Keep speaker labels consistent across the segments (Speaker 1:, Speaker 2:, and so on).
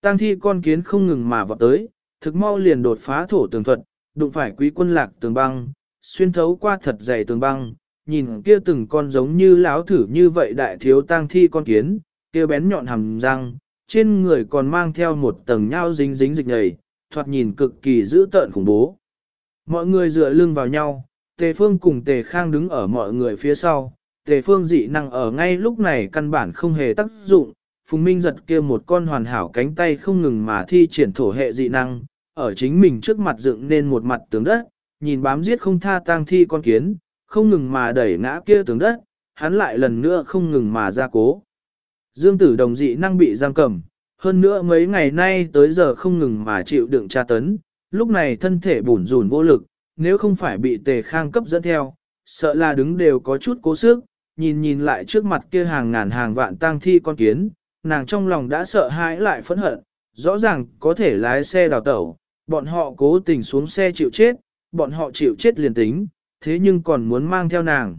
Speaker 1: tang thi con kiến không ngừng mà vọt tới, thực mau liền đột phá thổ tường thuật, đụng phải quý quân lạc tường băng, xuyên thấu qua thật dày tường băng, nhìn kia từng con giống như láo thử như vậy đại thiếu tang thi con kiến, kia bén nhọn hàm răng, trên người còn mang theo một tầng nhau dính dính dịch nhầy, thoạt nhìn cực kỳ dữ tợn khủng bố. Mọi người dựa lưng vào nhau, Tề Phương cùng Tề Khang đứng ở mọi người phía sau, Tề Phương dị năng ở ngay lúc này căn bản không hề tác dụng, Phùng Minh giật kia một con hoàn hảo cánh tay không ngừng mà thi triển thổ hệ dị năng, ở chính mình trước mặt dựng nên một mặt tường đất, nhìn bám giết không tha tang thi con kiến, không ngừng mà đẩy ngã kia tường đất, hắn lại lần nữa không ngừng mà ra cố. Dương tử đồng dị năng bị giam cầm, hơn nữa mấy ngày nay tới giờ không ngừng mà chịu đựng tra tấn, lúc này thân thể bủn rủn vô lực, nếu không phải bị tề khang cấp dẫn theo, sợ là đứng đều có chút cố sức, nhìn nhìn lại trước mặt kia hàng ngàn hàng vạn tang thi con kiến, nàng trong lòng đã sợ hãi lại phẫn hận, rõ ràng có thể lái xe đào tẩu, bọn họ cố tình xuống xe chịu chết, bọn họ chịu chết liền tính, thế nhưng còn muốn mang theo nàng.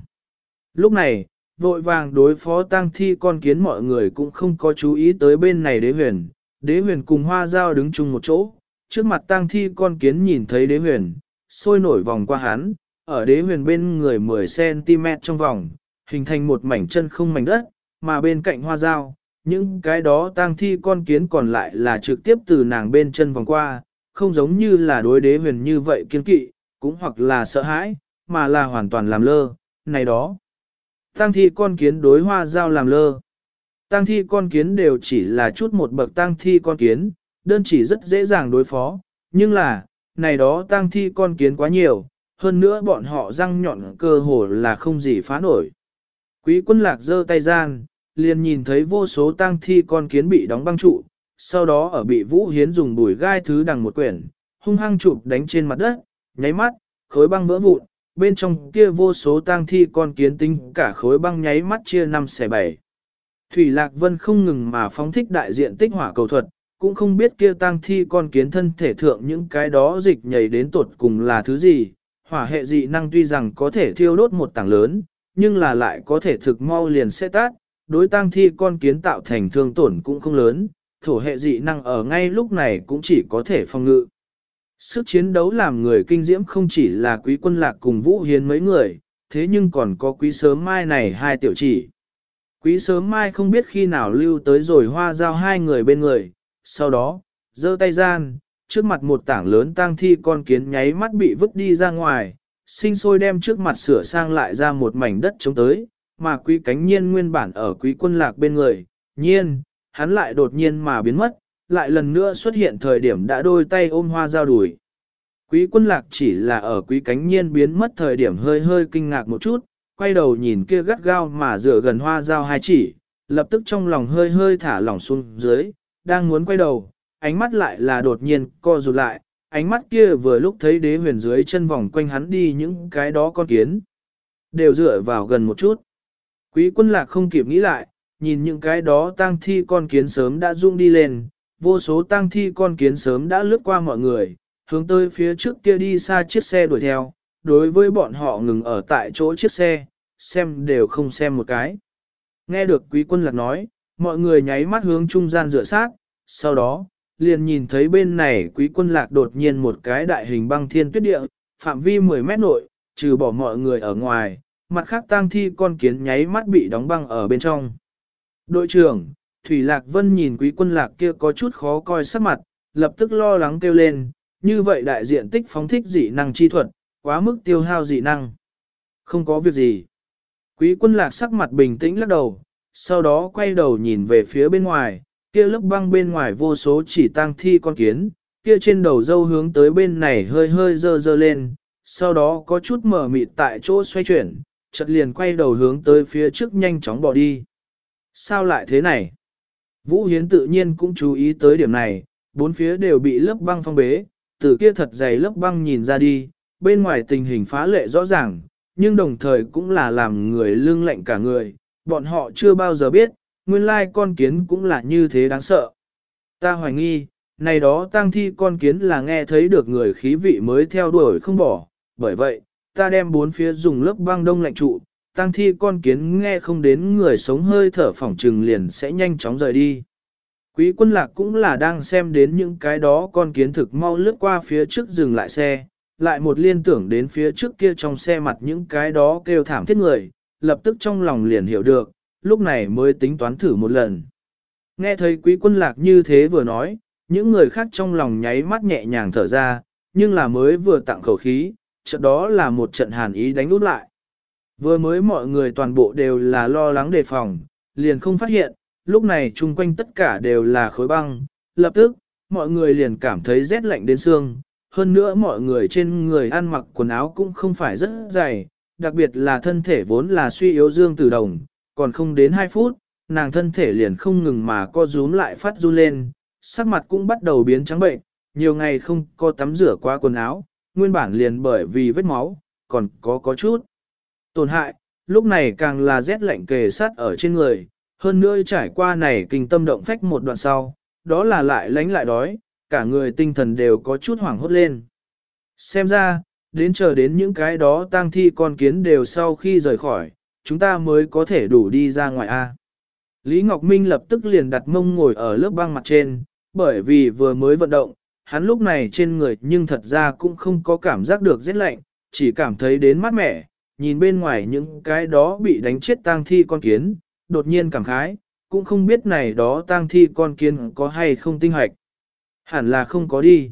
Speaker 1: Lúc này, vội vàng đối phó tang thi con kiến mọi người cũng không có chú ý tới bên này đế huyền, đế huyền cùng hoa dao đứng chung một chỗ, trước mặt tang thi con kiến nhìn thấy đế huyền, sôi nổi vòng qua hắn, ở đế huyền bên người 10cm trong vòng, hình thành một mảnh chân không mảnh đất, mà bên cạnh hoa dao, những cái đó tang thi con kiến còn lại là trực tiếp từ nàng bên chân vòng qua, không giống như là đối đế huyền như vậy kiên kỵ, cũng hoặc là sợ hãi, mà là hoàn toàn làm lơ, này đó. Tang thi con kiến đối hoa giao làm lơ. Tang thi con kiến đều chỉ là chút một bậc tang thi con kiến, đơn chỉ rất dễ dàng đối phó, nhưng là, này đó tang thi con kiến quá nhiều, hơn nữa bọn họ răng nhọn cơ hồ là không gì phá nổi. Quý quân lạc giơ tay gian, liền nhìn thấy vô số tang thi con kiến bị đóng băng trụ, sau đó ở bị Vũ Hiến dùng bùi gai thứ đằng một quyển, hung hăng chụp đánh trên mặt đất, nháy mắt, khối băng vỡ vụn, bên trong kia vô số tang thi con kiến tinh cả khối băng nháy mắt chia năm xẻ bảy. Thủy Lạc Vân không ngừng mà phóng thích đại diện tích hỏa cầu thuật, cũng không biết kia tang thi con kiến thân thể thượng những cái đó dịch nhảy đến tột cùng là thứ gì. Hỏa hệ dị năng tuy rằng có thể thiêu đốt một tảng lớn, nhưng là lại có thể thực mau liền sẽ tát, đối tang thi con kiến tạo thành thương tổn cũng không lớn, thổ hệ dị năng ở ngay lúc này cũng chỉ có thể phòng ngự. Sức chiến đấu làm người kinh diễm không chỉ là quý quân lạc cùng Vũ Hiến mấy người, thế nhưng còn có quý sớm mai này hai tiểu chỉ. Quý sớm mai không biết khi nào lưu tới rồi hoa giao hai người bên người, sau đó, giơ tay gian, trước mặt một tảng lớn tang thi con kiến nháy mắt bị vứt đi ra ngoài, sinh sôi đem trước mặt sửa sang lại ra một mảnh đất chống tới, mà quý cánh nhiên nguyên bản ở quý quân lạc bên người, nhiên, hắn lại đột nhiên mà biến mất, lại lần nữa xuất hiện thời điểm đã đôi tay ôm hoa giao đùi. Quý quân lạc chỉ là ở quý cánh nhiên biến mất thời điểm hơi hơi kinh ngạc một chút, quay đầu nhìn kia gắt gao mà dựa gần hoa giao hai chỉ, lập tức trong lòng hơi hơi thả lỏng xuống dưới, đang muốn quay đầu, ánh mắt lại là đột nhiên co rụt lại, ánh mắt kia vừa lúc thấy đế huyền dưới chân vòng quanh hắn đi những cái đó con kiến. Đều dựa vào gần một chút. Quý quân lạc không kịp nghĩ lại, nhìn những cái đó tang thi con kiến sớm đã rung đi lên, vô số tang thi con kiến sớm đã lướt qua mọi người, hướng tới phía trước kia đi xa chiếc xe đuổi theo, đối với bọn họ ngừng ở tại chỗ chiếc xe, xem đều không xem một cái. Nghe được quý quân lạc nói, mọi người nháy mắt hướng trung gian rửa sát, sau đó, liền nhìn thấy bên này quý quân lạc đột nhiên một cái đại hình băng thiên tuyết địa, phạm vi 10 mét nội, trừ bỏ mọi người ở ngoài, mặt khác tang thi con kiến nháy mắt bị đóng băng ở bên trong. Đội trưởng, Thủy Lạc Vân nhìn quý quân lạc kia có chút khó coi sắc mặt, lập tức lo lắng kêu lên, như vậy đại diện tích phóng thích dị năng chi thuật, quá mức tiêu hao dị năng. Không có việc gì. Quý quân lạc sắc mặt bình tĩnh lắc đầu, sau đó quay đầu nhìn về phía bên ngoài, kia lớp băng bên ngoài vô số chỉ tang thi con kiến, kia trên đầu dâu hướng tới bên này hơi hơi dơ dơ lên, sau đó có chút mở mịt tại chỗ xoay chuyển, chợt liền quay đầu hướng tới phía trước nhanh chóng bỏ đi. Sao lại thế này? Vũ Hiến tự nhiên cũng chú ý tới điểm này, bốn phía đều bị lớp băng phong bế, từ kia thật dày lớp băng nhìn ra đi, bên ngoài tình hình phá lệ rõ ràng, nhưng đồng thời cũng là làm người lương lạnh cả người, bọn họ chưa bao giờ biết, nguyên lai con kiến cũng là như thế đáng sợ. Ta hoài nghi, này đó tang thi con kiến là nghe thấy được người khí vị mới theo đuổi không bỏ, bởi vậy, ta đem bốn phía dùng lớp băng đông lạnh trụ, tang thi con kiến nghe không đến người sống hơi thở phỏng trừng liền sẽ nhanh chóng rời đi. Quý quân lạc cũng là đang xem đến những cái đó con kiến thực mau lướt qua phía trước dừng lại xe, lại một liên tưởng đến phía trước kia trong xe mặt những cái đó kêu thảm thiết người, lập tức trong lòng liền hiểu được, lúc này mới tính toán thử một lần. Nghe thấy quý quân lạc như thế vừa nói, những người khác trong lòng nháy mắt nhẹ nhàng thở ra, nhưng là mới vừa tặng khẩu khí, trận đó là một trận hàn ý đánh út lại. Vừa mới mọi người toàn bộ đều là lo lắng đề phòng, liền không phát hiện, lúc này chung quanh tất cả đều là khối băng, lập tức, mọi người liền cảm thấy rét lạnh đến xương, hơn nữa mọi người trên người ăn mặc quần áo cũng không phải rất dày, đặc biệt là thân thể vốn là suy yếu dương từ đồng, còn không đến 2 phút, nàng thân thể liền không ngừng mà co rúm lại phát run lên, sắc mặt cũng bắt đầu biến trắng bệnh, nhiều ngày không có tắm rửa qua quần áo, nguyên bản liền bởi vì vết máu, còn có có chút tổn hại, lúc này càng là rét lạnh kề sát ở trên người, hơn nữa trải qua này kinh tâm động phách một đoạn sau, đó là lại lánh lại đói, cả người tinh thần đều có chút hoảng hốt lên. Xem ra, đến chờ đến những cái đó tang thi con kiến đều sau khi rời khỏi, chúng ta mới có thể đủ đi ra ngoài A. Lý Ngọc Minh lập tức liền đặt mông ngồi ở lớp băng mặt trên, bởi vì vừa mới vận động, hắn lúc này trên người nhưng thật ra cũng không có cảm giác được rét lạnh, chỉ cảm thấy đến mát mẻ, nhìn bên ngoài những cái đó bị đánh chết tang thi con kiến, đột nhiên cảm khái, cũng không biết này đó tang thi con kiến có hay không tinh hoạch. Hẳn là không có đi.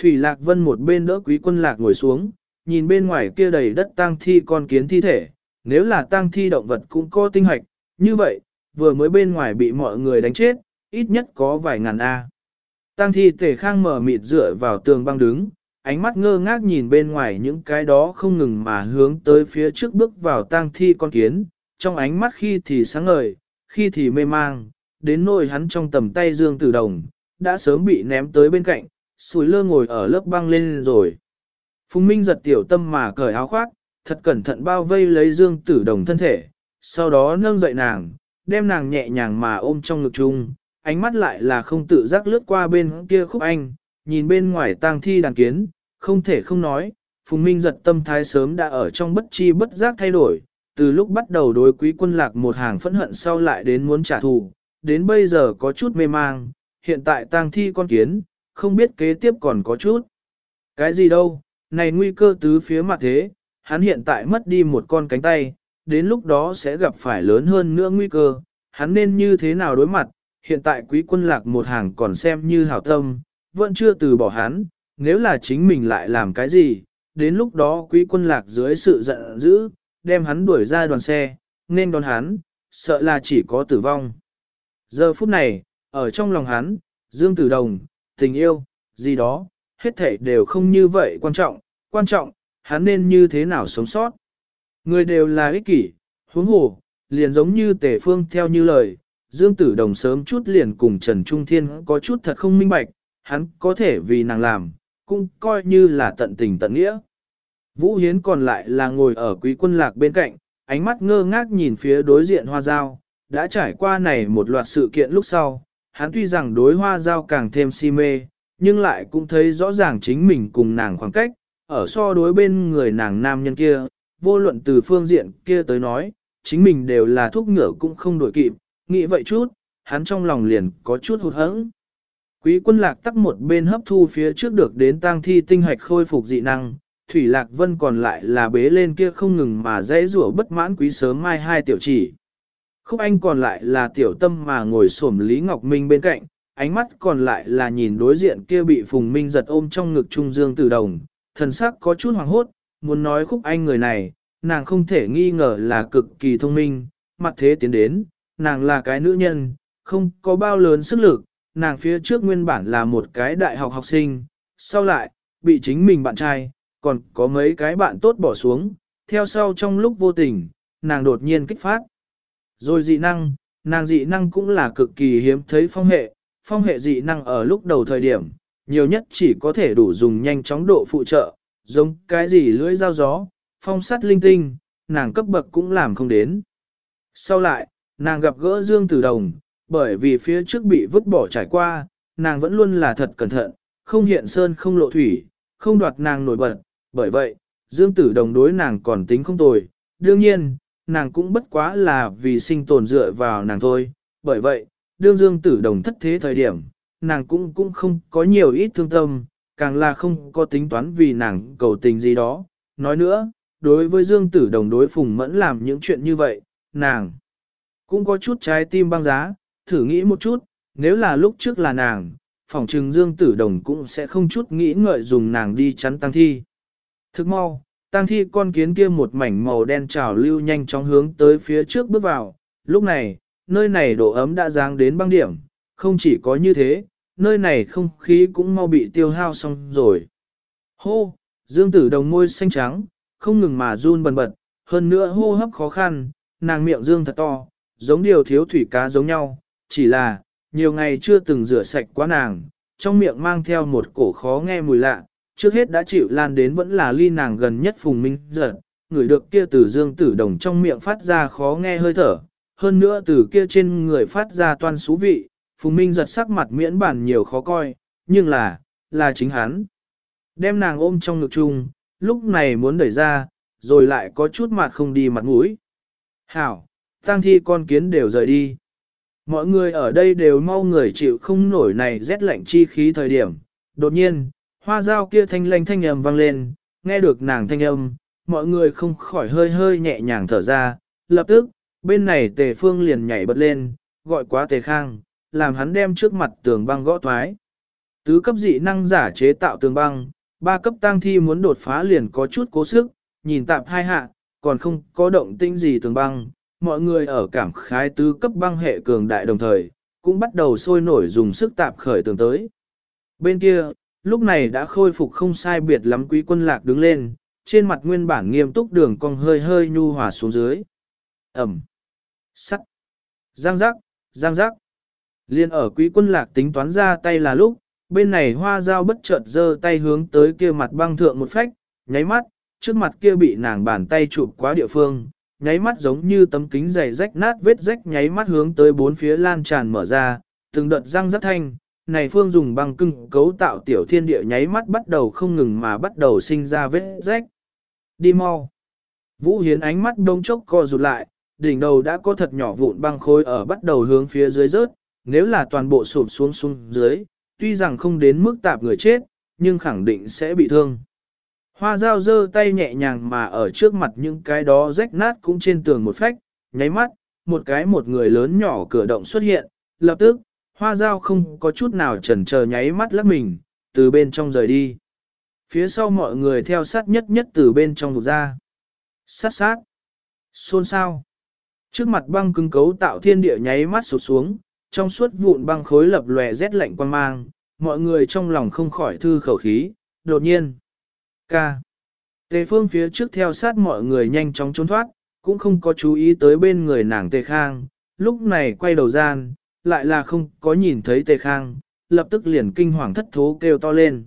Speaker 1: Thủy Lạc Vân một bên đỡ quý quân lạc ngồi xuống, nhìn bên ngoài kia đầy đất tang thi con kiến thi thể, nếu là tang thi động vật cũng có tinh hoạch, như vậy, vừa mới bên ngoài bị mọi người đánh chết, ít nhất có vài ngàn A. Tang thi tể khang mở mịt dựa vào tường băng đứng, ánh mắt ngơ ngác nhìn bên ngoài những cái đó không ngừng mà hướng tới phía trước bước vào tang thi con kiến, trong ánh mắt khi thì sáng ngời, khi thì mê mang, đến nỗi hắn trong tầm tay Dương Tử Đồng, đã sớm bị ném tới bên cạnh, sùi lơ ngồi ở lớp băng lên rồi. Phùng Minh giật tiểu tâm mà cởi áo khoác, thật cẩn thận bao vây lấy Dương Tử Đồng thân thể, sau đó nâng dậy nàng, đem nàng nhẹ nhàng mà ôm trong ngực chung, ánh mắt lại là không tự giác lướt qua bên kia khúc anh, nhìn bên ngoài tang thi đàn kiến, không thể không nói, Phùng Minh giật tâm thái sớm đã ở trong bất chi bất giác thay đổi, từ lúc bắt đầu đối quý quân lạc một hàng phẫn hận sau lại đến muốn trả thù, đến bây giờ có chút mê mang, hiện tại tang thi con kiến, không biết kế tiếp còn có chút. Cái gì đâu, này nguy cơ tứ phía mặt thế, hắn hiện tại mất đi một con cánh tay, đến lúc đó sẽ gặp phải lớn hơn nữa nguy cơ, hắn nên như thế nào đối mặt, hiện tại quý quân lạc một hàng còn xem như hảo tâm, vẫn chưa từ bỏ hắn, nếu là chính mình lại làm cái gì, đến lúc đó quý quân lạc dưới sự giận dữ, đem hắn đuổi ra đoàn xe, nên đón hắn, sợ là chỉ có tử vong. Giờ phút này, ở trong lòng hắn, Dương Tử Đồng, tình yêu, gì đó, hết thảy đều không như vậy quan trọng, quan trọng, hắn nên như thế nào sống sót. Người đều là ích kỷ, huống hồ, liền giống như tề phương theo như lời, Dương Tử Đồng sớm chút liền cùng Trần Trung Thiên có chút thật không minh bạch, hắn có thể vì nàng làm, cũng coi như là tận tình tận nghĩa. Vũ Hiến còn lại là ngồi ở quý quân lạc bên cạnh, ánh mắt ngơ ngác nhìn phía đối diện hoa giao, đã trải qua này một loạt sự kiện lúc sau, hắn tuy rằng đối hoa giao càng thêm si mê, nhưng lại cũng thấy rõ ràng chính mình cùng nàng khoảng cách, ở so đối bên người nàng nam nhân kia, vô luận từ phương diện kia tới nói, chính mình đều là thuốc ngựa cũng không đổi kịp, nghĩ vậy chút, hắn trong lòng liền có chút hụt hẫng. Quý quân lạc tắc một bên hấp thu phía trước được đến tang thi tinh hạch khôi phục dị năng, Thủy Lạc Vân còn lại là bế lên kia không ngừng mà dễ rủa bất mãn quý sớm mai hai tiểu chỉ. Khúc Anh còn lại là tiểu tâm mà ngồi xổm Lý Ngọc Minh bên cạnh, ánh mắt còn lại là nhìn đối diện kia bị Phùng Minh giật ôm trong ngực Trung Dương Tử Đồng, thần sắc có chút hoàng hốt, muốn nói Khúc Anh người này, nàng không thể nghi ngờ là cực kỳ thông minh, mặt thế tiến đến, nàng là cái nữ nhân, không có bao lớn sức lực, nàng phía trước nguyên bản là một cái đại học học sinh, sau lại, bị chính mình bạn trai, còn có mấy cái bạn tốt bỏ xuống, theo sau trong lúc vô tình, nàng đột nhiên kích phát. Rồi dị năng, nàng dị năng cũng là cực kỳ hiếm thấy phong hệ, phong hệ dị năng ở lúc đầu thời điểm, nhiều nhất chỉ có thể đủ dùng nhanh chóng độ phụ trợ, giống cái gì lưỡi dao gió, phong sắt linh tinh, nàng cấp bậc cũng làm không đến. Sau lại, nàng gặp gỡ Dương Tử Đồng, bởi vì phía trước bị vứt bỏ trải qua, nàng vẫn luôn là thật cẩn thận, không hiện sơn không lộ thủy, không đoạt nàng nổi bật, bởi vậy, Dương Tử Đồng đối nàng còn tính không tồi, đương nhiên, nàng cũng bất quá là vì sinh tồn dựa vào nàng thôi, bởi vậy, đương dương tử đồng thất thế thời điểm, nàng cũng cũng không có nhiều ít thương tâm, càng là không có tính toán vì nàng cầu tình gì đó. Nói nữa, đối với dương tử đồng đối phùng mẫn làm những chuyện như vậy, nàng cũng có chút trái tim băng giá, thử nghĩ một chút, nếu là lúc trước là nàng, phòng trừng dương tử đồng cũng sẽ không chút nghĩ ngợi dùng nàng đi chắn tăng thi. Thức mau, tăng thi con kiến kia một mảnh màu đen trào lưu nhanh chóng hướng tới phía trước bước vào, lúc này, nơi này độ ấm đã giáng đến băng điểm, không chỉ có như thế, nơi này không khí cũng mau bị tiêu hao xong rồi. Hô, dương tử đồng môi xanh trắng, không ngừng mà run bần bật, hơn nữa hô hấp khó khăn, nàng miệng dương thật to, giống điều thiếu thủy cá giống nhau, chỉ là, nhiều ngày chưa từng rửa sạch quá nàng, trong miệng mang theo một cổ khó nghe mùi lạ, trước hết đã chịu lan đến vẫn là ly nàng gần nhất phùng minh giật, người được kia từ dương tử đồng trong miệng phát ra khó nghe hơi thở, hơn nữa từ kia trên người phát ra toan xú vị, phùng minh giật sắc mặt miễn bản nhiều khó coi, nhưng là, là chính hắn. Đem nàng ôm trong ngực chung, lúc này muốn đẩy ra, rồi lại có chút mặt không đi mặt mũi. Hảo, tang thi con kiến đều rời đi. Mọi người ở đây đều mau người chịu không nổi này rét lạnh chi khí thời điểm. Đột nhiên, hoa dao kia thanh lanh thanh âm vang lên, nghe được nàng thanh âm, mọi người không khỏi hơi hơi nhẹ nhàng thở ra. Lập tức, bên này tề phương liền nhảy bật lên, gọi quá tề khang, làm hắn đem trước mặt tường băng gõ thoái. Tứ cấp dị năng giả chế tạo tường băng, ba cấp tang thi muốn đột phá liền có chút cố sức, nhìn tạm hai hạ, còn không có động tĩnh gì tường băng, mọi người ở cảm khái tứ cấp băng hệ cường đại đồng thời, cũng bắt đầu sôi nổi dùng sức tạp khởi tường tới. Bên kia, lúc này đã khôi phục không sai biệt lắm quý quân lạc đứng lên, trên mặt nguyên bản nghiêm túc đường cong hơi hơi nhu hòa xuống dưới. Ẩm, sắt, giang giác, giang giác. Liên ở quý quân lạc tính toán ra tay là lúc, bên này hoa dao bất chợt giơ tay hướng tới kia mặt băng thượng một phách, nháy mắt, trước mặt kia bị nàng bàn tay chụp quá địa phương, nháy mắt giống như tấm kính dày rách nát vết rách nháy mắt hướng tới bốn phía lan tràn mở ra, từng đợt răng rất thanh, này phương dùng băng cưng cấu tạo tiểu thiên địa nháy mắt bắt đầu không ngừng mà bắt đầu sinh ra vết rách. Đi mau. Vũ Hiến ánh mắt đông chốc co rụt lại, đỉnh đầu đã có thật nhỏ vụn băng khối ở bắt đầu hướng phía dưới rớt, nếu là toàn bộ sụp xuống xuống dưới, tuy rằng không đến mức tạp người chết, nhưng khẳng định sẽ bị thương. Hoa dao giơ tay nhẹ nhàng mà ở trước mặt những cái đó rách nát cũng trên tường một phách, nháy mắt, một cái một người lớn nhỏ cửa động xuất hiện, lập tức, hoa dao không có chút nào chần chờ nháy mắt lắc mình, từ bên trong rời đi. Phía sau mọi người theo sát nhất nhất từ bên trong vụt ra. Sát sát. Xôn sao. Trước mặt băng cứng cấu tạo thiên địa nháy mắt sụt xuống, trong suốt vụn băng khối lập lòe rét lạnh quan mang, mọi người trong lòng không khỏi thư khẩu khí, đột nhiên. Ca. Tề phương phía trước theo sát mọi người nhanh chóng trốn thoát, cũng không có chú ý tới bên người nàng tề khang, lúc này quay đầu gian, lại là không có nhìn thấy tề khang, lập tức liền kinh hoàng thất thố kêu to lên.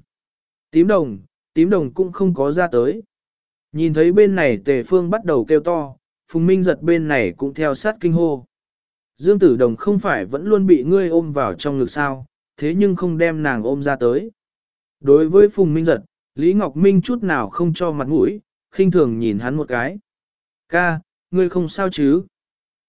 Speaker 1: Tím đồng, tím đồng cũng không có ra tới. Nhìn thấy bên này tề phương bắt đầu kêu to, phùng minh giật bên này cũng theo sát kinh hô. Dương tử đồng không phải vẫn luôn bị ngươi ôm vào trong ngực sao, thế nhưng không đem nàng ôm ra tới. Đối với phùng minh giật, Lý Ngọc Minh chút nào không cho mặt mũi, khinh thường nhìn hắn một cái. Ca, ngươi không sao chứ?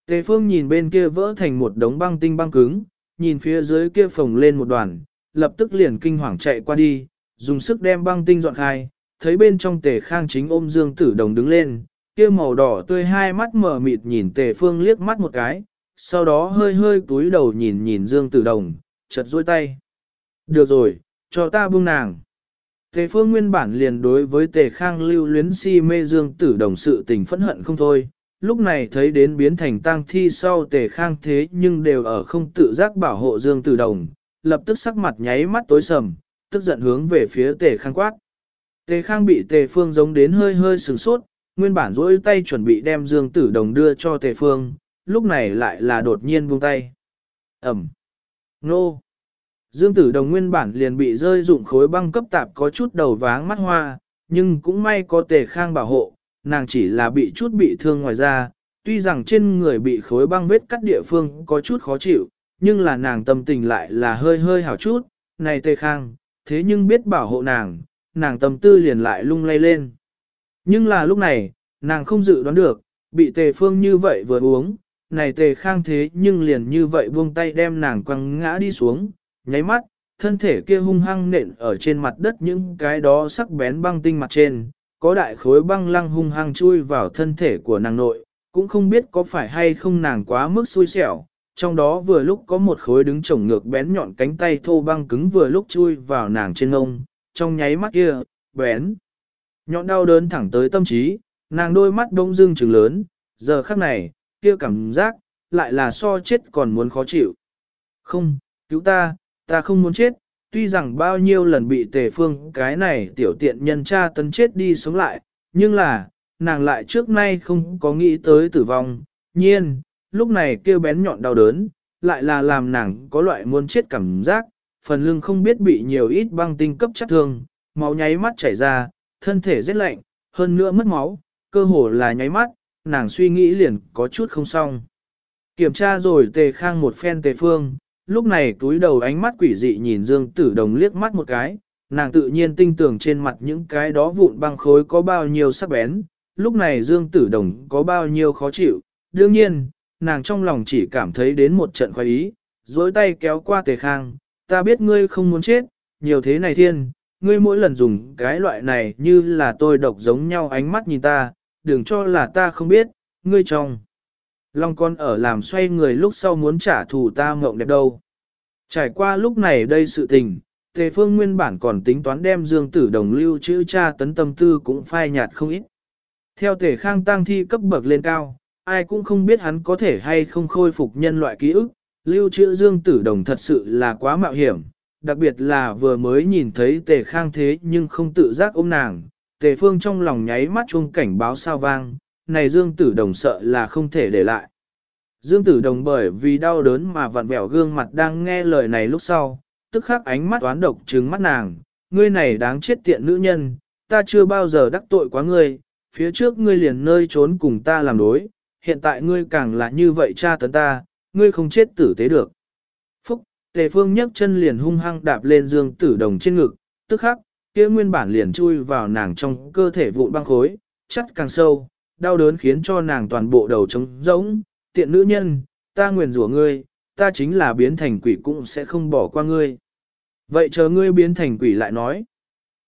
Speaker 1: Tề phương nhìn bên kia vỡ thành một đống băng tinh băng cứng, nhìn phía dưới kia phồng lên một đoàn, lập tức liền kinh hoàng chạy qua đi, dùng sức đem băng tinh dọn khai, thấy bên trong tề khang chính ôm dương tử đồng đứng lên, kia màu đỏ tươi hai mắt mở mịt nhìn tề phương liếc mắt một cái, sau đó hơi hơi túi đầu nhìn nhìn dương tử đồng, chật dôi tay. Được rồi, cho ta buông nàng. Tề phương nguyên bản liền đối với tề khang lưu luyến si mê dương tử đồng sự tình phẫn hận không thôi, lúc này thấy đến biến thành tang thi sau tề khang thế nhưng đều ở không tự giác bảo hộ dương tử đồng, lập tức sắc mặt nháy mắt tối sầm, tức giận hướng về phía tề khang quát. Tề khang bị tề phương giống đến hơi hơi sừng sốt, nguyên bản rỗi tay chuẩn bị đem dương tử đồng đưa cho tề phương, lúc này lại là đột nhiên buông tay. Ẩm. Nô. Dương tử đồng nguyên bản liền bị rơi dụng khối băng cấp tạp có chút đầu váng mắt hoa, nhưng cũng may có tề khang bảo hộ, nàng chỉ là bị chút bị thương ngoài ra, tuy rằng trên người bị khối băng vết cắt địa phương có chút khó chịu, nhưng là nàng tâm tình lại là hơi hơi hảo chút, này tề khang, thế nhưng biết bảo hộ nàng, nàng tâm tư liền lại lung lay lên. Nhưng là lúc này, nàng không dự đoán được, bị tề phương như vậy vừa uống, này tề khang thế nhưng liền như vậy buông tay đem nàng quăng ngã đi xuống, nháy mắt, thân thể kia hung hăng nện ở trên mặt đất những cái đó sắc bén băng tinh mặt trên, có đại khối băng lăng hung hăng chui vào thân thể của nàng nội, cũng không biết có phải hay không nàng quá mức xui xẻo, trong đó vừa lúc có một khối đứng chồng ngược bén nhọn cánh tay thô băng cứng vừa lúc chui vào nàng trên ngông, trong nháy mắt kia, bén. Nhọn đau đớn thẳng tới tâm trí, nàng đôi mắt đông dưng trừng lớn, giờ khắc này, kia cảm giác, lại là so chết còn muốn khó chịu. Không, cứu ta, ta không muốn chết, tuy rằng bao nhiêu lần bị tề phương cái này tiểu tiện nhân cha tấn chết đi sống lại, nhưng là, nàng lại trước nay không có nghĩ tới tử vong, nhiên, lúc này kêu bén nhọn đau đớn, lại là làm nàng có loại muốn chết cảm giác, phần lưng không biết bị nhiều ít băng tinh cấp chất thương, máu nháy mắt chảy ra, thân thể rất lạnh, hơn nữa mất máu, cơ hồ là nháy mắt, nàng suy nghĩ liền có chút không xong. Kiểm tra rồi tề khang một phen tề phương, lúc này túi đầu ánh mắt quỷ dị nhìn Dương Tử Đồng liếc mắt một cái, nàng tự nhiên tinh tưởng trên mặt những cái đó vụn băng khối có bao nhiêu sắc bén, lúc này Dương Tử Đồng có bao nhiêu khó chịu, đương nhiên, nàng trong lòng chỉ cảm thấy đến một trận khoái ý, dối tay kéo qua tề khang, ta biết ngươi không muốn chết, nhiều thế này thiên, ngươi mỗi lần dùng cái loại này như là tôi độc giống nhau ánh mắt nhìn ta, đừng cho là ta không biết, ngươi trong. Long con ở làm xoay người lúc sau muốn trả thù ta mộng đẹp đâu. Trải qua lúc này đây sự tình, Tề Phương nguyên bản còn tính toán đem Dương Tử Đồng lưu chữ cha tấn tâm tư cũng phai nhạt không ít. Theo Tề Khang tăng thi cấp bậc lên cao, ai cũng không biết hắn có thể hay không khôi phục nhân loại ký ức, lưu trữ Dương Tử Đồng thật sự là quá mạo hiểm, đặc biệt là vừa mới nhìn thấy Tề Khang thế nhưng không tự giác ôm nàng, Tề Phương trong lòng nháy mắt chuông cảnh báo sao vang, này Dương Tử Đồng sợ là không thể để lại. Dương Tử Đồng bởi vì đau đớn mà vặn vẹo gương mặt đang nghe lời này lúc sau, tức khắc ánh mắt oán độc trừng mắt nàng, ngươi này đáng chết tiện nữ nhân, ta chưa bao giờ đắc tội quá ngươi, phía trước ngươi liền nơi trốn cùng ta làm đối, hiện tại ngươi càng là như vậy cha tấn ta, ngươi không chết tử tế được. Phúc, Tề Phương nhấc chân liền hung hăng đạp lên Dương Tử Đồng trên ngực, tức khắc, kia nguyên bản liền chui vào nàng trong cơ thể vụn băng khối, chắc càng sâu, đau đớn khiến cho nàng toàn bộ đầu trống rỗng, tiện nữ nhân, ta nguyền rủa ngươi, ta chính là biến thành quỷ cũng sẽ không bỏ qua ngươi. Vậy chờ ngươi biến thành quỷ lại nói.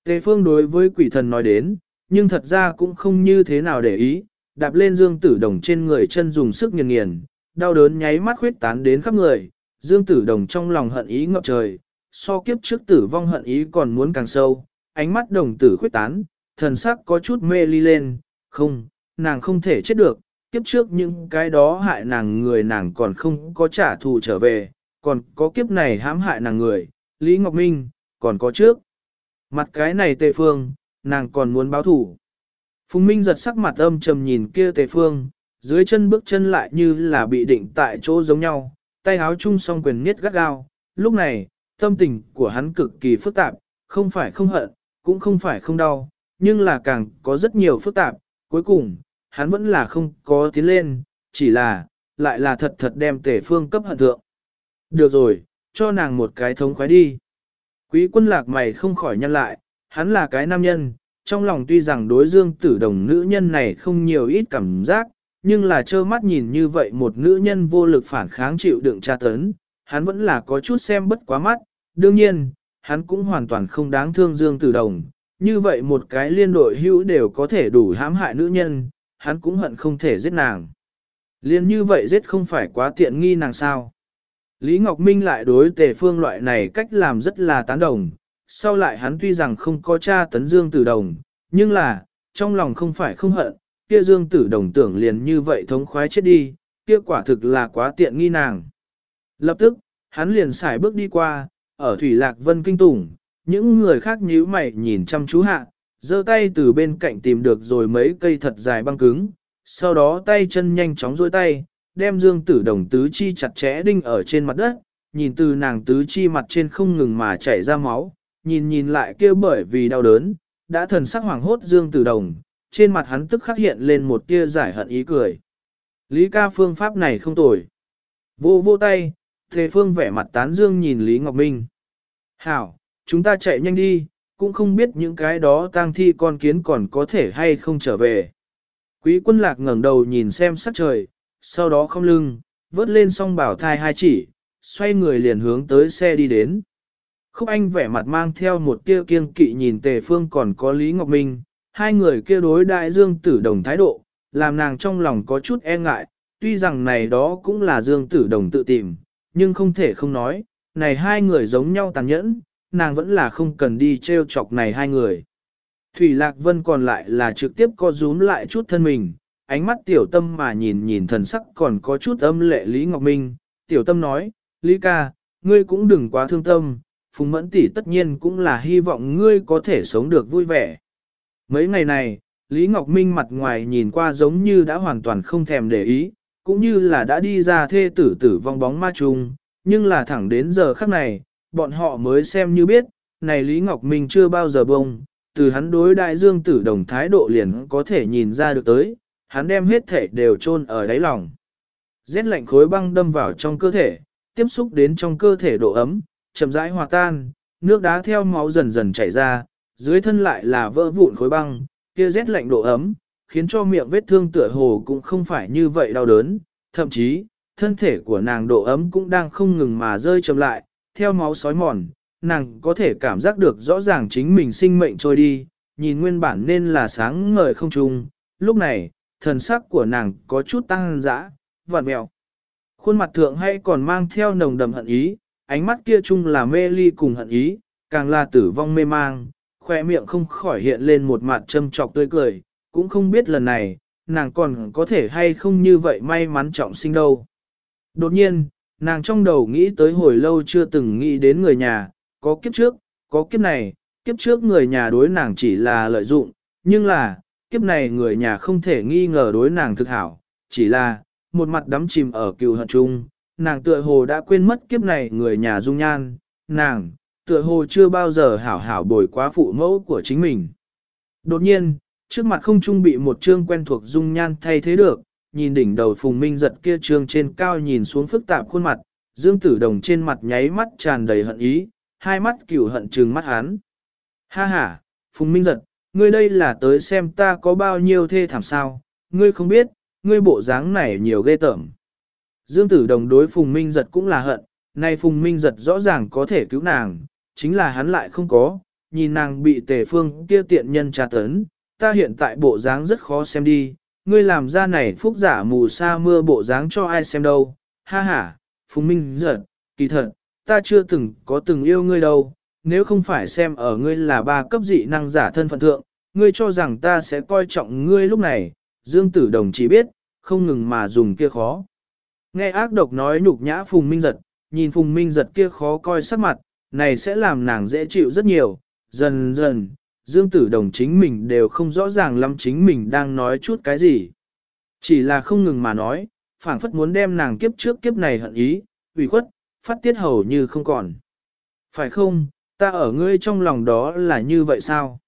Speaker 1: Tề phương đối với quỷ thần nói đến, nhưng thật ra cũng không như thế nào để ý, đạp lên dương tử đồng trên người chân dùng sức nghiền nghiền, đau đớn nháy mắt khuyết tán đến khắp người, dương tử đồng trong lòng hận ý ngập trời, so kiếp trước tử vong hận ý còn muốn càng sâu, ánh mắt đồng tử khuyết tán, thần sắc có chút mê ly lên, không, nàng không thể chết được, kiếp trước những cái đó hại nàng người nàng còn không có trả thù trở về, còn có kiếp này hãm hại nàng người, Lý Ngọc Minh, còn có trước. Mặt cái này tề phương, nàng còn muốn báo thủ. Phùng Minh giật sắc mặt âm trầm nhìn kia tề phương, dưới chân bước chân lại như là bị định tại chỗ giống nhau, tay áo chung song quyền niết gắt gao. Lúc này, tâm tình của hắn cực kỳ phức tạp, không phải không hận, cũng không phải không đau, nhưng là càng có rất nhiều phức tạp. Cuối cùng, hắn vẫn là không có tiến lên, chỉ là, lại là thật thật đem tể phương cấp hận thượng. Được rồi, cho nàng một cái thống khoái đi. Quý quân lạc mày không khỏi nhăn lại, hắn là cái nam nhân, trong lòng tuy rằng đối dương tử đồng nữ nhân này không nhiều ít cảm giác, nhưng là trơ mắt nhìn như vậy một nữ nhân vô lực phản kháng chịu đựng tra tấn, hắn vẫn là có chút xem bất quá mắt, đương nhiên, hắn cũng hoàn toàn không đáng thương dương tử đồng, như vậy một cái liên đội hữu đều có thể đủ hãm hại nữ nhân, hắn cũng hận không thể giết nàng. Liên như vậy giết không phải quá tiện nghi nàng sao. Lý Ngọc Minh lại đối tề phương loại này cách làm rất là tán đồng, sau lại hắn tuy rằng không có cha tấn Dương Tử Đồng, nhưng là, trong lòng không phải không hận, kia Dương Tử Đồng tưởng liền như vậy thống khoái chết đi, kia quả thực là quá tiện nghi nàng. Lập tức, hắn liền xài bước đi qua, ở Thủy Lạc Vân Kinh Tùng, những người khác nhíu mày nhìn chăm chú hạ, giơ tay từ bên cạnh tìm được rồi mấy cây thật dài băng cứng, sau đó tay chân nhanh chóng duỗi tay, đem dương tử đồng tứ chi chặt chẽ đinh ở trên mặt đất, nhìn từ nàng tứ chi mặt trên không ngừng mà chảy ra máu, nhìn nhìn lại kia bởi vì đau đớn, đã thần sắc hoảng hốt dương tử đồng, trên mặt hắn tức khắc hiện lên một tia giải hận ý cười. Lý ca phương pháp này không tồi. Vô vô tay, thề phương vẻ mặt tán dương nhìn Lý Ngọc Minh. Hảo, chúng ta chạy nhanh đi, cũng không biết những cái đó tang thi con kiến còn có thể hay không trở về. Quý quân lạc ngẩng đầu nhìn xem sắc trời, sau đó không lưng, vớt lên song bảo thai hai chỉ, xoay người liền hướng tới xe đi đến. Khúc Anh vẻ mặt mang theo một tia kiêng kỵ nhìn Tề Phương còn có Lý Ngọc Minh, hai người kia đối đại Dương Tử Đồng thái độ, làm nàng trong lòng có chút e ngại, tuy rằng này đó cũng là Dương Tử Đồng tự tìm, nhưng không thể không nói, này hai người giống nhau tàn nhẫn, nàng vẫn là không cần đi treo chọc này hai người. Thủy Lạc Vân còn lại là trực tiếp co rúm lại chút thân mình, ánh mắt tiểu tâm mà nhìn nhìn thần sắc còn có chút âm lệ Lý Ngọc Minh, tiểu tâm nói, Lý ca, ngươi cũng đừng quá thương tâm, Phùng Mẫn tỷ tất nhiên cũng là hy vọng ngươi có thể sống được vui vẻ. Mấy ngày này, Lý Ngọc Minh mặt ngoài nhìn qua giống như đã hoàn toàn không thèm để ý, cũng như là đã đi ra thê tử tử vong bóng ma trùng, nhưng là thẳng đến giờ khắc này, bọn họ mới xem như biết, này Lý Ngọc Minh chưa bao giờ bông, từ hắn đối đại dương tử đồng thái độ liền có thể nhìn ra được tới, hắn đem hết thể đều chôn ở đáy lòng. Rét lạnh khối băng đâm vào trong cơ thể, tiếp xúc đến trong cơ thể độ ấm, chậm rãi hòa tan, nước đá theo máu dần dần chảy ra, dưới thân lại là vỡ vụn khối băng, kia rét lạnh độ ấm, khiến cho miệng vết thương tựa hồ cũng không phải như vậy đau đớn, thậm chí, thân thể của nàng độ ấm cũng đang không ngừng mà rơi chậm lại, theo máu sói mòn, nàng có thể cảm giác được rõ ràng chính mình sinh mệnh trôi đi, nhìn nguyên bản nên là sáng ngời không trung. lúc này, thần sắc của nàng có chút tăng dã, vặn mẹo. Khuôn mặt thượng hay còn mang theo nồng đầm hận ý, ánh mắt kia chung là mê ly cùng hận ý, càng là tử vong mê mang, khoe miệng không khỏi hiện lên một mặt châm trọc tươi cười, cũng không biết lần này, nàng còn có thể hay không như vậy may mắn trọng sinh đâu. Đột nhiên, nàng trong đầu nghĩ tới hồi lâu chưa từng nghĩ đến người nhà, có kiếp trước, có kiếp này, kiếp trước người nhà đối nàng chỉ là lợi dụng, nhưng là, kiếp này người nhà không thể nghi ngờ đối nàng thực hảo, chỉ là, một mặt đắm chìm ở cựu hận chung, nàng tựa hồ đã quên mất kiếp này người nhà dung nhan, nàng, tựa hồ chưa bao giờ hảo hảo bồi quá phụ mẫu của chính mình. Đột nhiên, trước mặt không trung bị một trương quen thuộc dung nhan thay thế được, nhìn đỉnh đầu phùng minh giật kia trương trên cao nhìn xuống phức tạp khuôn mặt, dương tử đồng trên mặt nháy mắt tràn đầy hận ý, hai mắt cửu hận trừng mắt hắn. Ha ha, phùng minh giật, ngươi đây là tới xem ta có bao nhiêu thê thảm sao, ngươi không biết, ngươi bộ dáng này nhiều ghê tởm. Dương tử đồng đối phùng minh giật cũng là hận, nay phùng minh giật rõ ràng có thể cứu nàng, chính là hắn lại không có, nhìn nàng bị tề phương kia tiện nhân tra tấn, ta hiện tại bộ dáng rất khó xem đi, ngươi làm ra này phúc giả mù sa mưa bộ dáng cho ai xem đâu, ha ha, Phùng Minh giật, kỳ thật, ta chưa từng có từng yêu ngươi đâu, nếu không phải xem ở ngươi là ba cấp dị năng giả thân phận thượng, ngươi cho rằng ta sẽ coi trọng ngươi lúc này, Dương Tử Đồng chỉ biết, không ngừng mà dùng kia khó. Nghe ác độc nói nhục nhã Phùng Minh giật, nhìn Phùng Minh giật kia khó coi sắc mặt, này sẽ làm nàng dễ chịu rất nhiều, dần dần, Dương Tử Đồng chính mình đều không rõ ràng lắm chính mình đang nói chút cái gì. Chỉ là không ngừng mà nói, phảng phất muốn đem nàng kiếp trước kiếp này hận ý, ủy khuất, phát tiết hầu như không còn. Phải không, ta ở ngươi trong lòng đó là như vậy sao?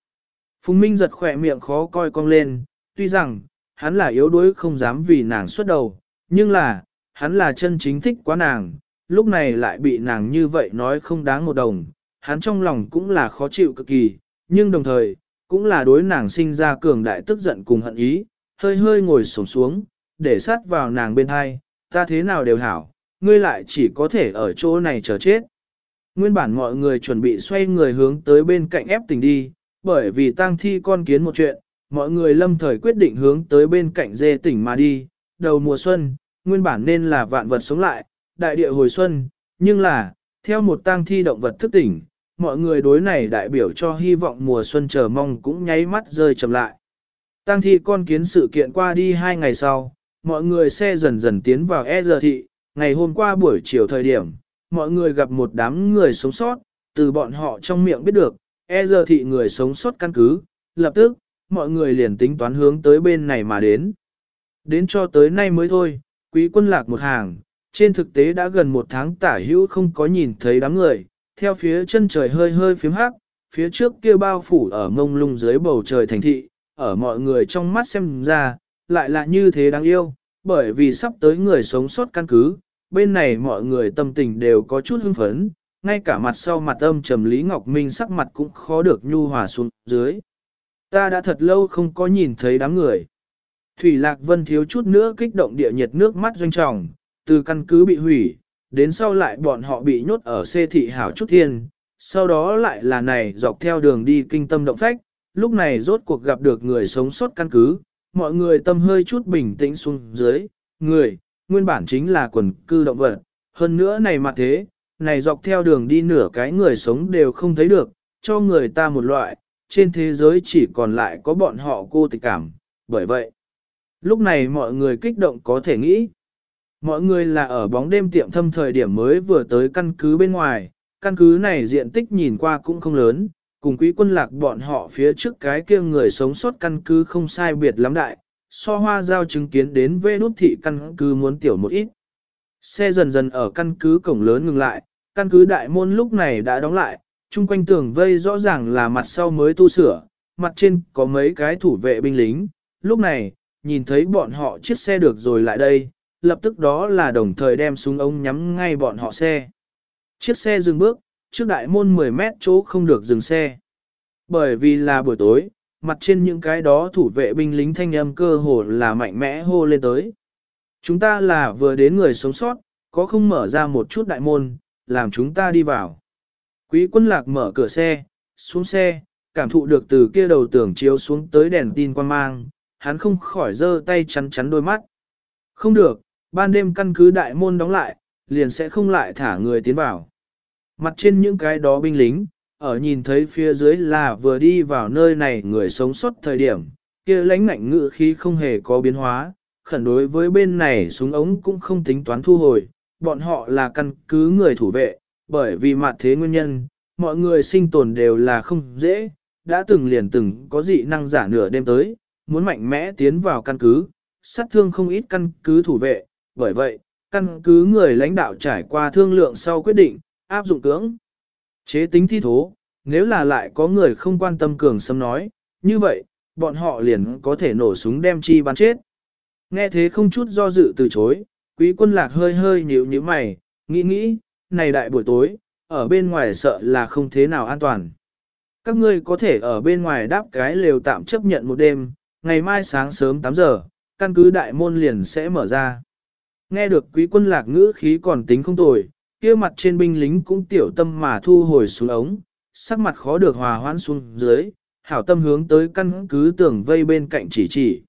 Speaker 1: Phùng Minh giật khỏe miệng khó coi cong lên, tuy rằng, hắn là yếu đuối không dám vì nàng xuất đầu, nhưng là, hắn là chân chính thích quá nàng, lúc này lại bị nàng như vậy nói không đáng một đồng, hắn trong lòng cũng là khó chịu cực kỳ, nhưng đồng thời, cũng là đối nàng sinh ra cường đại tức giận cùng hận ý, hơi hơi ngồi sổng xuống, để sát vào nàng bên hai, ta thế nào đều hảo, ngươi lại chỉ có thể ở chỗ này chờ chết. Nguyên bản mọi người chuẩn bị xoay người hướng tới bên cạnh ép tình đi, bởi vì tang thi con kiến một chuyện, mọi người lâm thời quyết định hướng tới bên cạnh dê tỉnh mà đi, đầu mùa xuân, nguyên bản nên là vạn vật sống lại, đại địa hồi xuân, nhưng là, theo một tang thi động vật thức tỉnh, mọi người đối này đại biểu cho hy vọng mùa xuân chờ mong cũng nháy mắt rơi chậm lại. Tăng thi con kiến sự kiện qua đi hai ngày sau, mọi người xe dần dần tiến vào E giờ thị, ngày hôm qua buổi chiều thời điểm, mọi người gặp một đám người sống sót, từ bọn họ trong miệng biết được, E giờ thị người sống sót căn cứ, lập tức, mọi người liền tính toán hướng tới bên này mà đến. Đến cho tới nay mới thôi, quý quân lạc một hàng, trên thực tế đã gần một tháng tả hữu không có nhìn thấy đám người, theo phía chân trời hơi hơi phím hắc, phía trước kia bao phủ ở mông lung dưới bầu trời thành thị, ở mọi người trong mắt xem ra, lại là như thế đáng yêu, bởi vì sắp tới người sống sót căn cứ, bên này mọi người tâm tình đều có chút hưng phấn, ngay cả mặt sau mặt âm trầm Lý Ngọc Minh sắc mặt cũng khó được nhu hòa xuống dưới. Ta đã thật lâu không có nhìn thấy đám người. Thủy Lạc Vân thiếu chút nữa kích động địa nhiệt nước mắt doanh trọng, từ căn cứ bị hủy, đến sau lại bọn họ bị nhốt ở xê thị hảo chút thiên, sau đó lại là này dọc theo đường đi kinh tâm động phách, lúc này rốt cuộc gặp được người sống sót căn cứ, mọi người tâm hơi chút bình tĩnh xuống dưới, người, nguyên bản chính là quần cư động vật, hơn nữa này mà thế, này dọc theo đường đi nửa cái người sống đều không thấy được, cho người ta một loại, trên thế giới chỉ còn lại có bọn họ cô tịch cảm, bởi vậy, lúc này mọi người kích động có thể nghĩ, mọi người là ở bóng đêm tiệm thâm thời điểm mới vừa tới căn cứ bên ngoài, căn cứ này diện tích nhìn qua cũng không lớn, cùng quý quân lạc bọn họ phía trước cái kia người sống sót căn cứ không sai biệt lắm đại, so hoa giao chứng kiến đến vê nút thị căn cứ muốn tiểu một ít. Xe dần dần ở căn cứ cổng lớn ngừng lại, căn cứ đại môn lúc này đã đóng lại, chung quanh tường vây rõ ràng là mặt sau mới tu sửa, mặt trên có mấy cái thủ vệ binh lính, lúc này, nhìn thấy bọn họ chiếc xe được rồi lại đây, lập tức đó là đồng thời đem súng ống nhắm ngay bọn họ xe. Chiếc xe dừng bước, trước đại môn 10 mét chỗ không được dừng xe. Bởi vì là buổi tối, mặt trên những cái đó thủ vệ binh lính thanh âm cơ hồ là mạnh mẽ hô lên tới. Chúng ta là vừa đến người sống sót, có không mở ra một chút đại môn, làm chúng ta đi vào. Quý quân lạc mở cửa xe, xuống xe, cảm thụ được từ kia đầu tường chiếu xuống tới đèn tin quan mang, hắn không khỏi giơ tay chắn chắn đôi mắt. Không được, ban đêm căn cứ đại môn đóng lại, liền sẽ không lại thả người tiến vào. Mặt trên những cái đó binh lính, ở nhìn thấy phía dưới là vừa đi vào nơi này người sống sót thời điểm, kia lãnh ngạnh ngự khí không hề có biến hóa, khẩn đối với bên này súng ống cũng không tính toán thu hồi, bọn họ là căn cứ người thủ vệ, bởi vì mặt thế nguyên nhân, mọi người sinh tồn đều là không dễ, đã từng liền từng có dị năng giả nửa đêm tới, muốn mạnh mẽ tiến vào căn cứ, sát thương không ít căn cứ thủ vệ, bởi vậy, căn cứ người lãnh đạo trải qua thương lượng sau quyết định, áp dụng cưỡng. Chế tính thi thố, nếu là lại có người không quan tâm cường xâm nói, như vậy, bọn họ liền có thể nổ súng đem chi bắn chết. Nghe thế không chút do dự từ chối, quý quân lạc hơi hơi nhíu nhíu mày, nghĩ nghĩ, này đại buổi tối, ở bên ngoài sợ là không thế nào an toàn. Các ngươi có thể ở bên ngoài đáp cái lều tạm chấp nhận một đêm, ngày mai sáng sớm 8 giờ, căn cứ đại môn liền sẽ mở ra. Nghe được quý quân lạc ngữ khí còn tính không tồi, kia mặt trên binh lính cũng tiểu tâm mà thu hồi xuống ống, sắc mặt khó được hòa hoãn xuống dưới, hảo tâm hướng tới căn cứ tưởng vây bên cạnh chỉ chỉ.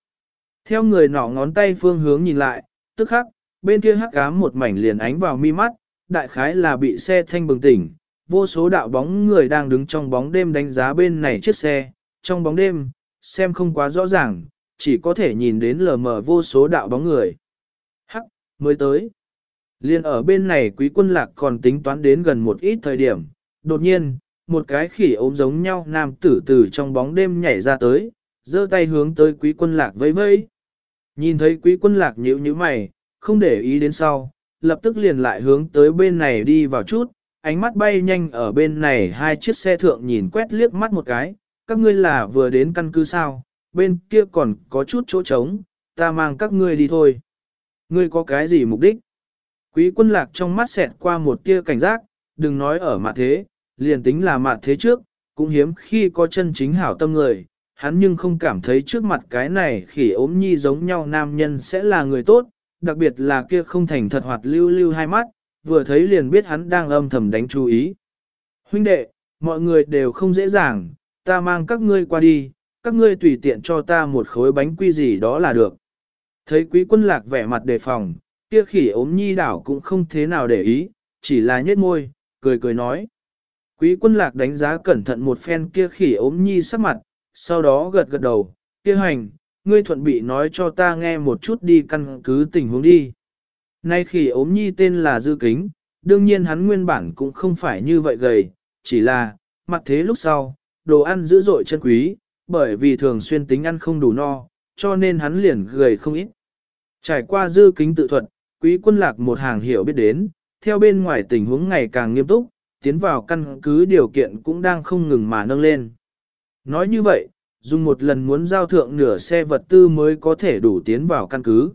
Speaker 1: Theo người nọ ngón tay phương hướng nhìn lại, tức khắc, bên kia hắc ám một mảnh liền ánh vào mi mắt, đại khái là bị xe thanh bừng tỉnh, vô số đạo bóng người đang đứng trong bóng đêm đánh giá bên này chiếc xe, trong bóng đêm, xem không quá rõ ràng, chỉ có thể nhìn đến lờ mờ vô số đạo bóng người. Mới tới. Liên ở bên này quý quân lạc còn tính toán đến gần một ít thời điểm, đột nhiên, một cái khỉ ốm giống nhau nam tử tử trong bóng đêm nhảy ra tới, giơ tay hướng tới quý quân lạc vẫy vẫy. Nhìn thấy quý quân lạc nhíu nhíu mày, không để ý đến sau, lập tức liền lại hướng tới bên này đi vào chút, ánh mắt bay nhanh ở bên này hai chiếc xe thượng nhìn quét liếc mắt một cái, các ngươi là vừa đến căn cứ sao, bên kia còn có chút chỗ trống, ta mang các ngươi đi thôi. Ngươi có cái gì mục đích? Quý quân lạc trong mắt xẹt qua một tia cảnh giác, đừng nói ở mặt thế, liền tính là mặt thế trước, cũng hiếm khi có chân chính hảo tâm người, hắn nhưng không cảm thấy trước mặt cái này khỉ ốm nhi giống nhau nam nhân sẽ là người tốt, đặc biệt là kia không thành thật hoạt lưu lưu hai mắt, vừa thấy liền biết hắn đang âm thầm đánh chú ý. Huynh đệ, mọi người đều không dễ dàng, ta mang các ngươi qua đi, các ngươi tùy tiện cho ta một khối bánh quy gì đó là được. Thấy quý quân lạc vẻ mặt đề phòng, kia khỉ ốm nhi đảo cũng không thế nào để ý, chỉ là nhếch môi, cười cười nói. Quý quân lạc đánh giá cẩn thận một phen kia khỉ ốm nhi sắc mặt, sau đó gật gật đầu, kia hành, ngươi thuận bị nói cho ta nghe một chút đi căn cứ tình huống đi. Nay khỉ ốm nhi tên là Dư Kính, đương nhiên hắn nguyên bản cũng không phải như vậy gầy, chỉ là, mặt thế lúc sau, đồ ăn dữ dội chân quý, bởi vì thường xuyên tính ăn không đủ no, cho nên hắn liền gầy không ít. Trải qua Dư Kính tự thuật, quý quân lạc một hàng hiểu biết đến, theo bên ngoài tình huống ngày càng nghiêm túc, tiến vào căn cứ điều kiện cũng đang không ngừng mà nâng lên. Nói như vậy, dùng một lần muốn giao thượng nửa xe vật tư mới có thể đủ tiến vào căn cứ.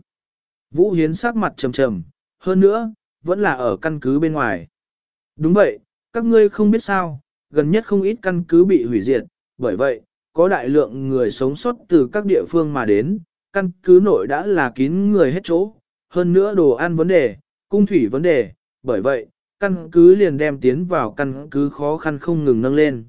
Speaker 1: Vũ Hiến sắc mặt trầm trầm, hơn nữa, vẫn là ở căn cứ bên ngoài. Đúng vậy, các ngươi không biết sao, gần nhất không ít căn cứ bị hủy diệt, bởi vậy, có đại lượng người sống sót từ các địa phương mà đến, căn cứ nội đã là kín người hết chỗ, hơn nữa đồ ăn vấn đề, cung thủy vấn đề, bởi vậy, căn cứ liền đem tiến vào căn cứ khó khăn không ngừng nâng lên.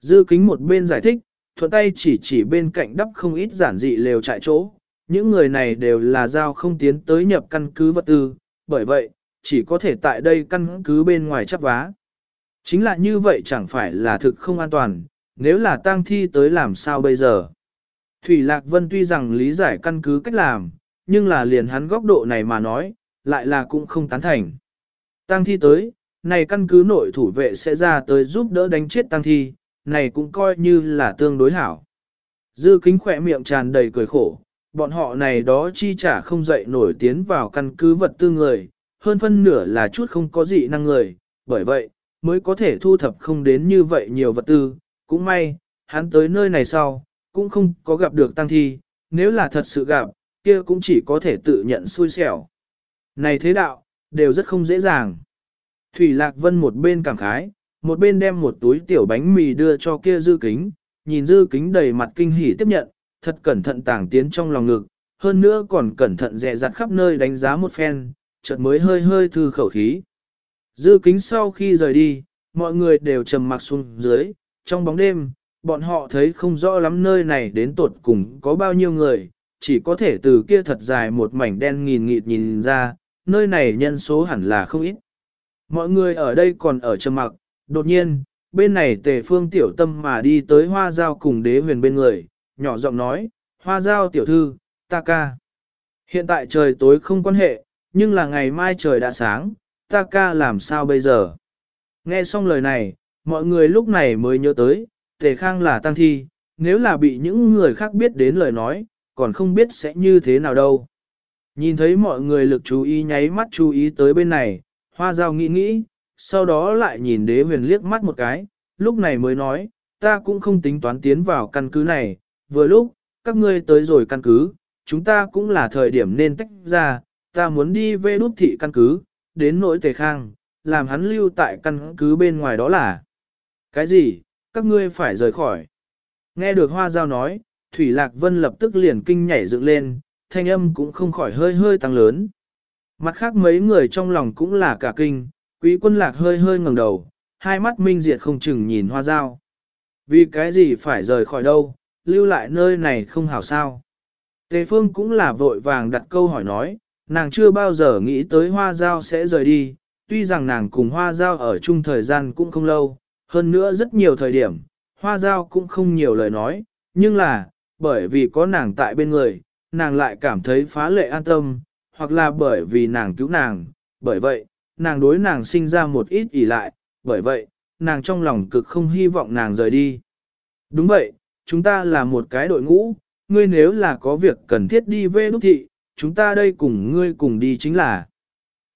Speaker 1: Dư kính một bên giải thích, thuận tay chỉ chỉ bên cạnh đắp không ít giản dị lều trại chỗ, những người này đều là giao không tiến tới nhập căn cứ vật tư, bởi vậy, chỉ có thể tại đây căn cứ bên ngoài chấp vá. Chính là như vậy chẳng phải là thực không an toàn, nếu là tang thi tới làm sao bây giờ. Thủy Lạc Vân tuy rằng lý giải căn cứ cách làm, nhưng là liền hắn góc độ này mà nói, lại là cũng không tán thành. Tăng thi tới, này căn cứ nội thủ vệ sẽ ra tới giúp đỡ đánh chết tăng thi, này cũng coi như là tương đối hảo. Dư kính khỏe miệng tràn đầy cười khổ, bọn họ này đó chi trả không dậy nổi tiến vào căn cứ vật tư người, hơn phân nửa là chút không có gì năng người, bởi vậy, mới có thể thu thập không đến như vậy nhiều vật tư, cũng may, hắn tới nơi này sau, cũng không có gặp được tăng thi, nếu là thật sự gặp, kia cũng chỉ có thể tự nhận xui xẻo. Này thế đạo, đều rất không dễ dàng. Thủy Lạc Vân một bên cảm khái, một bên đem một túi tiểu bánh mì đưa cho kia dư kính, nhìn dư kính đầy mặt kinh hỉ tiếp nhận, thật cẩn thận tàng tiến trong lòng ngực, hơn nữa còn cẩn thận dè dặt khắp nơi đánh giá một phen, chợt mới hơi hơi thư khẩu khí. Dư kính sau khi rời đi, mọi người đều trầm mặc xuống dưới, trong bóng đêm, bọn họ thấy không rõ lắm nơi này đến tột cùng có bao nhiêu người, chỉ có thể từ kia thật dài một mảnh đen nghìn nghịt nhìn ra, nơi này nhân số hẳn là không ít. Mọi người ở đây còn ở trầm mặc, đột nhiên, bên này tề phương tiểu tâm mà đi tới hoa giao cùng đế huyền bên người, nhỏ giọng nói, hoa giao tiểu thư, ta ca. Hiện tại trời tối không quan hệ, nhưng là ngày mai trời đã sáng, ta ca làm sao bây giờ? Nghe xong lời này, mọi người lúc này mới nhớ tới, tề khang là tăng thi, nếu là bị những người khác biết đến lời nói, còn không biết sẽ như thế nào đâu. Nhìn thấy mọi người lực chú ý nháy mắt chú ý tới bên này, hoa giao nghĩ nghĩ, sau đó lại nhìn đế huyền liếc mắt một cái, lúc này mới nói, ta cũng không tính toán tiến vào căn cứ này, vừa lúc, các ngươi tới rồi căn cứ, chúng ta cũng là thời điểm nên tách ra, ta muốn đi về đút thị căn cứ, đến nỗi tề khang, làm hắn lưu tại căn cứ bên ngoài đó là. Cái gì, các ngươi phải rời khỏi. Nghe được hoa giao nói, Thủy Lạc Vân lập tức liền kinh nhảy dựng lên, thanh âm cũng không khỏi hơi hơi tăng lớn. Mặt khác mấy người trong lòng cũng là cả kinh, quý quân lạc hơi hơi ngẩng đầu, hai mắt minh diệt không chừng nhìn hoa giao. Vì cái gì phải rời khỏi đâu, lưu lại nơi này không hảo sao. Tề phương cũng là vội vàng đặt câu hỏi nói, nàng chưa bao giờ nghĩ tới hoa giao sẽ rời đi, tuy rằng nàng cùng hoa giao ở chung thời gian cũng không lâu, hơn nữa rất nhiều thời điểm, hoa giao cũng không nhiều lời nói, nhưng là, bởi vì có nàng tại bên người, nàng lại cảm thấy phá lệ an tâm, hoặc là bởi vì nàng cứu nàng, bởi vậy, nàng đối nàng sinh ra một ít ỉ lại, bởi vậy, nàng trong lòng cực không hy vọng nàng rời đi. Đúng vậy, chúng ta là một cái đội ngũ, ngươi nếu là có việc cần thiết đi về đúc thị, chúng ta đây cùng ngươi cùng đi chính là.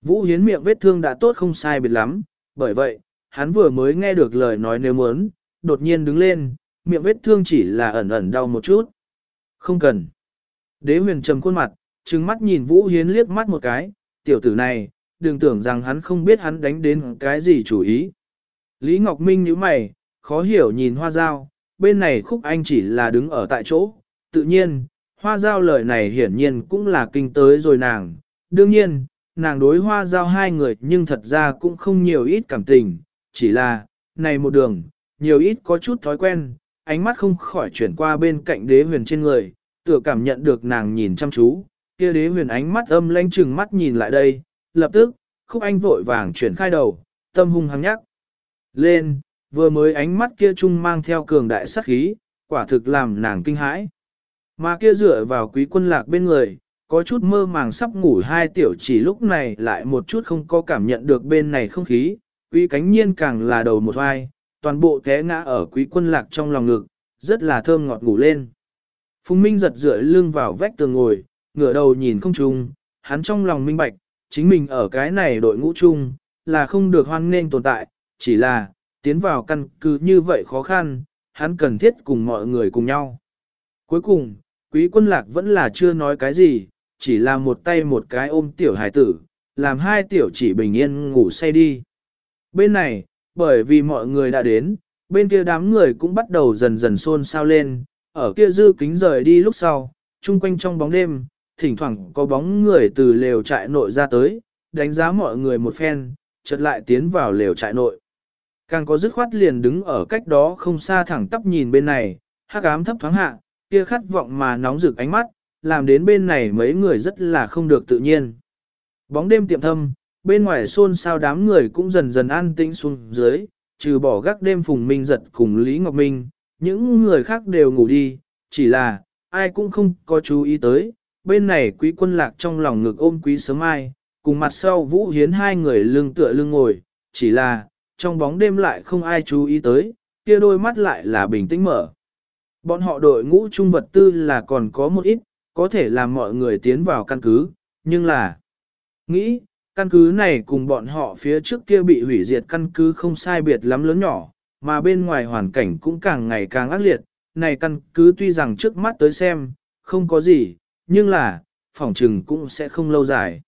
Speaker 1: Vũ Hiến miệng vết thương đã tốt không sai biệt lắm, bởi vậy, hắn vừa mới nghe được lời nói nếu muốn, đột nhiên đứng lên, miệng vết thương chỉ là ẩn ẩn đau một chút. Không cần. Đế huyền trầm khuôn mặt, trừng mắt nhìn Vũ Hiến liếc mắt một cái, tiểu tử này, đừng tưởng rằng hắn không biết hắn đánh đến cái gì chủ ý. Lý Ngọc Minh nhíu mày, khó hiểu nhìn hoa dao, bên này khúc anh chỉ là đứng ở tại chỗ, tự nhiên, hoa giao lời này hiển nhiên cũng là kinh tới rồi nàng. Đương nhiên, nàng đối hoa giao hai người nhưng thật ra cũng không nhiều ít cảm tình, chỉ là, này một đường, nhiều ít có chút thói quen, ánh mắt không khỏi chuyển qua bên cạnh đế huyền trên người, tựa cảm nhận được nàng nhìn chăm chú, kia đế huyền ánh mắt âm lanh chừng mắt nhìn lại đây, lập tức, khúc anh vội vàng chuyển khai đầu, tâm hung hăng nhắc. Lên, vừa mới ánh mắt kia chung mang theo cường đại sát khí, quả thực làm nàng kinh hãi. Mà kia dựa vào quý quân lạc bên người, có chút mơ màng sắp ngủ hai tiểu chỉ lúc này lại một chút không có cảm nhận được bên này không khí, quý cánh nhiên càng là đầu một vai, toàn bộ té ngã ở quý quân lạc trong lòng ngực, rất là thơm ngọt ngủ lên. Phùng Minh giật rưỡi lưng vào vách tường ngồi, ngửa đầu nhìn không trung, hắn trong lòng minh bạch, chính mình ở cái này đội ngũ chung, là không được hoan nghênh tồn tại, chỉ là, tiến vào căn cứ như vậy khó khăn, hắn cần thiết cùng mọi người cùng nhau. Cuối cùng, quý quân lạc vẫn là chưa nói cái gì, chỉ là một tay một cái ôm tiểu hải tử, làm hai tiểu chỉ bình yên ngủ say đi. Bên này, bởi vì mọi người đã đến, bên kia đám người cũng bắt đầu dần dần xôn xao lên, ở kia dư kính rời đi lúc sau, chung quanh trong bóng đêm, thỉnh thoảng có bóng người từ lều trại nội ra tới, đánh giá mọi người một phen, chợt lại tiến vào lều trại nội. Càng có dứt khoát liền đứng ở cách đó không xa thẳng tắp nhìn bên này, hắc ám thấp thoáng hạ, kia khát vọng mà nóng rực ánh mắt, làm đến bên này mấy người rất là không được tự nhiên. Bóng đêm tiệm thâm, bên ngoài xôn xao đám người cũng dần dần an tĩnh xuống dưới, trừ bỏ gác đêm Phùng Minh giật cùng Lý Ngọc Minh, những người khác đều ngủ đi, chỉ là, ai cũng không có chú ý tới, bên này quý quân lạc trong lòng ngực ôm quý sớm ai, cùng mặt sau Vũ Hiến hai người lưng tựa lưng ngồi, chỉ là, trong bóng đêm lại không ai chú ý tới, kia đôi mắt lại là bình tĩnh mở. Bọn họ đội ngũ trung vật tư là còn có một ít, có thể làm mọi người tiến vào căn cứ, nhưng là, nghĩ, căn cứ này cùng bọn họ phía trước kia bị hủy diệt căn cứ không sai biệt lắm lớn nhỏ, mà bên ngoài hoàn cảnh cũng càng ngày càng ác liệt, này căn cứ tuy rằng trước mắt tới xem, không có gì, nhưng là, phỏng trừng cũng sẽ không lâu dài.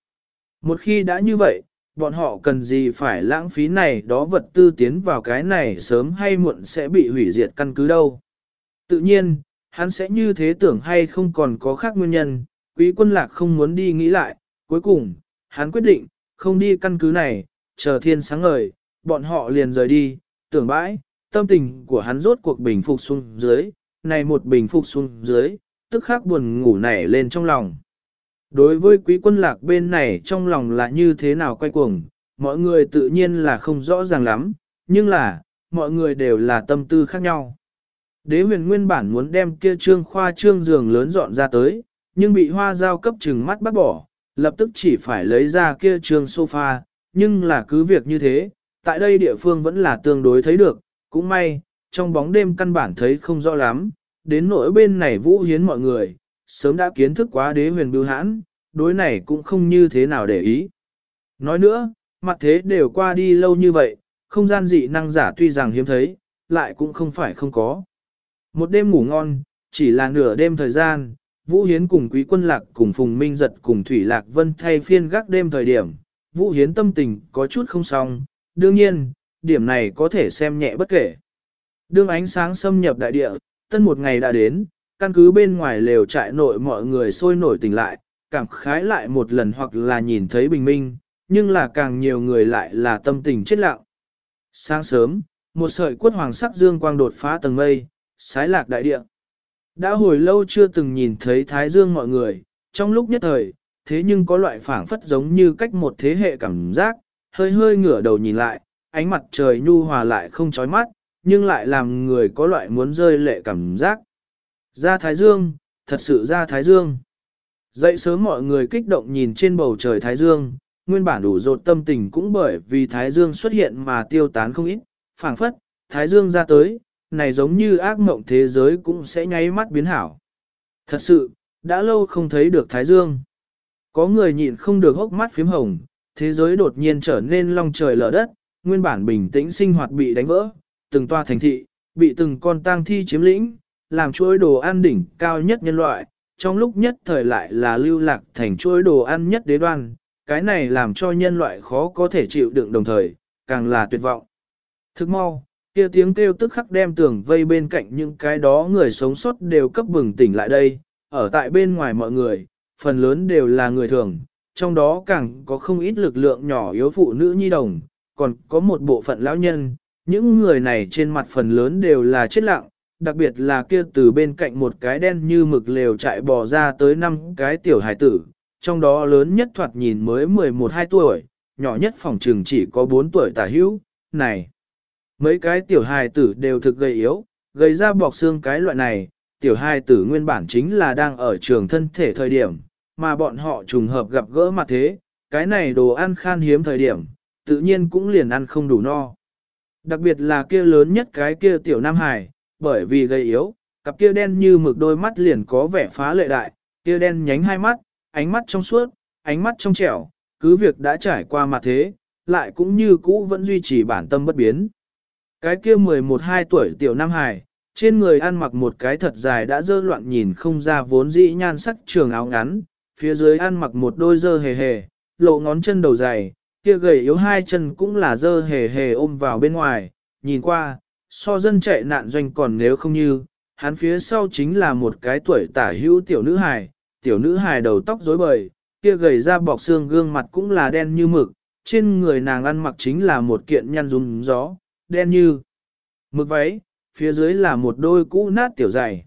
Speaker 1: Một khi đã như vậy, bọn họ cần gì phải lãng phí này đó vật tư tiến vào cái này sớm hay muộn sẽ bị hủy diệt căn cứ đâu. Tự nhiên, hắn sẽ như thế tưởng hay không còn có khác nguyên nhân, quý quân lạc không muốn đi nghĩ lại, cuối cùng, hắn quyết định, không đi căn cứ này, chờ thiên sáng ngời, bọn họ liền rời đi, tưởng bãi, tâm tình của hắn rốt cuộc bình phục xuống dưới, này một bình phục xuống dưới, tức khắc buồn ngủ nảy lên trong lòng. Đối với quý quân lạc bên này trong lòng là như thế nào quay cuồng, mọi người tự nhiên là không rõ ràng lắm, nhưng là, mọi người đều là tâm tư khác nhau. Đế huyền nguyên bản muốn đem kia trương khoa trương giường lớn dọn ra tới, nhưng bị hoa giao cấp trừng mắt bắt bỏ, lập tức chỉ phải lấy ra kia trường sofa, nhưng là cứ việc như thế, tại đây địa phương vẫn là tương đối thấy được, cũng may, trong bóng đêm căn bản thấy không rõ lắm, đến nỗi bên này vũ hiến mọi người, sớm đã kiến thức quá đế huyền bưu hãn, đối này cũng không như thế nào để ý. Nói nữa, mặt thế đều qua đi lâu như vậy, không gian dị năng giả tuy rằng hiếm thấy, lại cũng không phải không có. Một đêm ngủ ngon, chỉ là nửa đêm thời gian, Vũ Hiến cùng Quý Quân Lạc cùng Phùng Minh Giật cùng Thủy Lạc Vân thay phiên gác đêm thời điểm, Vũ Hiến tâm tình có chút không xong, đương nhiên, điểm này có thể xem nhẹ bất kể. Đương ánh sáng xâm nhập đại địa, tân một ngày đã đến, căn cứ bên ngoài lều trại nội mọi người sôi nổi tỉnh lại, cảm khái lại một lần hoặc là nhìn thấy bình minh, nhưng là càng nhiều người lại là tâm tình chết lặng. Sáng sớm, một sợi quất hoàng sắc dương quang đột phá tầng mây, sái lạc đại địa. Đã hồi lâu chưa từng nhìn thấy thái dương mọi người, trong lúc nhất thời, thế nhưng có loại phảng phất giống như cách một thế hệ cảm giác, hơi hơi ngửa đầu nhìn lại, ánh mặt trời nhu hòa lại không chói mắt, nhưng lại làm người có loại muốn rơi lệ cảm giác. Ra Thái Dương, thật sự ra Thái Dương. Dậy sớm mọi người kích động nhìn trên bầu trời Thái Dương, nguyên bản đủ rột tâm tình cũng bởi vì Thái Dương xuất hiện mà tiêu tán không ít, phảng phất, Thái Dương ra tới, này giống như ác mộng thế giới cũng sẽ nháy mắt biến hảo. Thật sự, đã lâu không thấy được Thái Dương. Có người nhịn không được hốc mắt phím hồng, thế giới đột nhiên trở nên long trời lở đất, nguyên bản bình tĩnh sinh hoạt bị đánh vỡ, từng toa thành thị, bị từng con tang thi chiếm lĩnh, làm chuỗi đồ ăn đỉnh cao nhất nhân loại, trong lúc nhất thời lại là lưu lạc thành chuỗi đồ ăn nhất đế đoan, cái này làm cho nhân loại khó có thể chịu đựng đồng thời, càng là tuyệt vọng. Thức mau, kia tiếng kêu tức khắc đem tường vây bên cạnh những cái đó người sống sót đều cấp bừng tỉnh lại đây, ở tại bên ngoài mọi người, phần lớn đều là người thường, trong đó càng có không ít lực lượng nhỏ yếu phụ nữ nhi đồng, còn có một bộ phận lão nhân, những người này trên mặt phần lớn đều là chết lặng, đặc biệt là kia từ bên cạnh một cái đen như mực lều chạy bò ra tới năm cái tiểu hải tử, trong đó lớn nhất thoạt nhìn mới 11-12 tuổi, nhỏ nhất phòng trường chỉ có 4 tuổi tả hữu, này. Mấy cái tiểu hài tử đều thực gầy yếu, gầy ra bọc xương cái loại này, tiểu hài tử nguyên bản chính là đang ở trường thân thể thời điểm, mà bọn họ trùng hợp gặp gỡ mặt thế, cái này đồ ăn khan hiếm thời điểm, tự nhiên cũng liền ăn không đủ no. Đặc biệt là kia lớn nhất cái kia tiểu nam hài, bởi vì gầy yếu, cặp kia đen như mực đôi mắt liền có vẻ phá lệ đại, kia đen nhánh hai mắt, ánh mắt trong suốt, ánh mắt trong trẻo, cứ việc đã trải qua mặt thế, lại cũng như cũ vẫn duy trì bản tâm bất biến. Cái kia 11-12 tuổi tiểu nam hải trên người ăn mặc một cái thật dài đã dơ loạn nhìn không ra vốn dĩ nhan sắc trường áo ngắn, phía dưới ăn mặc một đôi dơ hề hề, lộ ngón chân đầu dày, kia gầy yếu hai chân cũng là dơ hề hề ôm vào bên ngoài, nhìn qua, so dân chạy nạn doanh còn nếu không như, hắn phía sau chính là một cái tuổi tả hữu tiểu nữ hài, tiểu nữ hài đầu tóc rối bời, kia gầy ra bọc xương gương mặt cũng là đen như mực, trên người nàng ăn mặc chính là một kiện nhăn rung gió, đen như mực váy, phía dưới là một đôi cũ nát tiểu dày.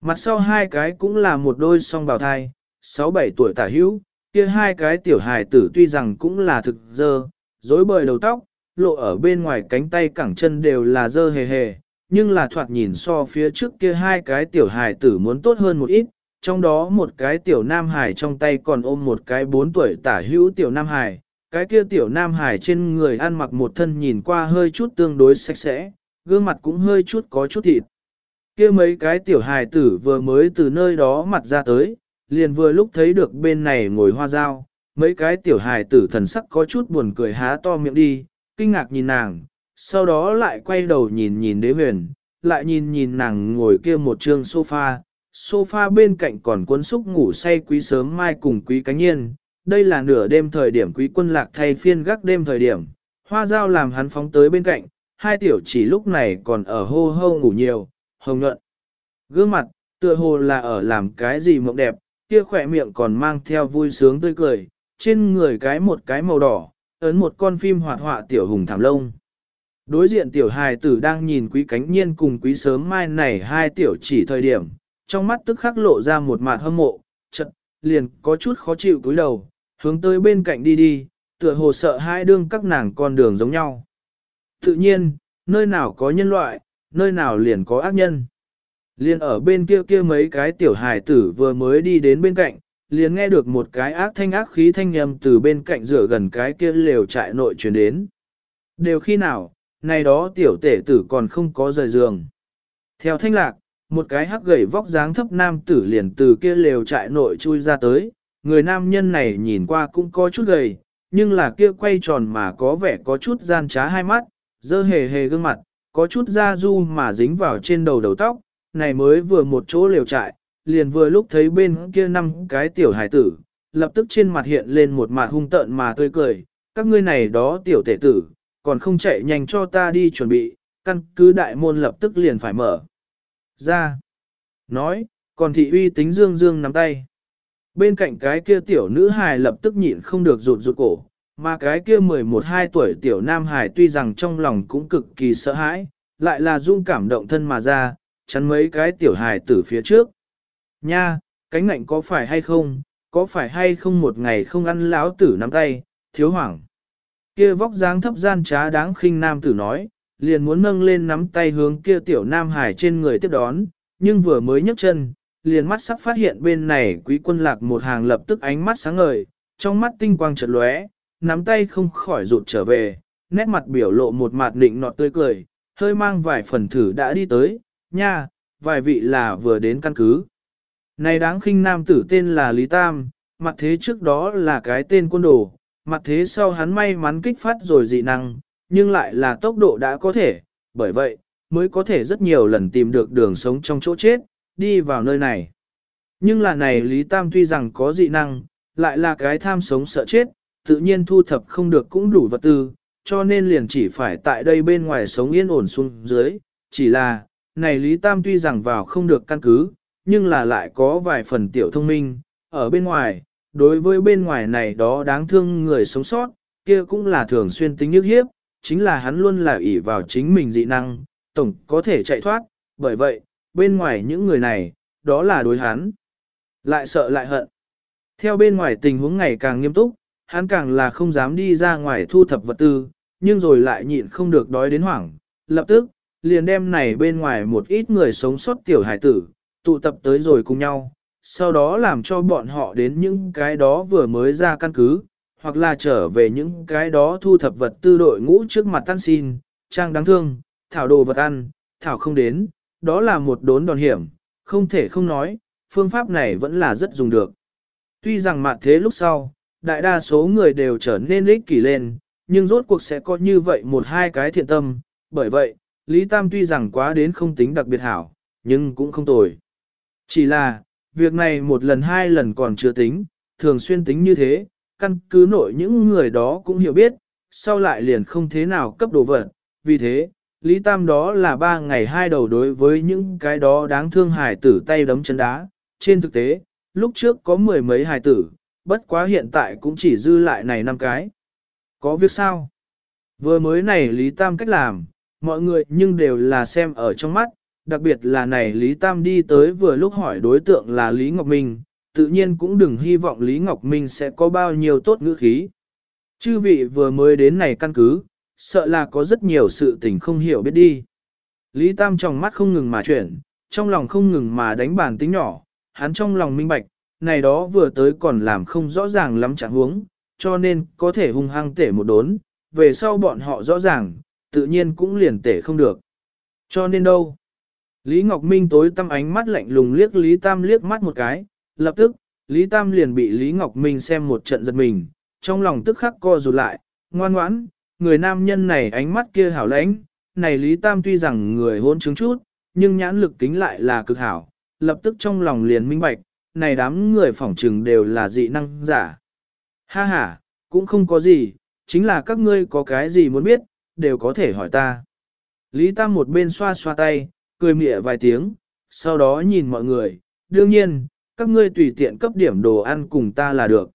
Speaker 1: Mặt sau hai cái cũng là một đôi song bào thai, 6-7 tuổi tả hữu, kia hai cái tiểu hài tử tuy rằng cũng là thực dơ, rối bời đầu tóc, lộ ở bên ngoài cánh tay cẳng chân đều là dơ hề hề, nhưng là thoạt nhìn so phía trước kia hai cái tiểu hài tử muốn tốt hơn một ít, trong đó một cái tiểu nam hài trong tay còn ôm một cái 4 tuổi tả hữu tiểu nam hài, cái kia tiểu nam hải trên người ăn mặc một thân nhìn qua hơi chút tương đối sạch sẽ, gương mặt cũng hơi chút có chút thịt. kia mấy cái tiểu hài tử vừa mới từ nơi đó mặt ra tới, liền vừa lúc thấy được bên này ngồi hoa dao, mấy cái tiểu hài tử thần sắc có chút buồn cười há to miệng đi, kinh ngạc nhìn nàng, sau đó lại quay đầu nhìn nhìn đế huyền, lại nhìn nhìn nàng ngồi kia một trương sofa, sofa bên cạnh còn cuốn xúc ngủ say quý sớm mai cùng quý cánh nhiên, đây là nửa đêm thời điểm quý quân lạc thay phiên gác đêm thời điểm, hoa dao làm hắn phóng tới bên cạnh, hai tiểu chỉ lúc này còn ở hô hô ngủ nhiều, hồng nhuận. Gương mặt, tựa hồ là ở làm cái gì mộng đẹp, kia khỏe miệng còn mang theo vui sướng tươi cười, trên người cái một cái màu đỏ, ấn một con phim hoạt họa tiểu hùng thảm lông. Đối diện tiểu hài tử đang nhìn quý cánh nhiên cùng quý sớm mai này hai tiểu chỉ thời điểm, trong mắt tức khắc lộ ra một mặt hâm mộ, chật, liền có chút khó chịu túi đầu, hướng tới bên cạnh đi đi, tựa hồ sợ hai đương các nàng con đường giống nhau. Tự nhiên, nơi nào có nhân loại, nơi nào liền có ác nhân. Liền ở bên kia kia mấy cái tiểu hài tử vừa mới đi đến bên cạnh, liền nghe được một cái ác thanh ác khí thanh nhầm từ bên cạnh rửa gần cái kia lều trại nội truyền đến. Đều khi nào, này đó tiểu tể tử còn không có rời giường. Theo thanh lạc, một cái hắc gầy vóc dáng thấp nam tử liền từ kia lều trại nội chui ra tới, người nam nhân này nhìn qua cũng có chút gầy, nhưng là kia quay tròn mà có vẻ có chút gian trá hai mắt, dơ hề hề gương mặt, có chút da du mà dính vào trên đầu đầu tóc, này mới vừa một chỗ liều trại, liền vừa lúc thấy bên kia năm cái tiểu hải tử, lập tức trên mặt hiện lên một mặt hung tợn mà tươi cười, các ngươi này đó tiểu tể tử, còn không chạy nhanh cho ta đi chuẩn bị, căn cứ đại môn lập tức liền phải mở. Ra. Nói, còn thị uy tính dương dương nắm tay. Bên cạnh cái kia tiểu nữ hài lập tức nhịn không được rụt rụt cổ, mà cái kia 11-12 tuổi tiểu nam hài tuy rằng trong lòng cũng cực kỳ sợ hãi, lại là dung cảm động thân mà ra, chắn mấy cái tiểu hài từ phía trước. Nha, cánh ngạnh có phải hay không, có phải hay không một ngày không ăn láo tử nắm tay, thiếu hoảng. Kia vóc dáng thấp gian trá đáng khinh nam tử nói, liền muốn nâng lên nắm tay hướng kia tiểu nam hải trên người tiếp đón, nhưng vừa mới nhấc chân, liền mắt sắc phát hiện bên này quý quân lạc một hàng lập tức ánh mắt sáng ngời, trong mắt tinh quang chợt lóe, nắm tay không khỏi rụt trở về, nét mặt biểu lộ một mặt định nọt tươi cười, hơi mang vài phần thử đã đi tới, nha, vài vị là vừa đến căn cứ. Này đáng khinh nam tử tên là Lý Tam, mặt thế trước đó là cái tên quân đồ, mặt thế sau hắn may mắn kích phát rồi dị năng, nhưng lại là tốc độ đã có thể, bởi vậy, mới có thể rất nhiều lần tìm được đường sống trong chỗ chết, đi vào nơi này. Nhưng là này Lý Tam tuy rằng có dị năng, lại là cái tham sống sợ chết, tự nhiên thu thập không được cũng đủ vật tư, cho nên liền chỉ phải tại đây bên ngoài sống yên ổn xuống dưới, chỉ là, này Lý Tam tuy rằng vào không được căn cứ, nhưng là lại có vài phần tiểu thông minh, ở bên ngoài, đối với bên ngoài này đó đáng thương người sống sót, kia cũng là thường xuyên tính nhức hiếp, chính là hắn luôn là ỷ vào chính mình dị năng, tổng có thể chạy thoát, bởi vậy, bên ngoài những người này, đó là đối hắn. Lại sợ lại hận. Theo bên ngoài tình huống ngày càng nghiêm túc, hắn càng là không dám đi ra ngoài thu thập vật tư, nhưng rồi lại nhịn không được đói đến hoảng. Lập tức, liền đem này bên ngoài một ít người sống sót tiểu hải tử, tụ tập tới rồi cùng nhau, sau đó làm cho bọn họ đến những cái đó vừa mới ra căn cứ, hoặc là trở về những cái đó thu thập vật tư đội ngũ trước mặt tan xin, trang đáng thương, thảo đồ vật ăn, thảo không đến, đó là một đốn đòn hiểm, không thể không nói, phương pháp này vẫn là rất dùng được. Tuy rằng mặt thế lúc sau, đại đa số người đều trở nên ích kỷ lên, nhưng rốt cuộc sẽ có như vậy một hai cái thiện tâm, bởi vậy, Lý Tam tuy rằng quá đến không tính đặc biệt hảo, nhưng cũng không tồi. Chỉ là, việc này một lần hai lần còn chưa tính, thường xuyên tính như thế, căn cứ nội những người đó cũng hiểu biết, sau lại liền không thế nào cấp đồ vật, vì thế, Lý Tam đó là ba ngày hai đầu đối với những cái đó đáng thương hài tử tay đấm chân đá. Trên thực tế, lúc trước có mười mấy hài tử, bất quá hiện tại cũng chỉ dư lại này năm cái. Có việc sao? Vừa mới này Lý Tam cách làm, mọi người nhưng đều là xem ở trong mắt, đặc biệt là này Lý Tam đi tới vừa lúc hỏi đối tượng là Lý Ngọc Minh, tự nhiên cũng đừng hy vọng Lý Ngọc Minh sẽ có bao nhiêu tốt ngữ khí. Chư vị vừa mới đến này căn cứ, sợ là có rất nhiều sự tình không hiểu biết đi. Lý Tam trong mắt không ngừng mà chuyển, trong lòng không ngừng mà đánh bàn tính nhỏ, hắn trong lòng minh bạch, này đó vừa tới còn làm không rõ ràng lắm chẳng huống, cho nên có thể hung hăng tể một đốn, về sau bọn họ rõ ràng, tự nhiên cũng liền tể không được. Cho nên đâu? Lý Ngọc Minh tối tăm ánh mắt lạnh lùng liếc Lý Tam liếc mắt một cái, lập tức, Lý Tam liền bị Lý Ngọc Minh xem một trận giật mình, trong lòng tức khắc co rụt lại, ngoan ngoãn, người nam nhân này ánh mắt kia hảo lãnh, này Lý Tam tuy rằng người hôn chứng chút, nhưng nhãn lực kính lại là cực hảo, lập tức trong lòng liền minh bạch, này đám người phỏng trừng đều là dị năng giả. Ha ha, cũng không có gì, chính là các ngươi có cái gì muốn biết, đều có thể hỏi ta. Lý Tam một bên xoa xoa tay, cười mỉa vài tiếng, sau đó nhìn mọi người, đương nhiên, các ngươi tùy tiện cấp điểm đồ ăn cùng ta là được.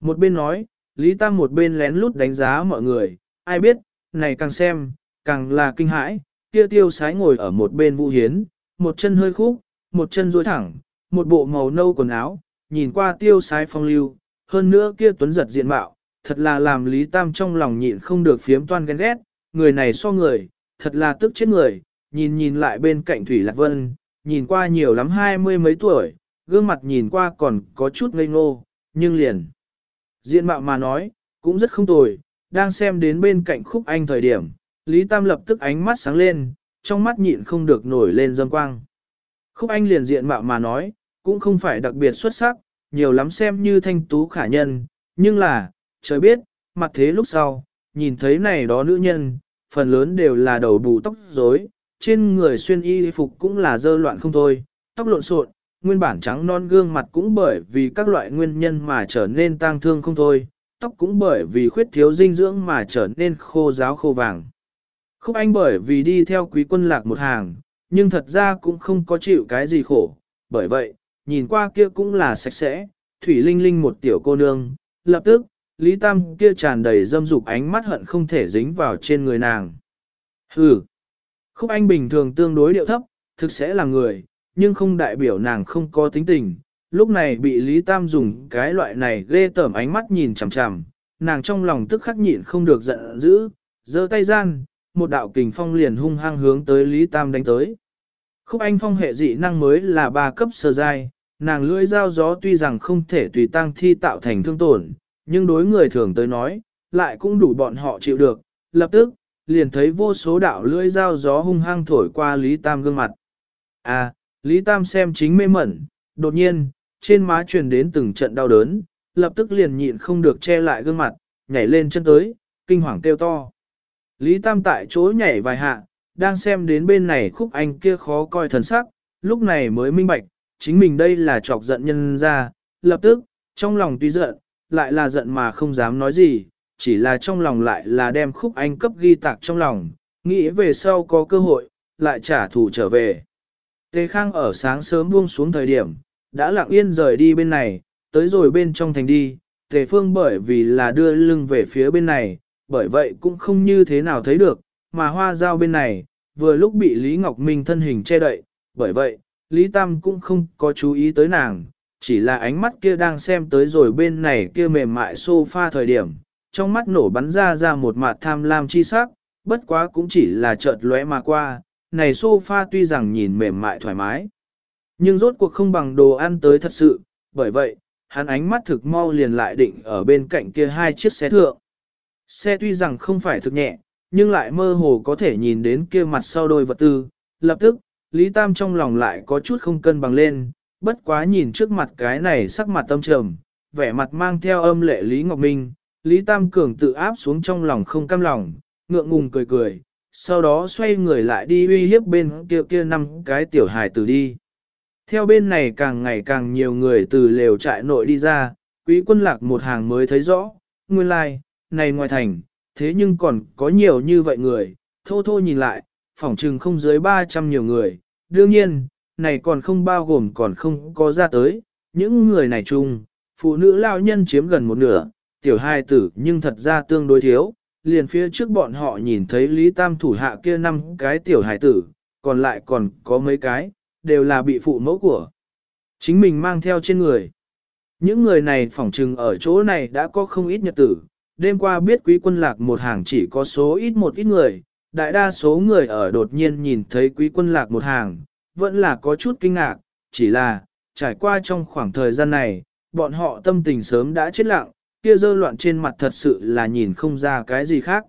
Speaker 1: Một bên nói, Lý Tam một bên lén lút đánh giá mọi người, ai biết, này càng xem, càng là kinh hãi, kia tiêu sái ngồi ở một bên vũ hiến, một chân hơi khúc, một chân duỗi thẳng, một bộ màu nâu quần áo, nhìn qua tiêu sái phong lưu, hơn nữa kia tuấn giật diện mạo, thật là làm Lý Tam trong lòng nhịn không được phiếm toan ghen ghét, người này so người, thật là tức chết người, nhìn nhìn lại bên cạnh Thủy Lạc Vân, nhìn qua nhiều lắm hai mươi mấy tuổi, gương mặt nhìn qua còn có chút ngây ngô, nhưng liền. Diện mạo mà nói, cũng rất không tồi, đang xem đến bên cạnh khúc anh thời điểm, Lý Tam lập tức ánh mắt sáng lên, trong mắt nhịn không được nổi lên dâm quang. Khúc anh liền diện mạo mà nói, cũng không phải đặc biệt xuất sắc, nhiều lắm xem như thanh tú khả nhân, nhưng là, trời biết, mặt thế lúc sau, nhìn thấy này đó nữ nhân, phần lớn đều là đầu bù tóc rối, trên người xuyên y phục cũng là dơ loạn không thôi, tóc lộn xộn, nguyên bản trắng non gương mặt cũng bởi vì các loại nguyên nhân mà trở nên tang thương không thôi, tóc cũng bởi vì khuyết thiếu dinh dưỡng mà trở nên khô ráo khô vàng. Khúc Anh bởi vì đi theo quý quân lạc một hàng, nhưng thật ra cũng không có chịu cái gì khổ, bởi vậy, nhìn qua kia cũng là sạch sẽ, thủy linh linh một tiểu cô nương, lập tức, Lý Tam kia tràn đầy dâm dục ánh mắt hận không thể dính vào trên người nàng. Hừ, Khúc Anh bình thường tương đối điệu thấp, thực sẽ là người, nhưng không đại biểu nàng không có tính tình. Lúc này bị Lý Tam dùng cái loại này ghê tởm ánh mắt nhìn chằm chằm, nàng trong lòng tức khắc nhịn không được giận dữ, giơ tay gian, một đạo kình phong liền hung hăng hướng tới Lý Tam đánh tới. Khúc Anh phong hệ dị năng mới là ba cấp sơ giai, nàng lưỡi dao gió tuy rằng không thể tùy tăng thi tạo thành thương tổn, nhưng đối người thường tới nói, lại cũng đủ bọn họ chịu được. Lập tức, liền thấy vô số đạo lưỡi dao gió hung hăng thổi qua Lý Tam gương mặt. À, Lý Tam xem chính mê mẩn, đột nhiên, trên má truyền đến từng trận đau đớn, lập tức liền nhịn không được che lại gương mặt, nhảy lên chân tới, kinh hoàng kêu to. Lý Tam tại chỗ nhảy vài hạ, đang xem đến bên này khúc anh kia khó coi thần sắc, lúc này mới minh bạch, chính mình đây là chọc giận nhân ra, lập tức, trong lòng tuy giận, lại là giận mà không dám nói gì, chỉ là trong lòng lại là đem khúc anh cấp ghi tạc trong lòng, nghĩ về sau có cơ hội, lại trả thù trở về. Tề Khang ở sáng sớm buông xuống thời điểm, đã lặng yên rời đi bên này, tới rồi bên trong thành đi, Tề Phương bởi vì là đưa lưng về phía bên này, bởi vậy cũng không như thế nào thấy được, mà hoa giao bên này, vừa lúc bị Lý Ngọc Minh thân hình che đậy, bởi vậy, Lý Tam cũng không có chú ý tới nàng, chỉ là ánh mắt kia đang xem tới rồi bên này kia mềm mại sofa thời điểm, trong mắt nổ bắn ra ra một mặt tham lam chi sắc, bất quá cũng chỉ là chợt lóe mà qua, này sofa tuy rằng nhìn mềm mại thoải mái, nhưng rốt cuộc không bằng đồ ăn tới thật sự, bởi vậy, hắn ánh mắt thực mau liền lại định ở bên cạnh kia hai chiếc xe thượng. Xe tuy rằng không phải thực nhẹ, nhưng lại mơ hồ có thể nhìn đến kia mặt sau đôi vật tư, lập tức, Lý Tam trong lòng lại có chút không cân bằng lên, bất quá nhìn trước mặt cái này sắc mặt tâm trầm, vẻ mặt mang theo âm lệ Lý Ngọc Minh, Lý Tam Cường tự áp xuống trong lòng không cam lòng, ngượng ngùng cười cười, sau đó xoay người lại đi uy hiếp bên kia kia năm cái tiểu hài tử đi. Theo bên này càng ngày càng nhiều người từ lều trại nội đi ra, quý quân lạc một hàng mới thấy rõ, nguyên lai, like, này ngoài thành, thế nhưng còn có nhiều như vậy người, thô thô nhìn lại, phỏng trừng không dưới 300 nhiều người. Đương nhiên, này còn không bao gồm còn không có ra tới, những người này chung, phụ nữ lao nhân chiếm gần một nửa, tiểu hai tử nhưng thật ra tương đối thiếu, liền phía trước bọn họ nhìn thấy Lý Tam thủ hạ kia năm cái tiểu hài tử, còn lại còn có mấy cái, đều là bị phụ mẫu của. Chính mình mang theo trên người. Những người này phỏng trừng ở chỗ này đã có không ít nhật tử, đêm qua biết quý quân lạc một hàng chỉ có số ít một ít người, đại đa số người ở đột nhiên nhìn thấy quý quân lạc một hàng, vẫn là có chút kinh ngạc, chỉ là, trải qua trong khoảng thời gian này, bọn họ tâm tình sớm đã chết lặng, kia dơ loạn trên mặt thật sự là nhìn không ra cái gì khác.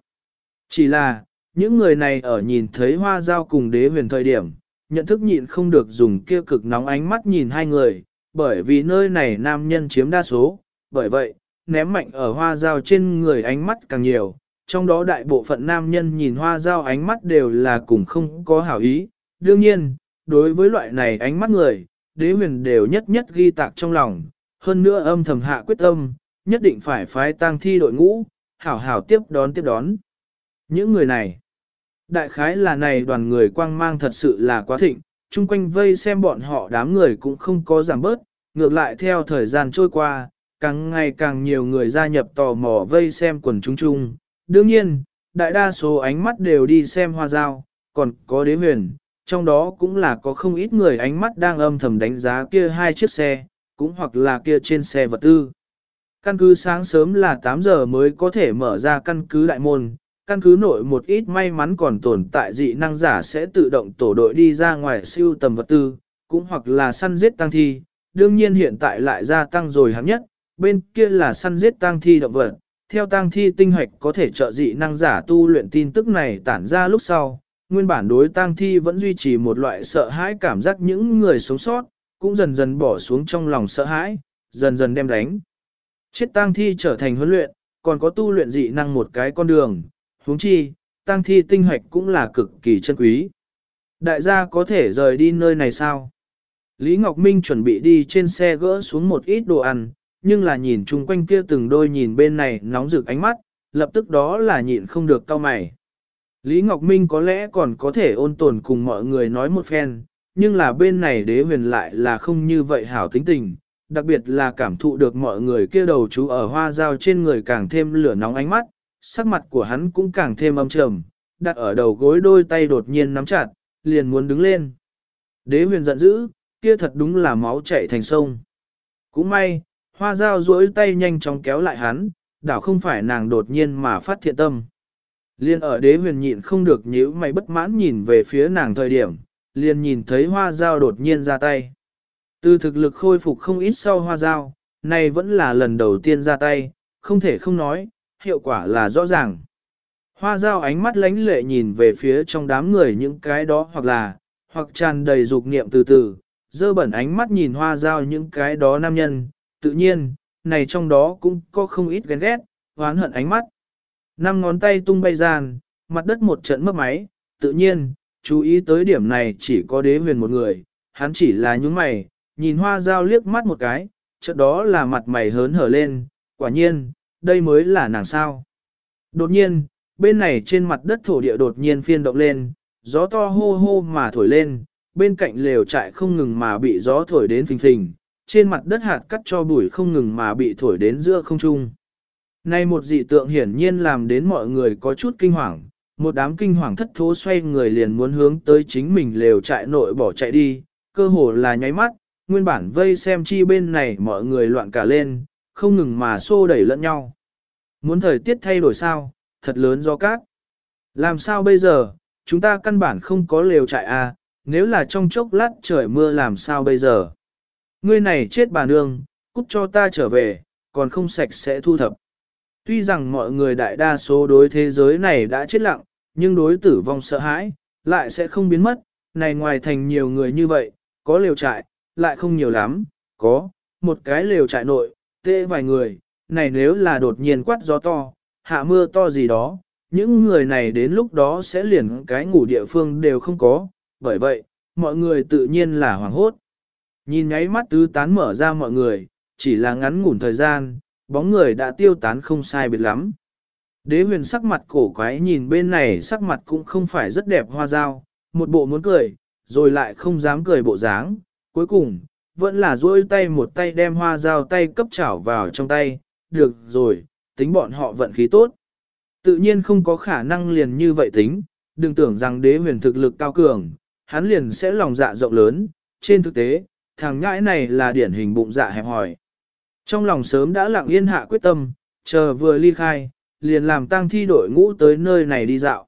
Speaker 1: Chỉ là, những người này ở nhìn thấy hoa giao cùng đế huyền thời điểm, nhận thức nhịn không được dùng kia cực nóng ánh mắt nhìn hai người, bởi vì nơi này nam nhân chiếm đa số, bởi vậy, ném mạnh ở hoa dao trên người ánh mắt càng nhiều, trong đó đại bộ phận nam nhân nhìn hoa dao ánh mắt đều là cùng không có hảo ý. Đương nhiên, đối với loại này ánh mắt người, đế huyền đều nhất nhất ghi tạc trong lòng, hơn nữa âm thầm hạ quyết tâm, nhất định phải phái tang thi đội ngũ, hảo hảo tiếp đón tiếp đón. Những người này, đại khái là này đoàn người quang mang thật sự là quá thịnh, chung quanh vây xem bọn họ đám người cũng không có giảm bớt, ngược lại theo thời gian trôi qua, càng ngày càng nhiều người gia nhập tò mò vây xem quần chúng chung. Đương nhiên, đại đa số ánh mắt đều đi xem hoa dao, còn có đế huyền, trong đó cũng là có không ít người ánh mắt đang âm thầm đánh giá kia hai chiếc xe, cũng hoặc là kia trên xe vật tư. Căn cứ sáng sớm là 8 giờ mới có thể mở ra căn cứ đại môn, căn cứ nội một ít may mắn còn tồn tại dị năng giả sẽ tự động tổ đội đi ra ngoài siêu tầm vật tư, cũng hoặc là săn giết tăng thi, đương nhiên hiện tại lại gia tăng rồi hạng nhất, bên kia là săn giết tăng thi động vật. Theo tăng thi tinh hoạch có thể trợ dị năng giả tu luyện tin tức này tản ra lúc sau, nguyên bản đối tăng thi vẫn duy trì một loại sợ hãi cảm giác những người sống sót, cũng dần dần bỏ xuống trong lòng sợ hãi, dần dần đem đánh. Chết tăng thi trở thành huấn luyện, còn có tu luyện dị năng một cái con đường, huống chi, tăng thi tinh hoạch cũng là cực kỳ chân quý. Đại gia có thể rời đi nơi này sao? Lý Ngọc Minh chuẩn bị đi trên xe gỡ xuống một ít đồ ăn, nhưng là nhìn chung quanh kia từng đôi nhìn bên này nóng rực ánh mắt, lập tức đó là nhịn không được cau mày. Lý Ngọc Minh có lẽ còn có thể ôn tồn cùng mọi người nói một phen, nhưng là bên này đế huyền lại là không như vậy hảo tính tình, đặc biệt là cảm thụ được mọi người kia đầu chú ở hoa dao trên người càng thêm lửa nóng ánh mắt, sắc mặt của hắn cũng càng thêm âm trầm, đặt ở đầu gối đôi tay đột nhiên nắm chặt, liền muốn đứng lên. Đế huyền giận dữ, kia thật đúng là máu chảy thành sông. Cũng may, hoa dao duỗi tay nhanh chóng kéo lại hắn, đảo không phải nàng đột nhiên mà phát thiện tâm. Liên ở đế huyền nhịn không được nhíu mày bất mãn nhìn về phía nàng thời điểm, liền nhìn thấy hoa dao đột nhiên ra tay. Từ thực lực khôi phục không ít sau hoa dao, này vẫn là lần đầu tiên ra tay, không thể không nói, hiệu quả là rõ ràng. Hoa dao ánh mắt lánh lệ nhìn về phía trong đám người những cái đó hoặc là, hoặc tràn đầy dục niệm từ từ, dơ bẩn ánh mắt nhìn hoa dao những cái đó nam nhân, tự nhiên, này trong đó cũng có không ít ghen ghét, hoán hận ánh mắt. Năm ngón tay tung bay gian, mặt đất một trận mất máy, tự nhiên, chú ý tới điểm này chỉ có đế huyền một người, hắn chỉ là những mày, nhìn hoa dao liếc mắt một cái, chợt đó là mặt mày hớn hở lên, quả nhiên, đây mới là nàng sao. Đột nhiên, bên này trên mặt đất thổ địa đột nhiên phiên động lên, gió to hô hô mà thổi lên, bên cạnh lều trại không ngừng mà bị gió thổi đến phình phình, trên mặt đất hạt cắt cho bụi không ngừng mà bị thổi đến giữa không trung. Này một dị tượng hiển nhiên làm đến mọi người có chút kinh hoàng, một đám kinh hoàng thất thố xoay người liền muốn hướng tới chính mình lều trại nội bỏ chạy đi, cơ hồ là nháy mắt, nguyên bản vây xem chi bên này mọi người loạn cả lên, không ngừng mà xô đẩy lẫn nhau. Muốn thời tiết thay đổi sao, thật lớn do cát. Làm sao bây giờ, chúng ta căn bản không có lều trại à, nếu là trong chốc lát trời mưa làm sao bây giờ. Ngươi này chết bà nương, cút cho ta trở về, còn không sạch sẽ thu thập. Tuy rằng mọi người đại đa số đối thế giới này đã chết lặng, nhưng đối tử vong sợ hãi, lại sẽ không biến mất, này ngoài thành nhiều người như vậy, có lều trại, lại không nhiều lắm, có, một cái lều trại nội, tê vài người, này nếu là đột nhiên quát gió to, hạ mưa to gì đó, những người này đến lúc đó sẽ liền cái ngủ địa phương đều không có, bởi vậy, mọi người tự nhiên là hoảng hốt. Nhìn nháy mắt tứ tán mở ra mọi người, chỉ là ngắn ngủn thời gian, bóng người đã tiêu tán không sai biệt lắm. Đế huyền sắc mặt cổ quái nhìn bên này sắc mặt cũng không phải rất đẹp hoa dao, một bộ muốn cười, rồi lại không dám cười bộ dáng, cuối cùng, vẫn là duỗi tay một tay đem hoa dao tay cấp chảo vào trong tay, được rồi, tính bọn họ vận khí tốt. Tự nhiên không có khả năng liền như vậy tính, đừng tưởng rằng đế huyền thực lực cao cường, hắn liền sẽ lòng dạ rộng lớn, trên thực tế, thằng ngãi này là điển hình bụng dạ hẹp hòi. Trong lòng sớm đã lặng yên hạ quyết tâm, chờ vừa ly khai, liền làm tang thi đội ngũ tới nơi này đi dạo.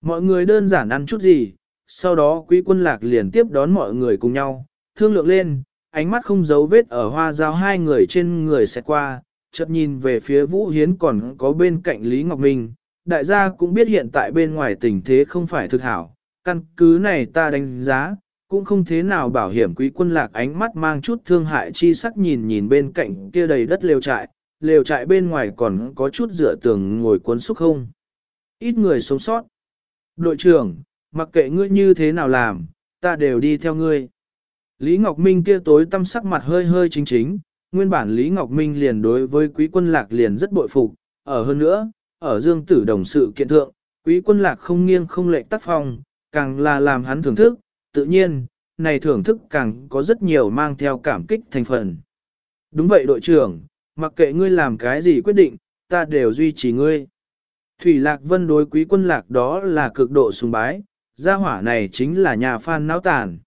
Speaker 1: Mọi người đơn giản ăn chút gì, sau đó quý quân lạc liền tiếp đón mọi người cùng nhau, thương lượng lên, ánh mắt không giấu vết ở hoa giao hai người trên người sẽ qua, chợt nhìn về phía Vũ Hiến còn có bên cạnh Lý Ngọc Minh. Đại gia cũng biết hiện tại bên ngoài tình thế không phải thực hảo, căn cứ này ta đánh giá, cũng không thế nào bảo hiểm quý quân lạc ánh mắt mang chút thương hại chi sắc nhìn nhìn bên cạnh kia đầy đất lều trại, lều trại bên ngoài còn có chút dựa tường ngồi cuốn xúc không. Ít người sống sót. Đội trưởng, mặc kệ ngươi như thế nào làm, ta đều đi theo ngươi. Lý Ngọc Minh kia tối tâm sắc mặt hơi hơi chính chính, nguyên bản Lý Ngọc Minh liền đối với quý quân lạc liền rất bội phục, ở hơn nữa, ở dương tử đồng sự kiện thượng, quý quân lạc không nghiêng không lệch tác phong, càng là làm hắn thưởng thức, tự nhiên, này thưởng thức càng có rất nhiều mang theo cảm kích thành phần. Đúng vậy đội trưởng, mặc kệ ngươi làm cái gì quyết định, ta đều duy trì ngươi. Thủy Lạc Vân đối quý quân lạc đó là cực độ sùng bái, gia hỏa này chính là nhà phan náo tàn.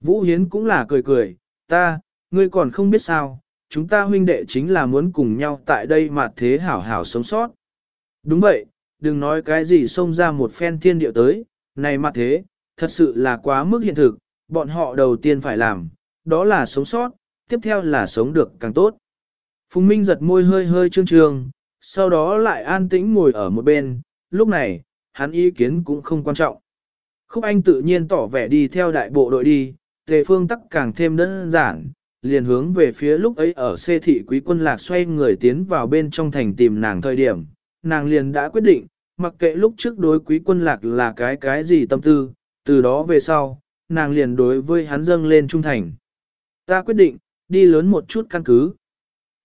Speaker 1: Vũ Hiến cũng là cười cười, ta, ngươi còn không biết sao, chúng ta huynh đệ chính là muốn cùng nhau tại đây mà thế hảo hảo sống sót. Đúng vậy, đừng nói cái gì xông ra một phen thiên địa tới, này mà thế, thật sự là quá mức hiện thực, bọn họ đầu tiên phải làm, đó là sống sót, tiếp theo là sống được càng tốt. Phùng Minh giật môi hơi hơi trương trương, sau đó lại an tĩnh ngồi ở một bên, lúc này, hắn ý kiến cũng không quan trọng. Khúc Anh tự nhiên tỏ vẻ đi theo đại bộ đội đi, tề phương tắc càng thêm đơn giản, liền hướng về phía lúc ấy ở xê thị quý quân lạc xoay người tiến vào bên trong thành tìm nàng thời điểm, nàng liền đã quyết định, mặc kệ lúc trước đối quý quân lạc là cái cái gì tâm tư, từ đó về sau, nàng liền đối với hắn dâng lên trung thành. Ta quyết định, đi lớn một chút căn cứ.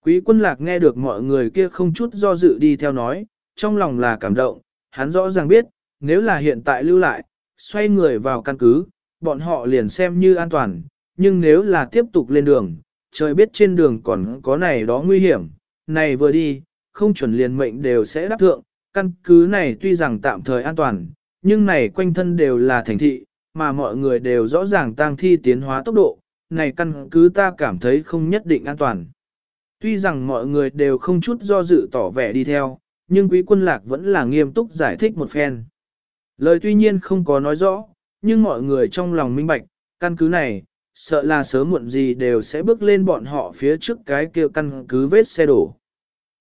Speaker 1: Quý quân lạc nghe được mọi người kia không chút do dự đi theo nói, trong lòng là cảm động, hắn rõ ràng biết, nếu là hiện tại lưu lại, xoay người vào căn cứ, bọn họ liền xem như an toàn, nhưng nếu là tiếp tục lên đường, trời biết trên đường còn có này đó nguy hiểm, này vừa đi, không chuẩn liền mệnh đều sẽ đáp thượng, căn cứ này tuy rằng tạm thời an toàn, nhưng này quanh thân đều là thành thị, mà mọi người đều rõ ràng tăng thi tiến hóa tốc độ, này căn cứ ta cảm thấy không nhất định an toàn. Tuy rằng mọi người đều không chút do dự tỏ vẻ đi theo, nhưng quý quân lạc vẫn là nghiêm túc giải thích một phen. Lời tuy nhiên không có nói rõ, nhưng mọi người trong lòng minh bạch, căn cứ này, sợ là sớm muộn gì đều sẽ bước lên bọn họ phía trước cái kia căn cứ vết xe đổ.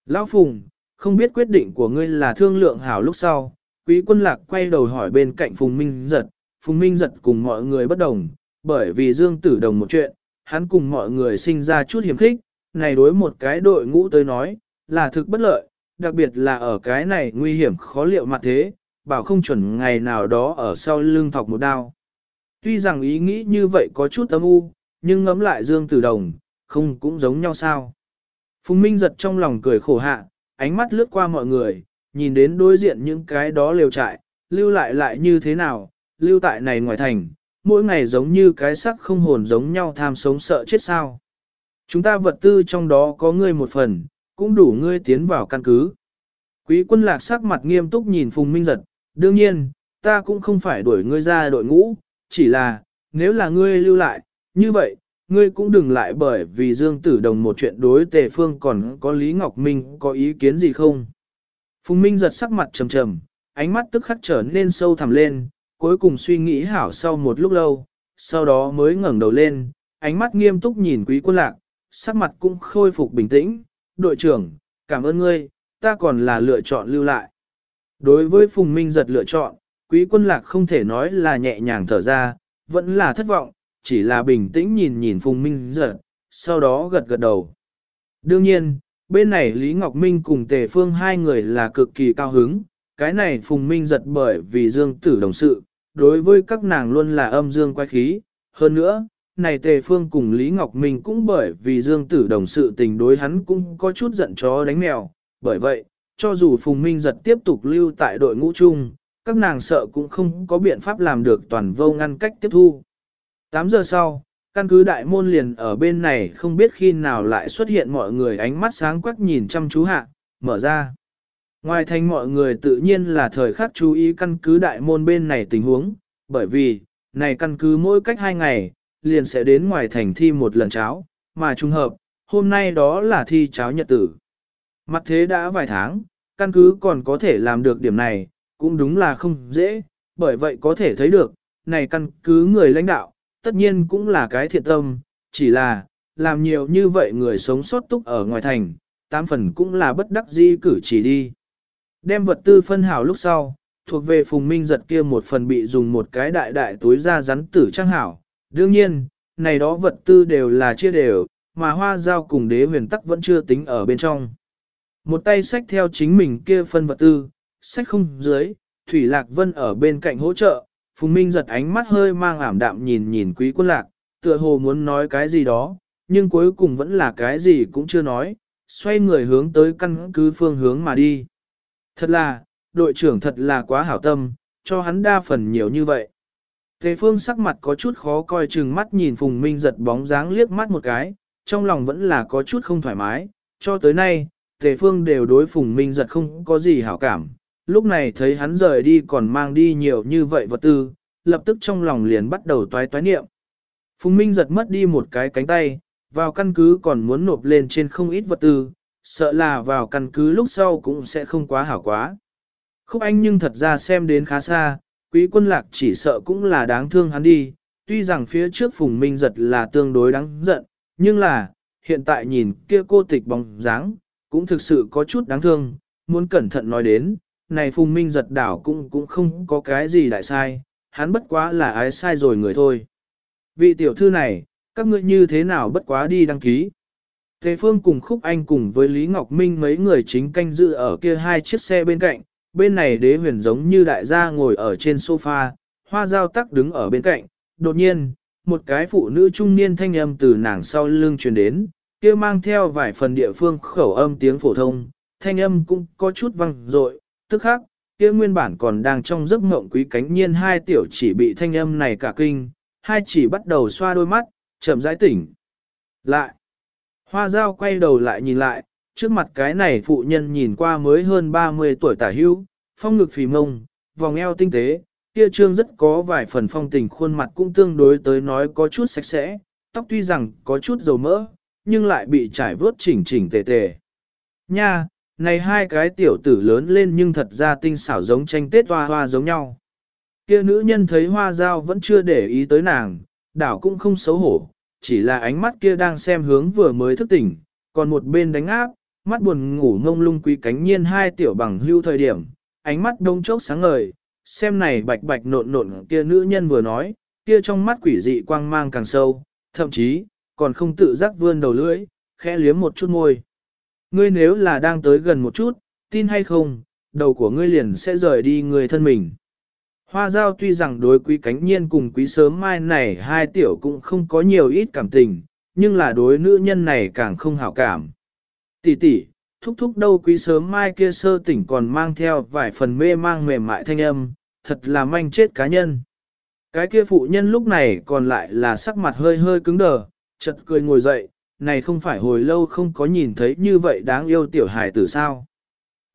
Speaker 1: Lão Phùng, không biết quyết định của ngươi là thương lượng hảo lúc sau, quý quân lạc quay đầu hỏi bên cạnh Phùng Minh Giật, Phùng Minh Giật cùng mọi người bất đồng, bởi vì Dương Tử Đồng một chuyện, hắn cùng mọi người sinh ra chút hiểm khích, này đối một cái đội ngũ tới nói, là thực bất lợi, đặc biệt là ở cái này nguy hiểm khó liệu mặt thế, bảo không chuẩn ngày nào đó ở sau lưng thọc một đao. Tuy rằng ý nghĩ như vậy có chút âm u, nhưng ngẫm lại Dương Tử Đồng, không cũng giống nhau sao. Phùng Minh giật trong lòng cười khổ hạ, ánh mắt lướt qua mọi người, nhìn đến đối diện những cái đó liều trại, lưu lại lại như thế nào, lưu tại này ngoài thành, mỗi ngày giống như cái sắc không hồn giống nhau tham sống sợ chết sao. Chúng ta vật tư trong đó có ngươi một phần, cũng đủ ngươi tiến vào căn cứ. Quý quân lạc sắc mặt nghiêm túc nhìn Phùng Minh giật, đương nhiên, ta cũng không phải đuổi ngươi ra đội ngũ, chỉ là, nếu là ngươi lưu lại, như vậy, ngươi cũng đừng lại bởi vì Dương Tử Đồng một chuyện đối tề phương còn có Lý Ngọc Minh có ý kiến gì không. Phùng Minh giật sắc mặt trầm trầm, ánh mắt tức khắc trở nên sâu thẳm lên, cuối cùng suy nghĩ hảo sau một lúc lâu, sau đó mới ngẩng đầu lên, ánh mắt nghiêm túc nhìn quý quân lạc, sắc mặt cũng khôi phục bình tĩnh, đội trưởng, cảm ơn ngươi, ta còn là lựa chọn lưu lại. Đối với Phùng Minh giật lựa chọn, quý quân lạc không thể nói là nhẹ nhàng thở ra, vẫn là thất vọng, chỉ là bình tĩnh nhìn nhìn Phùng Minh giật, sau đó gật gật đầu. Đương nhiên, bên này Lý Ngọc Minh cùng Tề Phương hai người là cực kỳ cao hứng, cái này Phùng Minh giật bởi vì Dương tử đồng sự, đối với các nàng luôn là âm dương quái khí, hơn nữa, này Tề Phương cùng Lý Ngọc Minh cũng bởi vì Dương tử đồng sự tình đối hắn cũng có chút giận chó đánh mèo, bởi vậy, cho dù Phùng Minh giật tiếp tục lưu tại đội ngũ chung, các nàng sợ cũng không có biện pháp làm được toàn vô ngăn cách tiếp thu. 8 giờ sau, căn cứ đại môn liền ở bên này không biết khi nào lại xuất hiện mọi người ánh mắt sáng quắc nhìn chăm chú hạ, mở ra. Ngoài thành mọi người tự nhiên là thời khắc chú ý căn cứ đại môn bên này tình huống, bởi vì, này căn cứ mỗi cách hai ngày, liền sẽ đến ngoài thành thi một lần cháo, mà trùng hợp, hôm nay đó là thi cháo nhật tử. Mặt thế đã vài tháng, căn cứ còn có thể làm được điểm này, cũng đúng là không dễ, bởi vậy có thể thấy được, này căn cứ người lãnh đạo, tất nhiên cũng là cái thiện tâm, chỉ là, làm nhiều như vậy người sống sót túc ở ngoài thành, tám phần cũng là bất đắc di cử chỉ đi. Đem vật tư phân hảo lúc sau, thuộc về phùng minh giật kia một phần bị dùng một cái đại đại túi ra rắn tử trang hảo. Đương nhiên, này đó vật tư đều là chia đều, mà hoa giao cùng đế huyền tắc vẫn chưa tính ở bên trong. Một tay sách theo chính mình kia phân vật tư, sách không dưới, Thủy Lạc Vân ở bên cạnh hỗ trợ, Phùng Minh giật ánh mắt hơi mang ảm đạm nhìn nhìn quý quân lạc, tựa hồ muốn nói cái gì đó, nhưng cuối cùng vẫn là cái gì cũng chưa nói, xoay người hướng tới căn cứ phương hướng mà đi. Thật là, đội trưởng thật là quá hảo tâm, cho hắn đa phần nhiều như vậy. Tề phương sắc mặt có chút khó coi chừng mắt nhìn Phùng Minh giật bóng dáng liếc mắt một cái, trong lòng vẫn là có chút không thoải mái, cho tới nay, Tề phương đều đối Phùng Minh giật không có gì hảo cảm, lúc này thấy hắn rời đi còn mang đi nhiều như vậy vật tư, lập tức trong lòng liền bắt đầu toái toái niệm. Phùng Minh giật mất đi một cái cánh tay, vào căn cứ còn muốn nộp lên trên không ít vật tư, sợ là vào căn cứ lúc sau cũng sẽ không quá hảo quá. Khúc Anh nhưng thật ra xem đến khá xa, quý quân lạc chỉ sợ cũng là đáng thương hắn đi, tuy rằng phía trước Phùng Minh giật là tương đối đáng giận, nhưng là, hiện tại nhìn kia cô tịch bóng dáng, cũng thực sự có chút đáng thương, muốn cẩn thận nói đến, này Phùng Minh giật đảo cũng cũng không có cái gì đại sai, hắn bất quá là ái sai rồi người thôi. Vị tiểu thư này, các ngươi như thế nào bất quá đi đăng ký. Tề Phương cùng Khúc Anh cùng với Lý Ngọc Minh mấy người chính canh dự ở kia hai chiếc xe bên cạnh, bên này đế huyền giống như đại gia ngồi ở trên sofa, hoa giao tắc đứng ở bên cạnh, đột nhiên, một cái phụ nữ trung niên thanh âm từ nàng sau lưng truyền đến, kia mang theo vài phần địa phương khẩu âm tiếng phổ thông, thanh âm cũng có chút vang dội, tức khắc, kia nguyên bản còn đang trong giấc mộng quý cánh nhiên hai tiểu chỉ bị thanh âm này cả kinh, hai chỉ bắt đầu xoa đôi mắt, chậm rãi tỉnh. Lại, hoa dao quay đầu lại nhìn lại, trước mặt cái này phụ nhân nhìn qua mới hơn 30 tuổi tả hữu, phong ngực phì mông, vòng eo tinh tế, kia trương rất có vài phần phong tình khuôn mặt cũng tương đối tới nói có chút sạch sẽ, tóc tuy rằng có chút dầu mỡ, nhưng lại bị trải vớt chỉnh chỉnh tề tề. Nha, này hai cái tiểu tử lớn lên nhưng thật ra tinh xảo giống tranh tết hoa hoa giống nhau. Kia nữ nhân thấy hoa dao vẫn chưa để ý tới nàng, đảo cũng không xấu hổ, chỉ là ánh mắt kia đang xem hướng vừa mới thức tỉnh, còn một bên đánh áp, mắt buồn ngủ ngông lung quý cánh nhiên hai tiểu bằng hưu thời điểm, ánh mắt đông chốc sáng ngời, xem này bạch bạch nộn nộn kia nữ nhân vừa nói, kia trong mắt quỷ dị quang mang càng sâu, thậm chí, còn không tự giác vươn đầu lưỡi, khẽ liếm một chút môi. Ngươi nếu là đang tới gần một chút, tin hay không, đầu của ngươi liền sẽ rời đi người thân mình. Hoa giao tuy rằng đối quý cánh nhiên cùng quý sớm mai này hai tiểu cũng không có nhiều ít cảm tình, nhưng là đối nữ nhân này càng không hảo cảm. Tỷ tỷ, thúc thúc đâu quý sớm mai kia sơ tỉnh còn mang theo vài phần mê mang mềm mại thanh âm, thật là manh chết cá nhân. Cái kia phụ nhân lúc này còn lại là sắc mặt hơi hơi cứng đờ, chợt cười ngồi dậy, này không phải hồi lâu không có nhìn thấy như vậy đáng yêu tiểu hài tử sao.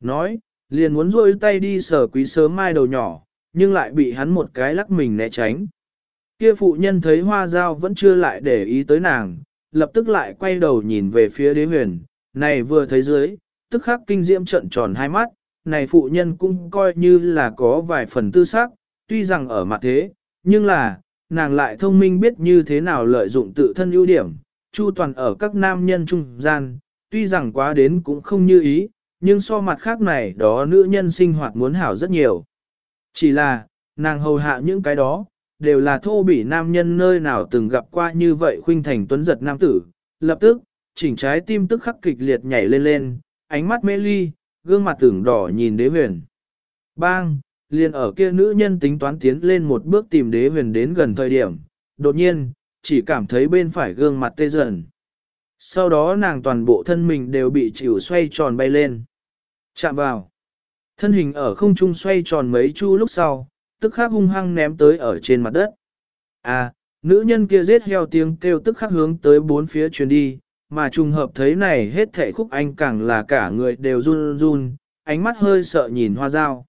Speaker 1: Nói, liền muốn rôi tay đi sờ quý sớm mai đầu nhỏ, nhưng lại bị hắn một cái lắc mình né tránh. Kia phụ nhân thấy hoa dao vẫn chưa lại để ý tới nàng, lập tức lại quay đầu nhìn về phía đế huyền, này vừa thấy dưới, tức khắc kinh diễm trận tròn hai mắt, này phụ nhân cũng coi như là có vài phần tư xác, tuy rằng ở mặt thế, nhưng là, nàng lại thông minh biết như thế nào lợi dụng tự thân ưu điểm, chu toàn ở các nam nhân trung gian, tuy rằng quá đến cũng không như ý, nhưng so mặt khác này đó nữ nhân sinh hoạt muốn hảo rất nhiều. Chỉ là, nàng hầu hạ những cái đó, đều là thô bỉ nam nhân nơi nào từng gặp qua như vậy khuynh thành tuấn giật nam tử, lập tức, chỉnh trái tim tức khắc kịch liệt nhảy lên lên, ánh mắt mê ly, gương mặt tưởng đỏ nhìn đế huyền. Bang, liền ở kia nữ nhân tính toán tiến lên một bước tìm đế huyền đến gần thời điểm, đột nhiên, chỉ cảm thấy bên phải gương mặt tê dần. Sau đó nàng toàn bộ thân mình đều bị chịu xoay tròn bay lên. Chạm vào. Thân hình ở không trung xoay tròn mấy chu lúc sau, tức khắc hung hăng ném tới ở trên mặt đất. À, nữ nhân kia giết heo tiếng kêu tức khắc hướng tới bốn phía truyền đi, mà trùng hợp thấy này hết thảy khúc anh càng là cả người đều run run, ánh mắt hơi sợ nhìn hoa dao.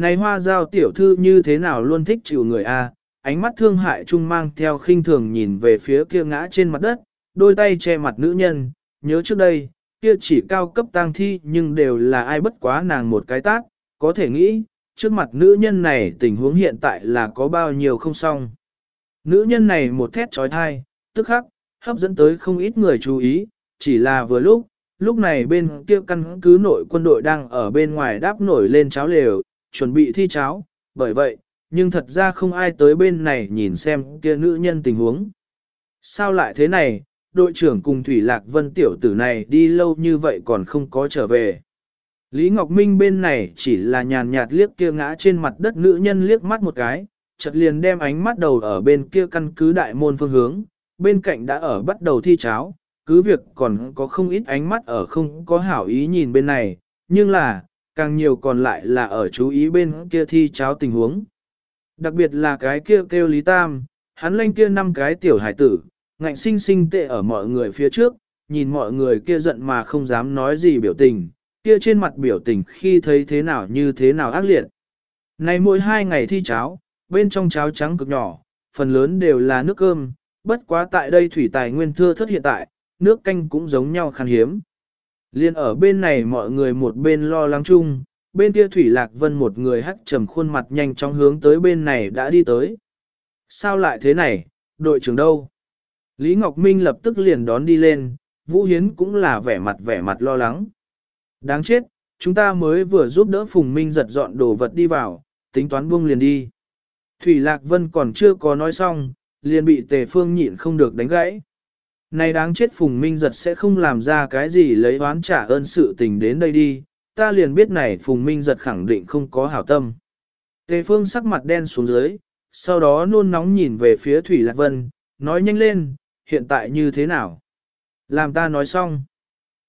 Speaker 1: Này hoa giao tiểu thư như thế nào luôn thích chịu người a? ánh mắt thương hại trung mang theo khinh thường nhìn về phía kia ngã trên mặt đất, đôi tay che mặt nữ nhân, nhớ trước đây, kia chỉ cao cấp tang thi nhưng đều là ai bất quá nàng một cái tác, có thể nghĩ, trước mặt nữ nhân này tình huống hiện tại là có bao nhiêu không xong. Nữ nhân này một thét trói thai, tức khắc, hấp dẫn tới không ít người chú ý, chỉ là vừa lúc, lúc này bên kia căn cứ nội quân đội đang ở bên ngoài đáp nổi lên cháo lều, chuẩn bị thi cháo, bởi vậy, nhưng thật ra không ai tới bên này nhìn xem kia nữ nhân tình huống. Sao lại thế này, đội trưởng cùng Thủy Lạc Vân tiểu tử này đi lâu như vậy còn không có trở về. Lý Ngọc Minh bên này chỉ là nhàn nhạt liếc kia ngã trên mặt đất nữ nhân liếc mắt một cái, chợt liền đem ánh mắt đầu ở bên kia căn cứ đại môn phương hướng, bên cạnh đã ở bắt đầu thi cháo, cứ việc còn có không ít ánh mắt ở không có hảo ý nhìn bên này, nhưng là, càng nhiều còn lại là ở chú ý bên kia thi cháo tình huống. Đặc biệt là cái kia kêu Lý Tam, hắn lên kia năm cái tiểu hải tử, ngạnh sinh sinh tệ ở mọi người phía trước, nhìn mọi người kia giận mà không dám nói gì biểu tình, kia trên mặt biểu tình khi thấy thế nào như thế nào ác liệt. Này mỗi hai ngày thi cháo, bên trong cháo trắng cực nhỏ, phần lớn đều là nước cơm, bất quá tại đây thủy tài nguyên thưa thất hiện tại, nước canh cũng giống nhau khan hiếm. Liên ở bên này mọi người một bên lo lắng chung, bên kia Thủy Lạc Vân một người hắc trầm khuôn mặt nhanh chóng hướng tới bên này đã đi tới. Sao lại thế này, đội trưởng đâu? Lý Ngọc Minh lập tức liền đón đi lên, Vũ Hiến cũng là vẻ mặt vẻ mặt lo lắng. Đáng chết, chúng ta mới vừa giúp đỡ Phùng Minh giật dọn đồ vật đi vào, tính toán buông liền đi. Thủy Lạc Vân còn chưa có nói xong, liền bị Tề Phương nhịn không được đánh gãy. Này đáng chết Phùng Minh giật sẽ không làm ra cái gì lấy oán trả ơn sự tình đến đây đi, ta liền biết này Phùng Minh giật khẳng định không có hảo tâm. Tề Phương sắc mặt đen xuống dưới, sau đó nôn nóng nhìn về phía Thủy Lạc Vân, nói nhanh lên, hiện tại như thế nào? Làm ta nói xong.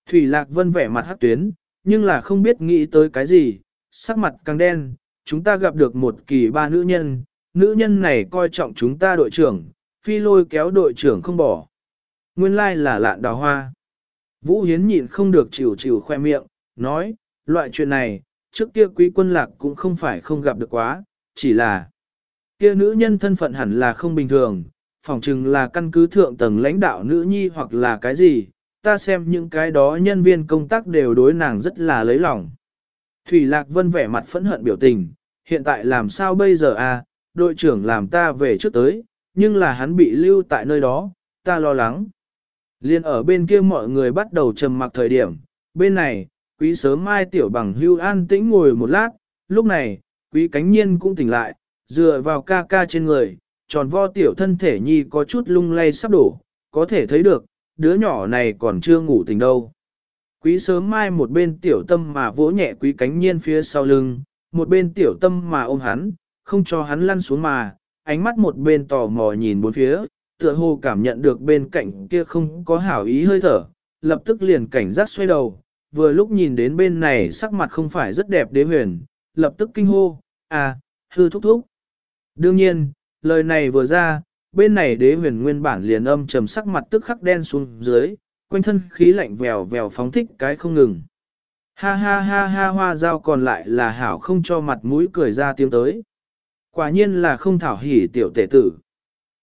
Speaker 1: Thủy Lạc Vân vẻ mặt hắc tuyến, nhưng là không biết nghĩ tới cái gì, sắc mặt càng đen, chúng ta gặp được một kỳ ba nữ nhân, nữ nhân này coi trọng chúng ta đội trưởng, phi lôi kéo đội trưởng không bỏ. Nguyên lai là lạn đào hoa. Vũ Hiến nhịn không được chịu chịu khoe miệng, nói, loại chuyện này, trước kia quý quân lạc cũng không phải không gặp được quá, chỉ là kia nữ nhân thân phận hẳn là không bình thường, phỏng chừng là căn cứ thượng tầng lãnh đạo nữ nhi hoặc là cái gì, ta xem những cái đó nhân viên công tác đều đối nàng rất là lấy lòng. Thủy Lạc Vân vẻ mặt phẫn hận biểu tình, hiện tại làm sao bây giờ à, đội trưởng làm ta về trước tới, nhưng là hắn bị lưu tại nơi đó, ta lo lắng. Liên ở bên kia mọi người bắt đầu trầm mặc thời điểm, bên này, quý sớm mai tiểu bằng hưu an tĩnh ngồi một lát, lúc này, quý cánh nhiên cũng tỉnh lại, dựa vào ca ca trên người, tròn vo tiểu thân thể nhi có chút lung lay sắp đổ, có thể thấy được, đứa nhỏ này còn chưa ngủ tỉnh đâu. Quý sớm mai một bên tiểu tâm mà vỗ nhẹ quý cánh nhiên phía sau lưng, một bên tiểu tâm mà ôm hắn, không cho hắn lăn xuống mà, ánh mắt một bên tò mò nhìn bốn phía, tựa hồ cảm nhận được bên cạnh kia không có hảo ý hơi thở, lập tức liền cảnh giác xoay đầu, vừa lúc nhìn đến bên này sắc mặt không phải rất đẹp đế huyền, lập tức kinh hô, à, hư thúc thúc. Đương nhiên, lời này vừa ra, bên này đế huyền nguyên bản liền âm trầm sắc mặt tức khắc đen xuống dưới, quanh thân khí lạnh vèo vèo phóng thích cái không ngừng. Ha ha ha ha hoa dao còn lại là hảo không cho mặt mũi cười ra tiếng tới. Quả nhiên là không thảo hỉ tiểu tể tử.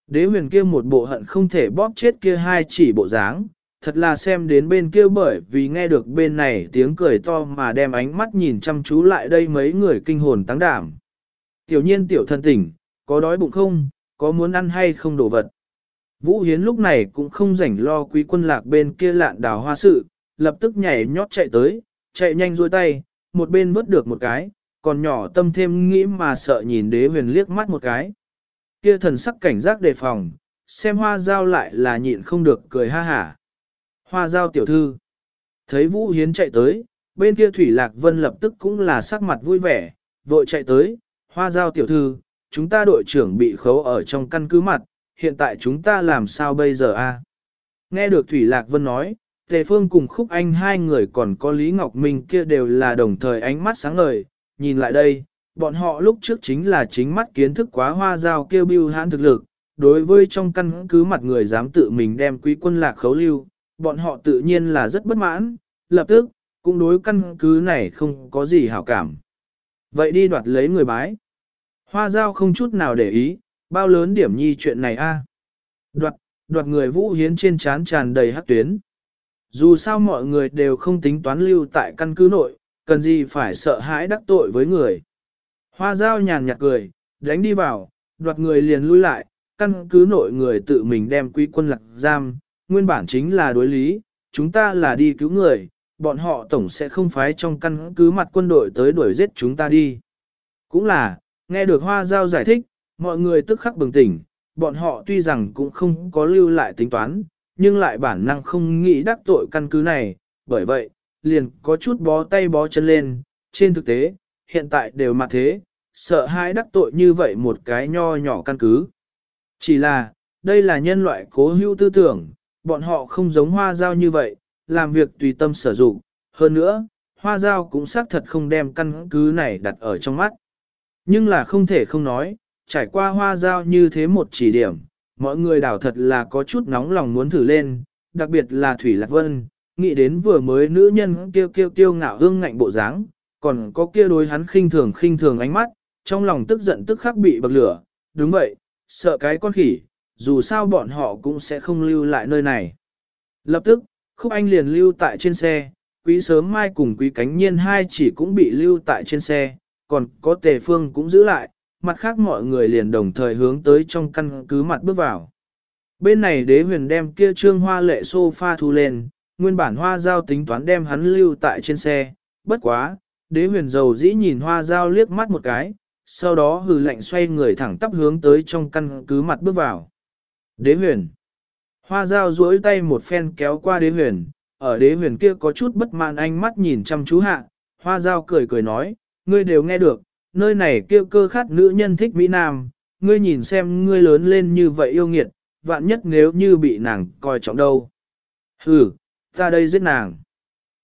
Speaker 1: Đế huyền kia một bộ hận không thể bóp chết kia hai chỉ bộ dáng, thật là xem đến bên kia bởi vì nghe được bên này tiếng cười to mà đem ánh mắt nhìn chăm chú lại đây mấy người kinh hồn tăng đảm. Tiểu nhiên tiểu thân tỉnh, có đói bụng không, có muốn ăn hay không đồ vật. Vũ Hiến lúc này cũng không rảnh lo quý quân lạc bên kia lạn đào hoa sự, lập tức nhảy nhót chạy tới, chạy nhanh duỗi tay, một bên vớt được một cái, còn nhỏ tâm thêm nghĩ mà sợ nhìn đế huyền liếc mắt một cái. Kia thần sắc cảnh giác đề phòng, xem hoa giao lại là nhịn không được cười ha hả. Hoa giao tiểu thư. Thấy Vũ Hiến chạy tới, bên kia Thủy Lạc Vân lập tức cũng là sắc mặt vui vẻ, vội chạy tới, hoa giao tiểu thư, chúng ta đội trưởng bị khấu ở trong căn cứ mặt, hiện tại chúng ta làm sao bây giờ a? Nghe được Thủy Lạc Vân nói, Tề Phương cùng Khúc Anh hai người còn có Lý Ngọc Minh kia đều là đồng thời ánh mắt sáng ngời, nhìn lại đây, bọn họ lúc trước chính là chính mắt kiến thức quá hoa giao kêu bưu hãn thực lực, đối với trong căn cứ mặt người dám tự mình đem quý quân lạc khấu lưu, bọn họ tự nhiên là rất bất mãn, lập tức, cũng đối căn cứ này không có gì hảo cảm. Vậy đi đoạt lấy người bái. Hoa giao không chút nào để ý, bao lớn điểm nhi chuyện này a Đoạt, đoạt người vũ hiến trên trán tràn đầy hắc tuyến. Dù sao mọi người đều không tính toán lưu tại căn cứ nội, cần gì phải sợ hãi đắc tội với người. Hoa giao nhàn nhạt cười, đánh đi vào, đoạt người liền lui lại, căn cứ nội người tự mình đem quý quân lạc giam, nguyên bản chính là đối lý, chúng ta là đi cứu người, bọn họ tổng sẽ không phái trong căn cứ mặt quân đội tới đuổi giết chúng ta đi. Cũng là, nghe được hoa giao giải thích, mọi người tức khắc bừng tỉnh, bọn họ tuy rằng cũng không có lưu lại tính toán, nhưng lại bản năng không nghĩ đắc tội căn cứ này, bởi vậy, liền có chút bó tay bó chân lên, trên thực tế, hiện tại đều mặt thế, sợ hãi đắc tội như vậy một cái nho nhỏ căn cứ. Chỉ là, đây là nhân loại cố hữu tư tưởng, bọn họ không giống hoa giao như vậy, làm việc tùy tâm sử dụng. Hơn nữa, hoa giao cũng xác thật không đem căn cứ này đặt ở trong mắt. Nhưng là không thể không nói, trải qua hoa giao như thế một chỉ điểm, mọi người đảo thật là có chút nóng lòng muốn thử lên, đặc biệt là Thủy Lạc Vân, nghĩ đến vừa mới nữ nhân kêu kêu kêu ngạo hương ngạnh bộ dáng, còn có kia đối hắn khinh thường khinh thường ánh mắt, trong lòng tức giận tức khắc bị bậc lửa, đúng vậy, sợ cái con khỉ, dù sao bọn họ cũng sẽ không lưu lại nơi này. Lập tức, Khúc Anh liền lưu tại trên xe, Quý Sớm Mai cùng Quý Cánh Nhiên hai chỉ cũng bị lưu tại trên xe, còn có Tề Phương cũng giữ lại, mặt khác mọi người liền đồng thời hướng tới trong căn cứ mặt bước vào. Bên này đế huyền đem kia trương hoa lệ sofa thu lên, nguyên bản hoa giao tính toán đem hắn lưu tại trên xe, bất quá, đế huyền dầu dĩ nhìn hoa giao liếc mắt một cái, sau đó hừ lạnh xoay người thẳng tắp hướng tới trong căn cứ mặt bước vào. Đế huyền. Hoa dao duỗi tay một phen kéo qua đế huyền, ở đế huyền kia có chút bất mãn ánh mắt nhìn chăm chú hạ, hoa dao cười cười nói, ngươi đều nghe được, nơi này kêu cơ khát nữ nhân thích Mỹ Nam, ngươi nhìn xem ngươi lớn lên như vậy yêu nghiệt, vạn nhất nếu như bị nàng coi trọng đâu. Hừ, ta đây giết nàng.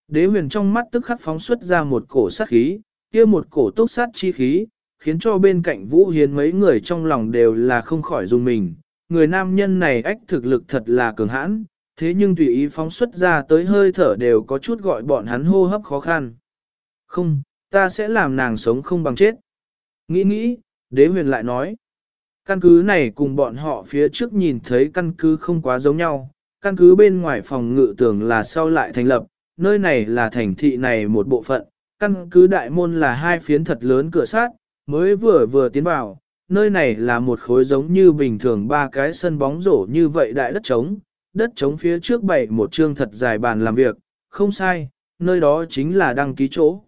Speaker 1: Đế huyền trong mắt tức khắc phóng xuất ra một cổ sát khí, kia một cổ túc sát chi khí, khiến cho bên cạnh Vũ Hiến mấy người trong lòng đều là không khỏi dùng mình. Người nam nhân này ách thực lực thật là cường hãn, thế nhưng tùy ý phóng xuất ra tới hơi thở đều có chút gọi bọn hắn hô hấp khó khăn. Không, ta sẽ làm nàng sống không bằng chết. Nghĩ nghĩ, đế huyền lại nói. Căn cứ này cùng bọn họ phía trước nhìn thấy căn cứ không quá giống nhau, căn cứ bên ngoài phòng ngự tường là sau lại thành lập, nơi này là thành thị này một bộ phận, căn cứ đại môn là hai phiến thật lớn cửa sát, mới vừa vừa tiến vào, nơi này là một khối giống như bình thường ba cái sân bóng rổ như vậy đại đất trống, đất trống phía trước bày một trương thật dài bàn làm việc, không sai, nơi đó chính là đăng ký chỗ.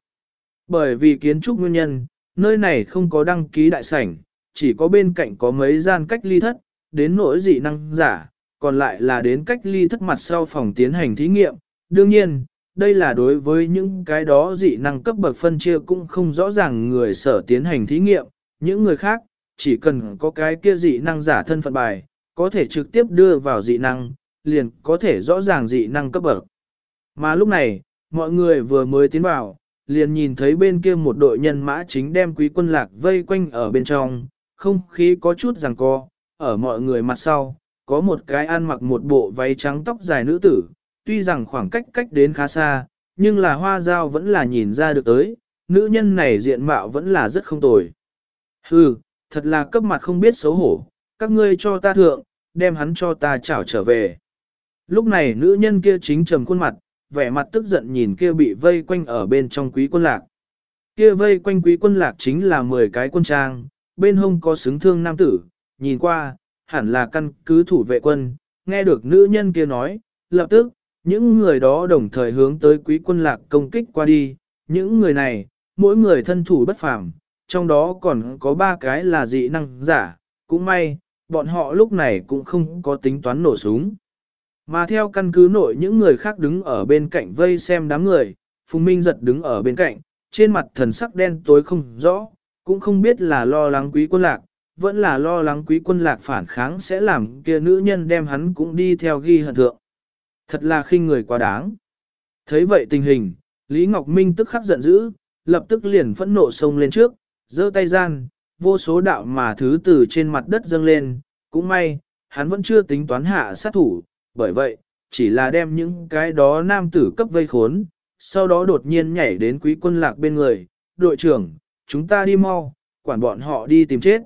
Speaker 1: Bởi vì kiến trúc nguyên nhân, nơi này không có đăng ký đại sảnh, chỉ có bên cạnh có mấy gian cách ly thất, đến nỗi dị năng giả, còn lại là đến cách ly thất mặt sau phòng tiến hành thí nghiệm. Đương nhiên, đây là đối với những cái đó dị năng cấp bậc phân chia cũng không rõ ràng người sở tiến hành thí nghiệm, những người khác, chỉ cần có cái kia dị năng giả thân phận bài, có thể trực tiếp đưa vào dị năng, liền có thể rõ ràng dị năng cấp bậc. Mà lúc này, mọi người vừa mới tiến vào, liền nhìn thấy bên kia một đội nhân mã chính đem quý quân lạc vây quanh ở bên trong, không khí có chút rằng co, ở mọi người mặt sau, có một cái ăn mặc một bộ váy trắng tóc dài nữ tử, tuy rằng khoảng cách cách đến khá xa, nhưng là hoa dao vẫn là nhìn ra được tới, nữ nhân này diện mạo vẫn là rất không tồi. Hừ, thật là cấp mặt không biết xấu hổ, các ngươi cho ta thượng, đem hắn cho ta chảo trở về. Lúc này nữ nhân kia chính trầm khuôn mặt, vẻ mặt tức giận nhìn kia bị vây quanh ở bên trong quý quân lạc. Kia vây quanh quý quân lạc chính là 10 cái quân trang, bên hông có xứng thương nam tử, nhìn qua, hẳn là căn cứ thủ vệ quân, nghe được nữ nhân kia nói, lập tức, những người đó đồng thời hướng tới quý quân lạc công kích qua đi, những người này, mỗi người thân thủ bất phàm, trong đó còn có ba cái là dị năng giả, cũng may, bọn họ lúc này cũng không có tính toán nổ súng. Mà theo căn cứ nội những người khác đứng ở bên cạnh vây xem đám người, Phùng Minh giật đứng ở bên cạnh, trên mặt thần sắc đen tối không rõ, cũng không biết là lo lắng quý quân lạc, vẫn là lo lắng quý quân lạc phản kháng sẽ làm kia nữ nhân đem hắn cũng đi theo ghi hận thượng. Thật là khinh người quá đáng. Thấy vậy tình hình, Lý Ngọc Minh tức khắc giận dữ, lập tức liền phẫn nộ xông lên trước, giơ tay gian, vô số đạo mà thứ từ trên mặt đất dâng lên, cũng may, hắn vẫn chưa tính toán hạ sát thủ, bởi vậy, chỉ là đem những cái đó nam tử cấp vây khốn, sau đó đột nhiên nhảy đến quý quân lạc bên người, đội trưởng, chúng ta đi mau, quản bọn họ đi tìm chết.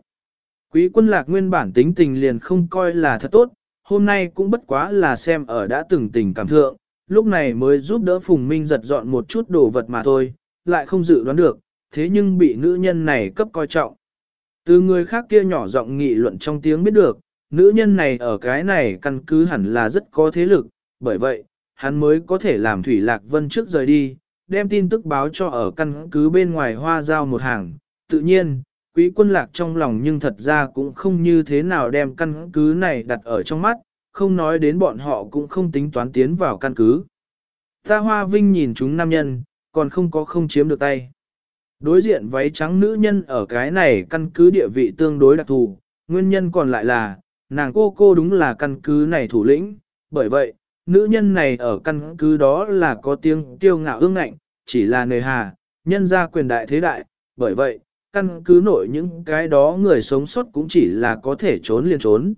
Speaker 1: Quý quân lạc nguyên bản tính tình liền không coi là thật tốt, hôm nay cũng bất quá là xem ở đã từng tình cảm thượng, lúc này mới giúp đỡ Phùng Minh giật dọn một chút đồ vật mà thôi, lại không dự đoán được, thế nhưng bị nữ nhân này cấp coi trọng. Từ người khác kia nhỏ giọng nghị luận trong tiếng biết được, nữ nhân này ở cái này căn cứ hẳn là rất có thế lực, bởi vậy, hắn mới có thể làm Thủy Lạc Vân trước rời đi, đem tin tức báo cho ở căn cứ bên ngoài hoa giao một hàng. Tự nhiên, quý quân lạc trong lòng nhưng thật ra cũng không như thế nào đem căn cứ này đặt ở trong mắt, không nói đến bọn họ cũng không tính toán tiến vào căn cứ. Ta hoa vinh nhìn chúng nam nhân, còn không có không chiếm được tay. Đối diện váy trắng nữ nhân ở cái này căn cứ địa vị tương đối đặc thù, nguyên nhân còn lại là, nàng cô cô đúng là căn cứ này thủ lĩnh, bởi vậy, nữ nhân này ở căn cứ đó là có tiếng tiêu ngạo ương ngạnh, chỉ là nề hà, nhân ra quyền đại thế đại, bởi vậy, căn cứ nội những cái đó người sống sót cũng chỉ là có thể trốn liền trốn.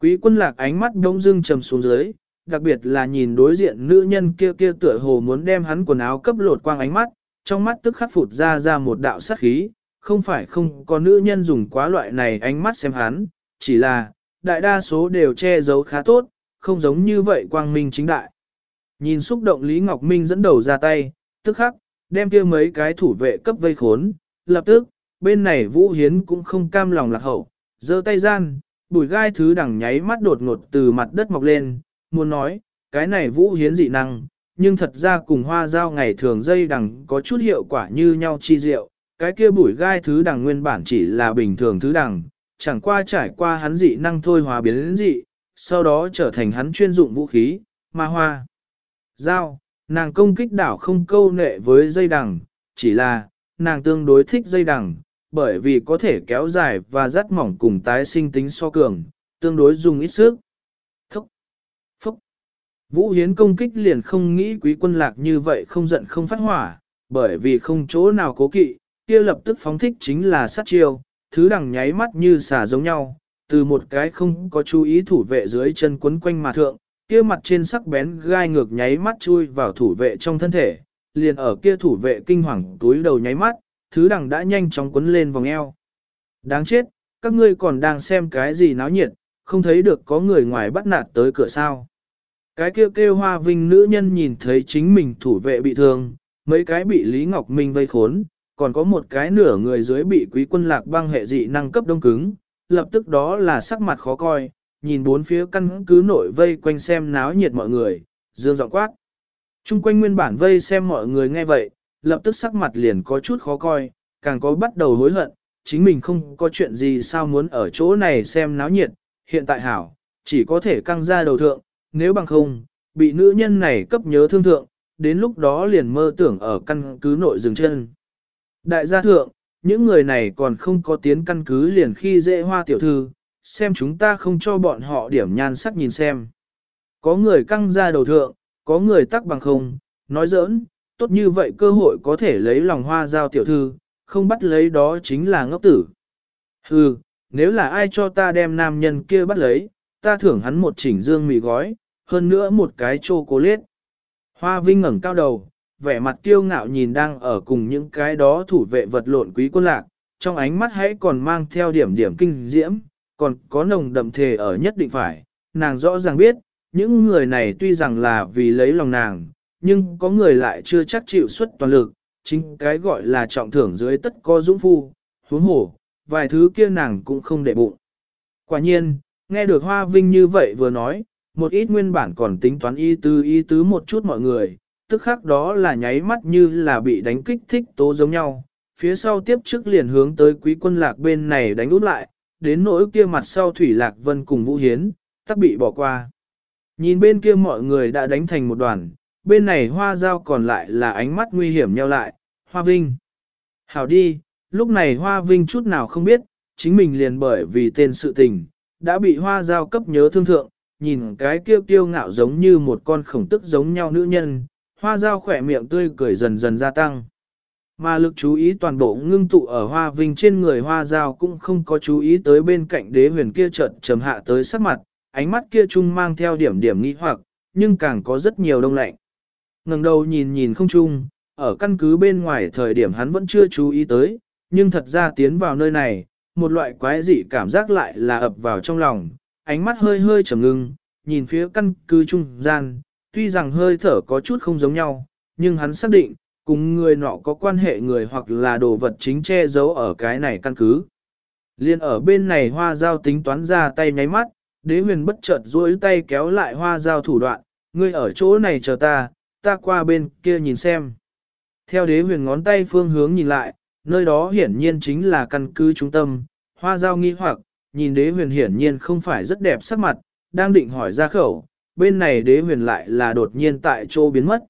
Speaker 1: Quý quân lạc ánh mắt đông dưng trầm xuống dưới, đặc biệt là nhìn đối diện nữ nhân kia kia tựa hồ muốn đem hắn quần áo cấp lột quang ánh mắt, trong mắt tức khắc phụt ra ra một đạo sát khí, không phải không có nữ nhân dùng quá loại này ánh mắt xem hắn, chỉ là, đại đa số đều che giấu khá tốt, không giống như vậy quang minh chính đại. Nhìn xúc động Lý Ngọc Minh dẫn đầu ra tay, tức khắc, đem kia mấy cái thủ vệ cấp vây khốn, lập tức, bên này Vũ Hiến cũng không cam lòng lạc hậu, giơ tay gian, bùi gai thứ đằng nháy mắt đột ngột từ mặt đất mọc lên, muốn nói, cái này Vũ Hiến dị năng, nhưng thật ra cùng hoa dao ngày thường dây đằng có chút hiệu quả như nhau chi diệu, cái kia bùi gai thứ đằng nguyên bản chỉ là bình thường thứ đằng, chẳng qua trải qua hắn dị năng thôi hòa biến đến dị, sau đó trở thành hắn chuyên dụng vũ khí, ma hoa. Dao, nàng công kích đảo không câu nệ với dây đằng, chỉ là, nàng tương đối thích dây đằng, bởi vì có thể kéo dài và rắt mỏng cùng tái sinh tính so cường, tương đối dùng ít sức. Thốc, phốc. Vũ Hiến công kích liền không nghĩ quý quân lạc như vậy không giận không phát hỏa, bởi vì không chỗ nào cố kỵ, kia lập tức phóng thích chính là sát chiêu, thứ đằng nháy mắt như xả giống nhau, từ một cái không có chú ý thủ vệ dưới chân quấn quanh mà thượng, kia mặt trên sắc bén gai ngược nháy mắt chui vào thủ vệ trong thân thể, liền ở kia thủ vệ kinh hoàng túi đầu nháy mắt, thứ đằng đã nhanh chóng quấn lên vòng eo. Đáng chết, các ngươi còn đang xem cái gì náo nhiệt, không thấy được có người ngoài bắt nạt tới cửa sao. Cái kêu kêu hoa vinh nữ nhân nhìn thấy chính mình thủ vệ bị thương, mấy cái bị Lý Ngọc Minh vây khốn, còn có một cái nửa người dưới bị quý quân lạc băng hệ dị năng cấp đông cứng, lập tức đó là sắc mặt khó coi, nhìn bốn phía căn cứ nội vây quanh xem náo nhiệt mọi người, dương giọng quát. Trung quanh nguyên bản vây xem mọi người nghe vậy, lập tức sắc mặt liền có chút khó coi, càng có bắt đầu hối hận, chính mình không có chuyện gì sao muốn ở chỗ này xem náo nhiệt, hiện tại hảo, chỉ có thể căng ra đầu thượng, nếu bằng không, bị nữ nhân này cấp nhớ thương thượng, đến lúc đó liền mơ tưởng ở căn cứ nội dừng chân. Đại gia thượng, những người này còn không có tiến căn cứ liền khi dễ hoa tiểu thư, xem chúng ta không cho bọn họ điểm nhan sắc nhìn xem. Có người căng ra đầu thượng, có người tắc bằng không, nói giỡn, tốt như vậy cơ hội có thể lấy lòng hoa giao tiểu thư, không bắt lấy đó chính là ngốc tử. Hừ, nếu là ai cho ta đem nam nhân kia bắt lấy, ta thưởng hắn một chỉnh dương mì gói, hơn nữa một cái chô liết. Hoa Vinh ngẩng cao đầu, vẻ mặt kiêu ngạo nhìn đang ở cùng những cái đó thủ vệ vật lộn quý quân lạc, trong ánh mắt hãy còn mang theo điểm điểm kinh diễm, còn có nồng đậm thề ở nhất định phải, nàng rõ ràng biết, những người này tuy rằng là vì lấy lòng nàng, nhưng có người lại chưa chắc chịu xuất toàn lực, chính cái gọi là trọng thưởng dưới tất có dũng phu, huống hổ, vài thứ kia nàng cũng không để bụng. Quả nhiên, nghe được Hoa Vinh như vậy vừa nói, một ít nguyên bản còn tính toán y tứ y tứ một chút mọi người, tức khắc đó là nháy mắt như là bị đánh kích thích tố giống nhau, phía sau tiếp trước liền hướng tới quý quân lạc bên này đánh út lại, đến nỗi kia mặt sau Thủy Lạc Vân cùng Vũ Hiến, tắc bị bỏ qua. Nhìn bên kia mọi người đã đánh thành một đoàn, bên này hoa dao còn lại là ánh mắt nguy hiểm nhau lại, hoa vinh. Hảo đi, lúc này hoa vinh chút nào không biết, chính mình liền bởi vì tên sự tình, đã bị hoa dao cấp nhớ thương thượng, nhìn cái kiêu kiêu ngạo giống như một con khổng tức giống nhau nữ nhân, hoa dao khỏe miệng tươi cười dần dần gia tăng. Mà lực chú ý toàn bộ ngưng tụ ở hoa vinh trên người hoa dao cũng không có chú ý tới bên cạnh đế huyền kia chợt trầm hạ tới sắc mặt, ánh mắt kia chung mang theo điểm điểm nghi hoặc, nhưng càng có rất nhiều đông lạnh ngẩng đầu nhìn nhìn không chung, ở căn cứ bên ngoài thời điểm hắn vẫn chưa chú ý tới, nhưng thật ra tiến vào nơi này, một loại quái dị cảm giác lại là ập vào trong lòng, ánh mắt hơi hơi trầm ngưng, nhìn phía căn cứ trung gian, tuy rằng hơi thở có chút không giống nhau, nhưng hắn xác định, cùng người nọ có quan hệ người hoặc là đồ vật chính che giấu ở cái này căn cứ. Liên ở bên này hoa giao tính toán ra tay nháy mắt, đế huyền bất chợt duỗi tay kéo lại hoa giao thủ đoạn, ngươi ở chỗ này chờ ta, ta qua bên kia nhìn xem. Theo đế huyền ngón tay phương hướng nhìn lại, nơi đó hiển nhiên chính là căn cứ trung tâm, hoa giao nghi hoặc, nhìn đế huyền hiển nhiên không phải rất đẹp sắc mặt, đang định hỏi ra khẩu, bên này đế huyền lại là đột nhiên tại chỗ biến mất.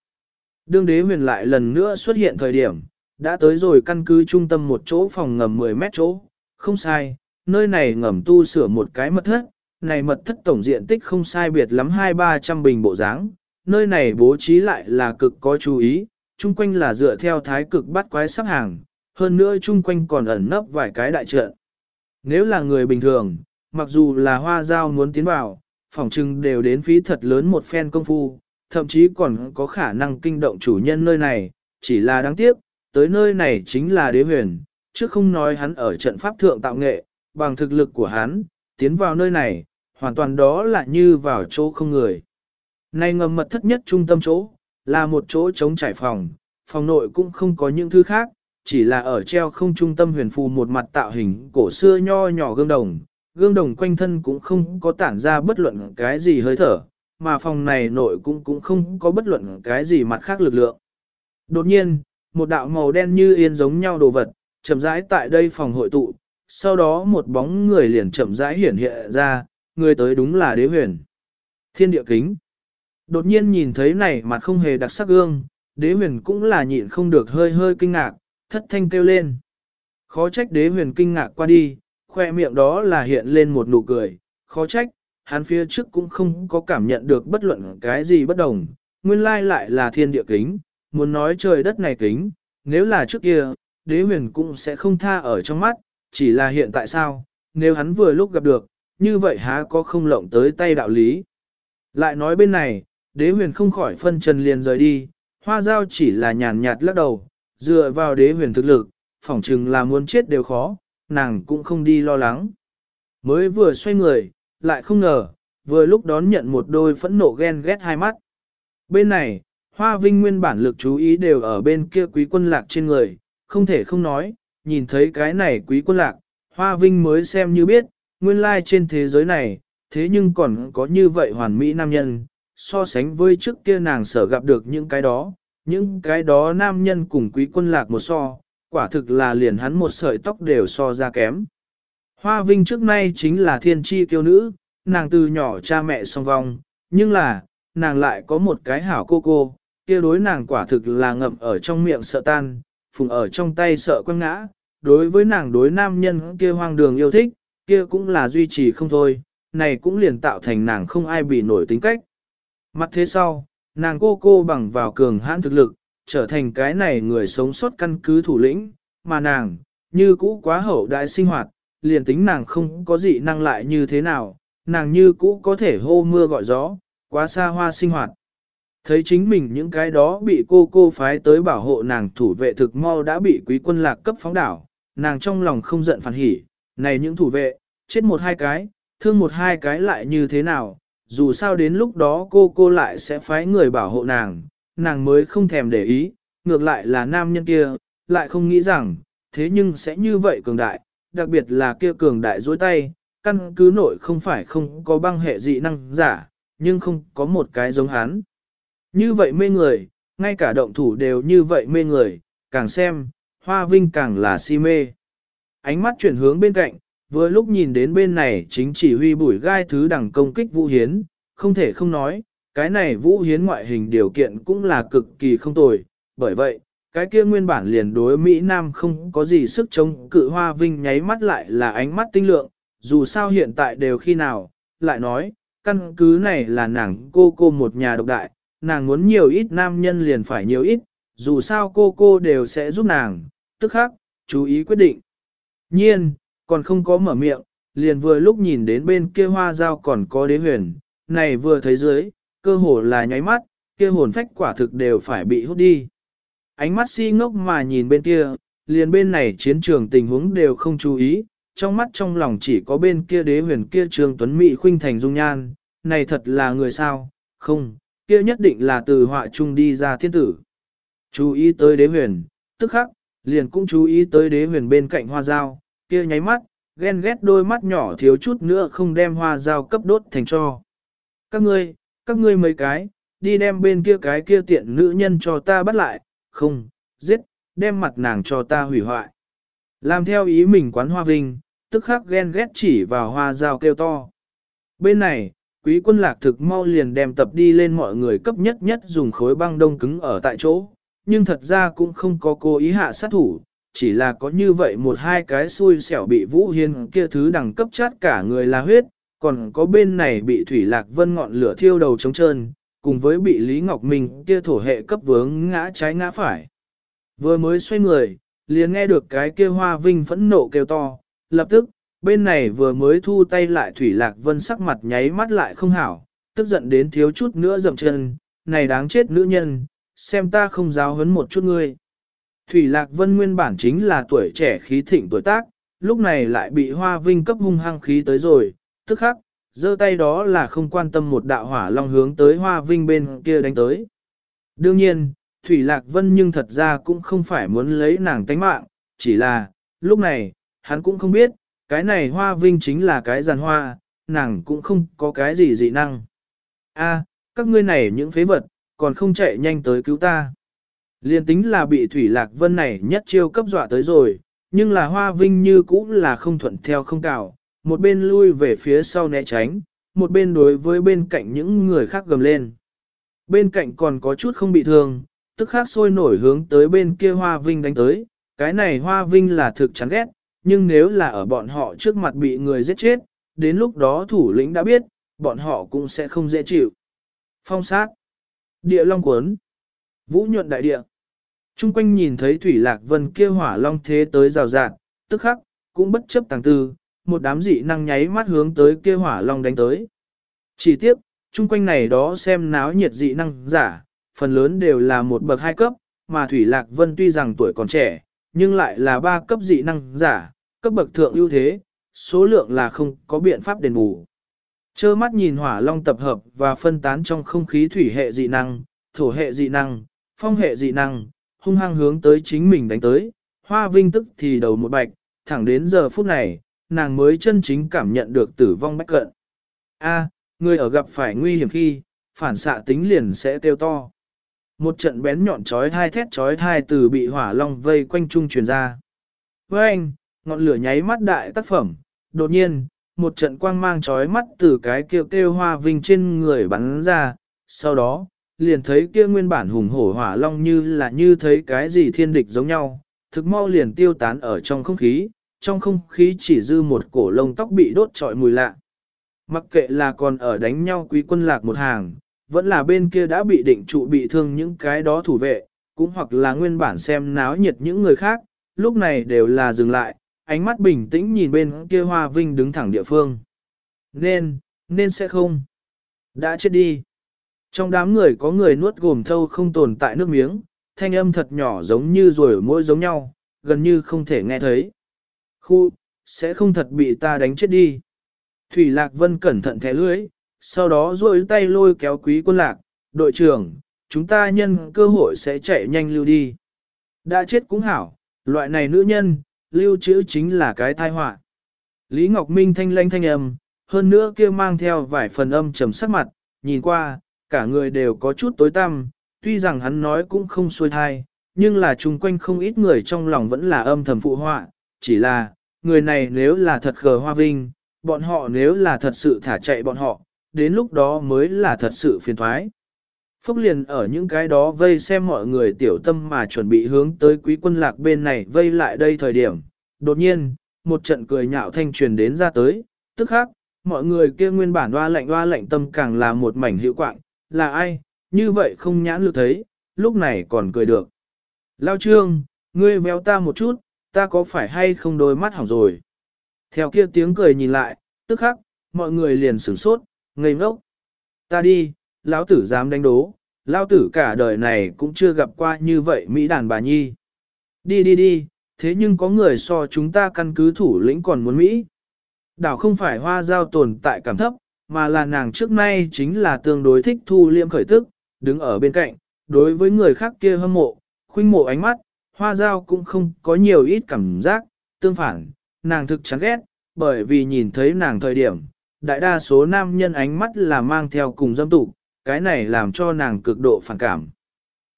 Speaker 1: Đương đế huyền lại lần nữa xuất hiện thời điểm, đã tới rồi căn cứ trung tâm một chỗ phòng ngầm 10 mét chỗ, không sai, nơi này ngầm tu sửa một cái mật thất, này mật thất tổng diện tích không sai biệt lắm hai ba trăm bình bộ dáng, nơi này bố trí lại là cực có chú ý, chung quanh là dựa theo thái cực bắt quái sắp hàng, hơn nữa chung quanh còn ẩn nấp vài cái đại trận. Nếu là người bình thường, mặc dù là hoa giao muốn tiến vào, phỏng trưng đều đến phí thật lớn một phen công phu, thậm chí còn có khả năng kinh động chủ nhân nơi này, chỉ là đáng tiếc, tới nơi này chính là đế huyền, chứ không nói hắn ở trận pháp thượng tạo nghệ, bằng thực lực của hắn, tiến vào nơi này, hoàn toàn đó là như vào chỗ không người. Này ngầm mật thất nhất trung tâm chỗ, là một chỗ trống trải phòng, phòng nội cũng không có những thứ khác, chỉ là ở treo không trung tâm huyền phù một mặt tạo hình cổ xưa nho nhỏ gương đồng, gương đồng quanh thân cũng không có tản ra bất luận cái gì hơi thở, mà phòng này nội cũng cũng không có bất luận cái gì mặt khác lực lượng. Đột nhiên, một đạo màu đen như yên giống nhau đồ vật, chậm rãi tại đây phòng hội tụ, sau đó một bóng người liền chậm rãi hiển hiện ra, người tới đúng là đế huyền. Thiên địa kính. Đột nhiên nhìn thấy này mặt không hề đặc sắc gương, đế huyền cũng là nhịn không được hơi hơi kinh ngạc, thất thanh kêu lên. Khó trách đế huyền kinh ngạc qua đi, khoe miệng đó là hiện lên một nụ cười, khó trách, hắn phía trước cũng không có cảm nhận được bất luận cái gì bất đồng, nguyên lai lại là thiên địa kính, muốn nói trời đất này kính, nếu là trước kia, đế huyền cũng sẽ không tha ở trong mắt, chỉ là hiện tại sao, nếu hắn vừa lúc gặp được, như vậy há có không lộng tới tay đạo lý. Lại nói bên này, đế huyền không khỏi phân trần liền rời đi, hoa giao chỉ là nhàn nhạt lắc đầu, dựa vào đế huyền thực lực, phỏng chừng là muốn chết đều khó, nàng cũng không đi lo lắng. Mới vừa xoay người, lại không ngờ, vừa lúc đón nhận một đôi phẫn nộ ghen ghét hai mắt. Bên này, Hoa Vinh nguyên bản lực chú ý đều ở bên kia quý quân lạc trên người, không thể không nói, nhìn thấy cái này quý quân lạc, Hoa Vinh mới xem như biết, nguyên lai trên thế giới này, thế nhưng còn có như vậy hoàn mỹ nam nhân, so sánh với trước kia nàng sở gặp được những cái đó, những cái đó nam nhân cùng quý quân lạc một so, quả thực là liền hắn một sợi tóc đều so ra kém. Hoa Vinh trước nay chính là thiên tri kiêu nữ, nàng từ nhỏ cha mẹ song vong, nhưng là, nàng lại có một cái hảo cô cô, kia đối nàng quả thực là ngậm ở trong miệng sợ tan, phùng ở trong tay sợ quăng ngã, đối với nàng đối nam nhân kia hoang đường yêu thích, kia cũng là duy trì không thôi, này cũng liền tạo thành nàng không ai bị nổi tính cách. Mặt thế sau, nàng cô cô bằng vào cường hãn thực lực, trở thành cái này người sống sót căn cứ thủ lĩnh, mà nàng, như cũ quá hậu đại sinh hoạt, liền tính nàng không có gì năng lại như thế nào, nàng như cũ có thể hô mưa gọi gió, quá xa hoa sinh hoạt. Thấy chính mình những cái đó bị cô cô phái tới bảo hộ nàng thủ vệ thực mau đã bị quý quân lạc cấp phóng đảo, nàng trong lòng không giận phản hỉ, này những thủ vệ, chết một hai cái, thương một hai cái lại như thế nào, dù sao đến lúc đó cô cô lại sẽ phái người bảo hộ nàng, nàng mới không thèm để ý, ngược lại là nam nhân kia, lại không nghĩ rằng, thế nhưng sẽ như vậy cường đại, đặc biệt là kia cường đại dối tay, căn cứ nội không phải không có băng hệ dị năng giả, nhưng không có một cái giống hắn. Như vậy mê người, ngay cả động thủ đều như vậy mê người, càng xem, hoa vinh càng là si mê. Ánh mắt chuyển hướng bên cạnh, vừa lúc nhìn đến bên này chính chỉ huy bùi gai thứ đẳng công kích Vũ Hiến, không thể không nói, cái này Vũ Hiến ngoại hình điều kiện cũng là cực kỳ không tồi, bởi vậy, cái kia nguyên bản liền đối Mỹ Nam không có gì sức chống cự hoa vinh nháy mắt lại là ánh mắt tinh lượng, dù sao hiện tại đều khi nào, lại nói, căn cứ này là nàng cô cô một nhà độc đại, nàng muốn nhiều ít nam nhân liền phải nhiều ít, dù sao cô cô đều sẽ giúp nàng, tức khắc, chú ý quyết định. Nhiên, còn không có mở miệng, liền vừa lúc nhìn đến bên kia hoa dao còn có đế huyền, này vừa thấy dưới, cơ hồ là nháy mắt, kia hồn phách quả thực đều phải bị hút đi. Ánh mắt si ngốc mà nhìn bên kia, liền bên này chiến trường tình huống đều không chú ý, trong mắt trong lòng chỉ có bên kia đế huyền kia trường tuấn mỹ khuynh thành dung nhan, này thật là người sao, không, kia nhất định là từ họa trung đi ra thiên tử. Chú ý tới đế huyền, tức khắc, liền cũng chú ý tới đế huyền bên cạnh hoa dao, kia nháy mắt, ghen ghét đôi mắt nhỏ thiếu chút nữa không đem hoa dao cấp đốt thành cho. Các ngươi, các ngươi mấy cái, đi đem bên kia cái kia tiện nữ nhân cho ta bắt lại, không, giết, đem mặt nàng cho ta hủy hoại. Làm theo ý mình quán hoa vinh, tức khắc ghen ghét chỉ vào hoa dao kêu to. Bên này, quý quân lạc thực mau liền đem tập đi lên mọi người cấp nhất nhất dùng khối băng đông cứng ở tại chỗ, nhưng thật ra cũng không có cố ý hạ sát thủ, chỉ là có như vậy một hai cái xui xẻo bị Vũ Hiên kia thứ đẳng cấp chát cả người là huyết, còn có bên này bị Thủy Lạc Vân ngọn lửa thiêu đầu trống trơn, cùng với bị Lý Ngọc Minh kia thổ hệ cấp vướng ngã trái ngã phải. Vừa mới xoay người, liền nghe được cái kia hoa vinh phẫn nộ kêu to, lập tức, bên này vừa mới thu tay lại Thủy Lạc Vân sắc mặt nháy mắt lại không hảo, tức giận đến thiếu chút nữa dầm chân, này đáng chết nữ nhân, xem ta không giáo hấn một chút ngươi. Thủy Lạc Vân nguyên bản chính là tuổi trẻ khí thịnh tuổi tác, lúc này lại bị hoa vinh cấp hung hăng khí tới rồi, tức khắc, giơ tay đó là không quan tâm một đạo hỏa long hướng tới hoa vinh bên kia đánh tới. Đương nhiên, Thủy Lạc Vân nhưng thật ra cũng không phải muốn lấy nàng tánh mạng, chỉ là, lúc này, hắn cũng không biết, cái này hoa vinh chính là cái giàn hoa, nàng cũng không có cái gì dị năng. A, các ngươi này những phế vật, còn không chạy nhanh tới cứu ta. Liên tính là bị Thủy Lạc Vân này nhất chiêu cấp dọa tới rồi, nhưng là hoa vinh như cũng là không thuận theo không cào, một bên lui về phía sau né tránh, một bên đối với bên cạnh những người khác gầm lên. Bên cạnh còn có chút không bị thương, tức khác sôi nổi hướng tới bên kia hoa vinh đánh tới, cái này hoa vinh là thực chán ghét, nhưng nếu là ở bọn họ trước mặt bị người giết chết, đến lúc đó thủ lĩnh đã biết, bọn họ cũng sẽ không dễ chịu. Phong sát, địa long cuốn, vũ nhuận đại địa. Trung quanh nhìn thấy Thủy Lạc Vân kia hỏa long thế tới rào rạt, tức khắc, cũng bất chấp tàng tư, một đám dị năng nháy mắt hướng tới kia hỏa long đánh tới. Chỉ tiếc, chung quanh này đó xem náo nhiệt dị năng giả, phần lớn đều là một bậc hai cấp, mà Thủy Lạc Vân tuy rằng tuổi còn trẻ, nhưng lại là ba cấp dị năng giả, cấp bậc thượng ưu thế, số lượng là không có biện pháp đền bù. Chơ mắt nhìn hỏa long tập hợp và phân tán trong không khí thủy hệ dị năng, thổ hệ dị năng, phong hệ dị năng, hung hăng hướng tới chính mình đánh tới, hoa vinh tức thì đầu một bạch, thẳng đến giờ phút này, nàng mới chân chính cảm nhận được tử vong bách cận. A, người ở gặp phải nguy hiểm khi, phản xạ tính liền sẽ tiêu to. Một trận bén nhọn chói thai thét chói thai từ bị hỏa long vây quanh trung truyền ra. Với anh, ngọn lửa nháy mắt đại tác phẩm, đột nhiên, một trận quang mang chói mắt từ cái kêu kêu hoa vinh trên người bắn ra, sau đó, liền thấy kia nguyên bản hùng hổ hỏa long như là như thấy cái gì thiên địch giống nhau, thực mau liền tiêu tán ở trong không khí, trong không khí chỉ dư một cổ lông tóc bị đốt trọi mùi lạ. Mặc kệ là còn ở đánh nhau quý quân lạc một hàng, vẫn là bên kia đã bị định trụ bị thương những cái đó thủ vệ, cũng hoặc là nguyên bản xem náo nhiệt những người khác, lúc này đều là dừng lại, ánh mắt bình tĩnh nhìn bên kia hoa vinh đứng thẳng địa phương. Nên, nên sẽ không. Đã chết đi. Trong đám người có người nuốt gồm thâu không tồn tại nước miếng, thanh âm thật nhỏ giống như rồi mỗi giống nhau, gần như không thể nghe thấy. Khu, sẽ không thật bị ta đánh chết đi. Thủy Lạc Vân cẩn thận thẻ lưới, sau đó duỗi tay lôi kéo quý quân lạc, đội trưởng, chúng ta nhân cơ hội sẽ chạy nhanh lưu đi. Đã chết cũng hảo, loại này nữ nhân, lưu trữ chính là cái tai họa. Lý Ngọc Minh thanh lanh thanh âm, hơn nữa kia mang theo vài phần âm trầm sắc mặt, nhìn qua, cả người đều có chút tối tăm, tuy rằng hắn nói cũng không xuôi thai, nhưng là chung quanh không ít người trong lòng vẫn là âm thầm phụ họa, chỉ là, người này nếu là thật khờ hoa vinh, bọn họ nếu là thật sự thả chạy bọn họ, đến lúc đó mới là thật sự phiền thoái. Phúc liền ở những cái đó vây xem mọi người tiểu tâm mà chuẩn bị hướng tới quý quân lạc bên này vây lại đây thời điểm. Đột nhiên, một trận cười nhạo thanh truyền đến ra tới, tức khắc, mọi người kia nguyên bản hoa lạnh hoa lạnh tâm càng là một mảnh hữu quạng, là ai, như vậy không nhãn lực thấy, lúc này còn cười được. Lao trương, ngươi véo ta một chút, ta có phải hay không đôi mắt hỏng rồi. Theo kia tiếng cười nhìn lại, tức khắc, mọi người liền sửng sốt, ngây ngốc. Ta đi, lão tử dám đánh đố, lão tử cả đời này cũng chưa gặp qua như vậy Mỹ đàn bà nhi. Đi đi đi, thế nhưng có người so chúng ta căn cứ thủ lĩnh còn muốn Mỹ. Đảo không phải hoa giao tồn tại cảm thấp, mà là nàng trước nay chính là tương đối thích thu liêm khởi tức, đứng ở bên cạnh, đối với người khác kia hâm mộ, khuynh mộ ánh mắt, hoa dao cũng không có nhiều ít cảm giác, tương phản, nàng thực chán ghét, bởi vì nhìn thấy nàng thời điểm, đại đa số nam nhân ánh mắt là mang theo cùng dâm tụ, cái này làm cho nàng cực độ phản cảm.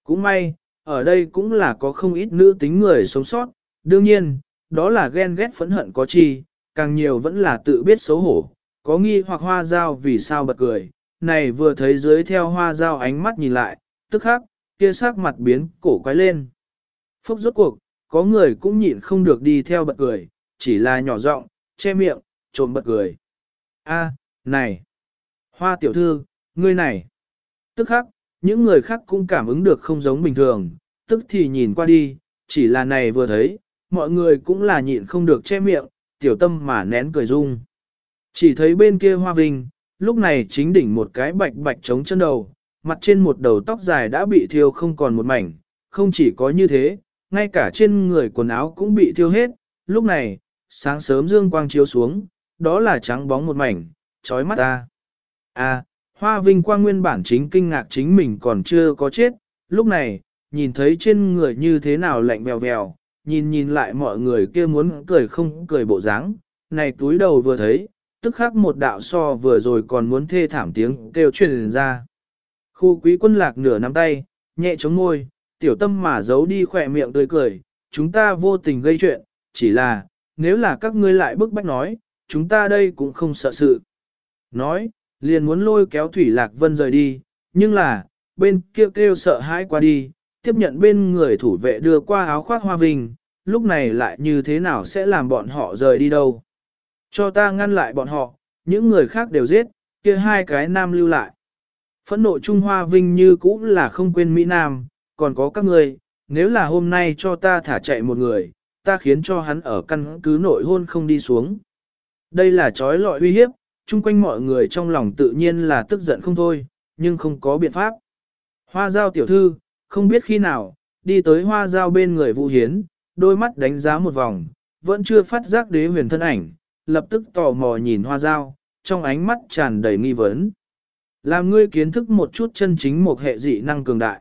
Speaker 1: Cũng may, ở đây cũng là có không ít nữ tính người sống sót, đương nhiên, đó là ghen ghét phẫn hận có chi, càng nhiều vẫn là tự biết xấu hổ, có nghi hoặc hoa dao vì sao bật cười, này vừa thấy dưới theo hoa dao ánh mắt nhìn lại, tức khắc, kia sắc mặt biến cổ quái lên. Phốc rốt cuộc, có người cũng nhịn không được đi theo bật cười, chỉ là nhỏ giọng, che miệng, trộm bật cười. A, này, hoa tiểu thư, ngươi này. Tức khắc, những người khác cũng cảm ứng được không giống bình thường, tức thì nhìn qua đi, chỉ là này vừa thấy, mọi người cũng là nhịn không được che miệng, tiểu tâm mà nén cười rung. Chỉ thấy bên kia hoa vinh, lúc này chính đỉnh một cái bạch bạch trống chân đầu, mặt trên một đầu tóc dài đã bị thiêu không còn một mảnh, không chỉ có như thế, ngay cả trên người quần áo cũng bị thiêu hết, lúc này, sáng sớm dương quang chiếu xuống, đó là trắng bóng một mảnh, chói mắt ta. À, hoa vinh quang nguyên bản chính kinh ngạc chính mình còn chưa có chết, lúc này, nhìn thấy trên người như thế nào lạnh vèo vèo, nhìn nhìn lại mọi người kia muốn cười không cười bộ dáng, này túi đầu vừa thấy, tức khắc một đạo so vừa rồi còn muốn thê thảm tiếng kêu truyền ra. Khu quý quân lạc nửa nắm tay, nhẹ chống môi, tiểu tâm mà giấu đi khỏe miệng tươi cười, chúng ta vô tình gây chuyện, chỉ là, nếu là các ngươi lại bức bách nói, chúng ta đây cũng không sợ sự. Nói, liền muốn lôi kéo Thủy Lạc Vân rời đi, nhưng là, bên kia kêu, kêu sợ hãi qua đi, tiếp nhận bên người thủ vệ đưa qua áo khoác hoa vinh, lúc này lại như thế nào sẽ làm bọn họ rời đi đâu. Cho ta ngăn lại bọn họ, những người khác đều giết, kia hai cái nam lưu lại. Phẫn nộ Trung Hoa Vinh như cũ là không quên Mỹ Nam, còn có các người, nếu là hôm nay cho ta thả chạy một người, ta khiến cho hắn ở căn cứ nội hôn không đi xuống. Đây là trói lọi uy hiếp, chung quanh mọi người trong lòng tự nhiên là tức giận không thôi, nhưng không có biện pháp. Hoa giao tiểu thư, không biết khi nào, đi tới hoa giao bên người Vũ Hiến, đôi mắt đánh giá một vòng, vẫn chưa phát giác đế huyền thân ảnh, lập tức tò mò nhìn hoa giao, trong ánh mắt tràn đầy nghi vấn. Làm ngươi kiến thức một chút chân chính một hệ dị năng cường đại.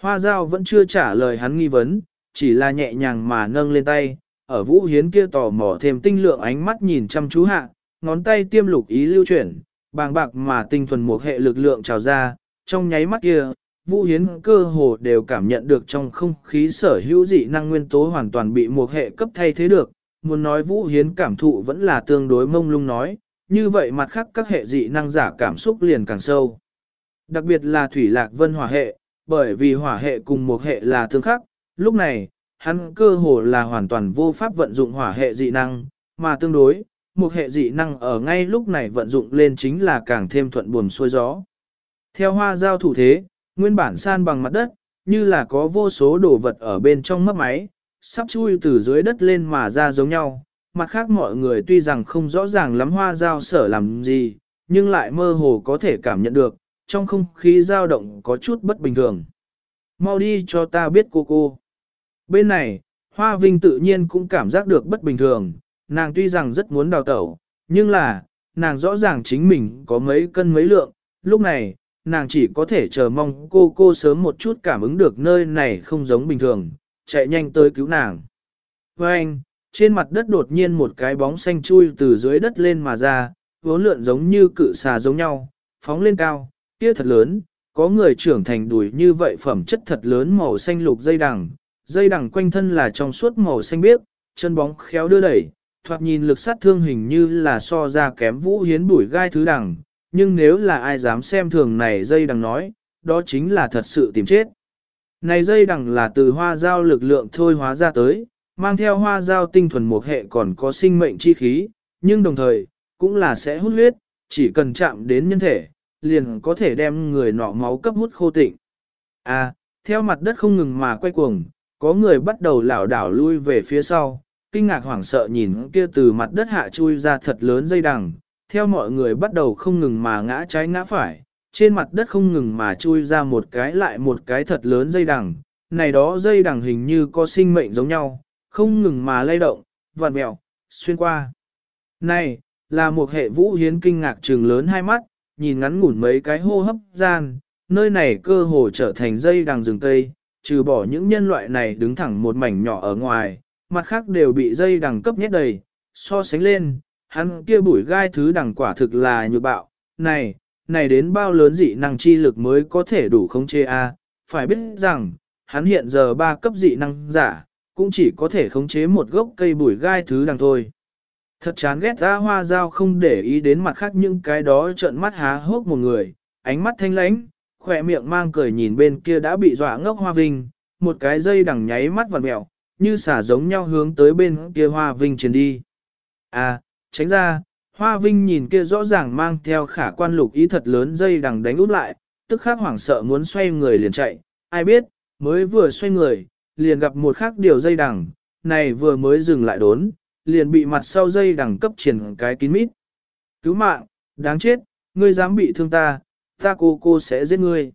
Speaker 1: Hoa giao vẫn chưa trả lời hắn nghi vấn, chỉ là nhẹ nhàng mà nâng lên tay, ở vũ hiến kia tò mò thêm tinh lượng ánh mắt nhìn chăm chú hạ, ngón tay tiêm lục ý lưu chuyển, bàng bạc mà tinh thuần một hệ lực lượng trào ra, trong nháy mắt kia, Vũ Hiến cơ hồ đều cảm nhận được trong không khí sở hữu dị năng nguyên tố hoàn toàn bị một hệ cấp thay thế được, muốn nói Vũ Hiến cảm thụ vẫn là tương đối mông lung nói, như vậy mặt khác các hệ dị năng giả cảm xúc liền càng sâu. Đặc biệt là thủy lạc vân hỏa hệ, bởi vì hỏa hệ cùng một hệ là tương khắc, lúc này, hắn cơ hồ là hoàn toàn vô pháp vận dụng hỏa hệ dị năng, mà tương đối, một hệ dị năng ở ngay lúc này vận dụng lên chính là càng thêm thuận buồm xuôi gió. Theo hoa giao thủ thế, nguyên bản san bằng mặt đất, như là có vô số đồ vật ở bên trong mấp máy, sắp chui từ dưới đất lên mà ra giống nhau. Mặt khác mọi người tuy rằng không rõ ràng lắm hoa giao sở làm gì, nhưng lại mơ hồ có thể cảm nhận được, trong không khí dao động có chút bất bình thường. Mau đi cho ta biết cô cô. Bên này, Hoa Vinh tự nhiên cũng cảm giác được bất bình thường, nàng tuy rằng rất muốn đào tẩu, nhưng là, nàng rõ ràng chính mình có mấy cân mấy lượng, lúc này, nàng chỉ có thể chờ mong cô cô sớm một chút cảm ứng được nơi này không giống bình thường, chạy nhanh tới cứu nàng. Và anh, trên mặt đất đột nhiên một cái bóng xanh chui từ dưới đất lên mà ra, vốn lượn giống như cự xà giống nhau, phóng lên cao, kia thật lớn, có người trưởng thành đùi như vậy phẩm chất thật lớn màu xanh lục dây đằng, dây đằng quanh thân là trong suốt màu xanh biếc, chân bóng khéo đưa đẩy, thoạt nhìn lực sát thương hình như là so ra kém vũ hiến bùi gai thứ đằng, nhưng nếu là ai dám xem thường này dây đằng nói, đó chính là thật sự tìm chết. Này dây đằng là từ hoa giao lực lượng thôi hóa ra tới, mang theo hoa giao tinh thuần một hệ còn có sinh mệnh chi khí, nhưng đồng thời, cũng là sẽ hút huyết, chỉ cần chạm đến nhân thể, liền có thể đem người nọ máu cấp hút khô tịnh. À, theo mặt đất không ngừng mà quay cuồng, có người bắt đầu lảo đảo lui về phía sau, kinh ngạc hoảng sợ nhìn kia từ mặt đất hạ chui ra thật lớn dây đằng, theo mọi người bắt đầu không ngừng mà ngã trái ngã phải, trên mặt đất không ngừng mà chui ra một cái lại một cái thật lớn dây đằng, này đó dây đằng hình như có sinh mệnh giống nhau, không ngừng mà lay động, vặn mẹo, xuyên qua. Này, là một hệ vũ hiến kinh ngạc trường lớn hai mắt, nhìn ngắn ngủn mấy cái hô hấp gian, nơi này cơ hồ trở thành dây đằng rừng cây, trừ bỏ những nhân loại này đứng thẳng một mảnh nhỏ ở ngoài, mặt khác đều bị dây đằng cấp nhét đầy, so sánh lên, hắn kia bụi gai thứ đằng quả thực là nhược bạo, này, này đến bao lớn dị năng chi lực mới có thể đủ khống chế A, phải biết rằng, hắn hiện giờ ba cấp dị năng giả, cũng chỉ có thể khống chế một gốc cây bùi gai thứ đằng thôi. Thật chán ghét ra hoa dao không để ý đến mặt khác những cái đó trợn mắt há hốc một người, ánh mắt thanh lãnh, khỏe miệng mang cười nhìn bên kia đã bị dọa ngốc hoa vinh, một cái dây đằng nháy mắt vặn mẹo, như xả giống nhau hướng tới bên kia hoa vinh truyền đi. À, tránh ra, hoa vinh nhìn kia rõ ràng mang theo khả quan lục ý thật lớn dây đằng đánh út lại, tức khắc hoảng sợ muốn xoay người liền chạy, ai biết, mới vừa xoay người, liền gặp một khác điều dây đằng, này vừa mới dừng lại đốn, liền bị mặt sau dây đằng cấp triển cái kín mít. Cứu mạng, đáng chết, ngươi dám bị thương ta, ta cô cô sẽ giết ngươi.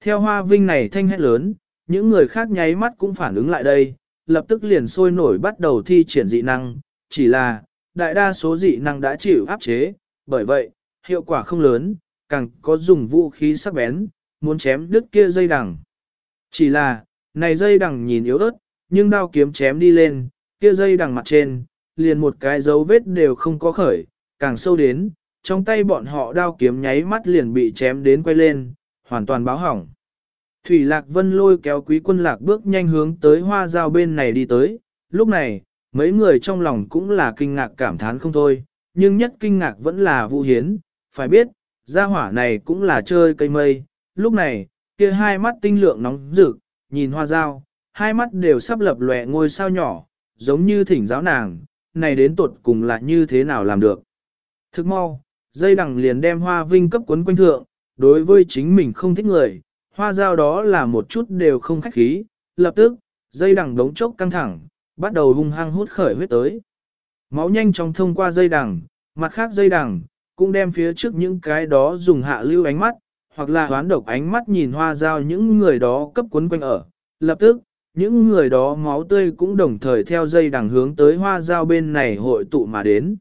Speaker 1: Theo hoa vinh này thanh hét lớn, những người khác nháy mắt cũng phản ứng lại đây, lập tức liền sôi nổi bắt đầu thi triển dị năng, chỉ là, đại đa số dị năng đã chịu áp chế, bởi vậy, hiệu quả không lớn, càng có dùng vũ khí sắc bén, muốn chém đứt kia dây đằng. Chỉ là, này dây đằng nhìn yếu ớt, nhưng đao kiếm chém đi lên, kia dây đằng mặt trên, liền một cái dấu vết đều không có khởi, càng sâu đến, trong tay bọn họ đao kiếm nháy mắt liền bị chém đến quay lên, hoàn toàn báo hỏng. Thủy Lạc Vân lôi kéo quý quân lạc bước nhanh hướng tới hoa giao bên này đi tới, lúc này, mấy người trong lòng cũng là kinh ngạc cảm thán không thôi, nhưng nhất kinh ngạc vẫn là Vũ Hiến, phải biết, gia hỏa này cũng là chơi cây mây, lúc này, kia hai mắt tinh lượng nóng rực, nhìn hoa dao, hai mắt đều sắp lập lòe ngôi sao nhỏ, giống như thỉnh giáo nàng, này đến tuột cùng là như thế nào làm được. Thức mau, dây đằng liền đem hoa vinh cấp quấn quanh thượng, đối với chính mình không thích người, hoa dao đó là một chút đều không khách khí, lập tức, dây đằng đống chốc căng thẳng, bắt đầu hung hăng hút khởi huyết tới. Máu nhanh chóng thông qua dây đằng, mặt khác dây đằng, cũng đem phía trước những cái đó dùng hạ lưu ánh mắt, hoặc là hoán độc ánh mắt nhìn hoa dao những người đó cấp cuốn quanh ở. Lập tức, những người đó máu tươi cũng đồng thời theo dây đằng hướng tới hoa dao bên này hội tụ mà đến.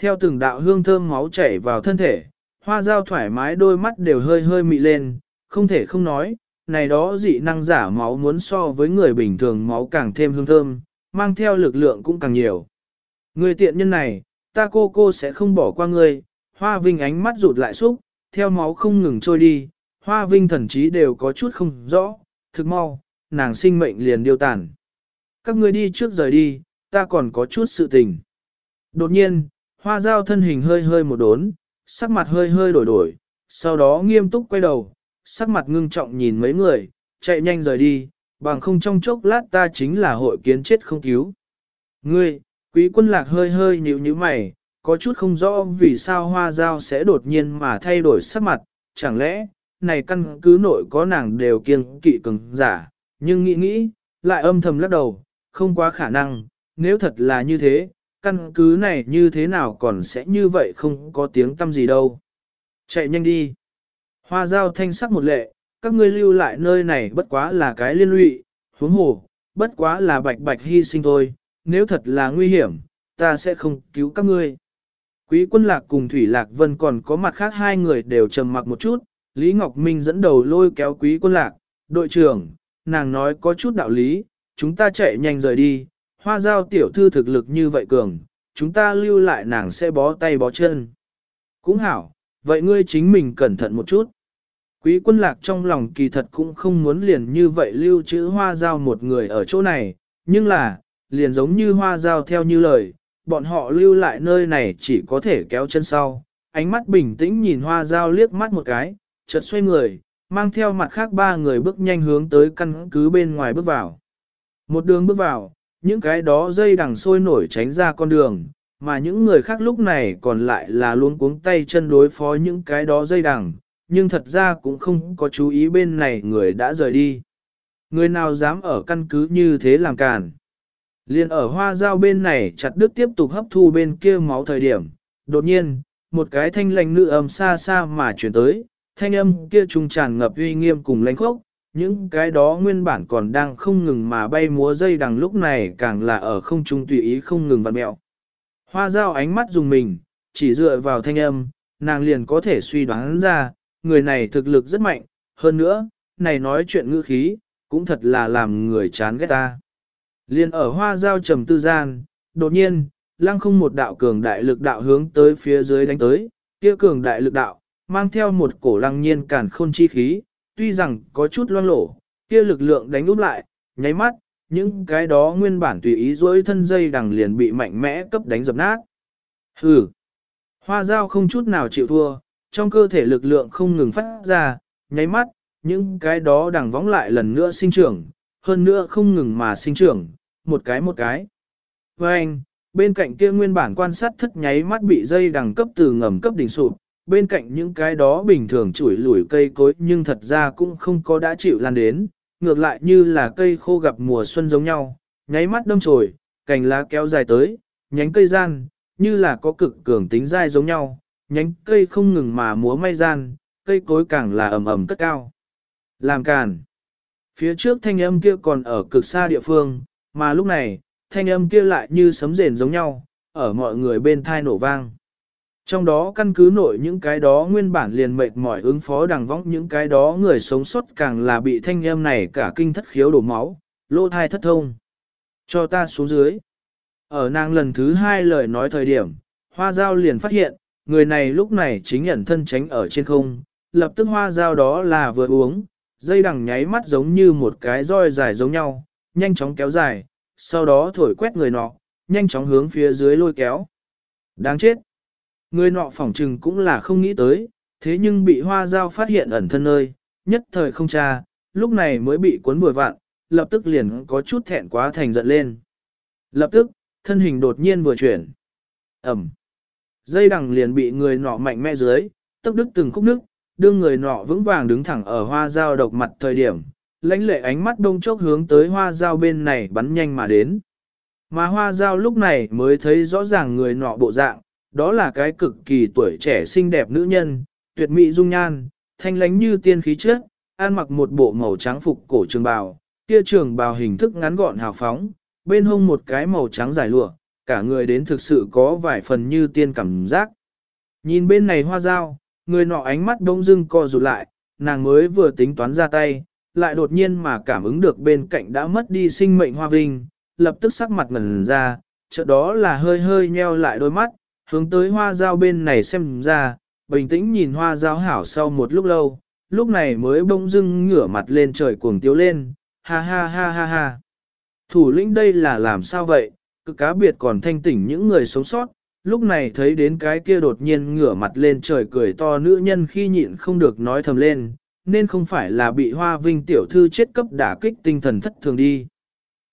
Speaker 1: Theo từng đạo hương thơm máu chảy vào thân thể, hoa dao thoải mái đôi mắt đều hơi hơi mị lên, không thể không nói, này đó dị năng giả máu muốn so với người bình thường máu càng thêm hương thơm, mang theo lực lượng cũng càng nhiều. Người tiện nhân này, ta cô cô sẽ không bỏ qua ngươi, hoa vinh ánh mắt rụt lại xúc, theo máu không ngừng trôi đi, hoa vinh thần trí đều có chút không rõ, thực mau, nàng sinh mệnh liền điêu tản. Các ngươi đi trước rời đi, ta còn có chút sự tình. Đột nhiên, hoa dao thân hình hơi hơi một đốn, sắc mặt hơi hơi đổi đổi, sau đó nghiêm túc quay đầu, sắc mặt ngưng trọng nhìn mấy người, chạy nhanh rời đi, bằng không trong chốc lát ta chính là hội kiến chết không cứu. Ngươi, quý quân lạc hơi hơi nhíu nhíu mày, có chút không rõ vì sao hoa dao sẽ đột nhiên mà thay đổi sắc mặt, chẳng lẽ, này căn cứ nội có nàng đều kiêng kỵ cứng giả, nhưng nghĩ nghĩ, lại âm thầm lắc đầu, không quá khả năng, nếu thật là như thế, căn cứ này như thế nào còn sẽ như vậy không có tiếng tâm gì đâu. Chạy nhanh đi. Hoa giao thanh sắc một lệ, các ngươi lưu lại nơi này bất quá là cái liên lụy, huống hồ, bất quá là bạch bạch hy sinh thôi, nếu thật là nguy hiểm, ta sẽ không cứu các ngươi. Quý quân lạc cùng Thủy Lạc Vân còn có mặt khác hai người đều trầm mặc một chút, Lý Ngọc Minh dẫn đầu lôi kéo quý quân lạc, đội trưởng, nàng nói có chút đạo lý, chúng ta chạy nhanh rời đi, hoa giao tiểu thư thực lực như vậy cường, chúng ta lưu lại nàng sẽ bó tay bó chân. Cũng hảo, vậy ngươi chính mình cẩn thận một chút. Quý quân lạc trong lòng kỳ thật cũng không muốn liền như vậy lưu trữ hoa giao một người ở chỗ này, nhưng là, liền giống như hoa giao theo như lời, bọn họ lưu lại nơi này chỉ có thể kéo chân sau. Ánh mắt bình tĩnh nhìn hoa giao liếc mắt một cái, chợt xoay người, mang theo mặt khác ba người bước nhanh hướng tới căn cứ bên ngoài bước vào. Một đường bước vào, những cái đó dây đằng sôi nổi tránh ra con đường, mà những người khác lúc này còn lại là luôn cuống tay chân đối phó những cái đó dây đằng, nhưng thật ra cũng không có chú ý bên này người đã rời đi. Người nào dám ở căn cứ như thế làm cản. Liên ở hoa dao bên này chặt đứt tiếp tục hấp thu bên kia máu thời điểm. Đột nhiên, một cái thanh lành nữ âm xa xa mà chuyển tới, thanh âm kia trùng tràn ngập uy nghiêm cùng lãnh khốc. Những cái đó nguyên bản còn đang không ngừng mà bay múa dây đằng lúc này càng là ở không trung tùy ý không ngừng vặn mẹo. Hoa dao ánh mắt dùng mình, chỉ dựa vào thanh âm, nàng liền có thể suy đoán ra, người này thực lực rất mạnh, hơn nữa, này nói chuyện ngữ khí, cũng thật là làm người chán ghét ta. Liên ở hoa giao trầm tư gian, đột nhiên, lăng không một đạo cường đại lực đạo hướng tới phía dưới đánh tới, kia cường đại lực đạo, mang theo một cổ lăng nhiên cản khôn chi khí, tuy rằng có chút loang lổ, kia lực lượng đánh úp lại, nháy mắt, những cái đó nguyên bản tùy ý dối thân dây đằng liền bị mạnh mẽ cấp đánh dập nát. Hừ! Hoa dao không chút nào chịu thua, trong cơ thể lực lượng không ngừng phát ra, nháy mắt, những cái đó đằng vóng lại lần nữa sinh trưởng, hơn nữa không ngừng mà sinh trưởng, một cái một cái. Và anh, bên cạnh kia nguyên bản quan sát thất nháy mắt bị dây đằng cấp từ ngầm cấp đỉnh sụp, bên cạnh những cái đó bình thường chủi lủi cây cối nhưng thật ra cũng không có đã chịu lan đến, ngược lại như là cây khô gặp mùa xuân giống nhau, nháy mắt đâm chồi, cành lá kéo dài tới, nhánh cây gian, như là có cực cường tính dai giống nhau, nhánh cây không ngừng mà múa may gian, cây cối càng là ầm ầm cất cao. Làm càn. Phía trước thanh âm kia còn ở cực xa địa phương, mà lúc này, thanh âm kia lại như sấm rền giống nhau, ở mọi người bên thai nổ vang. Trong đó căn cứ nội những cái đó nguyên bản liền mệt mỏi ứng phó đằng vong những cái đó người sống sót càng là bị thanh âm này cả kinh thất khiếu đổ máu, lô thai thất thông. Cho ta xuống dưới. Ở nàng lần thứ hai lời nói thời điểm, hoa giao liền phát hiện, người này lúc này chính nhận thân tránh ở trên không, lập tức hoa dao đó là vừa uống, dây đằng nháy mắt giống như một cái roi dài giống nhau, nhanh chóng kéo dài, sau đó thổi quét người nọ, nhanh chóng hướng phía dưới lôi kéo. Đáng chết! Người nọ phỏng trừng cũng là không nghĩ tới, thế nhưng bị hoa dao phát hiện ẩn thân nơi, nhất thời không tra, lúc này mới bị cuốn bùi vạn, lập tức liền có chút thẹn quá thành giận lên. Lập tức, thân hình đột nhiên vừa chuyển. Ẩm. Dây đằng liền bị người nọ mạnh mẽ dưới, tốc đức từng khúc nước, đưa người nọ vững vàng đứng thẳng ở hoa dao độc mặt thời điểm, lãnh lệ ánh mắt đông chốc hướng tới hoa dao bên này bắn nhanh mà đến. Mà hoa dao lúc này mới thấy rõ ràng người nọ bộ dạng, đó là cái cực kỳ tuổi trẻ xinh đẹp nữ nhân, tuyệt mỹ dung nhan, thanh lánh như tiên khí trước, ăn mặc một bộ màu trắng phục cổ trường bào, kia trường bào hình thức ngắn gọn hào phóng, bên hông một cái màu trắng dài lụa, cả người đến thực sự có vài phần như tiên cảm giác. Nhìn bên này hoa dao, người nọ ánh mắt đông dưng co rụt lại, nàng mới vừa tính toán ra tay, lại đột nhiên mà cảm ứng được bên cạnh đã mất đi sinh mệnh hoa vinh, lập tức sắc mặt ngẩn ra, chợt đó là hơi hơi nheo lại đôi mắt, hướng tới hoa dao bên này xem ra, bình tĩnh nhìn hoa dao hảo sau một lúc lâu, lúc này mới bỗng dưng ngửa mặt lên trời cuồng tiếu lên, ha ha ha ha ha. Thủ lĩnh đây là làm sao vậy, cực cá biệt còn thanh tỉnh những người sống sót, lúc này thấy đến cái kia đột nhiên ngửa mặt lên trời cười to nữ nhân khi nhịn không được nói thầm lên, nên không phải là bị hoa vinh tiểu thư chết cấp đả kích tinh thần thất thường đi.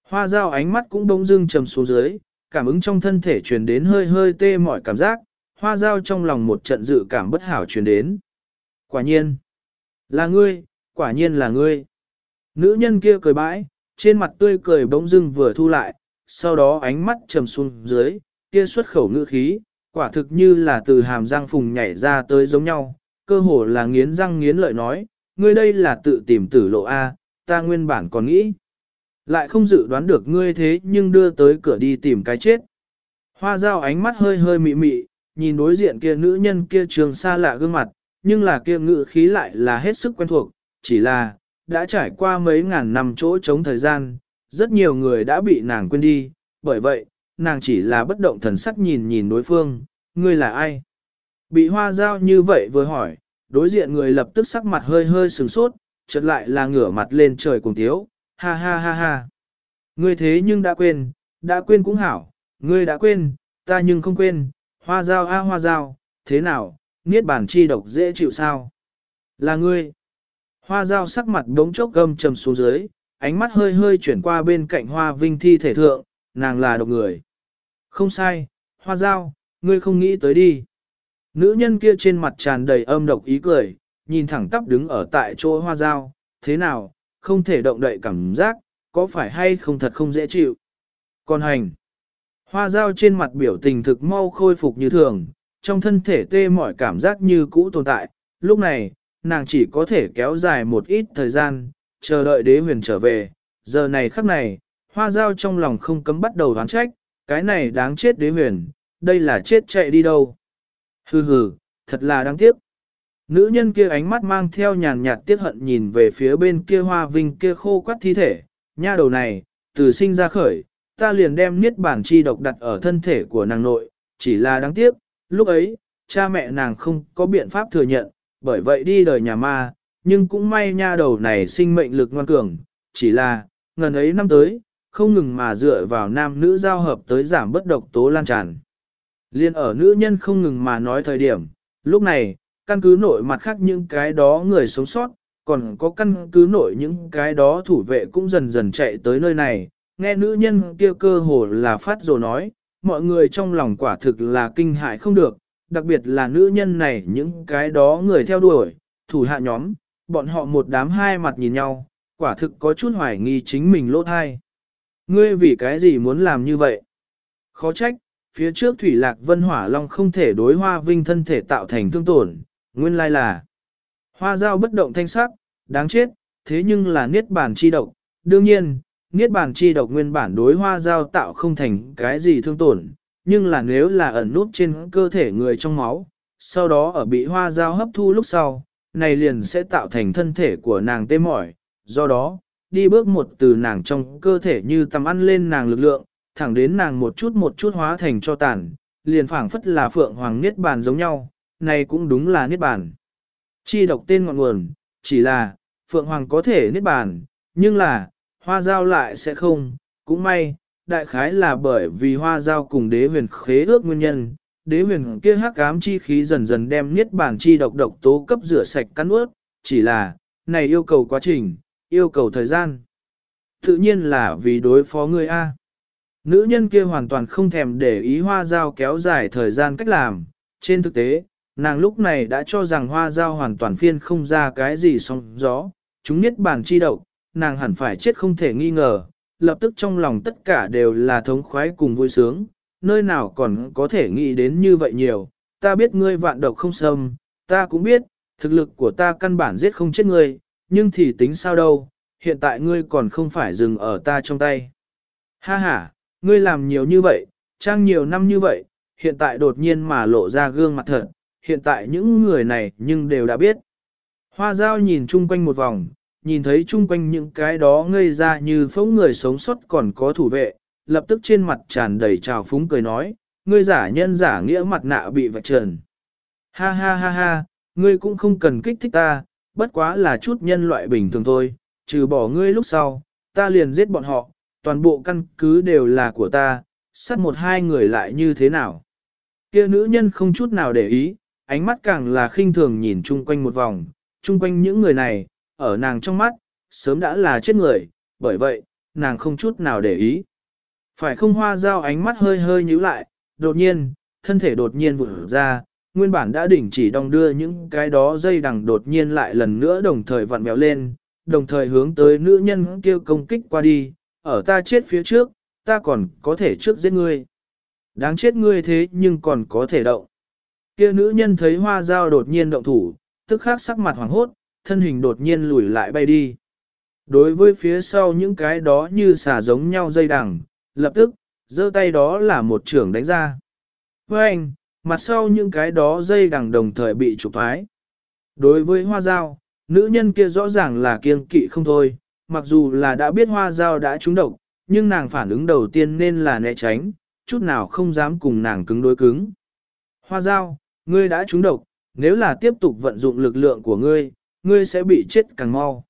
Speaker 1: Hoa dao ánh mắt cũng bỗng dưng trầm xuống dưới, cảm ứng trong thân thể truyền đến hơi hơi tê mọi cảm giác, hoa dao trong lòng một trận dự cảm bất hảo truyền đến. Quả nhiên, là ngươi, quả nhiên là ngươi. Nữ nhân kia cười bãi, trên mặt tươi cười bỗng dưng vừa thu lại, sau đó ánh mắt trầm xuống dưới, kia xuất khẩu ngữ khí, quả thực như là từ hàm răng phùng nhảy ra tới giống nhau, cơ hồ là nghiến răng nghiến lợi nói, ngươi đây là tự tìm tử lộ A, ta nguyên bản còn nghĩ. Lại không dự đoán được ngươi thế nhưng đưa tới cửa đi tìm cái chết. Hoa dao ánh mắt hơi hơi mị mị, nhìn đối diện kia nữ nhân kia trường xa lạ gương mặt, nhưng là kia ngữ khí lại là hết sức quen thuộc, chỉ là, đã trải qua mấy ngàn năm chỗ chống thời gian, rất nhiều người đã bị nàng quên đi, bởi vậy, nàng chỉ là bất động thần sắc nhìn nhìn đối phương, ngươi là ai? Bị hoa dao như vậy vừa hỏi, đối diện người lập tức sắc mặt hơi hơi sừng sốt, chợt lại là ngửa mặt lên trời cùng tiếu, ha ha ha ha. Ngươi thế nhưng đã quên, đã quên cũng hảo, ngươi đã quên, ta nhưng không quên, hoa dao a hoa dao, thế nào, niết bản chi độc dễ chịu sao? Là ngươi. Hoa dao sắc mặt đống chốc gâm trầm xuống dưới, ánh mắt hơi hơi chuyển qua bên cạnh hoa vinh thi thể thượng, nàng là độc người. Không sai, hoa dao, ngươi không nghĩ tới đi. Nữ nhân kia trên mặt tràn đầy âm độc ý cười, nhìn thẳng tắp đứng ở tại chỗ hoa dao, thế nào, không thể động đậy cảm giác, có phải hay không thật không dễ chịu. Còn hành, hoa dao trên mặt biểu tình thực mau khôi phục như thường, trong thân thể tê mỏi cảm giác như cũ tồn tại, lúc này, nàng chỉ có thể kéo dài một ít thời gian, chờ đợi đế huyền trở về, giờ này khắc này, hoa dao trong lòng không cấm bắt đầu đoán trách, cái này đáng chết đế huyền, đây là chết chạy đi đâu. Hừ hừ, thật là đáng tiếc. Nữ nhân kia ánh mắt mang theo nhàn nhạt tiếc hận nhìn về phía bên kia hoa vinh kia khô quắt thi thể, nha đầu này, từ sinh ra khởi, ta liền đem niết bản chi độc đặt ở thân thể của nàng nội, chỉ là đáng tiếc, lúc ấy, cha mẹ nàng không có biện pháp thừa nhận, bởi vậy đi đời nhà ma, nhưng cũng may nha đầu này sinh mệnh lực ngoan cường, chỉ là, ngần ấy năm tới, không ngừng mà dựa vào nam nữ giao hợp tới giảm bất độc tố lan tràn. Liên ở nữ nhân không ngừng mà nói thời điểm, lúc này, căn cứ nội mặt khác những cái đó người sống sót, còn có căn cứ nội những cái đó thủ vệ cũng dần dần chạy tới nơi này, nghe nữ nhân kia cơ hồ là phát rồi nói, mọi người trong lòng quả thực là kinh hại không được, đặc biệt là nữ nhân này những cái đó người theo đuổi, thủ hạ nhóm, bọn họ một đám hai mặt nhìn nhau, quả thực có chút hoài nghi chính mình lỗ thai. Ngươi vì cái gì muốn làm như vậy? Khó trách, phía trước Thủy Lạc Vân Hỏa Long không thể đối hoa vinh thân thể tạo thành thương tổn, nguyên lai là hoa dao bất động thanh sắc, đáng chết, thế nhưng là niết bản chi độc. Đương nhiên, niết bản chi độc nguyên bản đối hoa dao tạo không thành cái gì thương tổn, nhưng là nếu là ẩn nút trên cơ thể người trong máu, sau đó ở bị hoa dao hấp thu lúc sau, này liền sẽ tạo thành thân thể của nàng tê mỏi, do đó, đi bước một từ nàng trong cơ thể như tầm ăn lên nàng lực lượng, thẳng đến nàng một chút một chút hóa thành cho tàn, liền phảng phất là phượng hoàng niết bàn giống nhau, này cũng đúng là niết bàn. Chi độc tên ngọn nguồn, chỉ là, phượng hoàng có thể niết bàn, nhưng là, hoa giao lại sẽ không, cũng may, đại khái là bởi vì hoa giao cùng đế huyền khế ước nguyên nhân, đế huyền kia hắc ám chi khí dần dần đem niết bàn chi độc độc tố cấp rửa sạch cắn ướt, chỉ là, này yêu cầu quá trình, yêu cầu thời gian. Tự nhiên là vì đối phó người A. Nữ nhân kia hoàn toàn không thèm để ý hoa giao kéo dài thời gian cách làm, trên thực tế, nàng lúc này đã cho rằng hoa giao hoàn toàn phiên không ra cái gì song gió, chúng niết bàn chi độc, nàng hẳn phải chết không thể nghi ngờ, lập tức trong lòng tất cả đều là thống khoái cùng vui sướng, nơi nào còn có thể nghĩ đến như vậy nhiều, ta biết ngươi vạn độc không xâm, ta cũng biết, thực lực của ta căn bản giết không chết ngươi, nhưng thì tính sao đâu, hiện tại ngươi còn không phải dừng ở ta trong tay. Ha ha, ngươi làm nhiều như vậy, trang nhiều năm như vậy, hiện tại đột nhiên mà lộ ra gương mặt thật, hiện tại những người này nhưng đều đã biết. Hoa dao nhìn chung quanh một vòng, nhìn thấy chung quanh những cái đó ngây ra như phẫu người sống sót còn có thủ vệ, lập tức trên mặt tràn đầy trào phúng cười nói, ngươi giả nhân giả nghĩa mặt nạ bị vạch trần. Ha ha ha ha, ngươi cũng không cần kích thích ta, bất quá là chút nhân loại bình thường thôi, trừ bỏ ngươi lúc sau, ta liền giết bọn họ, toàn bộ căn cứ đều là của ta, sát một hai người lại như thế nào. Kia nữ nhân không chút nào để ý, ánh mắt càng là khinh thường nhìn chung quanh một vòng, chung quanh những người này, ở nàng trong mắt, sớm đã là chết người, bởi vậy, nàng không chút nào để ý. Phải không hoa dao ánh mắt hơi hơi nhíu lại, đột nhiên, thân thể đột nhiên vụt ra, nguyên bản đã đỉnh chỉ đong đưa những cái đó dây đằng đột nhiên lại lần nữa đồng thời vặn béo lên, đồng thời hướng tới nữ nhân kêu công kích qua đi, ở ta chết phía trước, ta còn có thể trước giết ngươi. Đáng chết ngươi thế nhưng còn có thể động. Kia nữ nhân thấy hoa dao đột nhiên động thủ, tức khắc sắc mặt hoàng hốt, thân hình đột nhiên lùi lại bay đi. Đối với phía sau những cái đó như xả giống nhau dây đằng, lập tức, giơ tay đó là một trưởng đánh ra. Với anh, mặt sau những cái đó dây đằng đồng thời bị trục thoái. Đối với hoa dao, nữ nhân kia rõ ràng là kiêng kỵ không thôi, mặc dù là đã biết hoa dao đã trúng độc, nhưng nàng phản ứng đầu tiên nên là né tránh, chút nào không dám cùng nàng cứng đối cứng. Hoa dao, ngươi đã trúng độc, nếu là tiếp tục vận dụng lực lượng của ngươi, ngươi sẽ bị chết càng mau.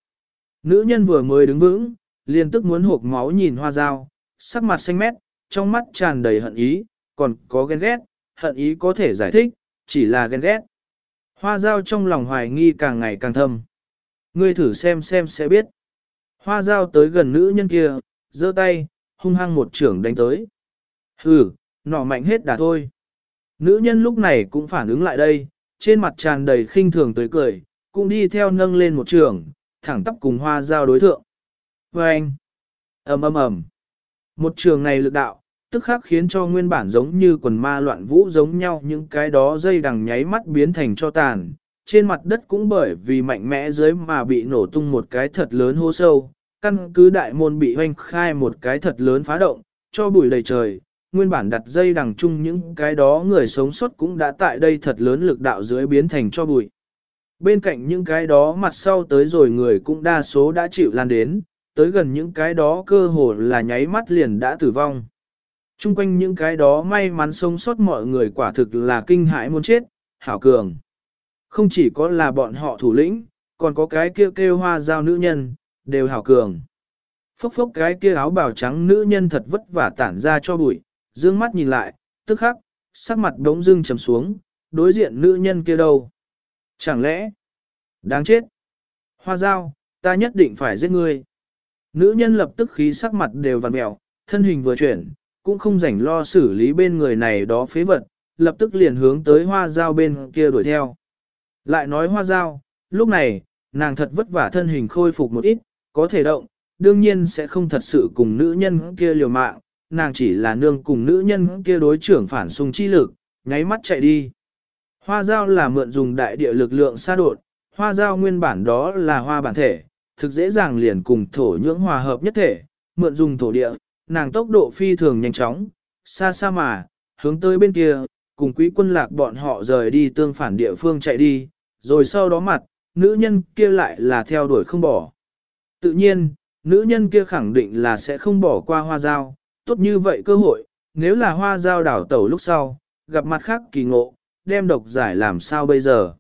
Speaker 1: Nữ nhân vừa mới đứng vững, liền tức muốn hộp máu nhìn hoa dao, sắc mặt xanh mét, trong mắt tràn đầy hận ý, còn có ghen ghét, hận ý có thể giải thích, chỉ là ghen ghét. Hoa dao trong lòng hoài nghi càng ngày càng thâm. Ngươi thử xem xem sẽ biết. Hoa dao tới gần nữ nhân kia, giơ tay, hung hăng một trưởng đánh tới. Hừ, nỏ mạnh hết đà thôi. Nữ nhân lúc này cũng phản ứng lại đây, trên mặt tràn đầy khinh thường tới cười, cũng đi theo nâng lên một trường, thẳng tắp cùng hoa giao đối thượng. Và anh, ầm ầm ầm, một trường này lực đạo, tức khắc khiến cho nguyên bản giống như quần ma loạn vũ giống nhau những cái đó dây đằng nháy mắt biến thành cho tàn. Trên mặt đất cũng bởi vì mạnh mẽ dưới mà bị nổ tung một cái thật lớn hố sâu, căn cứ đại môn bị hoanh khai một cái thật lớn phá động, cho bụi đầy trời, nguyên bản đặt dây đằng chung những cái đó người sống sót cũng đã tại đây thật lớn lực đạo dưới biến thành cho bụi. Bên cạnh những cái đó mặt sau tới rồi người cũng đa số đã chịu lan đến, tới gần những cái đó cơ hồ là nháy mắt liền đã tử vong. Trung quanh những cái đó may mắn sống sót mọi người quả thực là kinh hãi muốn chết, hảo cường. Không chỉ có là bọn họ thủ lĩnh, còn có cái kia kêu hoa giao nữ nhân, đều hảo cường. Phốc phốc cái kia áo bào trắng nữ nhân thật vất vả tản ra cho bụi, dương mắt nhìn lại, tức khắc, sắc mặt đống dưng trầm xuống, đối diện nữ nhân kia đâu. Chẳng lẽ, đáng chết. Hoa giao, ta nhất định phải giết ngươi. Nữ nhân lập tức khí sắc mặt đều vằn mẹo, thân hình vừa chuyển, cũng không rảnh lo xử lý bên người này đó phế vật, lập tức liền hướng tới hoa giao bên kia đuổi theo. Lại nói hoa giao, lúc này, nàng thật vất vả thân hình khôi phục một ít, có thể động, đương nhiên sẽ không thật sự cùng nữ nhân kia liều mạng, nàng chỉ là nương cùng nữ nhân kia đối trưởng phản xung chi lực, nháy mắt chạy đi. Hoa giao là mượn dùng đại địa lực lượng xa đột, hoa giao nguyên bản đó là hoa bản thể, thực dễ dàng liền cùng thổ nhưỡng hòa hợp nhất thể, mượn dùng thổ địa, nàng tốc độ phi thường nhanh chóng, xa xa mà, hướng tới bên kia, cùng quý quân lạc bọn họ rời đi tương phản địa phương chạy đi, rồi sau đó mặt, nữ nhân kia lại là theo đuổi không bỏ. Tự nhiên, nữ nhân kia khẳng định là sẽ không bỏ qua hoa giao, tốt như vậy cơ hội, nếu là hoa giao đảo tẩu lúc sau, gặp mặt khác kỳ ngộ, đem độc giải làm sao bây giờ.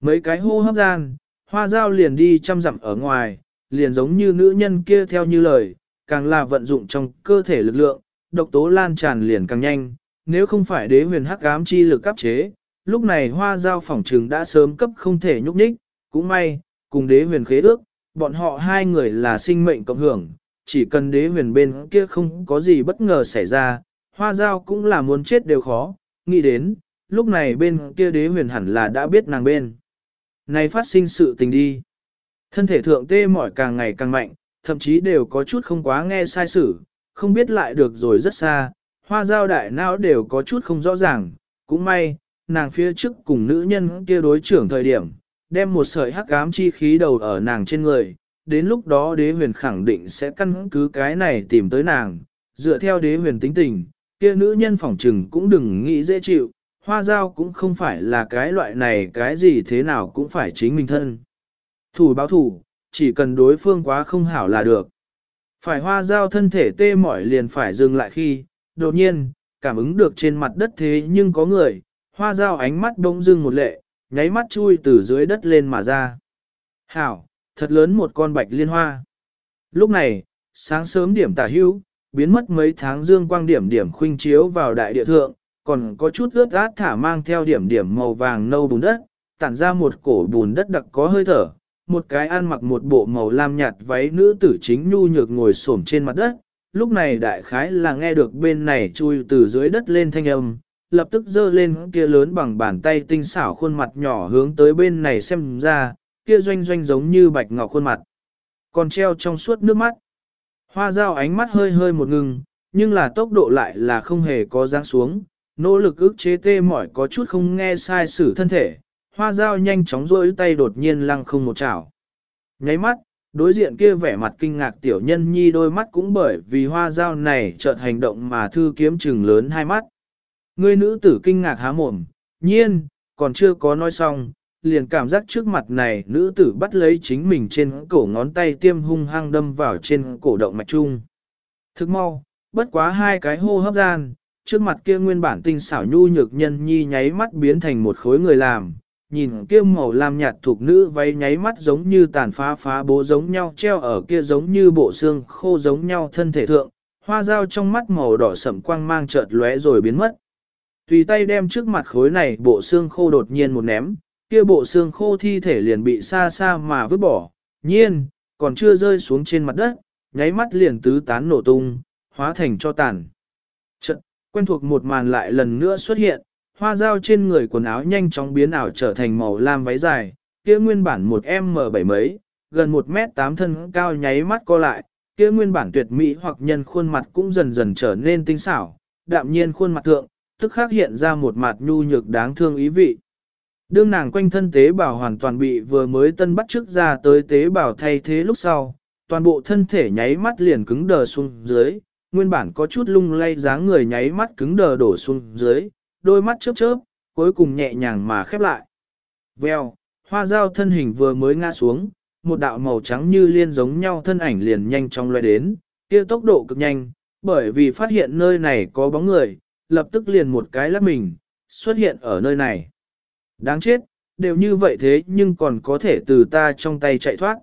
Speaker 1: Mấy cái hô hấp gian, hoa giao liền đi chăm dặm ở ngoài, liền giống như nữ nhân kia theo như lời, càng là vận dụng trong cơ thể lực lượng, độc tố lan tràn liền càng nhanh, nếu không phải đế huyền hắc ám chi lực áp chế, lúc này hoa giao phỏng trừng đã sớm cấp không thể nhúc nhích, cũng may, cùng đế huyền khế ước, bọn họ hai người là sinh mệnh cộng hưởng, chỉ cần đế huyền bên kia không có gì bất ngờ xảy ra, hoa giao cũng là muốn chết đều khó, nghĩ đến, lúc này bên kia đế huyền hẳn là đã biết nàng bên. Này phát sinh sự tình đi. Thân thể thượng tê mỏi càng ngày càng mạnh, thậm chí đều có chút không quá nghe sai sử, không biết lại được rồi rất xa, hoa giao đại não đều có chút không rõ ràng, cũng may, nàng phía trước cùng nữ nhân kia đối trưởng thời điểm, đem một sợi hắc ám chi khí đầu ở nàng trên người, đến lúc đó đế huyền khẳng định sẽ căn cứ cái này tìm tới nàng, dựa theo đế huyền tính tình, kia nữ nhân phỏng trừng cũng đừng nghĩ dễ chịu, hoa giao cũng không phải là cái loại này cái gì thế nào cũng phải chính mình thân. Thủ báo thủ, chỉ cần đối phương quá không hảo là được. Phải hoa giao thân thể tê mỏi liền phải dừng lại khi, đột nhiên, cảm ứng được trên mặt đất thế nhưng có người, hoa giao ánh mắt bỗng dưng một lệ, nháy mắt chui từ dưới đất lên mà ra. Hảo, thật lớn một con bạch liên hoa. Lúc này, sáng sớm điểm tả hưu, biến mất mấy tháng dương quang điểm điểm khuynh chiếu vào đại địa thượng, còn có chút ướt át thả mang theo điểm điểm màu vàng nâu bùn đất, tản ra một cổ bùn đất đặc có hơi thở, một cái ăn mặc một bộ màu lam nhạt váy nữ tử chính nhu nhược ngồi xổm trên mặt đất, lúc này đại khái là nghe được bên này chui từ dưới đất lên thanh âm, lập tức dơ lên kia lớn bằng bàn tay tinh xảo khuôn mặt nhỏ hướng tới bên này xem ra, kia doanh doanh giống như bạch ngọc khuôn mặt. Còn treo trong suốt nước mắt. Hoa dao ánh mắt hơi hơi một ngừng, nhưng là tốc độ lại là không hề có giáng xuống, nỗ lực ức chế tê mỏi có chút không nghe sai sử thân thể, hoa dao nhanh chóng rôi tay đột nhiên lăng không một chảo. Nháy mắt, đối diện kia vẻ mặt kinh ngạc tiểu nhân nhi đôi mắt cũng bởi vì hoa dao này chợt hành động mà thư kiếm trừng lớn hai mắt. Người nữ tử kinh ngạc há mồm, nhiên, còn chưa có nói xong, liền cảm giác trước mặt này nữ tử bắt lấy chính mình trên cổ ngón tay tiêm hung hăng đâm vào trên cổ động mạch trung. Thức mau, bất quá hai cái hô hấp gian, trước mặt kia nguyên bản tinh xảo nhu nhược nhân nhi nháy mắt biến thành một khối người làm, nhìn kia màu lam nhạt thuộc nữ váy nháy mắt giống như tàn phá phá bố giống nhau treo ở kia giống như bộ xương khô giống nhau thân thể thượng, hoa dao trong mắt màu đỏ sậm quang mang chợt lóe rồi biến mất. Tùy tay đem trước mặt khối này bộ xương khô đột nhiên một ném, kia bộ xương khô thi thể liền bị xa xa mà vứt bỏ, nhiên, còn chưa rơi xuống trên mặt đất, nháy mắt liền tứ tán nổ tung, hóa thành cho tàn. Quen thuộc một màn lại lần nữa xuất hiện, hoa dao trên người quần áo nhanh chóng biến ảo trở thành màu lam váy dài, kia nguyên bản một M7 mấy, gần 1 mét 8 thân cao nháy mắt co lại, kia nguyên bản tuyệt mỹ hoặc nhân khuôn mặt cũng dần dần trở nên tinh xảo, đạm nhiên khuôn mặt thượng, tức khắc hiện ra một mặt nhu nhược đáng thương ý vị. Đương nàng quanh thân tế bào hoàn toàn bị vừa mới tân bắt trước ra tới tế bào thay thế lúc sau, toàn bộ thân thể nháy mắt liền cứng đờ xuống dưới, nguyên bản có chút lung lay dáng người nháy mắt cứng đờ đổ xuống dưới, đôi mắt chớp chớp, cuối cùng nhẹ nhàng mà khép lại. Vèo, hoa dao thân hình vừa mới ngã xuống, một đạo màu trắng như liên giống nhau thân ảnh liền nhanh chóng loe đến, kia tốc độ cực nhanh, bởi vì phát hiện nơi này có bóng người, lập tức liền một cái lắc mình, xuất hiện ở nơi này. Đáng chết, đều như vậy thế nhưng còn có thể từ ta trong tay chạy thoát.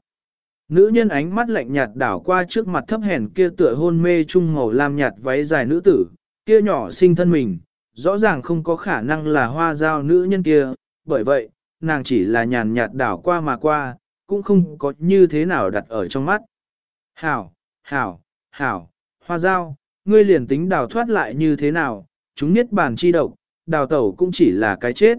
Speaker 1: Nữ nhân ánh mắt lạnh nhạt đảo qua trước mặt thấp hèn kia tựa hôn mê trung màu lam nhạt váy dài nữ tử, kia nhỏ sinh thân mình, rõ ràng không có khả năng là hoa giao nữ nhân kia, bởi vậy, nàng chỉ là nhàn nhạt đảo qua mà qua, cũng không có như thế nào đặt ở trong mắt. Hảo, hảo, hảo, hoa giao, ngươi liền tính đào thoát lại như thế nào, chúng niết bàn chi độc, đào tẩu cũng chỉ là cái chết.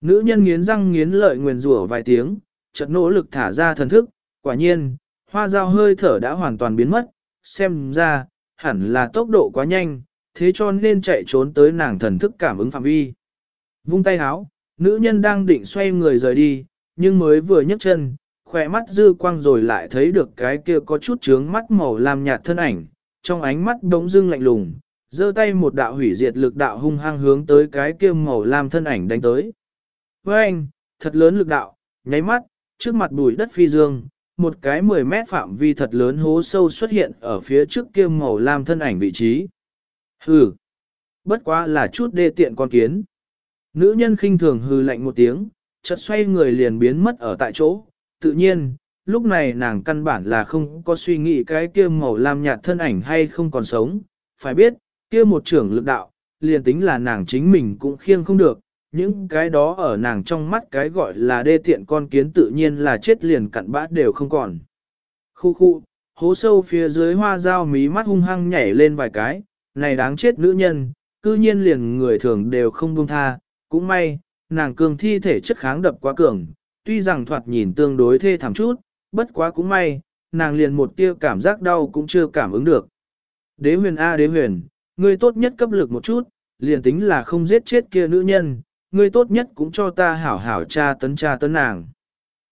Speaker 1: Nữ nhân nghiến răng nghiến lợi nguyền rủa vài tiếng, chợt nỗ lực thả ra thần thức, quả nhiên, hoa dao hơi thở đã hoàn toàn biến mất, xem ra, hẳn là tốc độ quá nhanh, thế cho nên chạy trốn tới nàng thần thức cảm ứng phạm vi. Vung tay háo, nữ nhân đang định xoay người rời đi, nhưng mới vừa nhấc chân, khỏe mắt dư quang rồi lại thấy được cái kia có chút trướng mắt màu làm nhạt thân ảnh, trong ánh mắt đống dưng lạnh lùng, giơ tay một đạo hủy diệt lực đạo hung hăng hướng tới cái kia màu lam thân ảnh đánh tới. Với anh, thật lớn lực đạo, nháy mắt, trước mặt bùi đất phi dương, một cái 10 mét phạm vi thật lớn hố sâu xuất hiện ở phía trước kia màu lam thân ảnh vị trí. Hừ, bất quá là chút đê tiện con kiến. Nữ nhân khinh thường hừ lạnh một tiếng, chợt xoay người liền biến mất ở tại chỗ. Tự nhiên, lúc này nàng căn bản là không có suy nghĩ cái kia màu lam nhạt thân ảnh hay không còn sống. Phải biết, kia một trưởng lực đạo, liền tính là nàng chính mình cũng khiêng không được, những cái đó ở nàng trong mắt cái gọi là đê tiện con kiến tự nhiên là chết liền cặn bã đều không còn. Khu khu, hố sâu phía dưới hoa dao mí mắt hung hăng nhảy lên vài cái, này đáng chết nữ nhân, cư nhiên liền người thường đều không buông tha, cũng may, nàng cường thi thể chất kháng đập quá cường, tuy rằng thoạt nhìn tương đối thê thảm chút, bất quá cũng may, nàng liền một tia cảm giác đau cũng chưa cảm ứng được. Đế huyền A đế huyền, ngươi tốt nhất cấp lực một chút, liền tính là không giết chết kia nữ nhân, ngươi tốt nhất cũng cho ta hảo hảo cha tấn cha tấn nàng.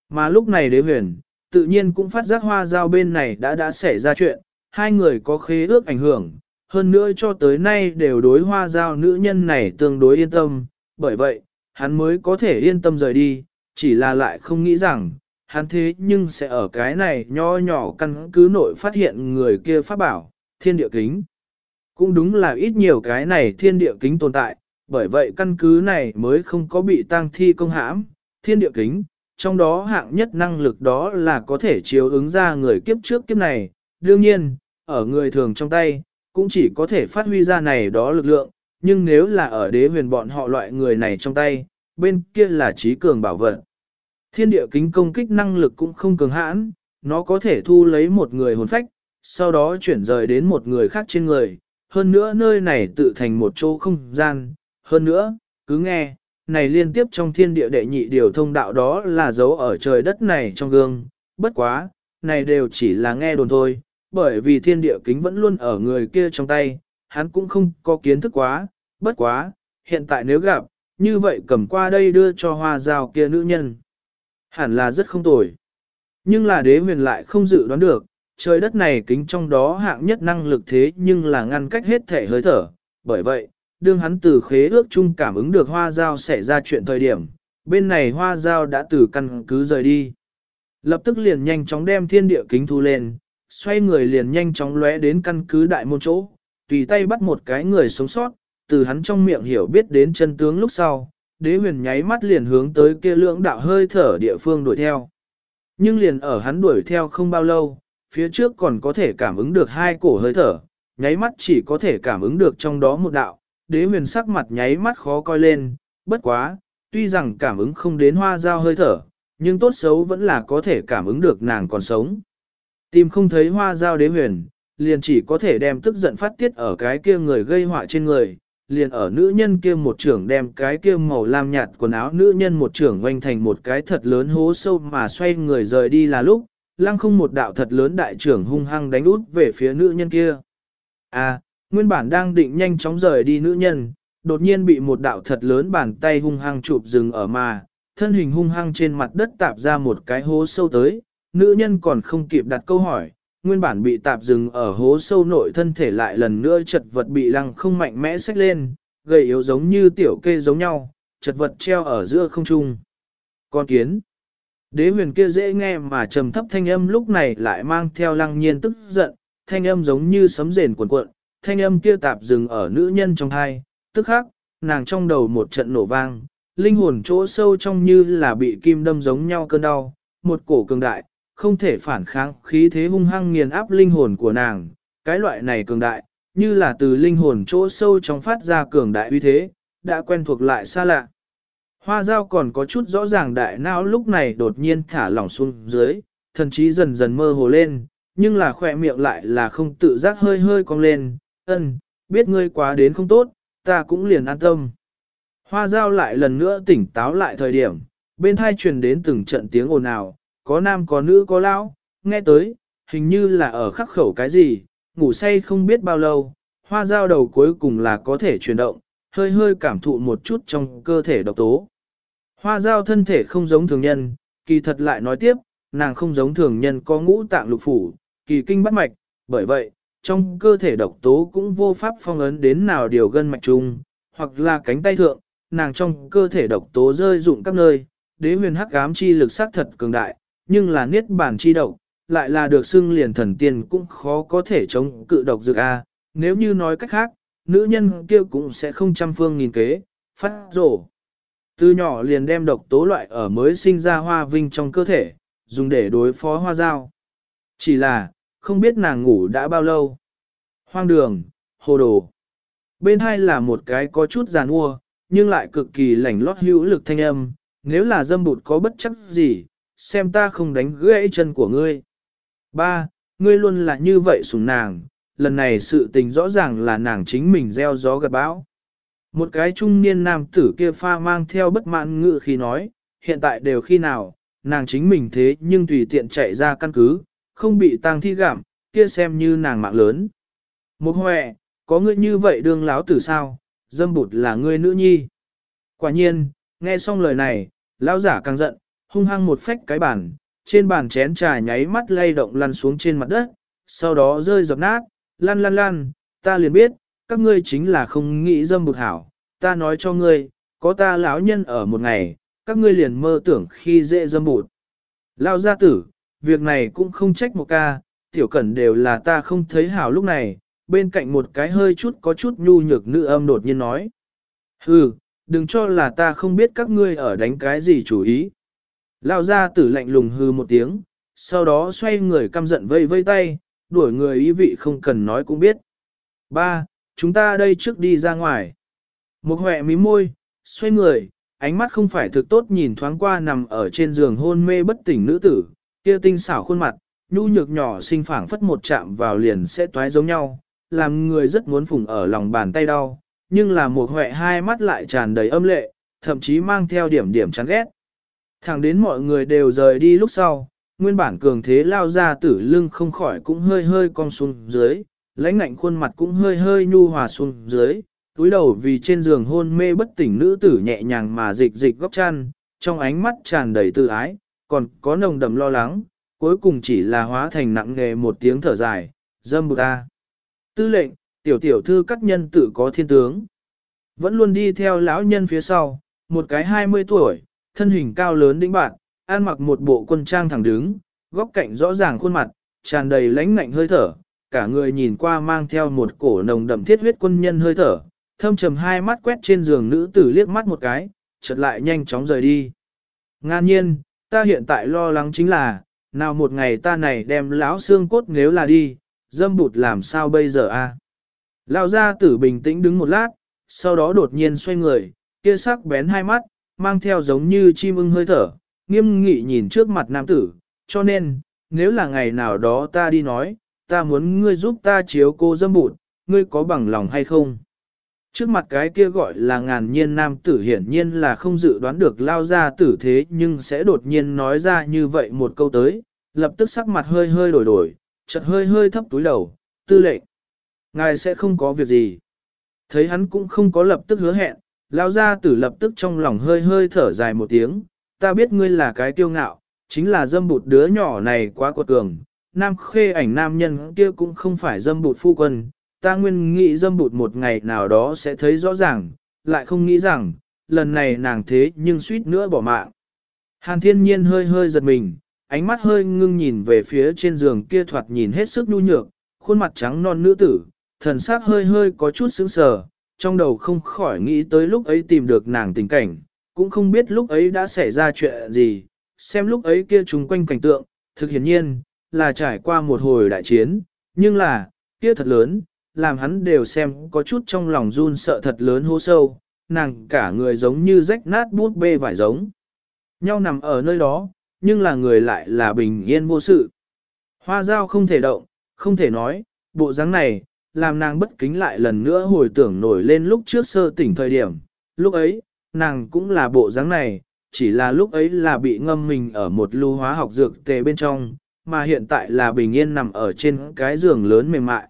Speaker 1: Mà lúc này đế huyền, tự nhiên cũng phát giác hoa giao bên này đã đã xảy ra chuyện, hai người có khế ước ảnh hưởng, hơn nữa cho tới nay đều đối hoa giao nữ nhân này tương đối yên tâm, bởi vậy, hắn mới có thể yên tâm rời đi, chỉ là lại không nghĩ rằng, hắn thế nhưng sẽ ở cái này nho nhỏ căn cứ nội phát hiện người kia phát bảo, thiên địa kính. Cũng đúng là ít nhiều cái này thiên địa kính tồn tại, bởi vậy căn cứ này mới không có bị tăng thi công hãm, thiên địa kính, trong đó hạng nhất năng lực đó là có thể chiếu ứng ra người kiếp trước kiếp này, đương nhiên, ở người thường trong tay, cũng chỉ có thể phát huy ra này đó lực lượng, nhưng nếu là ở đế huyền bọn họ loại người này trong tay, bên kia là trí cường bảo vật. Thiên địa kính công kích năng lực cũng không cường hãn, nó có thể thu lấy một người hồn phách, sau đó chuyển rời đến một người khác trên người, hơn nữa nơi này tự thành một chỗ không gian, hơn nữa, cứ nghe, này liên tiếp trong thiên địa đệ nhị điều thông đạo đó là dấu ở trời đất này trong gương, bất quá, này đều chỉ là nghe đồn thôi, bởi vì thiên địa kính vẫn luôn ở người kia trong tay, hắn cũng không có kiến thức quá, bất quá, hiện tại nếu gặp, như vậy cầm qua đây đưa cho hoa rào kia nữ nhân. Hẳn là rất không tồi. Nhưng là đế huyền lại không dự đoán được, trời đất này kính trong đó hạng nhất năng lực thế nhưng là ngăn cách hết thể hơi thở. Bởi vậy, đương hắn từ khế ước chung cảm ứng được hoa giao xảy ra chuyện thời điểm, bên này hoa giao đã từ căn cứ rời đi. Lập tức liền nhanh chóng đem thiên địa kính thu lên, xoay người liền nhanh chóng lóe đến căn cứ đại môn chỗ, tùy tay bắt một cái người sống sót, từ hắn trong miệng hiểu biết đến chân tướng lúc sau, đế huyền nháy mắt liền hướng tới kia lưỡng đạo hơi thở địa phương đuổi theo. Nhưng liền ở hắn đuổi theo không bao lâu, phía trước còn có thể cảm ứng được hai cổ hơi thở, nháy mắt chỉ có thể cảm ứng được trong đó một đạo, đế huyền sắc mặt nháy mắt khó coi lên, bất quá, tuy rằng cảm ứng không đến hoa dao hơi thở, nhưng tốt xấu vẫn là có thể cảm ứng được nàng còn sống. Tìm không thấy hoa dao đế huyền, liền chỉ có thể đem tức giận phát tiết ở cái kia người gây họa trên người, liền ở nữ nhân kia một trưởng đem cái kia màu lam nhạt quần áo nữ nhân một trưởng oanh thành một cái thật lớn hố sâu mà xoay người rời đi là lúc, lăng không một đạo thật lớn đại trưởng hung hăng đánh út về phía nữ nhân kia. À, nguyên bản đang định nhanh chóng rời đi nữ nhân, đột nhiên bị một đạo thật lớn bàn tay hung hăng chụp dừng ở mà, thân hình hung hăng trên mặt đất tạp ra một cái hố sâu tới, nữ nhân còn không kịp đặt câu hỏi, nguyên bản bị tạp dừng ở hố sâu nội thân thể lại lần nữa chật vật bị lăng không mạnh mẽ xách lên, gầy yếu giống như tiểu kê giống nhau, chật vật treo ở giữa không trung. Con kiến. Đế huyền kia dễ nghe mà trầm thấp thanh âm lúc này lại mang theo lăng nhiên tức giận, thanh âm giống như sấm rền cuộn cuộn, thanh âm kia tạp dừng ở nữ nhân trong thai, tức khắc, nàng trong đầu một trận nổ vang, linh hồn chỗ sâu trong như là bị kim đâm giống nhau cơn đau, một cổ cường đại, không thể phản kháng khí thế hung hăng nghiền áp linh hồn của nàng, cái loại này cường đại, như là từ linh hồn chỗ sâu trong phát ra cường đại uy thế, đã quen thuộc lại xa lạ. Hoa dao còn có chút rõ ràng đại não lúc này đột nhiên thả lỏng xuống dưới, thần trí dần dần mơ hồ lên, nhưng là khỏe miệng lại là không tự giác hơi hơi cong lên, ân, biết ngươi quá đến không tốt, ta cũng liền an tâm. Hoa dao lại lần nữa tỉnh táo lại thời điểm, bên hai truyền đến từng trận tiếng ồn ào, có nam có nữ có lão, nghe tới, hình như là ở khắc khẩu cái gì, ngủ say không biết bao lâu, hoa dao đầu cuối cùng là có thể chuyển động, hơi hơi cảm thụ một chút trong cơ thể độc tố. Hoa dao thân thể không giống thường nhân, kỳ thật lại nói tiếp, nàng không giống thường nhân có ngũ tạng lục phủ, kỳ kinh bắt mạch, bởi vậy, trong cơ thể độc tố cũng vô pháp phong ấn đến nào điều gân mạch trùng hoặc là cánh tay thượng, nàng trong cơ thể độc tố rơi rụng các nơi, đế huyền hắc ám chi lực sắc thật cường đại, nhưng là niết bản chi độc, lại là được xưng liền thần tiên cũng khó có thể chống cự độc dược A, nếu như nói cách khác, nữ nhân kia cũng sẽ không trăm phương nghìn kế, phát rổ. Từ nhỏ liền đem độc tố loại ở mới sinh ra hoa vinh trong cơ thể, dùng để đối phó hoa dao. Chỉ là, không biết nàng ngủ đã bao lâu. Hoang đường, hồ đồ. Bên hai là một cái có chút giàn ua, nhưng lại cực kỳ lảnh lót hữu lực thanh âm, nếu là dâm bụt có bất chấp gì, xem ta không đánh gãy chân của ngươi. Ba, ngươi luôn là như vậy sủng nàng, lần này sự tình rõ ràng là nàng chính mình gieo gió gặt bão. Một cái trung niên nam tử kia pha mang theo bất mãn ngự khi nói, hiện tại đều khi nào, nàng chính mình thế nhưng tùy tiện chạy ra căn cứ, không bị tang thi gặm, kia xem như nàng mạng lớn. Một huệ, có ngươi như vậy đương láo tử sao, dâm bụt là ngươi nữ nhi. Quả nhiên, nghe xong lời này, lão giả càng giận, hung hăng một phách cái bàn, trên bàn chén trà nháy mắt lay động lăn xuống trên mặt đất, sau đó rơi dập nát, lăn lăn lăn, ta liền biết, các ngươi chính là không nghĩ dâm bụt hảo, ta nói cho ngươi, có ta lão nhân ở một ngày, các ngươi liền mơ tưởng khi dễ dâm bụt. Lao gia tử, việc này cũng không trách một ca, tiểu cẩn đều là ta không thấy hảo lúc này, bên cạnh một cái hơi chút có chút nhu nhược nữ âm đột nhiên nói. Hừ, đừng cho là ta không biết các ngươi ở đánh cái gì chủ ý. Lao ra tử lạnh lùng hư một tiếng, sau đó xoay người căm giận vây vây tay, đuổi người ý vị không cần nói cũng biết. Ba, chúng ta đây trước đi ra ngoài. Một hẹ mí môi, xoay người, ánh mắt không phải thực tốt nhìn thoáng qua nằm ở trên giường hôn mê bất tỉnh nữ tử, kia tinh xảo khuôn mặt, nhu nhược nhỏ sinh phảng phất một chạm vào liền sẽ toái giống nhau, làm người rất muốn phùng ở lòng bàn tay đau, nhưng là một huệ hai mắt lại tràn đầy âm lệ, thậm chí mang theo điểm điểm chán ghét. Thẳng đến mọi người đều rời đi lúc sau, nguyên bản cường thế lao ra tử lưng không khỏi cũng hơi hơi cong xuống dưới, lãnh ngạnh khuôn mặt cũng hơi hơi nhu hòa xuống dưới, túi đầu vì trên giường hôn mê bất tỉnh nữ tử nhẹ nhàng mà dịch dịch góc chăn, trong ánh mắt tràn đầy tự ái, còn có nồng đậm lo lắng, cuối cùng chỉ là hóa thành nặng nghề một tiếng thở dài, dâm bụt ta. Tư lệnh, tiểu tiểu thư các nhân tự có thiên tướng. Vẫn luôn đi theo lão nhân phía sau, một cái 20 tuổi, thân hình cao lớn đĩnh bạn, ăn mặc một bộ quân trang thẳng đứng, góc cạnh rõ ràng khuôn mặt, tràn đầy lãnh ngạnh hơi thở, cả người nhìn qua mang theo một cổ nồng đậm thiết huyết quân nhân hơi thở, thâm trầm hai mắt quét trên giường nữ tử liếc mắt một cái, chợt lại nhanh chóng rời đi. Ngan nhiên, ta hiện tại lo lắng chính là, nào một ngày ta này đem lão xương cốt nếu là đi, dâm bụt làm sao bây giờ a? Lão gia tử bình tĩnh đứng một lát, sau đó đột nhiên xoay người, kia sắc bén hai mắt, mang theo giống như chim ưng hơi thở, nghiêm nghị nhìn trước mặt nam tử, cho nên, nếu là ngày nào đó ta đi nói, ta muốn ngươi giúp ta chiếu cô dâm bụt, ngươi có bằng lòng hay không? Trước mặt cái kia gọi là ngàn nhiên nam tử hiển nhiên là không dự đoán được lao ra tử thế nhưng sẽ đột nhiên nói ra như vậy một câu tới, lập tức sắc mặt hơi hơi đổi đổi, chợt hơi hơi thấp túi đầu, tư lệnh. Ngài sẽ không có việc gì. Thấy hắn cũng không có lập tức hứa hẹn, lao ra tử lập tức trong lòng hơi hơi thở dài một tiếng, ta biết ngươi là cái kiêu ngạo, chính là dâm bụt đứa nhỏ này quá quật cường, nam khê ảnh nam nhân kia cũng không phải dâm bụt phu quân, ta nguyên nghĩ dâm bụt một ngày nào đó sẽ thấy rõ ràng, lại không nghĩ rằng, lần này nàng thế nhưng suýt nữa bỏ mạng. Hàn thiên nhiên hơi hơi giật mình, ánh mắt hơi ngưng nhìn về phía trên giường kia thoạt nhìn hết sức nhu nhược, khuôn mặt trắng non nữ tử, thần sắc hơi hơi có chút sững sờ, trong đầu không khỏi nghĩ tới lúc ấy tìm được nàng tình cảnh, cũng không biết lúc ấy đã xảy ra chuyện gì, xem lúc ấy kia trùng quanh cảnh tượng, thực hiển nhiên, là trải qua một hồi đại chiến, nhưng là, kia thật lớn, làm hắn đều xem có chút trong lòng run sợ thật lớn hô sâu, nàng cả người giống như rách nát bút bê vải giống. Nhau nằm ở nơi đó, nhưng là người lại là bình yên vô sự. Hoa dao không thể động, không thể nói, bộ dáng này, làm nàng bất kính lại lần nữa hồi tưởng nổi lên lúc trước sơ tỉnh thời điểm. Lúc ấy, nàng cũng là bộ dáng này, chỉ là lúc ấy là bị ngâm mình ở một lưu hóa học dược tề bên trong, mà hiện tại là bình yên nằm ở trên cái giường lớn mềm mại.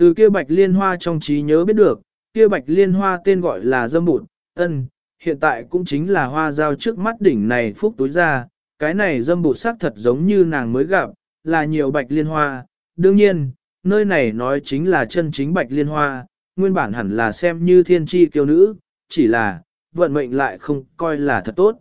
Speaker 1: Từ kia bạch liên hoa trong trí nhớ biết được, kia bạch liên hoa tên gọi là dâm bụt, ân, hiện tại cũng chính là hoa giao trước mắt đỉnh này phúc túi ra, cái này dâm bụt sắc thật giống như nàng mới gặp, là nhiều bạch liên hoa, đương nhiên, nơi này nói chính là chân chính bạch liên hoa, nguyên bản hẳn là xem như thiên tri kiêu nữ, chỉ là, vận mệnh lại không coi là thật tốt.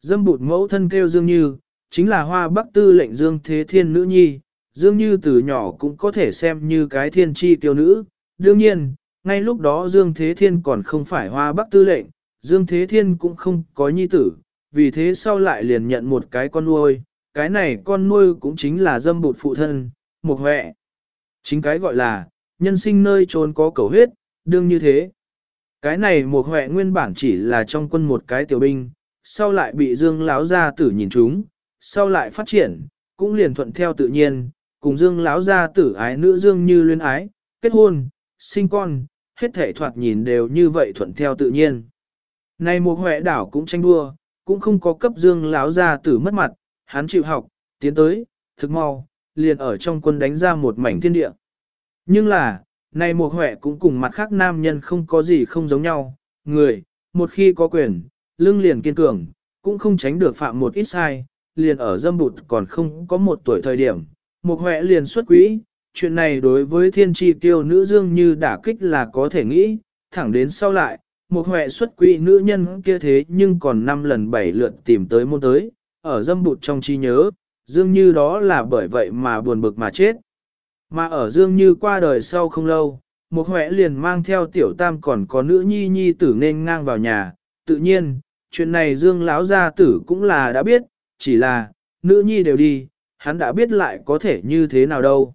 Speaker 1: Dâm bụt mẫu thân kêu dương như, chính là hoa bắc tư lệnh dương thế thiên nữ nhi, Dương Như từ nhỏ cũng có thể xem như cái thiên tri tiêu nữ. Đương nhiên, ngay lúc đó Dương Thế Thiên còn không phải hoa bắc tư lệnh, Dương Thế Thiên cũng không có nhi tử, vì thế sau lại liền nhận một cái con nuôi, cái này con nuôi cũng chính là dâm bụt phụ thân, một huệ. Chính cái gọi là, nhân sinh nơi trốn có cầu huyết, đương như thế. Cái này một huệ nguyên bản chỉ là trong quân một cái tiểu binh, sau lại bị Dương láo gia tử nhìn chúng, sau lại phát triển, cũng liền thuận theo tự nhiên, cùng Dương lão gia tử ái nữ Dương như luyến ái, kết hôn, sinh con, hết thể thoạt nhìn đều như vậy thuận theo tự nhiên. Này một huệ đảo cũng tranh đua, cũng không có cấp Dương lão gia tử mất mặt, hắn chịu học, tiến tới, thực mau, liền ở trong quân đánh ra một mảnh thiên địa. Nhưng là, này một huệ cũng cùng mặt khác nam nhân không có gì không giống nhau, người, một khi có quyền, lưng liền kiên cường, cũng không tránh được phạm một ít sai, liền ở dâm bụt còn không có một tuổi thời điểm, một huệ liền xuất quỹ, chuyện này đối với thiên tri tiêu nữ dương như đả kích là có thể nghĩ, thẳng đến sau lại, một huệ xuất quỹ nữ nhân kia thế nhưng còn năm lần bảy lượt tìm tới môn tới, ở dâm bụt trong trí nhớ, dương như đó là bởi vậy mà buồn bực mà chết. Mà ở dương như qua đời sau không lâu, một huệ liền mang theo tiểu tam còn có nữ nhi nhi tử nên ngang vào nhà, tự nhiên, chuyện này dương lão gia tử cũng là đã biết, chỉ là, nữ nhi đều đi, hắn đã biết lại có thể như thế nào đâu.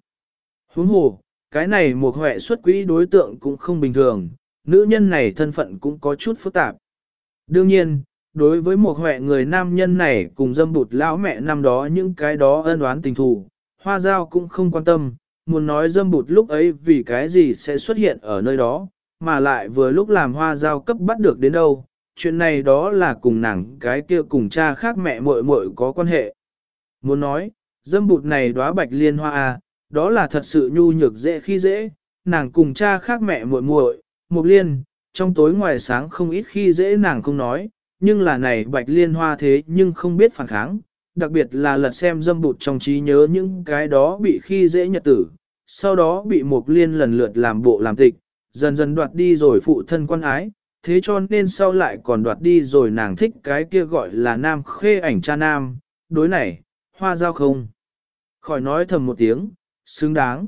Speaker 1: Huống hồ, cái này một hệ xuất quỹ đối tượng cũng không bình thường, nữ nhân này thân phận cũng có chút phức tạp. Đương nhiên, đối với một hệ người nam nhân này cùng dâm bụt lão mẹ năm đó những cái đó ân oán tình thù, hoa giao cũng không quan tâm, muốn nói dâm bụt lúc ấy vì cái gì sẽ xuất hiện ở nơi đó, mà lại vừa lúc làm hoa giao cấp bắt được đến đâu, chuyện này đó là cùng nàng cái kia cùng cha khác mẹ muội muội có quan hệ. Muốn nói, dâm bụt này đóa bạch liên hoa à, đó là thật sự nhu nhược dễ khi dễ, nàng cùng cha khác mẹ muội muội, mục liên, trong tối ngoài sáng không ít khi dễ nàng không nói, nhưng là này bạch liên hoa thế nhưng không biết phản kháng, đặc biệt là lật xem dâm bụt trong trí nhớ những cái đó bị khi dễ nhật tử, sau đó bị mục liên lần lượt làm bộ làm tịch, dần dần đoạt đi rồi phụ thân quan ái, thế cho nên sau lại còn đoạt đi rồi nàng thích cái kia gọi là nam khê ảnh cha nam, đối này, hoa giao không. Khỏi nói thầm một tiếng, xứng đáng.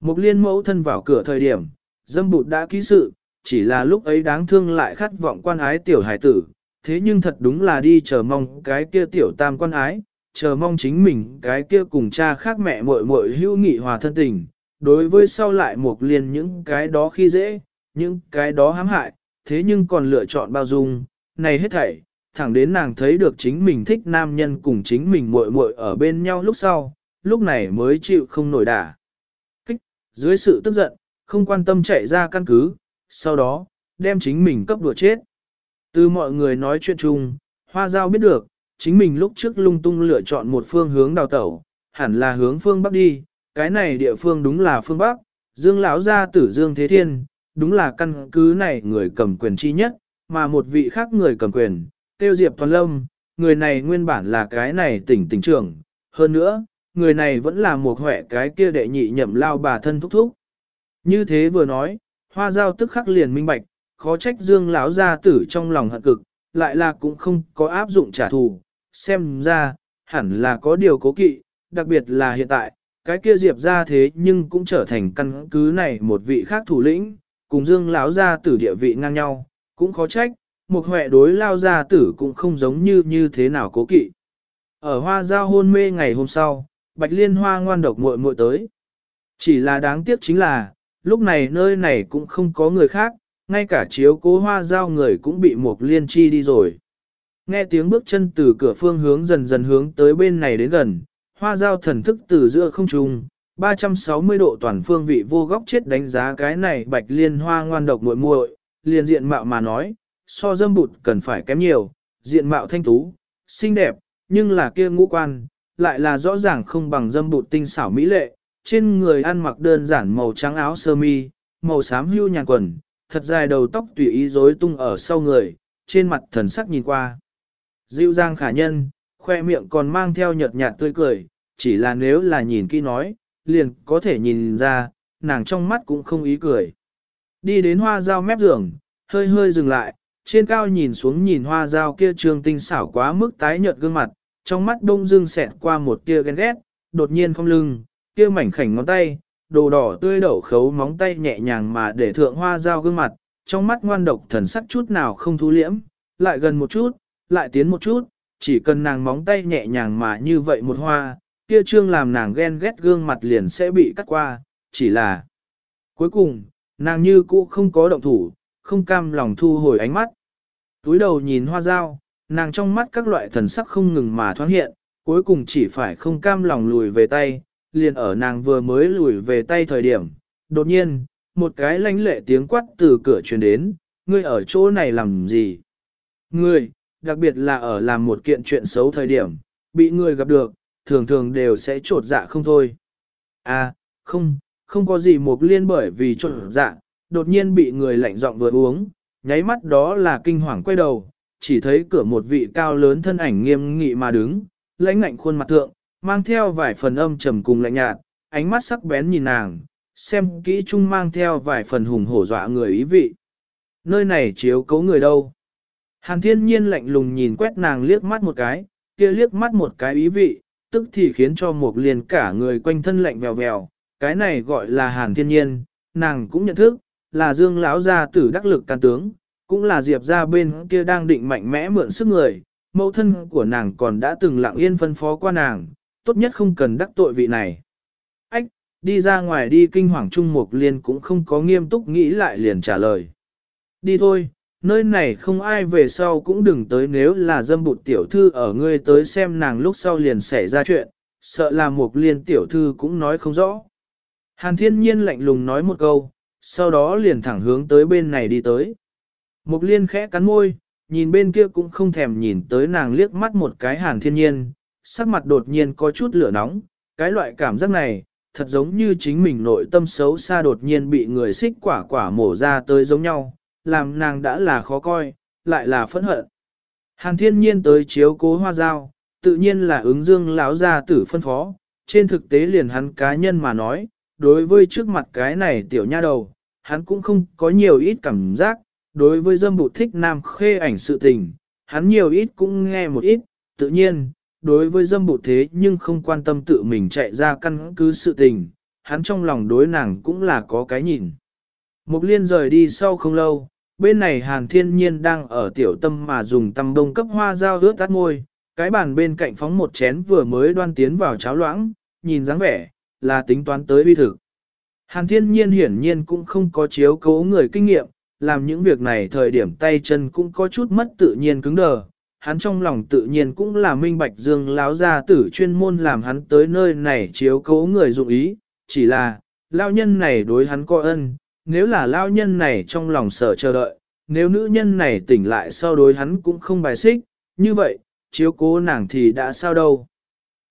Speaker 1: mục liên mẫu thân vào cửa thời điểm, dâm bụt đã ký sự, chỉ là lúc ấy đáng thương lại khát vọng quan ái tiểu hải tử, thế nhưng thật đúng là đi chờ mong cái kia tiểu tam quan ái, chờ mong chính mình cái kia cùng cha khác mẹ muội muội hữu nghị hòa thân tình, đối với sau lại mục liên những cái đó khi dễ, những cái đó hãm hại, thế nhưng còn lựa chọn bao dung, này hết thảy, thẳng đến nàng thấy được chính mình thích nam nhân cùng chính mình muội muội ở bên nhau lúc sau, lúc này mới chịu không nổi đả. dưới sự tức giận, không quan tâm chạy ra căn cứ, sau đó, đem chính mình cấp đùa chết. Từ mọi người nói chuyện chung, Hoa Giao biết được, chính mình lúc trước lung tung lựa chọn một phương hướng đào tẩu, hẳn là hướng phương Bắc đi, cái này địa phương đúng là phương Bắc, Dương lão gia tử Dương Thế Thiên, đúng là căn cứ này người cầm quyền chi nhất, mà một vị khác người cầm quyền, tiêu diệp toàn lâm, người này nguyên bản là cái này tỉnh tỉnh trưởng, hơn nữa, người này vẫn là một huệ cái kia đệ nhị nhậm lao bà thân thúc thúc. Như thế vừa nói, hoa giao tức khắc liền minh bạch, khó trách dương lão gia tử trong lòng hận cực, lại là cũng không có áp dụng trả thù, xem ra, hẳn là có điều cố kỵ, đặc biệt là hiện tại, cái kia diệp ra thế nhưng cũng trở thành căn cứ này một vị khác thủ lĩnh, cùng dương lão gia tử địa vị ngang nhau, cũng khó trách, một huệ đối lao gia tử cũng không giống như như thế nào cố kỵ. Ở hoa giao hôn mê ngày hôm sau, bạch liên hoa ngoan độc muội muội tới. Chỉ là đáng tiếc chính là, lúc này nơi này cũng không có người khác, ngay cả chiếu cố hoa giao người cũng bị một liên chi đi rồi. Nghe tiếng bước chân từ cửa phương hướng dần dần hướng tới bên này đến gần, hoa giao thần thức từ giữa không trung, 360 độ toàn phương vị vô góc chết đánh giá cái này bạch liên hoa ngoan độc muội muội, liền diện mạo mà nói, so dâm bụt cần phải kém nhiều, diện mạo thanh tú, xinh đẹp, nhưng là kia ngũ quan, lại là rõ ràng không bằng dâm bụt tinh xảo mỹ lệ, trên người ăn mặc đơn giản màu trắng áo sơ mi, màu xám hưu nhàn quần, thật dài đầu tóc tùy ý rối tung ở sau người, trên mặt thần sắc nhìn qua. Dịu dàng khả nhân, khoe miệng còn mang theo nhợt nhạt tươi cười, chỉ là nếu là nhìn kỹ nói, liền có thể nhìn ra, nàng trong mắt cũng không ý cười. Đi đến hoa dao mép giường, hơi hơi dừng lại, trên cao nhìn xuống nhìn hoa dao kia trương tinh xảo quá mức tái nhợt gương mặt, trong mắt đông Dương xẹt qua một tia ghen ghét, đột nhiên không lưng, kia mảnh khảnh ngón tay, đồ đỏ tươi đậu khấu móng tay nhẹ nhàng mà để thượng hoa dao gương mặt, trong mắt ngoan độc thần sắc chút nào không thu liễm, lại gần một chút, lại tiến một chút, chỉ cần nàng móng tay nhẹ nhàng mà như vậy một hoa, kia trương làm nàng ghen ghét gương mặt liền sẽ bị cắt qua, chỉ là cuối cùng, nàng như cũ không có động thủ, không cam lòng thu hồi ánh mắt. Túi đầu nhìn hoa dao, nàng trong mắt các loại thần sắc không ngừng mà thoáng hiện, cuối cùng chỉ phải không cam lòng lùi về tay, liền ở nàng vừa mới lùi về tay thời điểm. Đột nhiên, một cái lãnh lệ tiếng quát từ cửa truyền đến, ngươi ở chỗ này làm gì? Ngươi, đặc biệt là ở làm một kiện chuyện xấu thời điểm, bị ngươi gặp được, thường thường đều sẽ trột dạ không thôi. À, không, không có gì một liên bởi vì trột dạ, đột nhiên bị người lạnh giọng vừa uống, nháy mắt đó là kinh hoàng quay đầu, chỉ thấy cửa một vị cao lớn thân ảnh nghiêm nghị mà đứng, lãnh ngạnh khuôn mặt thượng, mang theo vài phần âm trầm cùng lạnh nhạt, ánh mắt sắc bén nhìn nàng, xem kỹ chung mang theo vài phần hùng hổ dọa người ý vị. Nơi này chiếu cấu người đâu? Hàn thiên nhiên lạnh lùng nhìn quét nàng liếc mắt một cái, kia liếc mắt một cái ý vị, tức thì khiến cho một liền cả người quanh thân lạnh vèo vèo, cái này gọi là hàn thiên nhiên, nàng cũng nhận thức, là dương lão gia tử đắc lực can tướng, cũng là diệp ra bên kia đang định mạnh mẽ mượn sức người, mẫu thân của nàng còn đã từng lặng yên phân phó qua nàng, tốt nhất không cần đắc tội vị này. Ách, đi ra ngoài đi kinh hoàng trung mục liên cũng không có nghiêm túc nghĩ lại liền trả lời. Đi thôi, nơi này không ai về sau cũng đừng tới nếu là dâm bụt tiểu thư ở ngươi tới xem nàng lúc sau liền xảy ra chuyện, sợ là mục liên tiểu thư cũng nói không rõ. Hàn thiên nhiên lạnh lùng nói một câu, sau đó liền thẳng hướng tới bên này đi tới. Mục liên khẽ cắn môi, nhìn bên kia cũng không thèm nhìn tới nàng liếc mắt một cái hàn thiên nhiên, sắc mặt đột nhiên có chút lửa nóng, cái loại cảm giác này, thật giống như chính mình nội tâm xấu xa đột nhiên bị người xích quả quả mổ ra tới giống nhau, làm nàng đã là khó coi, lại là phẫn hận. Hàn thiên nhiên tới chiếu cố hoa dao, tự nhiên là ứng dương lão gia tử phân phó, trên thực tế liền hắn cá nhân mà nói, đối với trước mặt cái này tiểu nha đầu, hắn cũng không có nhiều ít cảm giác, đối với dâm bụt thích nam khê ảnh sự tình, hắn nhiều ít cũng nghe một ít, tự nhiên, đối với dâm bụt thế nhưng không quan tâm tự mình chạy ra căn cứ sự tình, hắn trong lòng đối nàng cũng là có cái nhìn. Mục liên rời đi sau không lâu, bên này hàn thiên nhiên đang ở tiểu tâm mà dùng tăm đông cấp hoa dao ướt tắt môi, cái bàn bên cạnh phóng một chén vừa mới đoan tiến vào cháo loãng, nhìn dáng vẻ, là tính toán tới uy thực. Hàn thiên nhiên hiển nhiên cũng không có chiếu cố người kinh nghiệm, làm những việc này thời điểm tay chân cũng có chút mất tự nhiên cứng đờ. Hắn trong lòng tự nhiên cũng là minh bạch dương lão gia tử chuyên môn làm hắn tới nơi này chiếu cố người dụng ý, chỉ là, lao nhân này đối hắn có ân, nếu là lao nhân này trong lòng sợ chờ đợi, nếu nữ nhân này tỉnh lại sau đối hắn cũng không bài xích, như vậy, chiếu cố nàng thì đã sao đâu.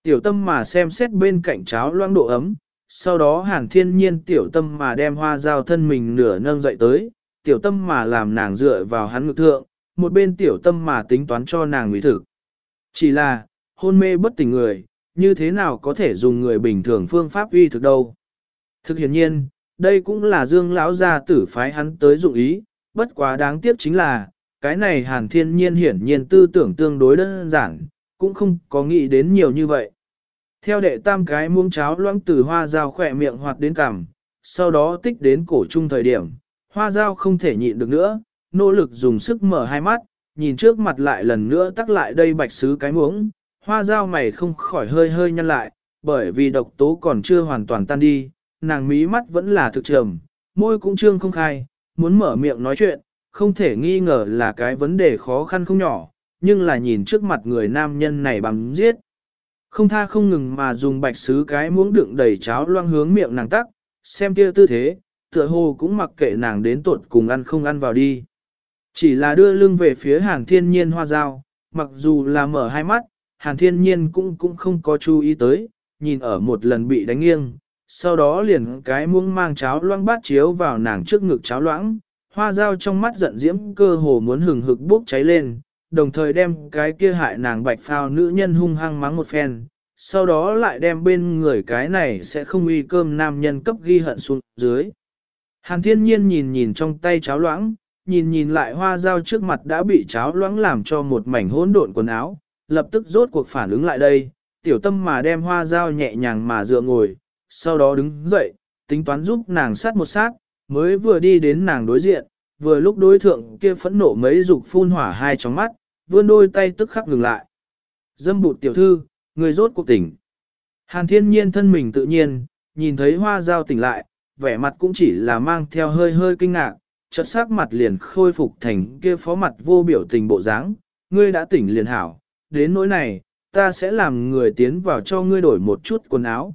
Speaker 1: Tiểu tâm mà xem xét bên cạnh cháo loãng độ ấm, sau đó hàn thiên nhiên tiểu tâm mà đem hoa dao thân mình nửa nâng dậy tới, tiểu tâm mà làm nàng dựa vào hắn ngực thượng, một bên tiểu tâm mà tính toán cho nàng nguy thực. Chỉ là, hôn mê bất tỉnh người, như thế nào có thể dùng người bình thường phương pháp uy thực đâu. Thực hiện nhiên, đây cũng là dương lão gia tử phái hắn tới dụng ý, bất quá đáng tiếc chính là, cái này hàn thiên nhiên hiển nhiên tư tưởng tương đối đơn giản, cũng không có nghĩ đến nhiều như vậy. Theo đệ tam cái muông cháo loãng từ hoa dao khỏe miệng hoạt đến cằm, sau đó tích đến cổ trung thời điểm, hoa dao không thể nhịn được nữa, nỗ lực dùng sức mở hai mắt, nhìn trước mặt lại lần nữa tắc lại đây bạch sứ cái muỗng, hoa dao mày không khỏi hơi hơi nhăn lại, bởi vì độc tố còn chưa hoàn toàn tan đi, nàng mí mắt vẫn là thực trầm, môi cũng trương không khai, muốn mở miệng nói chuyện, không thể nghi ngờ là cái vấn đề khó khăn không nhỏ, nhưng là nhìn trước mặt người nam nhân này bằng giết. Không tha không ngừng mà dùng bạch sứ cái muỗng đựng đầy cháo loang hướng miệng nàng tắc, xem kia tư thế, tựa hồ cũng mặc kệ nàng đến tuột cùng ăn không ăn vào đi. Chỉ là đưa lưng về phía hàn thiên nhiên hoa dao, mặc dù là mở hai mắt, hàn thiên nhiên cũng cũng không có chú ý tới, nhìn ở một lần bị đánh nghiêng, sau đó liền cái muỗng mang cháo loang bát chiếu vào nàng trước ngực cháo loãng, hoa dao trong mắt giận diễm cơ hồ muốn hừng hực bốc cháy lên, đồng thời đem cái kia hại nàng bạch phao nữ nhân hung hăng mắng một phen, sau đó lại đem bên người cái này sẽ không uy cơm nam nhân cấp ghi hận xuống dưới. Hàn thiên nhiên nhìn nhìn trong tay cháo loãng, nhìn nhìn lại hoa dao trước mặt đã bị cháo loãng làm cho một mảnh hỗn độn quần áo, lập tức rốt cuộc phản ứng lại đây, tiểu tâm mà đem hoa dao nhẹ nhàng mà dựa ngồi, sau đó đứng dậy, tính toán giúp nàng sát một sát, mới vừa đi đến nàng đối diện, vừa lúc đối thượng kia phẫn nộ mấy dục phun hỏa hai tróng mắt, vươn đôi tay tức khắc ngừng lại. Dâm bụt tiểu thư, người rốt cuộc tỉnh. Hàn thiên nhiên thân mình tự nhiên, nhìn thấy hoa dao tỉnh lại, vẻ mặt cũng chỉ là mang theo hơi hơi kinh ngạc, chợt sắc mặt liền khôi phục thành kia phó mặt vô biểu tình bộ dáng. ngươi đã tỉnh liền hảo, đến nỗi này, ta sẽ làm người tiến vào cho ngươi đổi một chút quần áo.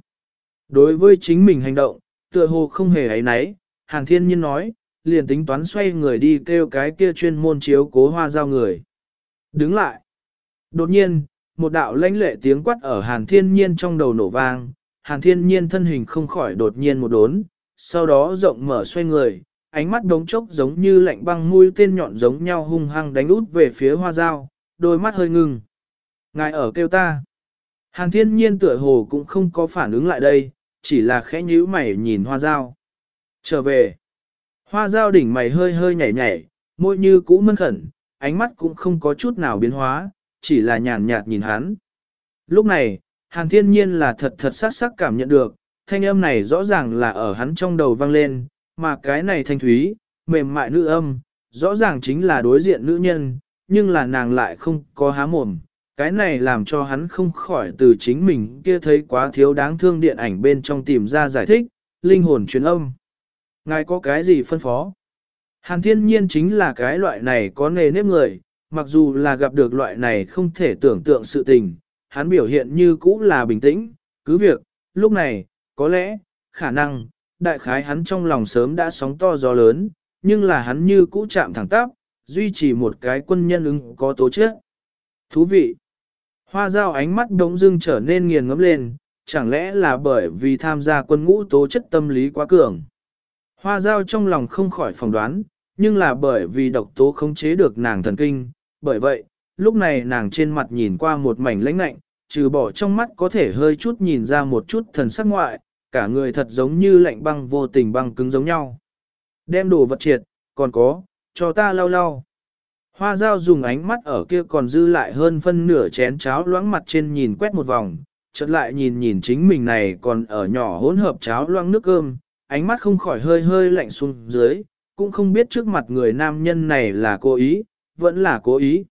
Speaker 1: Đối với chính mình hành động, tựa hồ không hề ấy nấy, hàng thiên nhiên nói, liền tính toán xoay người đi kêu cái kia chuyên môn chiếu cố hoa giao người. Đứng lại. Đột nhiên, một đạo lãnh lệ tiếng quát ở hàn thiên nhiên trong đầu nổ vang, hàn thiên nhiên thân hình không khỏi đột nhiên một đốn, sau đó rộng mở xoay người, ánh mắt đống chốc giống như lạnh băng mũi tên nhọn giống nhau hung hăng đánh út về phía hoa dao, đôi mắt hơi ngưng. Ngài ở kêu ta. Hàn thiên nhiên tựa hồ cũng không có phản ứng lại đây, chỉ là khẽ nhíu mày nhìn hoa dao. Trở về. Hoa dao đỉnh mày hơi hơi nhảy nhảy, môi như cũ mân khẩn, ánh mắt cũng không có chút nào biến hóa, chỉ là nhàn nhạt nhìn hắn. Lúc này, Hàn Thiên Nhiên là thật thật sắc sắc cảm nhận được, thanh âm này rõ ràng là ở hắn trong đầu vang lên, mà cái này thanh thúy, mềm mại nữ âm, rõ ràng chính là đối diện nữ nhân, nhưng là nàng lại không có há mồm. Cái này làm cho hắn không khỏi từ chính mình kia thấy quá thiếu đáng thương điện ảnh bên trong tìm ra giải thích, linh hồn truyền âm. Ngài có cái gì phân phó? Hàn thiên nhiên chính là cái loại này có nề nếp người, mặc dù là gặp được loại này không thể tưởng tượng sự tình, hắn biểu hiện như cũ là bình tĩnh, cứ việc, lúc này, có lẽ, khả năng, đại khái hắn trong lòng sớm đã sóng to gió lớn, nhưng là hắn như cũ chạm thẳng tắp, duy trì một cái quân nhân ứng có tố chất Thú vị! Hoa dao ánh mắt đống dưng trở nên nghiền ngấm lên, chẳng lẽ là bởi vì tham gia quân ngũ tố chất tâm lý quá cường. Hoa dao trong lòng không khỏi phỏng đoán, nhưng là bởi vì độc tố không chế được nàng thần kinh, bởi vậy, lúc này nàng trên mặt nhìn qua một mảnh lãnh lạnh, trừ bỏ trong mắt có thể hơi chút nhìn ra một chút thần sắc ngoại, cả người thật giống như lạnh băng vô tình băng cứng giống nhau. Đem đồ vật triệt, còn có, cho ta lau lau. Hoa dao dùng ánh mắt ở kia còn dư lại hơn phân nửa chén cháo loãng mặt trên nhìn quét một vòng, chợt lại nhìn nhìn chính mình này còn ở nhỏ hỗn hợp cháo loãng nước cơm, ánh mắt không khỏi hơi hơi lạnh xuống dưới, cũng không biết trước mặt người nam nhân này là cố ý, vẫn là cố ý.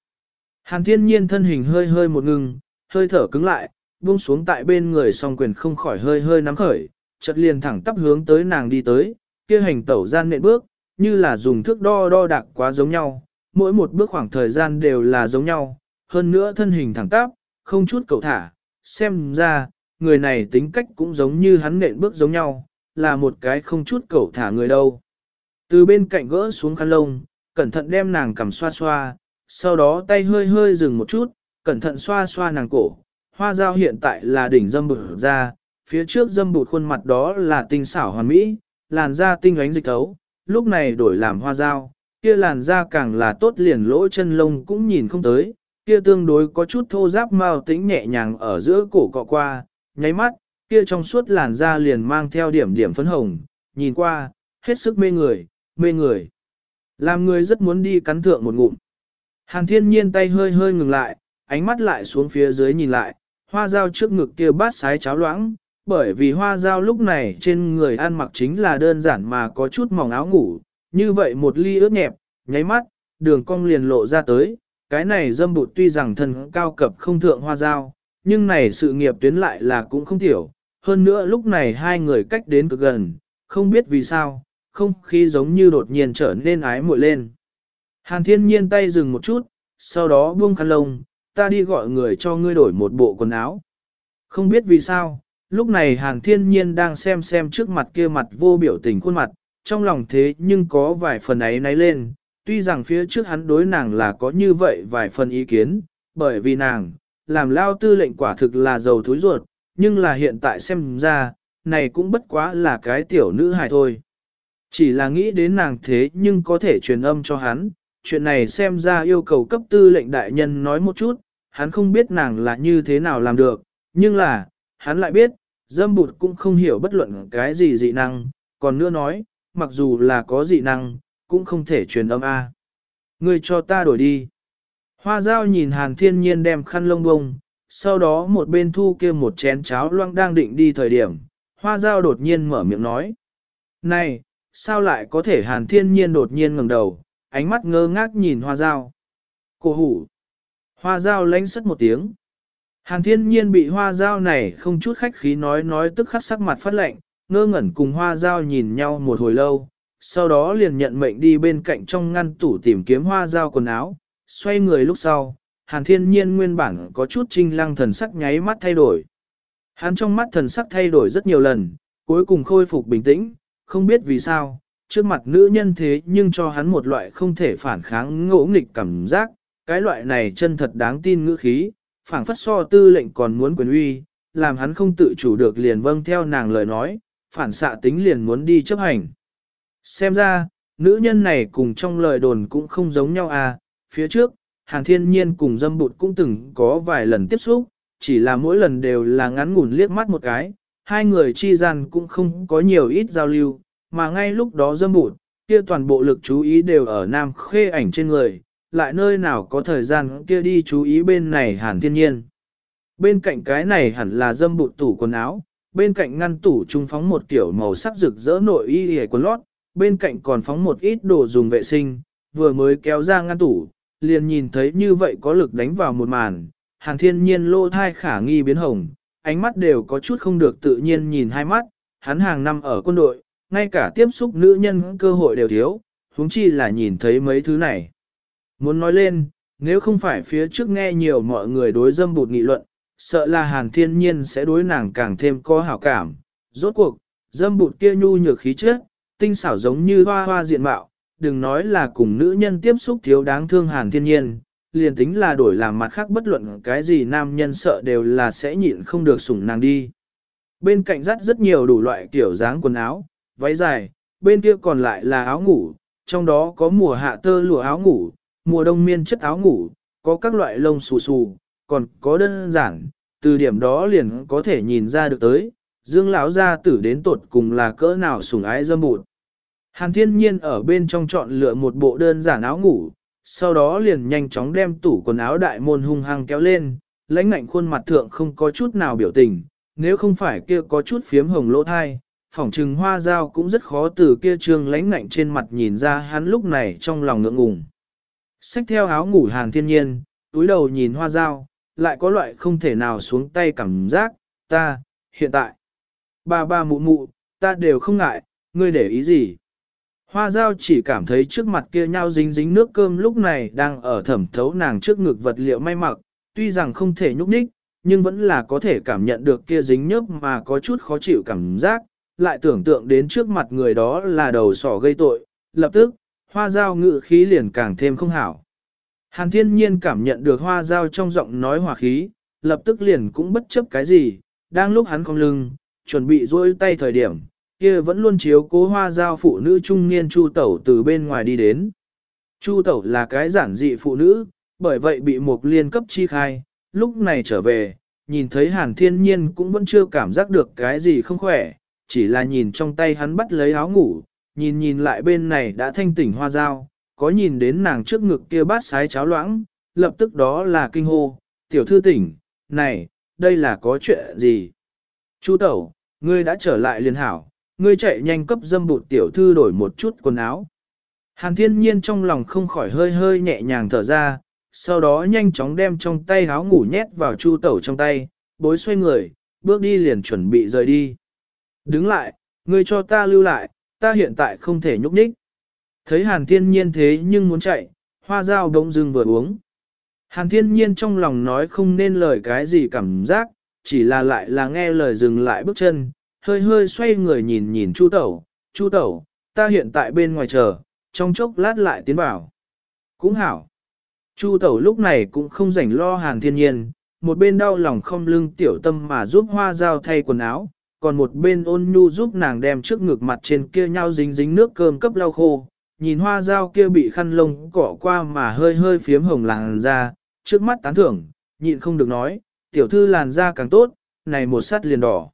Speaker 1: Hàn thiên nhiên thân hình hơi hơi một ngừng, hơi thở cứng lại, buông xuống tại bên người song quyền không khỏi hơi hơi nắm khởi, chợt liền thẳng tắp hướng tới nàng đi tới, kia hành tẩu gian nện bước, như là dùng thước đo đo đạc quá giống nhau, mỗi một bước khoảng thời gian đều là giống nhau, hơn nữa thân hình thẳng tắp, không chút cầu thả, xem ra, người này tính cách cũng giống như hắn nện bước giống nhau, là một cái không chút cầu thả người đâu. Từ bên cạnh gỡ xuống khăn lông, cẩn thận đem nàng cầm xoa xoa, sau đó tay hơi hơi dừng một chút, cẩn thận xoa xoa nàng cổ. Hoa dao hiện tại là đỉnh dâm bụt ra, phía trước dâm bụt khuôn mặt đó là tinh xảo hoàn mỹ, làn da tinh ánh dịch thấu, lúc này đổi làm hoa dao, kia làn da càng là tốt liền lỗ chân lông cũng nhìn không tới, kia tương đối có chút thô giáp mao tính nhẹ nhàng ở giữa cổ cọ qua, nháy mắt, kia trong suốt làn da liền mang theo điểm điểm phấn hồng, nhìn qua, hết sức mê người, mê người. Làm người rất muốn đi cắn thượng một ngụm. Hàn thiên nhiên tay hơi hơi ngừng lại, ánh mắt lại xuống phía dưới nhìn lại, hoa dao trước ngực kia bát sái cháo loãng, bởi vì hoa dao lúc này trên người ăn mặc chính là đơn giản mà có chút mỏng áo ngủ, như vậy một ly ướt nhẹp, nháy mắt, đường cong liền lộ ra tới, cái này dâm bụt tuy rằng thân cao cập không thượng hoa dao, nhưng này sự nghiệp tuyến lại là cũng không thiểu. hơn nữa lúc này hai người cách đến cực gần, không biết vì sao, không khí giống như đột nhiên trở nên ái muội lên. Hàn thiên nhiên tay dừng một chút, sau đó buông khăn lông, ta đi gọi người cho ngươi đổi một bộ quần áo. Không biết vì sao, lúc này hàn thiên nhiên đang xem xem trước mặt kia mặt vô biểu tình khuôn mặt, trong lòng thế nhưng có vài phần ấy náy lên, tuy rằng phía trước hắn đối nàng là có như vậy vài phần ý kiến, bởi vì nàng, làm lao tư lệnh quả thực là giàu thúi ruột, nhưng là hiện tại xem ra, này cũng bất quá là cái tiểu nữ hài thôi. Chỉ là nghĩ đến nàng thế nhưng có thể truyền âm cho hắn, chuyện này xem ra yêu cầu cấp tư lệnh đại nhân nói một chút, hắn không biết nàng là như thế nào làm được, nhưng là, hắn lại biết, dâm bụt cũng không hiểu bất luận cái gì dị năng, còn nữa nói, mặc dù là có dị năng, cũng không thể truyền âm A. Người cho ta đổi đi. Hoa dao nhìn hàn thiên nhiên đem khăn lông bông, sau đó một bên thu kia một chén cháo loang đang định đi thời điểm, hoa dao đột nhiên mở miệng nói. Này, sao lại có thể hàn thiên nhiên đột nhiên ngẩng đầu, ánh mắt ngơ ngác nhìn hoa dao. Cổ hủ. Hoa dao lánh sất một tiếng. Hàn thiên nhiên bị hoa dao này không chút khách khí nói nói tức khắc sắc mặt phát lạnh, ngơ ngẩn cùng hoa dao nhìn nhau một hồi lâu, sau đó liền nhận mệnh đi bên cạnh trong ngăn tủ tìm kiếm hoa dao quần áo, xoay người lúc sau, hàn thiên nhiên nguyên bản có chút trinh lăng thần sắc nháy mắt thay đổi. Hắn trong mắt thần sắc thay đổi rất nhiều lần, cuối cùng khôi phục bình tĩnh, không biết vì sao, trước mặt nữ nhân thế nhưng cho hắn một loại không thể phản kháng ngỗ nghịch cảm giác, cái loại này chân thật đáng tin ngữ khí, phảng phất so tư lệnh còn muốn quyền uy, làm hắn không tự chủ được liền vâng theo nàng lời nói, phản xạ tính liền muốn đi chấp hành. Xem ra, nữ nhân này cùng trong lời đồn cũng không giống nhau à, phía trước, hàng Thiên Nhiên cùng dâm bụt cũng từng có vài lần tiếp xúc, chỉ là mỗi lần đều là ngắn ngủn liếc mắt một cái, hai người chi gian cũng không có nhiều ít giao lưu, mà ngay lúc đó dâm bụt, kia toàn bộ lực chú ý đều ở nam khê ảnh trên người, lại nơi nào có thời gian kia đi chú ý bên này Hàn Thiên Nhiên. Bên cạnh cái này hẳn là dâm bụt tủ quần áo, bên cạnh ngăn tủ trung phóng một kiểu màu sắc rực rỡ nội y hề quần lót, bên cạnh còn phóng một ít đồ dùng vệ sinh, vừa mới kéo ra ngăn tủ, liền nhìn thấy như vậy có lực đánh vào một màn, Hàn thiên nhiên lô thai khả nghi biến hồng, ánh mắt đều có chút không được tự nhiên nhìn hai mắt, hắn hàng năm ở quân đội, ngay cả tiếp xúc nữ nhân cơ hội đều thiếu, huống chi là nhìn thấy mấy thứ này. Muốn nói lên, nếu không phải phía trước nghe nhiều mọi người đối dâm bụt nghị luận, sợ là hàn thiên nhiên sẽ đối nàng càng thêm có hảo cảm. Rốt cuộc, dâm bụt kia nhu nhược khí chất, tinh xảo giống như hoa hoa diện mạo, đừng nói là cùng nữ nhân tiếp xúc thiếu đáng thương hàn thiên nhiên, liền tính là đổi làm mặt khác bất luận cái gì nam nhân sợ đều là sẽ nhịn không được sủng nàng đi. Bên cạnh rất rất nhiều đủ loại kiểu dáng quần áo, váy dài, bên kia còn lại là áo ngủ, trong đó có mùa hạ tơ lụa áo ngủ, mùa đông miên chất áo ngủ, có các loại lông xù xù, còn có đơn giản, từ điểm đó liền có thể nhìn ra được tới, Dương lão gia tử đến tột cùng là cỡ nào sủng ái dâm bụt. Hàn thiên nhiên ở bên trong chọn lựa một bộ đơn giản áo ngủ, sau đó liền nhanh chóng đem tủ quần áo đại môn hung hăng kéo lên, lãnh ngạnh khuôn mặt thượng không có chút nào biểu tình, nếu không phải kia có chút phiếm hồng lỗ thai, phỏng trừng hoa dao cũng rất khó từ kia trương lãnh ngạnh trên mặt nhìn ra hắn lúc này trong lòng ngượng ngùng. Xách theo áo ngủ hàn thiên nhiên, túi đầu nhìn hoa dao, lại có loại không thể nào xuống tay cảm giác, ta, hiện tại, ba ba mụ mụ, ta đều không ngại, ngươi để ý gì. Hoa dao chỉ cảm thấy trước mặt kia nhau dính dính nước cơm lúc này đang ở thẩm thấu nàng trước ngực vật liệu may mặc, tuy rằng không thể nhúc nhích, nhưng vẫn là có thể cảm nhận được kia dính nhớp mà có chút khó chịu cảm giác, lại tưởng tượng đến trước mặt người đó là đầu sỏ gây tội, lập tức, hoa dao ngự khí liền càng thêm không hảo. Hàn thiên nhiên cảm nhận được hoa dao trong giọng nói hòa khí, lập tức liền cũng bất chấp cái gì, đang lúc hắn cong lưng, chuẩn bị rôi tay thời điểm, kia vẫn luôn chiếu cố hoa dao phụ nữ trung niên Chu Tẩu từ bên ngoài đi đến. Chu Tẩu là cái giản dị phụ nữ, bởi vậy bị một liên cấp chi khai, lúc này trở về, nhìn thấy hàn thiên nhiên cũng vẫn chưa cảm giác được cái gì không khỏe, chỉ là nhìn trong tay hắn bắt lấy áo ngủ, nhìn nhìn lại bên này đã thanh tỉnh hoa dao, có nhìn đến nàng trước ngực kia bát sái cháo loãng, lập tức đó là kinh hô, tiểu thư tỉnh, này, đây là có chuyện gì? Chu tẩu, ngươi đã trở lại liền hảo, ngươi chạy nhanh cấp dâm bụt tiểu thư đổi một chút quần áo. Hàn thiên nhiên trong lòng không khỏi hơi hơi nhẹ nhàng thở ra, sau đó nhanh chóng đem trong tay áo ngủ nhét vào chu tẩu trong tay, bối xoay người, bước đi liền chuẩn bị rời đi. Đứng lại, ngươi cho ta lưu lại, ta hiện tại không thể nhúc nhích. Thấy hàn thiên nhiên thế nhưng muốn chạy, hoa dao đông dưng vừa uống. Hàn thiên nhiên trong lòng nói không nên lời cái gì cảm giác, chỉ là lại là nghe lời dừng lại bước chân, hơi hơi xoay người nhìn nhìn chu tẩu, chu tẩu, ta hiện tại bên ngoài chờ, trong chốc lát lại tiến vào. Cũng hảo. Chu tẩu lúc này cũng không rảnh lo hàn thiên nhiên, một bên đau lòng không lưng tiểu tâm mà giúp hoa dao thay quần áo, còn một bên ôn nhu giúp nàng đem trước ngực mặt trên kia nhau dính dính nước cơm cấp lau khô, nhìn hoa dao kia bị khăn lông cỏ qua mà hơi hơi phiếm hồng làn da, trước mắt tán thưởng, nhịn không được nói, tiểu thư làn da càng tốt, này một sắt liền đỏ.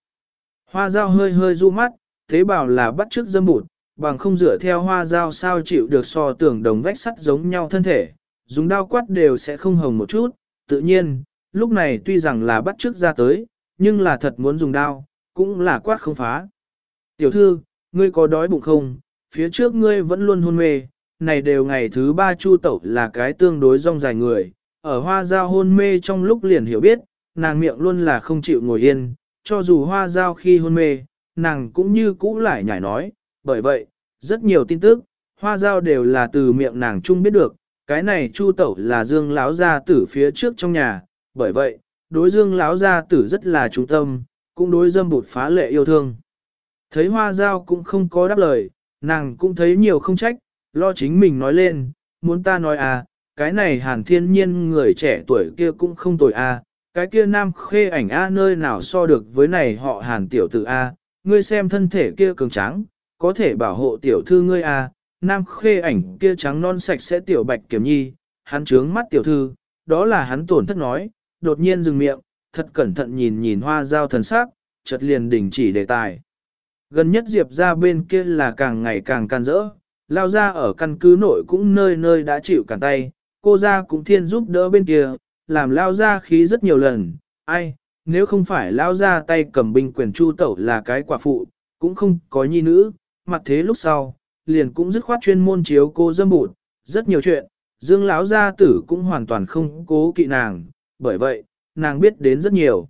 Speaker 1: Hoa dao hơi hơi du mắt, thế bảo là bắt trước dâm bụt, bằng không dựa theo hoa dao sao chịu được so tưởng đồng vách sắt giống nhau thân thể, dùng đao quát đều sẽ không hồng một chút, tự nhiên, lúc này tuy rằng là bắt trước ra tới, nhưng là thật muốn dùng đao, cũng là quát không phá. Tiểu thư, ngươi có đói bụng không? Phía trước ngươi vẫn luôn hôn mê, này đều ngày thứ ba chu tẩu là cái tương đối rong dài người, ở hoa giao hôn mê trong lúc liền hiểu biết, nàng miệng luôn là không chịu ngồi yên, cho dù hoa giao khi hôn mê, nàng cũng như cũ lại nhảy nói, bởi vậy, rất nhiều tin tức, hoa giao đều là từ miệng nàng chung biết được, cái này chu tẩu là dương lão gia tử phía trước trong nhà, bởi vậy, đối dương lão gia tử rất là trung tâm, cũng đối dâm bụt phá lệ yêu thương. Thấy hoa giao cũng không có đáp lời, nàng cũng thấy nhiều không trách, lo chính mình nói lên, muốn ta nói à, cái này hàn thiên nhiên người trẻ tuổi kia cũng không tồi a, cái kia nam khê ảnh a nơi nào so được với này họ hàn tiểu tử a, ngươi xem thân thể kia cường tráng, có thể bảo hộ tiểu thư ngươi a, nam khê ảnh kia trắng non sạch sẽ tiểu bạch kiểm nhi, hắn trướng mắt tiểu thư, đó là hắn tổn thất nói, đột nhiên dừng miệng, thật cẩn thận nhìn nhìn hoa giao thần sắc, chợt liền đình chỉ đề tài. Gần nhất Diệp ra bên kia là càng ngày càng can rỡ, lao ra ở căn cứ nội cũng nơi nơi đã chịu cản tay, cô ra cũng thiên giúp đỡ bên kia, làm lao ra khí rất nhiều lần, ai, nếu không phải lao ra tay cầm binh quyền chu tẩu là cái quả phụ, cũng không có nhi nữ, mặt thế lúc sau, liền cũng dứt khoát chuyên môn chiếu cô dâm bụt, rất nhiều chuyện, dương lão gia tử cũng hoàn toàn không cố kỵ nàng, bởi vậy, nàng biết đến rất nhiều.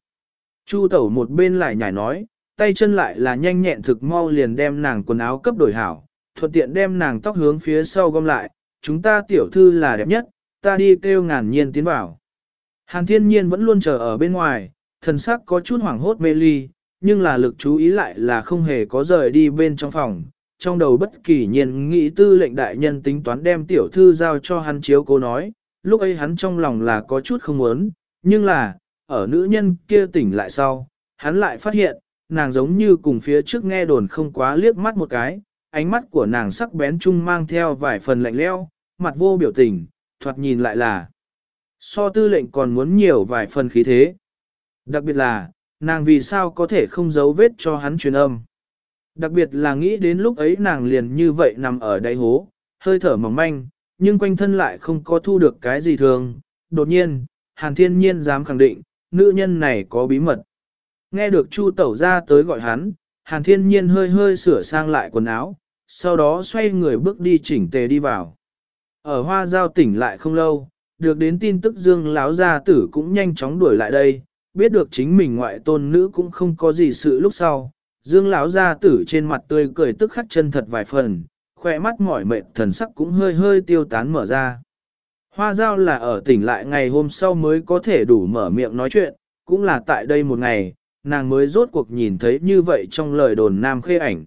Speaker 1: Chu tẩu một bên lại nhảy nói, tay chân lại là nhanh nhẹn thực mau liền đem nàng quần áo cấp đổi hảo, thuận tiện đem nàng tóc hướng phía sau gom lại, chúng ta tiểu thư là đẹp nhất, ta đi kêu ngàn nhiên tiến vào. Hàn thiên nhiên vẫn luôn chờ ở bên ngoài, thần sắc có chút hoảng hốt mê ly, nhưng là lực chú ý lại là không hề có rời đi bên trong phòng. Trong đầu bất kỳ nhiên nghĩ tư lệnh đại nhân tính toán đem tiểu thư giao cho hắn chiếu cố nói, lúc ấy hắn trong lòng là có chút không muốn, nhưng là, ở nữ nhân kia tỉnh lại sau, hắn lại phát hiện, nàng giống như cùng phía trước nghe đồn không quá liếc mắt một cái, ánh mắt của nàng sắc bén chung mang theo vài phần lạnh leo, mặt vô biểu tình, thoạt nhìn lại là so tư lệnh còn muốn nhiều vài phần khí thế. Đặc biệt là, nàng vì sao có thể không giấu vết cho hắn truyền âm. Đặc biệt là nghĩ đến lúc ấy nàng liền như vậy nằm ở đáy hố, hơi thở mỏng manh, nhưng quanh thân lại không có thu được cái gì thường. Đột nhiên, Hàn Thiên Nhiên dám khẳng định, nữ nhân này có bí mật. Nghe được Chu Tẩu ra tới gọi hắn, Hàn Thiên Nhiên hơi hơi sửa sang lại quần áo, sau đó xoay người bước đi chỉnh tề đi vào. Ở hoa giao tỉnh lại không lâu, được đến tin tức Dương Láo gia tử cũng nhanh chóng đuổi lại đây, biết được chính mình ngoại tôn nữ cũng không có gì sự lúc sau. Dương Láo gia tử trên mặt tươi cười tức khắc chân thật vài phần, khỏe mắt mỏi mệt thần sắc cũng hơi hơi tiêu tán mở ra. Hoa giao là ở tỉnh lại ngày hôm sau mới có thể đủ mở miệng nói chuyện, cũng là tại đây một ngày, nàng mới rốt cuộc nhìn thấy như vậy trong lời đồn Nam Khê ảnh.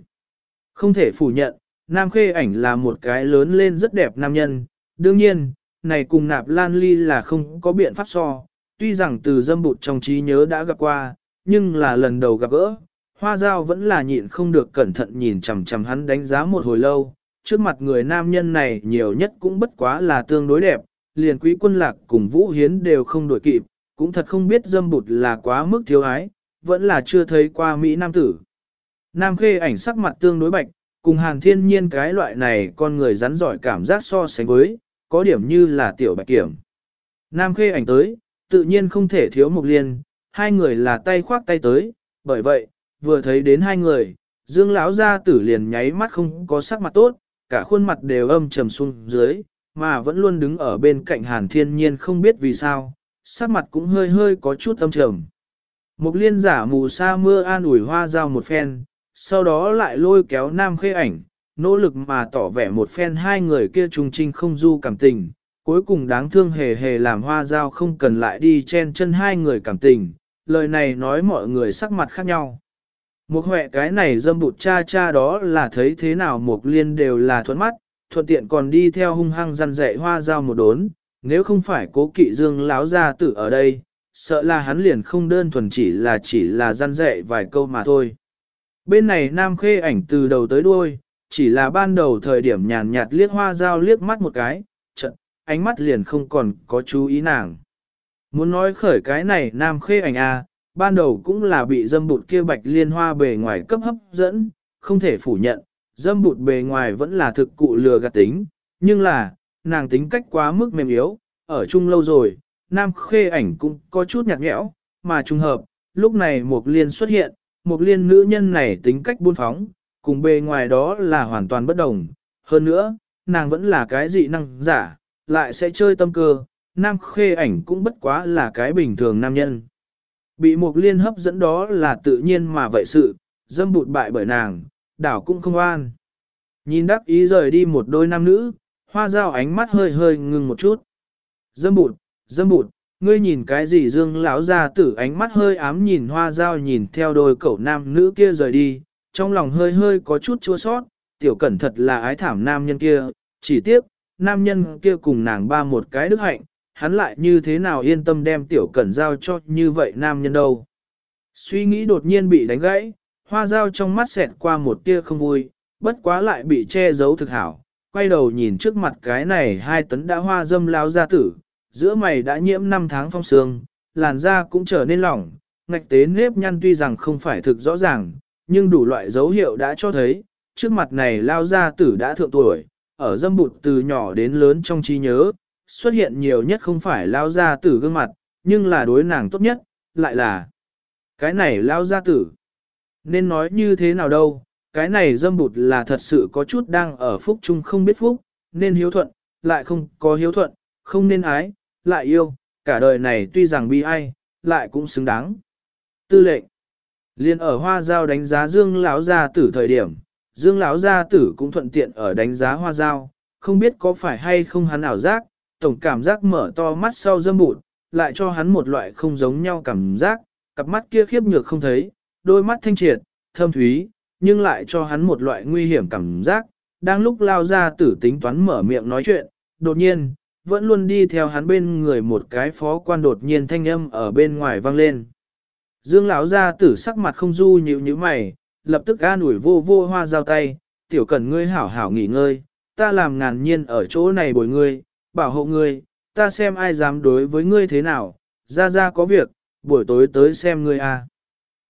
Speaker 1: Không thể phủ nhận, Nam Khê ảnh là một cái lớn lên rất đẹp nam nhân, đương nhiên, này cùng nạp lan ly là không có biện pháp so, tuy rằng từ dâm bụt trong trí nhớ đã gặp qua, nhưng là lần đầu gặp gỡ, hoa giao vẫn là nhịn không được cẩn thận nhìn chằm chằm hắn đánh giá một hồi lâu, trước mặt người nam nhân này nhiều nhất cũng bất quá là tương đối đẹp, liền quý quân lạc cùng Vũ Hiến đều không đổi kịp, cũng thật không biết dâm bụt là quá mức thiếu ái, vẫn là chưa thấy qua Mỹ Nam tử. Nam khê ảnh sắc mặt tương đối bạch, cùng hàng thiên nhiên cái loại này con người rắn giỏi cảm giác so sánh với, có điểm như là tiểu bạch kiểm. Nam khê ảnh tới, tự nhiên không thể thiếu một liên, hai người là tay khoác tay tới, bởi vậy, vừa thấy đến hai người, dương lão gia tử liền nháy mắt không có sắc mặt tốt, cả khuôn mặt đều âm trầm xuống dưới, mà vẫn luôn đứng ở bên cạnh hàn thiên nhiên không biết vì sao, sắc mặt cũng hơi hơi có chút âm trầm. Một liên giả mù sa mưa an ủi hoa giao một phen, sau đó lại lôi kéo nam khê ảnh, nỗ lực mà tỏ vẻ một phen hai người kia trùng trinh không du cảm tình, cuối cùng đáng thương hề hề làm hoa giao không cần lại đi chen chân hai người cảm tình, lời này nói mọi người sắc mặt khác nhau. Một huệ cái này dâm bụt cha cha đó là thấy thế nào một liên đều là thuẫn mắt, thuận tiện còn đi theo hung hăng răn dạy hoa giao một đốn, nếu không phải cố kỵ dương láo ra tử ở đây, sợ là hắn liền không đơn thuần chỉ là chỉ là răn dạy vài câu mà thôi. Bên này nam khê ảnh từ đầu tới đuôi, chỉ là ban đầu thời điểm nhàn nhạt liếc hoa giao liếc mắt một cái, trận, ánh mắt liền không còn có chú ý nàng. Muốn nói khởi cái này nam khê ảnh a, à, ban đầu cũng là bị dâm bụt kia bạch liên hoa bề ngoài cấp hấp dẫn, không thể phủ nhận, dâm bụt bề ngoài vẫn là thực cụ lừa gạt tính, nhưng là, nàng tính cách quá mức mềm yếu, ở chung lâu rồi, nam khê ảnh cũng có chút nhạt nhẽo, mà trùng hợp, lúc này một liên xuất hiện, một liên nữ nhân này tính cách buôn phóng, cùng bề ngoài đó là hoàn toàn bất đồng. Hơn nữa, nàng vẫn là cái dị năng giả, lại sẽ chơi tâm cơ, nam khê ảnh cũng bất quá là cái bình thường nam nhân. Bị một liên hấp dẫn đó là tự nhiên mà vậy sự, dâm bụt bại bởi nàng, đảo cũng không an. Nhìn đắc ý rời đi một đôi nam nữ, hoa dao ánh mắt hơi hơi ngừng một chút. Dâm bụt, dâm bụt, ngươi nhìn cái gì dương lão ra tử ánh mắt hơi ám nhìn hoa dao nhìn theo đôi cậu nam nữ kia rời đi, trong lòng hơi hơi có chút chua sót, tiểu cẩn thật là ái thảm nam nhân kia, chỉ tiếc, nam nhân kia cùng nàng ba một cái đức hạnh, hắn lại như thế nào yên tâm đem tiểu cẩn giao cho như vậy nam nhân đâu. Suy nghĩ đột nhiên bị đánh gãy, hoa dao trong mắt xẹt qua một tia không vui, bất quá lại bị che giấu thực hảo, quay đầu nhìn trước mặt cái này hai tấn đã hoa dâm lao ra tử, giữa mày đã nhiễm năm tháng phong sương, làn da cũng trở nên lỏng, ngạch tế nếp nhăn tuy rằng không phải thực rõ ràng, nhưng đủ loại dấu hiệu đã cho thấy, trước mặt này lao ra tử đã thượng tuổi, ở dâm bụt từ nhỏ đến lớn trong trí nhớ, xuất hiện nhiều nhất không phải lao ra tử gương mặt, nhưng là đối nàng tốt nhất, lại là cái này lao ra tử. Nên nói như thế nào đâu, cái này dâm bụt là thật sự có chút đang ở phúc chung không biết phúc, nên hiếu thuận, lại không có hiếu thuận, không nên ái, lại yêu, cả đời này tuy rằng bi ai, lại cũng xứng đáng. Tư lệnh Liên ở hoa giao đánh giá Dương lão gia tử thời điểm, Dương lão gia tử cũng thuận tiện ở đánh giá hoa giao, không biết có phải hay không hắn ảo giác, tổng cảm giác mở to mắt sau dâm bụt, lại cho hắn một loại không giống nhau cảm giác, cặp mắt kia khiếp nhược không thấy, đôi mắt thanh triệt, thâm thúy, nhưng lại cho hắn một loại nguy hiểm cảm giác, đang lúc lao ra tử tính toán mở miệng nói chuyện, đột nhiên, vẫn luôn đi theo hắn bên người một cái phó quan đột nhiên thanh âm ở bên ngoài vang lên. Dương lão ra tử sắc mặt không du nhíu như mày, lập tức an ủi vô vô hoa giao tay, tiểu cần ngươi hảo hảo nghỉ ngơi, ta làm ngàn nhiên ở chỗ này bồi ngươi, bảo hộ ngươi, ta xem ai dám đối với ngươi thế nào, ra ra có việc, buổi tối tới xem ngươi a. À.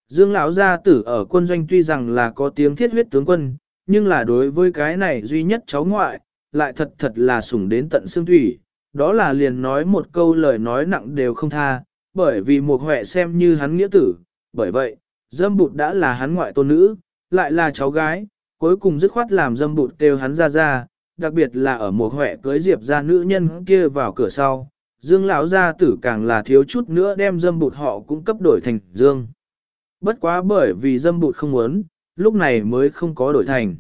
Speaker 1: Dương lão gia tử ở quân doanh tuy rằng là có tiếng thiết huyết tướng quân, nhưng là đối với cái này duy nhất cháu ngoại, lại thật thật là sủng đến tận xương thủy, đó là liền nói một câu lời nói nặng đều không tha, bởi vì một huệ xem như hắn nghĩa tử, bởi vậy, dâm bụt đã là hắn ngoại tôn nữ, lại là cháu gái, cuối cùng dứt khoát làm dâm bụt kêu hắn ra ra, đặc biệt là ở một huệ cưới diệp ra nữ nhân kia vào cửa sau, dương lão gia tử càng là thiếu chút nữa đem dâm bụt họ cũng cấp đổi thành dương. Bất quá bởi vì dâm bụt không muốn, lúc này mới không có đổi thành.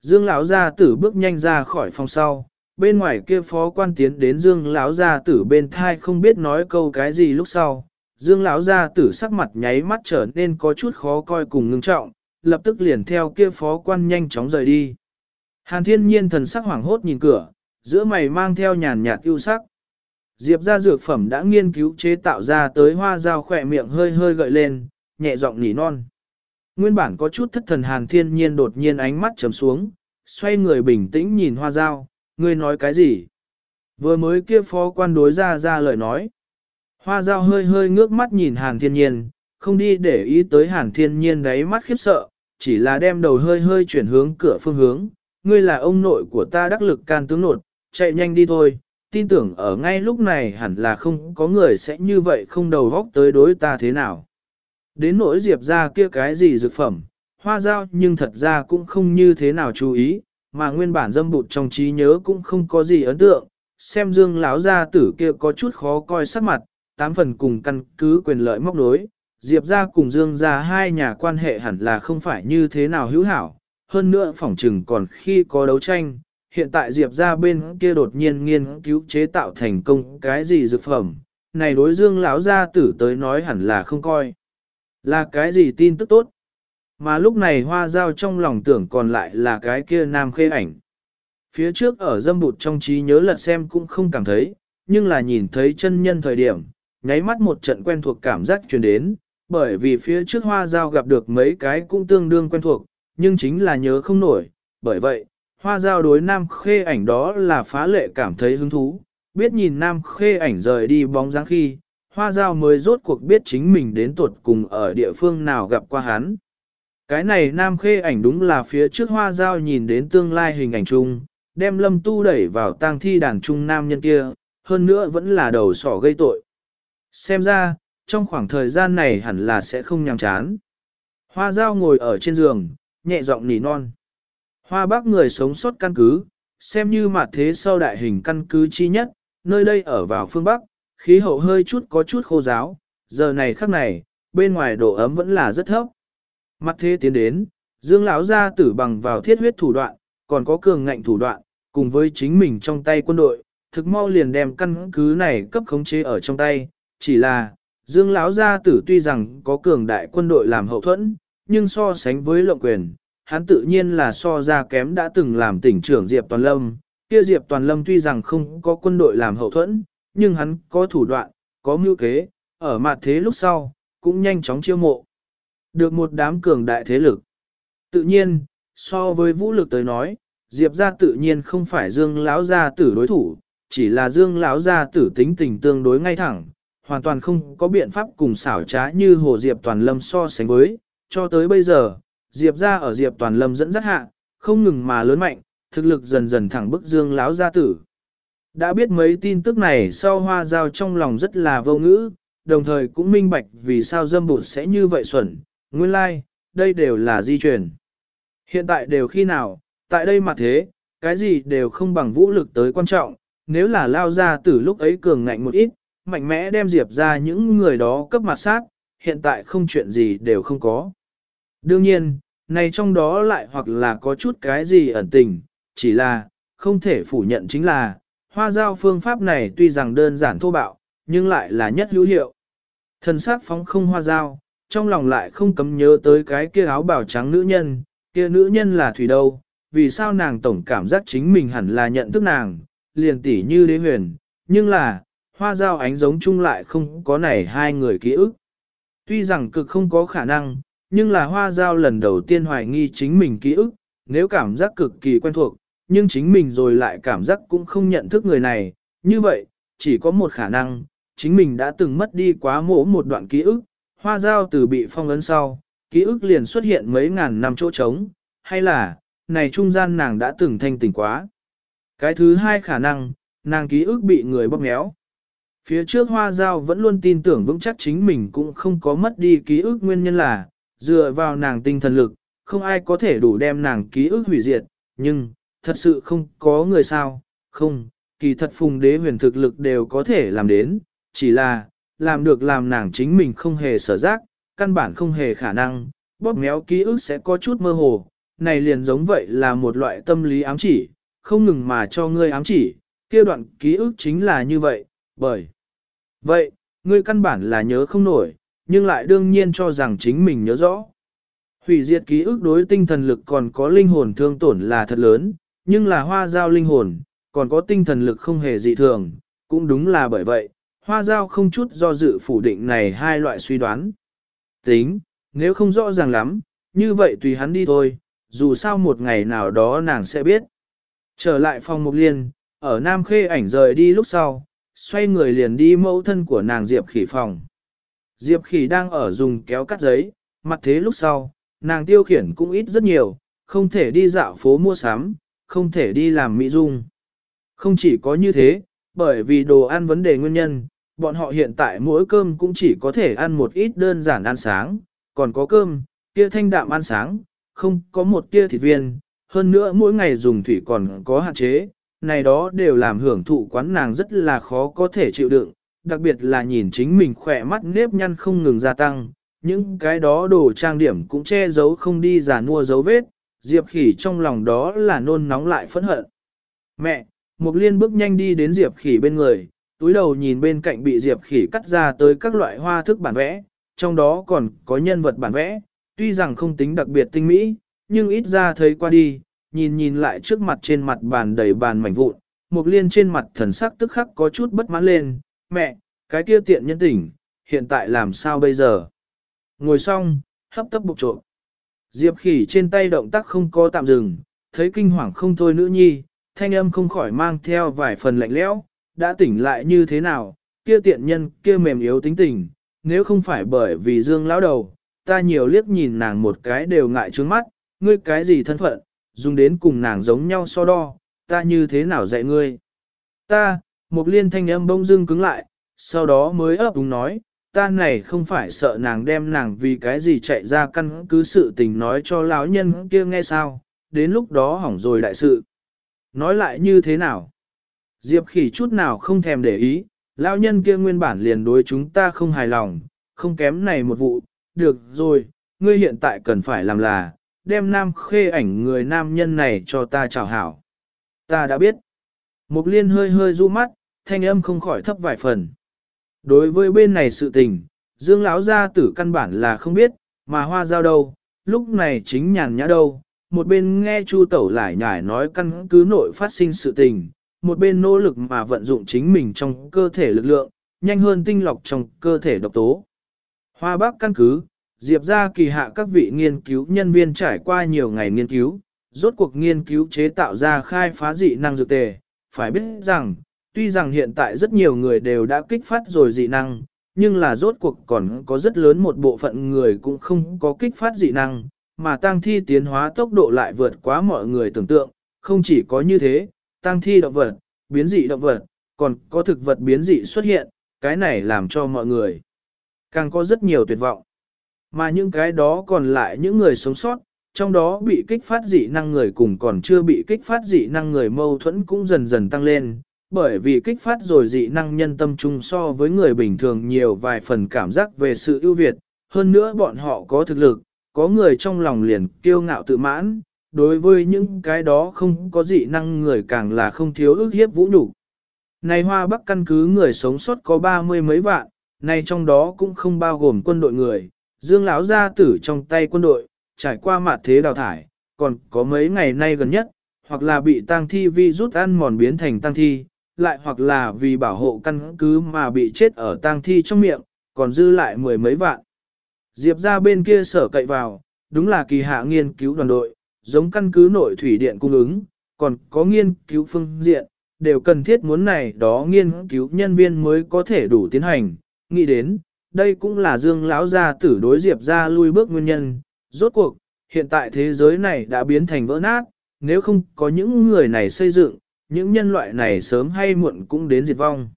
Speaker 1: Dương lão gia tử bước nhanh ra khỏi phòng sau, bên ngoài kia phó quan tiến đến Dương lão gia tử bên thai không biết nói câu cái gì lúc sau, Dương lão gia tử sắc mặt nháy mắt trở nên có chút khó coi cùng ngưng trọng, lập tức liền theo kia phó quan nhanh chóng rời đi. Hàn thiên nhiên thần sắc hoảng hốt nhìn cửa, giữa mày mang theo nhàn nhạt yêu sắc. Diệp gia dược phẩm đã nghiên cứu chế tạo ra tới hoa dao khỏe miệng hơi hơi gợi lên, nhẹ giọng nỉ non. Nguyên bản có chút thất thần hàn thiên nhiên đột nhiên ánh mắt trầm xuống, xoay người bình tĩnh nhìn hoa dao, ngươi nói cái gì? Vừa mới kia phó quan đối ra ra lời nói. Hoa dao hơi hơi ngước mắt nhìn hàn thiên nhiên, không đi để ý tới hàn thiên nhiên đáy mắt khiếp sợ, chỉ là đem đầu hơi hơi chuyển hướng cửa phương hướng. Ngươi là ông nội của ta đắc lực can tướng nột, chạy nhanh đi thôi, tin tưởng ở ngay lúc này hẳn là không có người sẽ như vậy không đầu góc tới đối ta thế nào. Đến nỗi diệp ra kia cái gì dược phẩm, hoa dao nhưng thật ra cũng không như thế nào chú ý, mà nguyên bản dâm bụt trong trí nhớ cũng không có gì ấn tượng, xem dương lão gia tử kia có chút khó coi sắc mặt, tám phần cùng căn cứ quyền lợi móc đối, diệp ra cùng dương ra hai nhà quan hệ hẳn là không phải như thế nào hữu hảo, hơn nữa phỏng chừng còn khi có đấu tranh, hiện tại diệp ra bên kia đột nhiên nghiên cứu chế tạo thành công cái gì dược phẩm, này đối dương lão gia tử tới nói hẳn là không coi. Là cái gì tin tức tốt? Mà lúc này hoa giao trong lòng tưởng còn lại là cái kia nam khê ảnh. Phía trước ở dâm bụt trong trí nhớ lật xem cũng không cảm thấy, nhưng là nhìn thấy chân nhân thời điểm, nháy mắt một trận quen thuộc cảm giác truyền đến, bởi vì phía trước hoa giao gặp được mấy cái cũng tương đương quen thuộc, nhưng chính là nhớ không nổi, bởi vậy, hoa giao đối nam khê ảnh đó là phá lệ cảm thấy hứng thú, biết nhìn nam khê ảnh rời đi bóng dáng khi, hoa giao mới rốt cuộc biết chính mình đến tuột cùng ở địa phương nào gặp qua hắn. Cái này nam khê ảnh đúng là phía trước hoa giao nhìn đến tương lai hình ảnh chung, đem lâm tu đẩy vào tang thi đàn trung nam nhân kia, hơn nữa vẫn là đầu sỏ gây tội. Xem ra, trong khoảng thời gian này hẳn là sẽ không nhàm chán. Hoa giao ngồi ở trên giường, nhẹ giọng nỉ non. Hoa bác người sống sót căn cứ, xem như mặt thế sau đại hình căn cứ chi nhất, nơi đây ở vào phương Bắc, khí hậu hơi chút có chút khô giáo, giờ này khắc này, bên ngoài độ ấm vẫn là rất thấp. Mặt thế tiến đến, Dương lão gia tử bằng vào thiết huyết thủ đoạn, còn có cường ngạnh thủ đoạn, cùng với chính mình trong tay quân đội, thực mau liền đem căn cứ này cấp khống chế ở trong tay, chỉ là Dương lão gia tử tuy rằng có cường đại quân đội làm hậu thuẫn, nhưng so sánh với lộng quyền, hắn tự nhiên là so ra kém đã từng làm tỉnh trưởng Diệp Toàn Lâm. Kia Diệp Toàn Lâm tuy rằng không có quân đội làm hậu thuẫn, nhưng hắn có thủ đoạn, có mưu kế, ở mặt thế lúc sau, cũng nhanh chóng chiêu mộ. Được một đám cường đại thế lực. Tự nhiên, so với vũ lực tới nói, Diệp gia tự nhiên không phải Dương lão gia tử đối thủ, chỉ là Dương lão gia tử tính tình tương đối ngay thẳng, hoàn toàn không có biện pháp cùng xảo trá như Hồ Diệp Toàn Lâm so sánh với, cho tới bây giờ, Diệp gia ở Diệp Toàn Lâm dẫn dắt hạ, không ngừng mà lớn mạnh, thực lực dần dần thẳng bức Dương lão gia tử. Đã biết mấy tin tức này sau hoa giao trong lòng rất là vô ngữ, đồng thời cũng minh bạch vì sao dâm bụt sẽ như vậy xuẩn, nguyên lai, like, đây đều là di truyền. Hiện tại đều khi nào, tại đây mà thế, cái gì đều không bằng vũ lực tới quan trọng, nếu là lao ra từ lúc ấy cường ngạnh một ít, mạnh mẽ đem diệp ra những người đó cấp mặt sát, hiện tại không chuyện gì đều không có. Đương nhiên, này trong đó lại hoặc là có chút cái gì ẩn tình, chỉ là, không thể phủ nhận chính là, hoa giao phương pháp này tuy rằng đơn giản thô bạo, nhưng lại là nhất hữu hiệu. Thần sắc phóng không hoa giao, trong lòng lại không cấm nhớ tới cái kia áo bào trắng nữ nhân, kia nữ nhân là thủy đâu, vì sao nàng tổng cảm giác chính mình hẳn là nhận thức nàng, liền tỉ như đế huyền, nhưng là, hoa giao ánh giống chung lại không có này hai người ký ức. Tuy rằng cực không có khả năng, nhưng là hoa giao lần đầu tiên hoài nghi chính mình ký ức, nếu cảm giác cực kỳ quen thuộc, nhưng chính mình rồi lại cảm giác cũng không nhận thức người này, như vậy, chỉ có một khả năng, chính mình đã từng mất đi quá mỗ một đoạn ký ức, hoa giao từ bị phong ấn sau, ký ức liền xuất hiện mấy ngàn năm chỗ trống, hay là, này trung gian nàng đã từng thanh tỉnh quá. Cái thứ hai khả năng, nàng ký ức bị người bóp méo. Phía trước hoa giao vẫn luôn tin tưởng vững chắc chính mình cũng không có mất đi ký ức nguyên nhân là, dựa vào nàng tinh thần lực, không ai có thể đủ đem nàng ký ức hủy diệt, nhưng, thật sự không có người sao, không, kỳ thật phùng đế huyền thực lực đều có thể làm đến, chỉ là, làm được làm nàng chính mình không hề sở giác, căn bản không hề khả năng, bóp méo ký ức sẽ có chút mơ hồ, này liền giống vậy là một loại tâm lý ám chỉ, không ngừng mà cho ngươi ám chỉ, kia đoạn ký ức chính là như vậy, bởi vậy, ngươi căn bản là nhớ không nổi, nhưng lại đương nhiên cho rằng chính mình nhớ rõ. Hủy diệt ký ức đối tinh thần lực còn có linh hồn thương tổn là thật lớn, nhưng là hoa giao linh hồn, còn có tinh thần lực không hề dị thường, cũng đúng là bởi vậy, hoa giao không chút do dự phủ định này hai loại suy đoán. Tính, nếu không rõ ràng lắm, như vậy tùy hắn đi thôi, dù sao một ngày nào đó nàng sẽ biết. Trở lại phòng mục liên, ở Nam Khê ảnh rời đi lúc sau, xoay người liền đi mẫu thân của nàng Diệp Khỉ phòng. Diệp Khỉ đang ở dùng kéo cắt giấy, mặt thế lúc sau, nàng tiêu khiển cũng ít rất nhiều, không thể đi dạo phố mua sắm, không thể đi làm mỹ dung. Không chỉ có như thế, bởi vì đồ ăn vấn đề nguyên nhân, bọn họ hiện tại mỗi cơm cũng chỉ có thể ăn một ít đơn giản ăn sáng, còn có cơm, kia thanh đạm ăn sáng, không có một tia thịt viên, hơn nữa mỗi ngày dùng thủy còn có hạn chế, này đó đều làm hưởng thụ quán nàng rất là khó có thể chịu đựng, đặc biệt là nhìn chính mình khỏe mắt nếp nhăn không ngừng gia tăng, những cái đó đồ trang điểm cũng che giấu không đi giả mua dấu vết, Diệp Khỉ trong lòng đó là nôn nóng lại phẫn hận. Mẹ, Mục Liên bước nhanh đi đến Diệp Khỉ bên người, túi đầu nhìn bên cạnh bị Diệp Khỉ cắt ra tới các loại hoa thức bản vẽ, trong đó còn có nhân vật bản vẽ, tuy rằng không tính đặc biệt tinh mỹ, nhưng ít ra thấy qua đi, nhìn nhìn lại trước mặt trên mặt bàn đầy bàn mảnh vụn, Mục Liên trên mặt thần sắc tức khắc có chút bất mãn lên, mẹ, cái kia tiện nhân tỉnh, hiện tại làm sao bây giờ? Ngồi xong, hấp tấp bục trộm. Diệp khỉ trên tay động tác không có tạm dừng, thấy kinh hoàng không thôi nữ nhi, thanh âm không khỏi mang theo vài phần lạnh lẽo, đã tỉnh lại như thế nào, kia tiện nhân, kia mềm yếu tính tình, nếu không phải bởi vì dương lão đầu, ta nhiều liếc nhìn nàng một cái đều ngại trướng mắt, ngươi cái gì thân phận, dùng đến cùng nàng giống nhau so đo, ta như thế nào dạy ngươi. Ta, một liên thanh âm bông dưng cứng lại, sau đó mới ấp úng nói, ta này không phải sợ nàng đem nàng vì cái gì chạy ra căn cứ sự tình nói cho lão nhân kia nghe sao, đến lúc đó hỏng rồi đại sự. Nói lại như thế nào? Diệp khỉ chút nào không thèm để ý, lão nhân kia nguyên bản liền đối chúng ta không hài lòng, không kém này một vụ, được rồi, ngươi hiện tại cần phải làm là, đem nam khê ảnh người nam nhân này cho ta chào hảo. Ta đã biết. Mục liên hơi hơi du mắt, thanh âm không khỏi thấp vài phần. Đối với bên này sự tình, Dương lão gia tử căn bản là không biết, mà hoa giao đâu, lúc này chính nhàn nhã đâu, một bên nghe Chu Tẩu lại nhải nói căn cứ nội phát sinh sự tình, một bên nỗ lực mà vận dụng chính mình trong cơ thể lực lượng, nhanh hơn tinh lọc trong cơ thể độc tố. Hoa Bắc căn cứ, Diệp ra kỳ hạ các vị nghiên cứu nhân viên trải qua nhiều ngày nghiên cứu, rốt cuộc nghiên cứu chế tạo ra khai phá dị năng dược tề, phải biết rằng, tuy rằng hiện tại rất nhiều người đều đã kích phát rồi dị năng, nhưng là rốt cuộc còn có rất lớn một bộ phận người cũng không có kích phát dị năng, mà tăng thi tiến hóa tốc độ lại vượt quá mọi người tưởng tượng, không chỉ có như thế, tăng thi động vật, biến dị động vật, còn có thực vật biến dị xuất hiện, cái này làm cho mọi người càng có rất nhiều tuyệt vọng. Mà những cái đó còn lại những người sống sót, trong đó bị kích phát dị năng người cùng còn chưa bị kích phát dị năng người mâu thuẫn cũng dần dần tăng lên, bởi vì kích phát rồi dị năng nhân tâm trung so với người bình thường nhiều vài phần cảm giác về sự ưu việt, hơn nữa bọn họ có thực lực, có người trong lòng liền kiêu ngạo tự mãn, đối với những cái đó không có dị năng người càng là không thiếu ước hiếp vũ nhục. Này Hoa Bắc căn cứ người sống sót có ba mươi mấy vạn, này trong đó cũng không bao gồm quân đội người, Dương lão gia tử trong tay quân đội, trải qua mặt thế đào thải, còn có mấy ngày nay gần nhất, hoặc là bị tang thi vi rút ăn mòn biến thành tang thi, lại hoặc là vì bảo hộ căn cứ mà bị chết ở tang thi trong miệng, còn dư lại mười mấy vạn. Diệp ra bên kia sở cậy vào, đúng là kỳ hạ nghiên cứu đoàn đội, giống căn cứ nội thủy điện cung ứng, còn có nghiên cứu phương diện, đều cần thiết muốn này đó nghiên cứu nhân viên mới có thể đủ tiến hành. Nghĩ đến, đây cũng là dương lão gia tử đối Diệp ra lui bước nguyên nhân. Rốt cuộc, hiện tại thế giới này đã biến thành vỡ nát, nếu không có những người này xây dựng, những nhân loại này sớm hay muộn cũng đến diệt vong.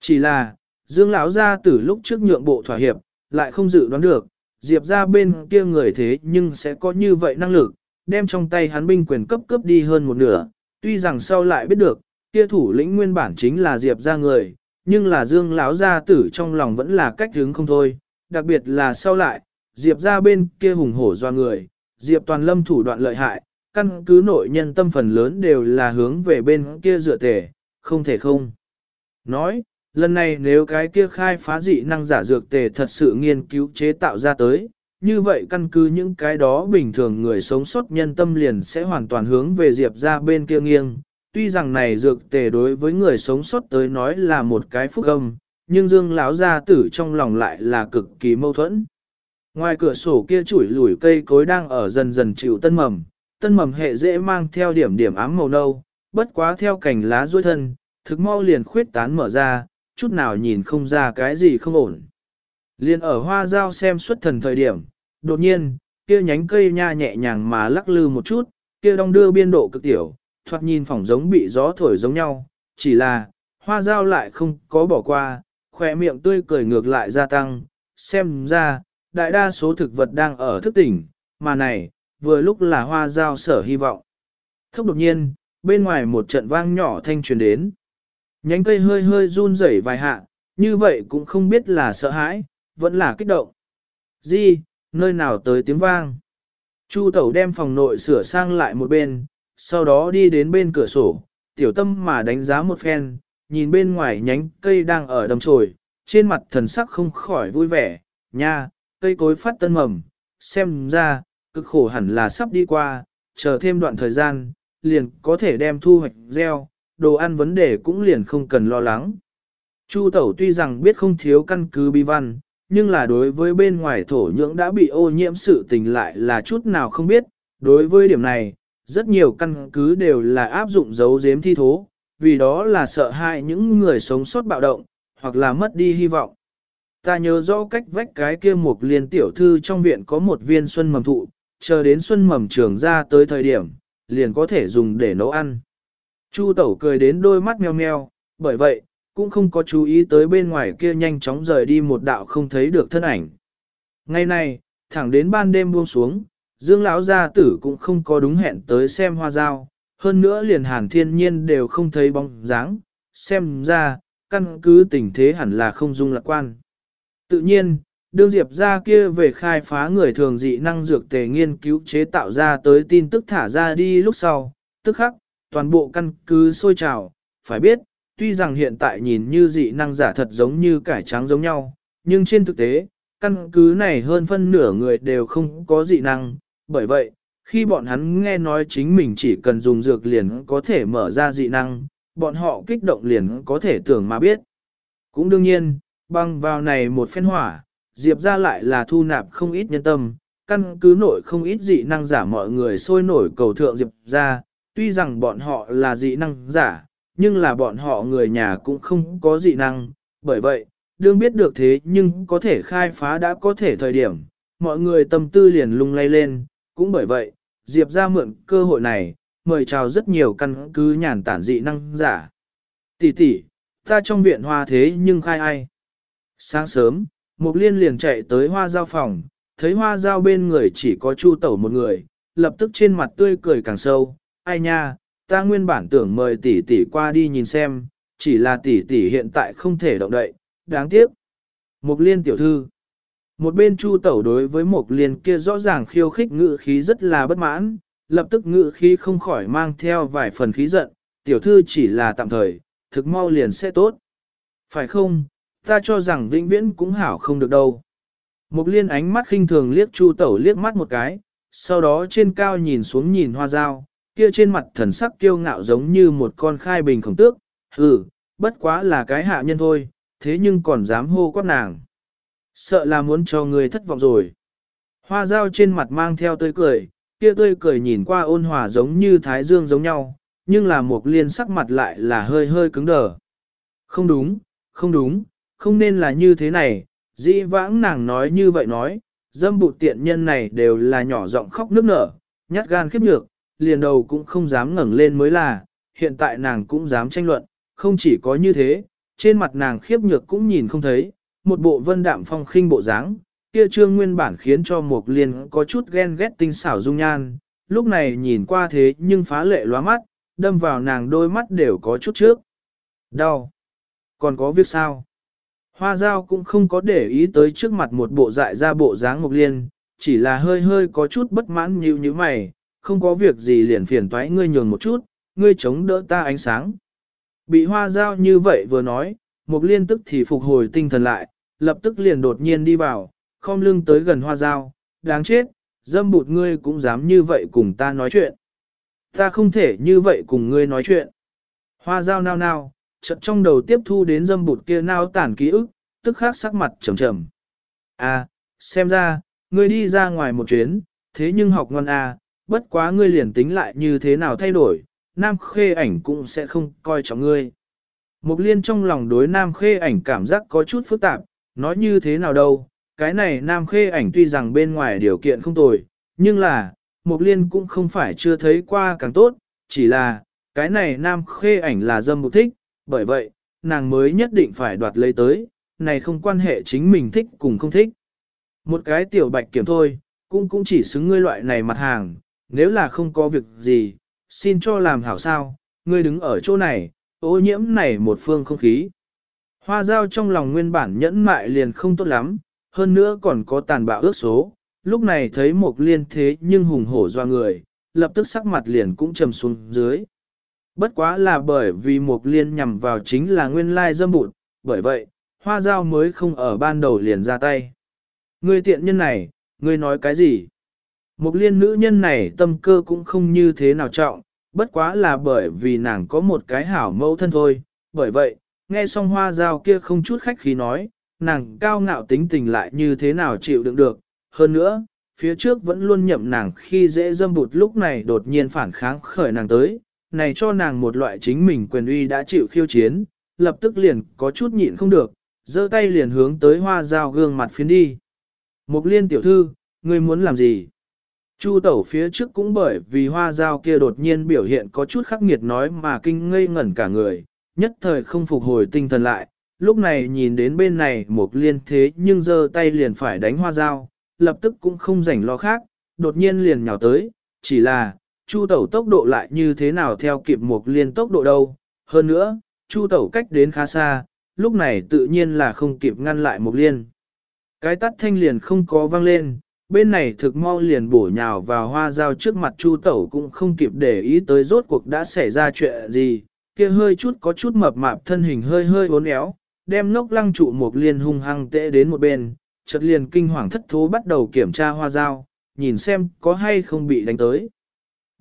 Speaker 1: Chỉ là, Dương lão gia tử lúc trước nhượng bộ thỏa hiệp, lại không dự đoán được, Diệp ra bên kia người thế nhưng sẽ có như vậy năng lực, đem trong tay hắn binh quyền cấp cấp đi hơn một nửa, tuy rằng sau lại biết được, kia thủ lĩnh nguyên bản chính là Diệp ra người, nhưng là Dương lão gia tử trong lòng vẫn là cách hứng không thôi, đặc biệt là sau lại, Diệp ra bên kia hùng hổ do người, Diệp toàn lâm thủ đoạn lợi hại, căn cứ nội nhân tâm phần lớn đều là hướng về bên kia dựa tề, không thể không. Nói, lần này nếu cái kia khai phá dị năng giả dược tề thật sự nghiên cứu chế tạo ra tới, như vậy căn cứ những cái đó bình thường người sống sót nhân tâm liền sẽ hoàn toàn hướng về Diệp ra bên kia nghiêng. Tuy rằng này dược tề đối với người sống sót tới nói là một cái phúc âm, nhưng Dương lão gia tử trong lòng lại là cực kỳ mâu thuẫn. Ngoài cửa sổ kia chuỗi lủi cây cối đang ở dần dần chịu tân mầm, tân mầm hệ dễ mang theo điểm điểm ám màu nâu, bất quá theo cành lá duỗi thân, thực mau liền khuyết tán mở ra, chút nào nhìn không ra cái gì không ổn. Liên ở hoa dao xem xuất thần thời điểm, đột nhiên, kia nhánh cây nha nhẹ nhàng mà lắc lư một chút, kia đong đưa biên độ cực tiểu, thoạt nhìn phỏng giống bị gió thổi giống nhau, chỉ là, hoa dao lại không có bỏ qua, khỏe miệng tươi cười ngược lại gia tăng, xem ra, đại đa số thực vật đang ở thức tỉnh, mà này, vừa lúc là hoa giao sở hy vọng. Thốc đột nhiên, bên ngoài một trận vang nhỏ thanh truyền đến. Nhánh cây hơi hơi run rẩy vài hạ, như vậy cũng không biết là sợ hãi, vẫn là kích động. Di, nơi nào tới tiếng vang? Chu tẩu đem phòng nội sửa sang lại một bên, sau đó đi đến bên cửa sổ, tiểu tâm mà đánh giá một phen, nhìn bên ngoài nhánh cây đang ở đầm trồi, trên mặt thần sắc không khỏi vui vẻ, nha, cây cối phát tân mầm, xem ra, cực khổ hẳn là sắp đi qua, chờ thêm đoạn thời gian, liền có thể đem thu hoạch gieo, đồ ăn vấn đề cũng liền không cần lo lắng. Chu Tẩu tuy rằng biết không thiếu căn cứ bi văn, nhưng là đối với bên ngoài thổ nhưỡng đã bị ô nhiễm sự tình lại là chút nào không biết. Đối với điểm này, rất nhiều căn cứ đều là áp dụng dấu giếm thi thố, vì đó là sợ hại những người sống sót bạo động, hoặc là mất đi hy vọng. Ta nhớ rõ cách vách cái kia một liên tiểu thư trong viện có một viên xuân mầm thụ, chờ đến xuân mầm trường ra tới thời điểm, liền có thể dùng để nấu ăn. Chu tẩu cười đến đôi mắt meo meo, bởi vậy, cũng không có chú ý tới bên ngoài kia nhanh chóng rời đi một đạo không thấy được thân ảnh. Ngày này, thẳng đến ban đêm buông xuống, Dương lão gia tử cũng không có đúng hẹn tới xem hoa dao, hơn nữa liền hàn thiên nhiên đều không thấy bóng dáng, xem ra, căn cứ tình thế hẳn là không dung lạc quan. Tự nhiên, đương diệp ra kia về khai phá người thường dị năng dược tề nghiên cứu chế tạo ra tới tin tức thả ra đi lúc sau, tức khắc, toàn bộ căn cứ sôi trào, phải biết, tuy rằng hiện tại nhìn như dị năng giả thật giống như cải trắng giống nhau, nhưng trên thực tế, căn cứ này hơn phân nửa người đều không có dị năng, bởi vậy, khi bọn hắn nghe nói chính mình chỉ cần dùng dược liền có thể mở ra dị năng, bọn họ kích động liền có thể tưởng mà biết. Cũng đương nhiên, băng vào này một phen hỏa, Diệp ra lại là thu nạp không ít nhân tâm, căn cứ nội không ít dị năng giả mọi người sôi nổi cầu thượng Diệp ra, tuy rằng bọn họ là dị năng giả, nhưng là bọn họ người nhà cũng không có dị năng, bởi vậy, đương biết được thế nhưng có thể khai phá đã có thể thời điểm, mọi người tâm tư liền lung lay lên, cũng bởi vậy, Diệp ra mượn cơ hội này, mời chào rất nhiều căn cứ nhàn tản dị năng giả. Tỷ tỷ, ta trong viện hoa thế nhưng khai ai? Sáng sớm, Mục Liên liền chạy tới hoa giao phòng, thấy hoa giao bên người chỉ có chu tẩu một người, lập tức trên mặt tươi cười càng sâu, ai nha, ta nguyên bản tưởng mời tỷ tỷ qua đi nhìn xem, chỉ là tỷ tỷ hiện tại không thể động đậy, đáng tiếc. Mục liên tiểu thư. Một bên chu tẩu đối với mục liên kia rõ ràng khiêu khích ngự khí rất là bất mãn, lập tức ngự khí không khỏi mang theo vài phần khí giận, tiểu thư chỉ là tạm thời, thực mau liền sẽ tốt. Phải không, ta cho rằng vĩnh viễn cũng hảo không được đâu. Mục liên ánh mắt khinh thường liếc chu tẩu liếc mắt một cái, sau đó trên cao nhìn xuống nhìn hoa dao, kia trên mặt thần sắc kiêu ngạo giống như một con khai bình khổng tước, hừ, bất quá là cái hạ nhân thôi, thế nhưng còn dám hô quát nàng. Sợ là muốn cho người thất vọng rồi. Hoa dao trên mặt mang theo tươi cười, kia tươi cười nhìn qua ôn hòa giống như thái dương giống nhau, nhưng là một liên sắc mặt lại là hơi hơi cứng đờ. Không đúng, không đúng, không nên là như thế này, dĩ vãng nàng nói như vậy nói, dâm bụt tiện nhân này đều là nhỏ giọng khóc nức nở, nhát gan khiếp nhược, liền đầu cũng không dám ngẩng lên mới là, hiện tại nàng cũng dám tranh luận, không chỉ có như thế, trên mặt nàng khiếp nhược cũng nhìn không thấy, một bộ vân đạm phong khinh bộ dáng, kia trương nguyên bản khiến cho một liền có chút ghen ghét tinh xảo dung nhan, lúc này nhìn qua thế nhưng phá lệ lóa mắt, đâm vào nàng đôi mắt đều có chút trước. Đau. Còn có việc sao? Hoa dao cũng không có để ý tới trước mặt một bộ dại ra bộ dáng mục liên, chỉ là hơi hơi có chút bất mãn như như mày, không có việc gì liền phiền toái ngươi nhường một chút, ngươi chống đỡ ta ánh sáng. Bị hoa dao như vậy vừa nói, Mục liên tức thì phục hồi tinh thần lại, lập tức liền đột nhiên đi vào, khom lưng tới gần hoa dao, đáng chết, dâm bụt ngươi cũng dám như vậy cùng ta nói chuyện. Ta không thể như vậy cùng ngươi nói chuyện. Hoa dao nao nao, chợt trong đầu tiếp thu đến dâm bụt kia nao tản ký ức, tức khắc sắc mặt trầm trầm. À, xem ra, ngươi đi ra ngoài một chuyến, thế nhưng học ngon à, bất quá ngươi liền tính lại như thế nào thay đổi, nam khê ảnh cũng sẽ không coi trọng ngươi. Mục liên trong lòng đối nam khê ảnh cảm giác có chút phức tạp, nói như thế nào đâu, cái này nam khê ảnh tuy rằng bên ngoài điều kiện không tồi, nhưng là, mục liên cũng không phải chưa thấy qua càng tốt, chỉ là, cái này nam khê ảnh là dâm mục thích, bởi vậy, nàng mới nhất định phải đoạt lấy tới, này không quan hệ chính mình thích cùng không thích. Một cái tiểu bạch kiểm thôi, cũng cũng chỉ xứng ngươi loại này mặt hàng, nếu là không có việc gì, xin cho làm hảo sao, ngươi đứng ở chỗ này, ô nhiễm này một phương không khí. Hoa dao trong lòng nguyên bản nhẫn mại liền không tốt lắm, hơn nữa còn có tàn bạo ước số, lúc này thấy một liên thế nhưng hùng hổ doa người, lập tức sắc mặt liền cũng trầm xuống dưới. Bất quá là bởi vì mục liên nhằm vào chính là nguyên lai dâm bụt, bởi vậy, hoa dao mới không ở ban đầu liền ra tay. Ngươi tiện nhân này, ngươi nói cái gì? mục liên nữ nhân này tâm cơ cũng không như thế nào trọng, bất quá là bởi vì nàng có một cái hảo mẫu thân thôi. Bởi vậy, nghe xong hoa dao kia không chút khách khí nói, nàng cao ngạo tính tình lại như thế nào chịu đựng được. Hơn nữa, phía trước vẫn luôn nhậm nàng khi dễ dâm bụt lúc này đột nhiên phản kháng khởi nàng tới, này cho nàng một loại chính mình quyền uy đã chịu khiêu chiến, lập tức liền có chút nhịn không được, giơ tay liền hướng tới hoa dao gương mặt phiến đi. Mục liên tiểu thư, ngươi muốn làm gì? Chu tẩu phía trước cũng bởi vì hoa dao kia đột nhiên biểu hiện có chút khắc nghiệt nói mà kinh ngây ngẩn cả người, nhất thời không phục hồi tinh thần lại, lúc này nhìn đến bên này một liên thế nhưng giơ tay liền phải đánh hoa dao, lập tức cũng không rảnh lo khác, đột nhiên liền nhào tới, chỉ là, chu tẩu tốc độ lại như thế nào theo kịp một liên tốc độ đâu, hơn nữa, chu tẩu cách đến khá xa, lúc này tự nhiên là không kịp ngăn lại một liên. Cái tắt thanh liền không có vang lên, bên này thực mau liền bổ nhào vào hoa dao trước mặt chu tẩu cũng không kịp để ý tới rốt cuộc đã xảy ra chuyện gì, kia hơi chút có chút mập mạp thân hình hơi hơi uốn éo, đem lốc lăng trụ một liên hung hăng tệ đến một bên, chợt liền kinh hoàng thất thố bắt đầu kiểm tra hoa dao, nhìn xem có hay không bị đánh tới.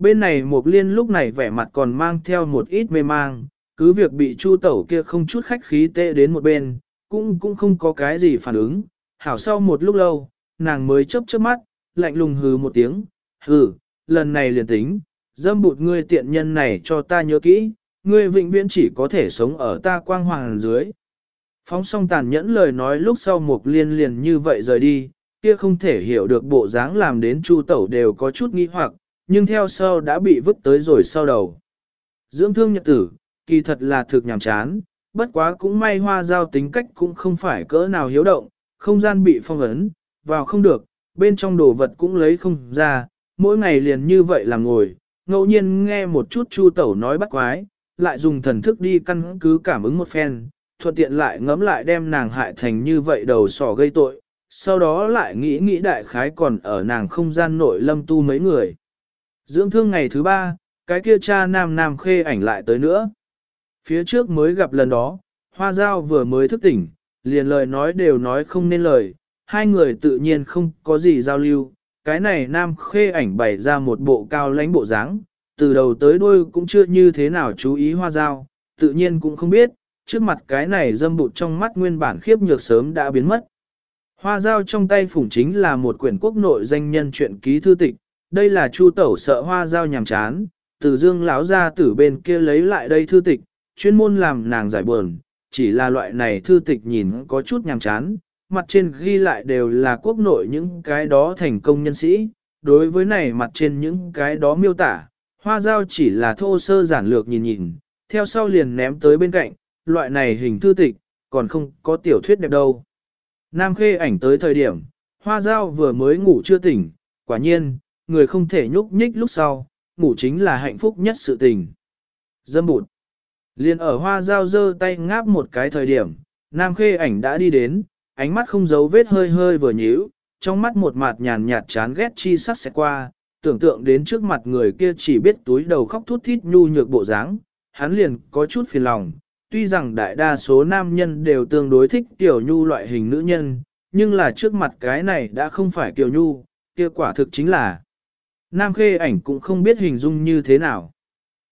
Speaker 1: Bên này mục liên lúc này vẻ mặt còn mang theo một ít mê mang, cứ việc bị chu tẩu kia không chút khách khí tệ đến một bên, cũng cũng không có cái gì phản ứng, hảo sau một lúc lâu, nàng mới chớp chớp mắt, lạnh lùng hừ một tiếng, hừ, lần này liền tính, dâm bụt ngươi tiện nhân này cho ta nhớ kỹ, ngươi vĩnh viễn chỉ có thể sống ở ta quang hoàng dưới. Phóng xong tàn nhẫn lời nói lúc sau mục liên liền như vậy rời đi, kia không thể hiểu được bộ dáng làm đến chu tẩu đều có chút nghi hoặc, nhưng theo sau đã bị vứt tới rồi sau đầu. Dưỡng thương nhật tử, kỳ thật là thực nhàm chán, bất quá cũng may hoa giao tính cách cũng không phải cỡ nào hiếu động, không gian bị phong ấn, vào không được, bên trong đồ vật cũng lấy không ra, mỗi ngày liền như vậy là ngồi, ngẫu nhiên nghe một chút chu tẩu nói bắt quái, lại dùng thần thức đi căn cứ cảm ứng một phen, thuận tiện lại ngấm lại đem nàng hại thành như vậy đầu sỏ gây tội, sau đó lại nghĩ nghĩ đại khái còn ở nàng không gian nội lâm tu mấy người. Dưỡng thương ngày thứ ba, cái kia cha nam nam khê ảnh lại tới nữa. Phía trước mới gặp lần đó, hoa dao vừa mới thức tỉnh, liền lời nói đều nói không nên lời, hai người tự nhiên không có gì giao lưu. Cái này nam khê ảnh bày ra một bộ cao lãnh bộ dáng, từ đầu tới đuôi cũng chưa như thế nào chú ý hoa dao, tự nhiên cũng không biết, trước mặt cái này dâm bụt trong mắt nguyên bản khiếp nhược sớm đã biến mất. Hoa dao trong tay phủng chính là một quyển quốc nội danh nhân truyện ký thư tịch, đây là chu tẩu sợ hoa dao nhàm chán, từ dương lão ra từ bên kia lấy lại đây thư tịch, chuyên môn làm nàng giải buồn, chỉ là loại này thư tịch nhìn có chút nhàm chán, mặt trên ghi lại đều là quốc nội những cái đó thành công nhân sĩ, đối với này mặt trên những cái đó miêu tả, hoa giao chỉ là thô sơ giản lược nhìn nhìn, theo sau liền ném tới bên cạnh, loại này hình thư tịch, còn không có tiểu thuyết đẹp đâu. Nam khê ảnh tới thời điểm, hoa giao vừa mới ngủ chưa tỉnh, quả nhiên, người không thể nhúc nhích lúc sau, ngủ chính là hạnh phúc nhất sự tình. Dâm bụt. Liên ở hoa giao dơ tay ngáp một cái thời điểm, Nam khê ảnh đã đi đến, ánh mắt không giấu vết hơi hơi vừa nhíu, trong mắt một mặt nhàn nhạt chán ghét chi sắc sẽ qua, tưởng tượng đến trước mặt người kia chỉ biết túi đầu khóc thút thít nhu nhược bộ dáng, hắn liền có chút phiền lòng, tuy rằng đại đa số nam nhân đều tương đối thích tiểu nhu loại hình nữ nhân, nhưng là trước mặt cái này đã không phải tiểu nhu, kia quả thực chính là Nam khê ảnh cũng không biết hình dung như thế nào.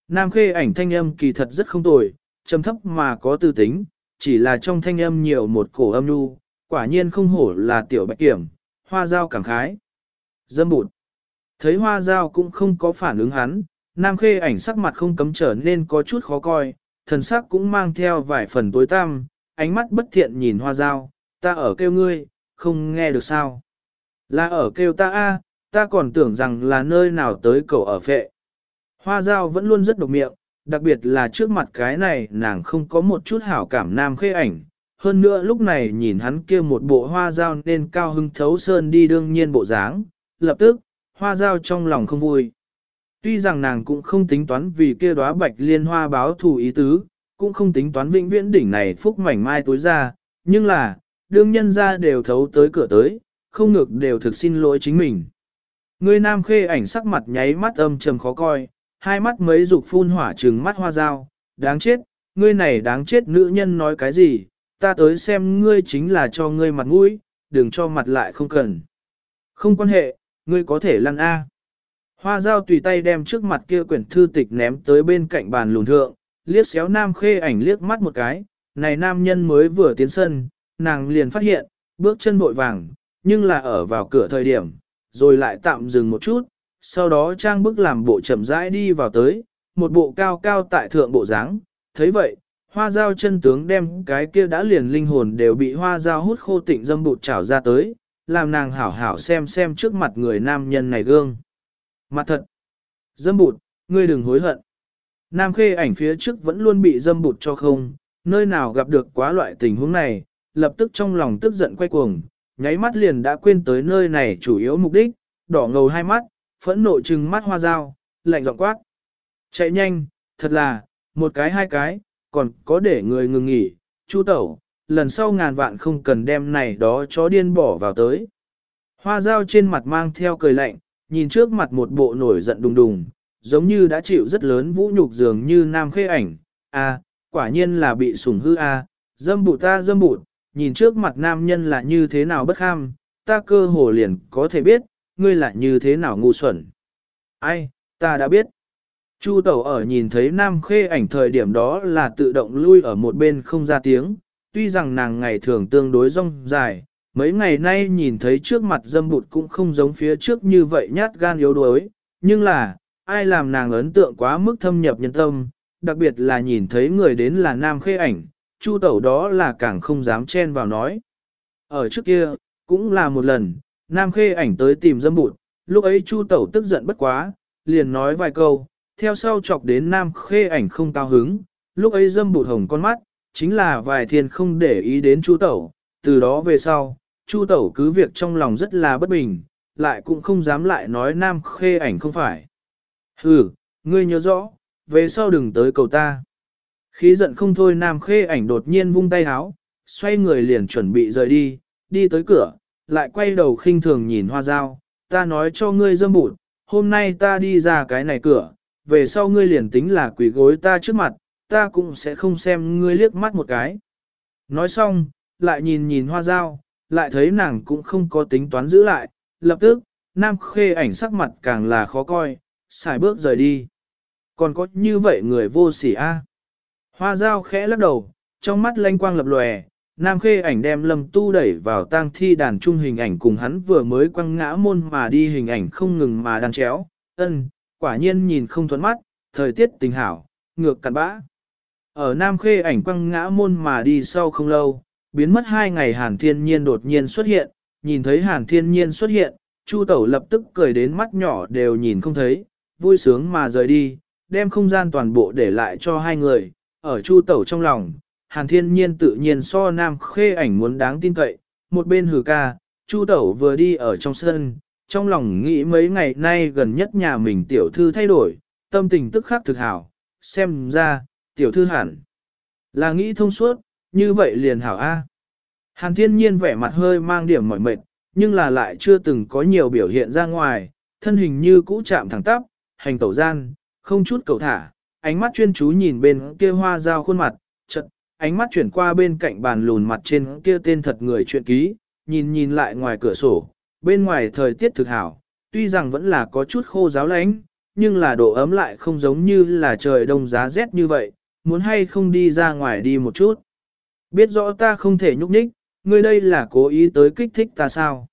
Speaker 1: Nam khê ảnh thanh âm kỳ thật rất không tồi, trầm thấp mà có tư tính, chỉ là trong thanh âm nhiều một cổ âm nhu, quả nhiên không hổ là tiểu bạch kiểm, hoa dao cảm khái. Dâm bụt. Thấy hoa dao cũng không có phản ứng hắn, nam khê ảnh sắc mặt không cấm trở nên có chút khó coi, thần sắc cũng mang theo vài phần tối tăm, ánh mắt bất thiện nhìn hoa dao, ta ở kêu ngươi, không nghe được sao. Là ở kêu ta a, ta còn tưởng rằng là nơi nào tới cậu ở phệ. Hoa dao vẫn luôn rất độc miệng, đặc biệt là trước mặt cái này nàng không có một chút hảo cảm nam khê ảnh. Hơn nữa lúc này nhìn hắn kia một bộ hoa dao nên cao hưng thấu sơn đi đương nhiên bộ dáng, lập tức, hoa dao trong lòng không vui. Tuy rằng nàng cũng không tính toán vì kia đóa bạch liên hoa báo thù ý tứ, cũng không tính toán vĩnh viễn đỉnh này phúc mảnh mai tối ra, nhưng là, đương nhân ra đều thấu tới cửa tới, không ngược đều thực xin lỗi chính mình. Người nam khê ảnh sắc mặt nháy mắt âm trầm khó coi, hai mắt mấy dục phun hỏa trừng mắt hoa dao, đáng chết, ngươi này đáng chết nữ nhân nói cái gì, ta tới xem ngươi chính là cho ngươi mặt mũi, đừng cho mặt lại không cần. Không quan hệ, ngươi có thể lăn A. Hoa dao tùy tay đem trước mặt kia quyển thư tịch ném tới bên cạnh bàn lùn thượng, liếc xéo nam khê ảnh liếc mắt một cái, này nam nhân mới vừa tiến sân, nàng liền phát hiện, bước chân bội vàng, nhưng là ở vào cửa thời điểm, rồi lại tạm dừng một chút, sau đó trang bức làm bộ chậm rãi đi vào tới, một bộ cao cao tại thượng bộ dáng. thấy vậy, hoa dao chân tướng đem cái kia đã liền linh hồn đều bị hoa dao hút khô tịnh dâm bụt trào ra tới, làm nàng hảo hảo xem xem trước mặt người nam nhân này gương. Mặt thật, dâm bụt, ngươi đừng hối hận. Nam khê ảnh phía trước vẫn luôn bị dâm bụt cho không, nơi nào gặp được quá loại tình huống này, lập tức trong lòng tức giận quay cuồng, nháy mắt liền đã quên tới nơi này chủ yếu mục đích, đỏ ngầu hai mắt, phẫn nộ trừng mắt hoa dao, lạnh giọng quát. Chạy nhanh, thật là, một cái hai cái, còn có để người ngừng nghỉ, chu tẩu, lần sau ngàn vạn không cần đem này đó chó điên bỏ vào tới. Hoa dao trên mặt mang theo cười lạnh, nhìn trước mặt một bộ nổi giận đùng đùng, giống như đã chịu rất lớn vũ nhục dường như nam khê ảnh, a, quả nhiên là bị sủng hư a, dâm bụt ta dâm bụt, nhìn trước mặt nam nhân là như thế nào bất kham, ta cơ hồ liền có thể biết, ngươi là như thế nào ngu xuẩn. Ai, ta đã biết. Chu tẩu ở nhìn thấy nam khê ảnh thời điểm đó là tự động lui ở một bên không ra tiếng, tuy rằng nàng ngày thường tương đối rong dài, mấy ngày nay nhìn thấy trước mặt dâm bụt cũng không giống phía trước như vậy nhát gan yếu đuối, nhưng là, ai làm nàng ấn tượng quá mức thâm nhập nhân tâm, đặc biệt là nhìn thấy người đến là nam khê ảnh, chu tẩu đó là càng không dám chen vào nói. Ở trước kia, cũng là một lần, nam khê ảnh tới tìm dâm bụt, lúc ấy chu tẩu tức giận bất quá, liền nói vài câu, theo sau chọc đến nam khê ảnh không cao hứng, lúc ấy dâm bụt hồng con mắt, chính là vài thiên không để ý đến chu tẩu, từ đó về sau, chu tẩu cứ việc trong lòng rất là bất bình, lại cũng không dám lại nói nam khê ảnh không phải. Ừ, ngươi nhớ rõ, về sau đừng tới cầu ta. Khí giận không thôi nam khê ảnh đột nhiên vung tay háo, xoay người liền chuẩn bị rời đi, đi tới cửa, lại quay đầu khinh thường nhìn hoa dao, ta nói cho ngươi dâm bụt, hôm nay ta đi ra cái này cửa, về sau ngươi liền tính là quỷ gối ta trước mặt, ta cũng sẽ không xem ngươi liếc mắt một cái. Nói xong, lại nhìn nhìn hoa dao, lại thấy nàng cũng không có tính toán giữ lại, lập tức, nam khê ảnh sắc mặt càng là khó coi, xài bước rời đi. Còn có như vậy người vô sỉ a Hoa dao khẽ lắc đầu, trong mắt lanh quang lập lòe, Nam Khê ảnh đem Lâm Tu đẩy vào tang thi đàn trung hình ảnh cùng hắn vừa mới quăng ngã môn mà đi hình ảnh không ngừng mà đang chéo. Ân, quả nhiên nhìn không thuận mắt, thời tiết tình hảo, ngược cặn bã. Ở Nam Khê ảnh quăng ngã môn mà đi sau không lâu, biến mất hai ngày Hàn Thiên Nhiên đột nhiên xuất hiện, nhìn thấy Hàn Thiên Nhiên xuất hiện, Chu Tẩu lập tức cười đến mắt nhỏ đều nhìn không thấy, vui sướng mà rời đi, đem không gian toàn bộ để lại cho hai người, ở Chu Tẩu trong lòng, Hàn Thiên Nhiên tự nhiên so Nam Khê ảnh muốn đáng tin cậy, một bên hừ ca, Chu Tẩu vừa đi ở trong sân, trong lòng nghĩ mấy ngày nay gần nhất nhà mình tiểu thư thay đổi, tâm tình tức khắc thực hảo, xem ra, tiểu thư hẳn là nghĩ thông suốt, như vậy liền hảo A. Hàn Thiên Nhiên vẻ mặt hơi mang điểm mỏi mệt, nhưng là lại chưa từng có nhiều biểu hiện ra ngoài, thân hình như cũ chạm thẳng tắp, hành tẩu gian, không chút cầu thả, ánh mắt chuyên chú nhìn bên kia hoa dao khuôn mặt, chật, ánh mắt chuyển qua bên cạnh bàn lùn mặt trên kia tên thật người chuyện ký, nhìn nhìn lại ngoài cửa sổ, bên ngoài thời tiết thực hảo, tuy rằng vẫn là có chút khô giáo lánh, nhưng là độ ấm lại không giống như là trời đông giá rét như vậy, muốn hay không đi ra ngoài đi một chút. Biết rõ ta không thể nhúc nhích, ngươi đây là cố ý tới kích thích ta sao?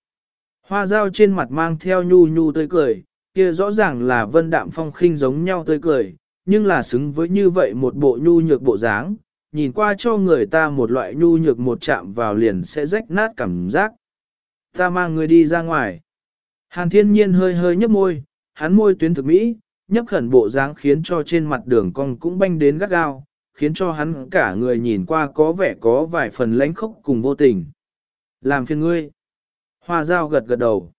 Speaker 1: Hoa dao trên mặt mang theo nhu nhu tươi cười, kia rõ ràng là vân đạm phong khinh giống nhau tươi cười, nhưng là xứng với như vậy một bộ nhu nhược bộ dáng, nhìn qua cho người ta một loại nhu nhược một chạm vào liền sẽ rách nát cảm giác. Ta mang người đi ra ngoài. Hàn thiên nhiên hơi hơi nhấp môi, hắn môi tuyến thực mỹ, nhấp khẩn bộ dáng khiến cho trên mặt đường cong cũng banh đến gắt gao, khiến cho hắn cả người nhìn qua có vẻ có vài phần lãnh khốc cùng vô tình. Làm phiền ngươi. Hoa dao gật gật đầu.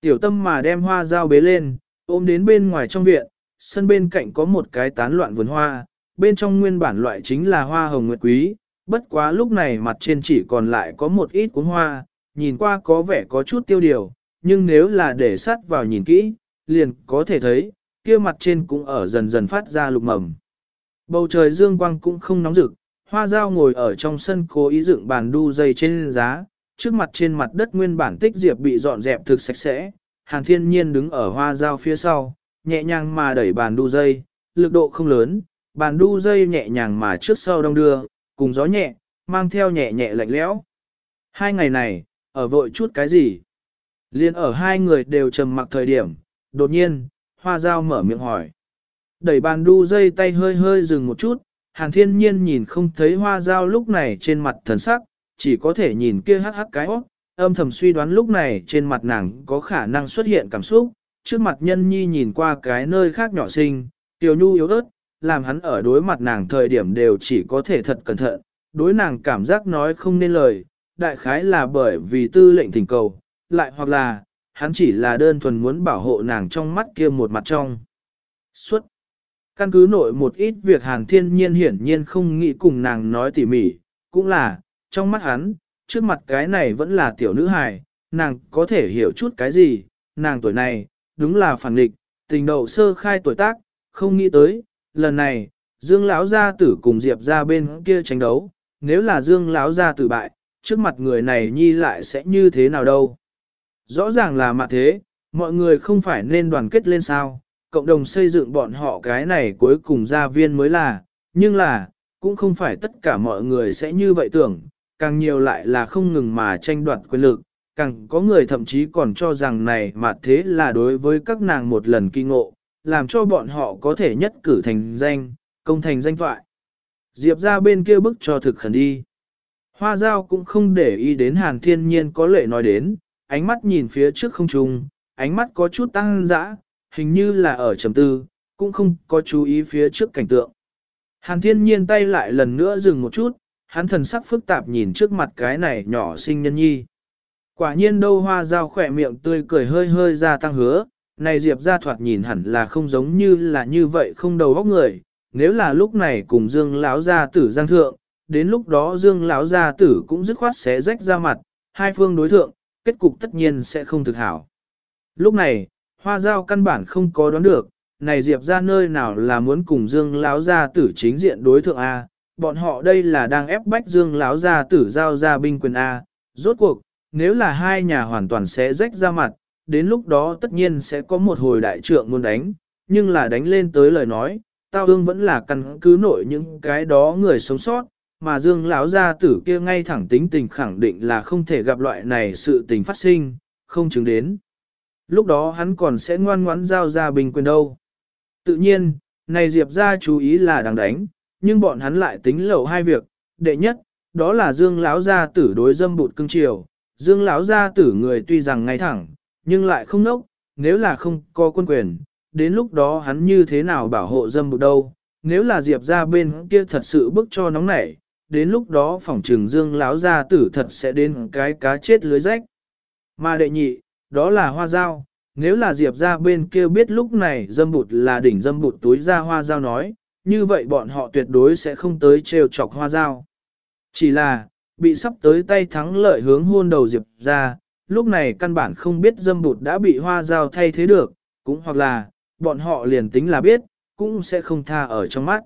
Speaker 1: Tiểu tâm mà đem hoa dao bế lên, ôm đến bên ngoài trong viện, sân bên cạnh có một cái tán loạn vườn hoa, bên trong nguyên bản loại chính là hoa hồng nguyệt quý, bất quá lúc này mặt trên chỉ còn lại có một ít cuốn hoa, nhìn qua có vẻ có chút tiêu điều, nhưng nếu là để sát vào nhìn kỹ, liền có thể thấy, kia mặt trên cũng ở dần dần phát ra lục mầm. Bầu trời dương quang cũng không nóng rực, hoa dao ngồi ở trong sân cố ý dựng bàn đu dây trên giá, trước mặt trên mặt đất nguyên bản tích diệp bị dọn dẹp thực sạch sẽ, hàng thiên nhiên đứng ở hoa dao phía sau, nhẹ nhàng mà đẩy bàn đu dây, lực độ không lớn, bàn đu dây nhẹ nhàng mà trước sau đông đưa, cùng gió nhẹ, mang theo nhẹ nhẹ lạnh lẽo. Hai ngày này, ở vội chút cái gì? Liên ở hai người đều trầm mặc thời điểm, đột nhiên, hoa dao mở miệng hỏi. Đẩy bàn đu dây tay hơi hơi dừng một chút, hàn thiên nhiên nhìn không thấy hoa dao lúc này trên mặt thần sắc, chỉ có thể nhìn kia hắc hắc cái óc, âm thầm suy đoán lúc này trên mặt nàng có khả năng xuất hiện cảm xúc, trước mặt nhân nhi nhìn qua cái nơi khác nhỏ xinh, tiểu nhu yếu ớt, làm hắn ở đối mặt nàng thời điểm đều chỉ có thể thật cẩn thận, đối nàng cảm giác nói không nên lời, đại khái là bởi vì tư lệnh thỉnh cầu, lại hoặc là, hắn chỉ là đơn thuần muốn bảo hộ nàng trong mắt kia một mặt trong. Xuất. Căn cứ nội một ít việc hàn thiên nhiên hiển nhiên không nghĩ cùng nàng nói tỉ mỉ, cũng là, trong mắt hắn, trước mặt cái này vẫn là tiểu nữ hài, nàng có thể hiểu chút cái gì, nàng tuổi này, đúng là phản địch, tình đậu sơ khai tuổi tác, không nghĩ tới, lần này, Dương lão gia tử cùng Diệp ra bên kia tranh đấu, nếu là Dương lão gia tử bại, trước mặt người này nhi lại sẽ như thế nào đâu. Rõ ràng là mặt thế, mọi người không phải nên đoàn kết lên sao, cộng đồng xây dựng bọn họ cái này cuối cùng gia viên mới là, nhưng là, cũng không phải tất cả mọi người sẽ như vậy tưởng, càng nhiều lại là không ngừng mà tranh đoạt quyền lực, càng có người thậm chí còn cho rằng này mà thế là đối với các nàng một lần kinh ngộ, làm cho bọn họ có thể nhất cử thành danh, công thành danh thoại. Diệp ra bên kia bức cho thực khẩn đi. Hoa giao cũng không để ý đến hàn thiên nhiên có lệ nói đến, ánh mắt nhìn phía trước không trung, ánh mắt có chút tăng dã, hình như là ở trầm tư, cũng không có chú ý phía trước cảnh tượng. Hàn thiên nhiên tay lại lần nữa dừng một chút, hắn thần sắc phức tạp nhìn trước mặt cái này nhỏ sinh nhân nhi. Quả nhiên đâu hoa dao khỏe miệng tươi cười hơi hơi ra tăng hứa, này Diệp ra thoạt nhìn hẳn là không giống như là như vậy không đầu óc người, nếu là lúc này cùng Dương lão gia tử giang thượng, đến lúc đó Dương lão gia tử cũng dứt khoát sẽ rách ra mặt, hai phương đối thượng, kết cục tất nhiên sẽ không thực hảo. Lúc này, hoa giao căn bản không có đoán được, này Diệp ra nơi nào là muốn cùng Dương lão gia tử chính diện đối thượng A, bọn họ đây là đang ép bách Dương lão gia tử giao ra binh quyền A, rốt cuộc, nếu là hai nhà hoàn toàn sẽ rách ra mặt, đến lúc đó tất nhiên sẽ có một hồi đại trượng muốn đánh, nhưng là đánh lên tới lời nói, tao ương vẫn là căn cứ nội những cái đó người sống sót, mà Dương lão gia tử kia ngay thẳng tính tình khẳng định là không thể gặp loại này sự tình phát sinh, không chứng đến. Lúc đó hắn còn sẽ ngoan ngoãn giao ra bình quyền đâu. Tự nhiên, này Diệp ra chú ý là đang đánh, nhưng bọn hắn lại tính lẩu hai việc. Đệ nhất, đó là Dương lão gia tử đối dâm bụt cưng chiều. Dương lão gia tử người tuy rằng ngay thẳng, nhưng lại không nốc, nếu là không có quân quyền, đến lúc đó hắn như thế nào bảo hộ dâm bụt đâu. Nếu là Diệp ra bên kia thật sự bức cho nóng nảy, đến lúc đó phỏng trường Dương lão gia tử thật sẽ đến cái cá chết lưới rách. Mà đệ nhị, đó là hoa dao, nếu là Diệp ra bên kia biết lúc này dâm bụt là đỉnh dâm bụt túi ra hoa dao nói, như vậy bọn họ tuyệt đối sẽ không tới trêu chọc hoa dao. Chỉ là, bị sắp tới tay thắng lợi hướng hôn đầu Diệp ra, lúc này căn bản không biết dâm bụt đã bị hoa dao thay thế được, cũng hoặc là, bọn họ liền tính là biết, cũng sẽ không tha ở trong mắt.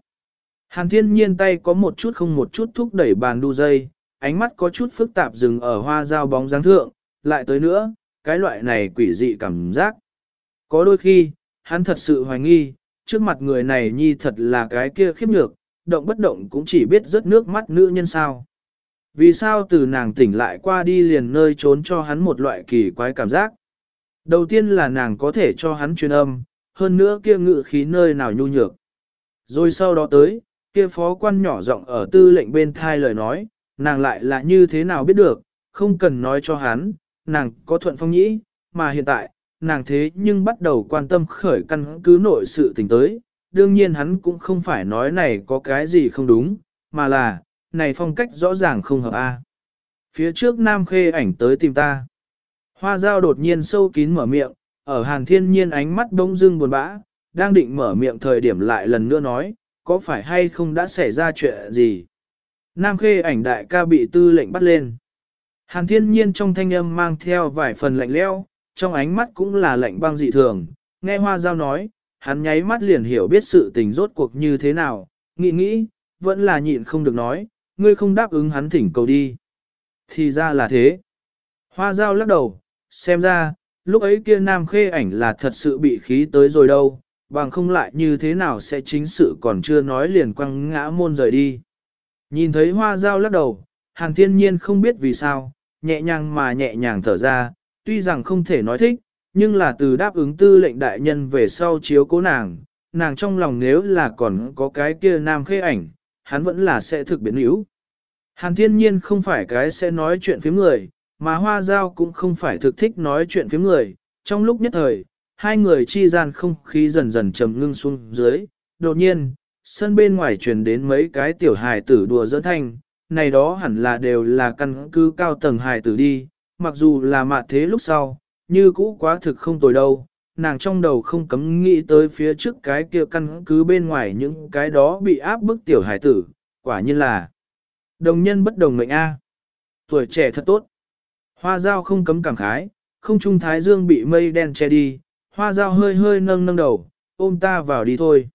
Speaker 1: Hàn thiên nhiên tay có một chút không một chút thúc đẩy bàn đu dây, ánh mắt có chút phức tạp dừng ở hoa dao bóng dáng thượng, lại tới nữa, cái loại này quỷ dị cảm giác. Có đôi khi, hắn thật sự hoài nghi, trước mặt người này nhi thật là cái kia khiếp nhược, động bất động cũng chỉ biết rớt nước mắt nữ nhân sao. Vì sao từ nàng tỉnh lại qua đi liền nơi trốn cho hắn một loại kỳ quái cảm giác. Đầu tiên là nàng có thể cho hắn truyền âm, hơn nữa kia ngự khí nơi nào nhu nhược. Rồi sau đó tới, kia phó quan nhỏ giọng ở tư lệnh bên thai lời nói, nàng lại là như thế nào biết được, không cần nói cho hắn, nàng có thuận phong nhĩ, mà hiện tại, nàng thế nhưng bắt đầu quan tâm khởi căn cứ nội sự tình tới, đương nhiên hắn cũng không phải nói này có cái gì không đúng, mà là, này phong cách rõ ràng không hợp a. Phía trước Nam Khê ảnh tới tìm ta. Hoa dao đột nhiên sâu kín mở miệng, ở hàn thiên nhiên ánh mắt bỗng dưng buồn bã, đang định mở miệng thời điểm lại lần nữa nói, có phải hay không đã xảy ra chuyện gì? Nam Khê ảnh đại ca bị tư lệnh bắt lên. Hàn thiên nhiên trong thanh âm mang theo vài phần lạnh leo, trong ánh mắt cũng là lạnh băng dị thường, nghe hoa giao nói, hắn nháy mắt liền hiểu biết sự tình rốt cuộc như thế nào, nghĩ nghĩ, vẫn là nhịn không được nói, ngươi không đáp ứng hắn thỉnh cầu đi. Thì ra là thế. Hoa giao lắc đầu, xem ra, lúc ấy kia nam khê ảnh là thật sự bị khí tới rồi đâu, bằng không lại như thế nào sẽ chính sự còn chưa nói liền quăng ngã môn rời đi. Nhìn thấy hoa giao lắc đầu, hàng thiên nhiên không biết vì sao, nhẹ nhàng mà nhẹ nhàng thở ra, tuy rằng không thể nói thích, nhưng là từ đáp ứng tư lệnh đại nhân về sau chiếu cố nàng, nàng trong lòng nếu là còn có cái kia nam khê ảnh, hắn vẫn là sẽ thực biến yếu. Hàn thiên nhiên không phải cái sẽ nói chuyện phía người, mà hoa giao cũng không phải thực thích nói chuyện phía người. Trong lúc nhất thời, hai người chi gian không khí dần dần trầm ngưng xuống dưới. Đột nhiên, sân bên ngoài truyền đến mấy cái tiểu hài tử đùa giỡn thanh, này đó hẳn là đều là căn cứ cao tầng hài tử đi, mặc dù là mạt thế lúc sau, như cũ quá thực không tồi đâu. Nàng trong đầu không cấm nghĩ tới phía trước cái kia căn cứ bên ngoài những cái đó bị áp bức tiểu hài tử, quả nhiên là Đồng nhân bất đồng mệnh A. Tuổi trẻ thật tốt. Hoa dao không cấm cảm khái, không trung thái dương bị mây đen che đi, hoa dao hơi hơi nâng nâng đầu, ôm ta vào đi thôi.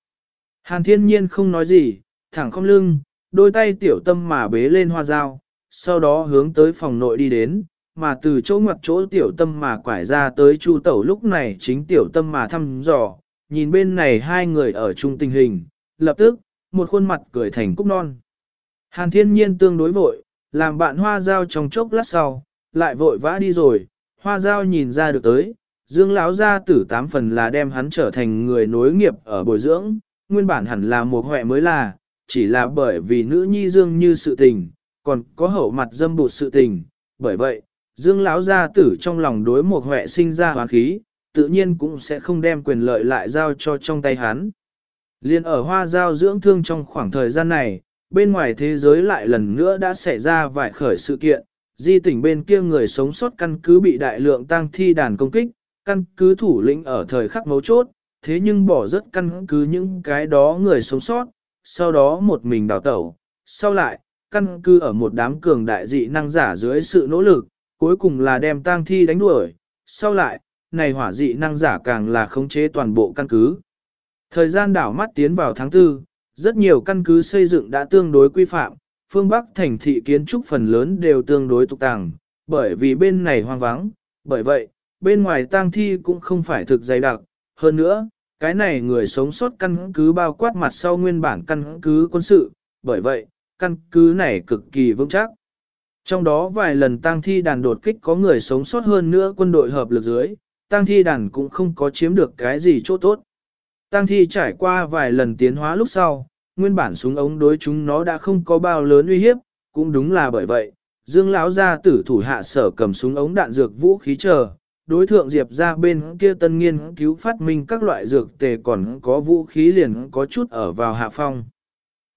Speaker 1: Hàn thiên nhiên không nói gì, thẳng không lưng, đôi tay tiểu tâm mà bế lên hoa dao, sau đó hướng tới phòng nội đi đến, mà từ chỗ ngoặt chỗ tiểu tâm mà quải ra tới chu tẩu lúc này chính tiểu tâm mà thăm dò, nhìn bên này hai người ở chung tình hình, lập tức, một khuôn mặt cười thành cúc non. Hàn thiên nhiên tương đối vội, làm bạn hoa giao trong chốc lát sau, lại vội vã đi rồi, hoa giao nhìn ra được tới, dương lão gia tử tám phần là đem hắn trở thành người nối nghiệp ở bồi dưỡng, nguyên bản hẳn là một huệ mới là, chỉ là bởi vì nữ nhi dương như sự tình, còn có hậu mặt dâm bụt sự tình, bởi vậy, dương lão gia tử trong lòng đối một huệ sinh ra hoán khí, tự nhiên cũng sẽ không đem quyền lợi lại giao cho trong tay hắn. Liên ở hoa giao dưỡng thương trong khoảng thời gian này, bên ngoài thế giới lại lần nữa đã xảy ra vài khởi sự kiện, di tỉnh bên kia người sống sót căn cứ bị đại lượng tăng thi đàn công kích, căn cứ thủ lĩnh ở thời khắc mấu chốt, thế nhưng bỏ rất căn cứ những cái đó người sống sót, sau đó một mình đào tẩu, sau lại, căn cứ ở một đám cường đại dị năng giả dưới sự nỗ lực, cuối cùng là đem tang thi đánh đuổi, sau lại, này hỏa dị năng giả càng là khống chế toàn bộ căn cứ. Thời gian đảo mắt tiến vào tháng 4, rất nhiều căn cứ xây dựng đã tương đối quy phạm, phương Bắc thành thị kiến trúc phần lớn đều tương đối tục tàng, bởi vì bên này hoang vắng, bởi vậy, bên ngoài tang thi cũng không phải thực dày đặc, hơn nữa, cái này người sống sót căn cứ bao quát mặt sau nguyên bản căn cứ quân sự, bởi vậy, căn cứ này cực kỳ vững chắc. Trong đó vài lần tang thi đàn đột kích có người sống sót hơn nữa quân đội hợp lực dưới, tang thi đàn cũng không có chiếm được cái gì chỗ tốt. Tăng thi trải qua vài lần tiến hóa lúc sau, nguyên bản súng ống đối chúng nó đã không có bao lớn uy hiếp, cũng đúng là bởi vậy, Dương lão gia tử thủ hạ sở cầm súng ống đạn dược vũ khí chờ, đối thượng Diệp ra bên kia tân nghiên cứu phát minh các loại dược tề còn có vũ khí liền có chút ở vào hạ phong.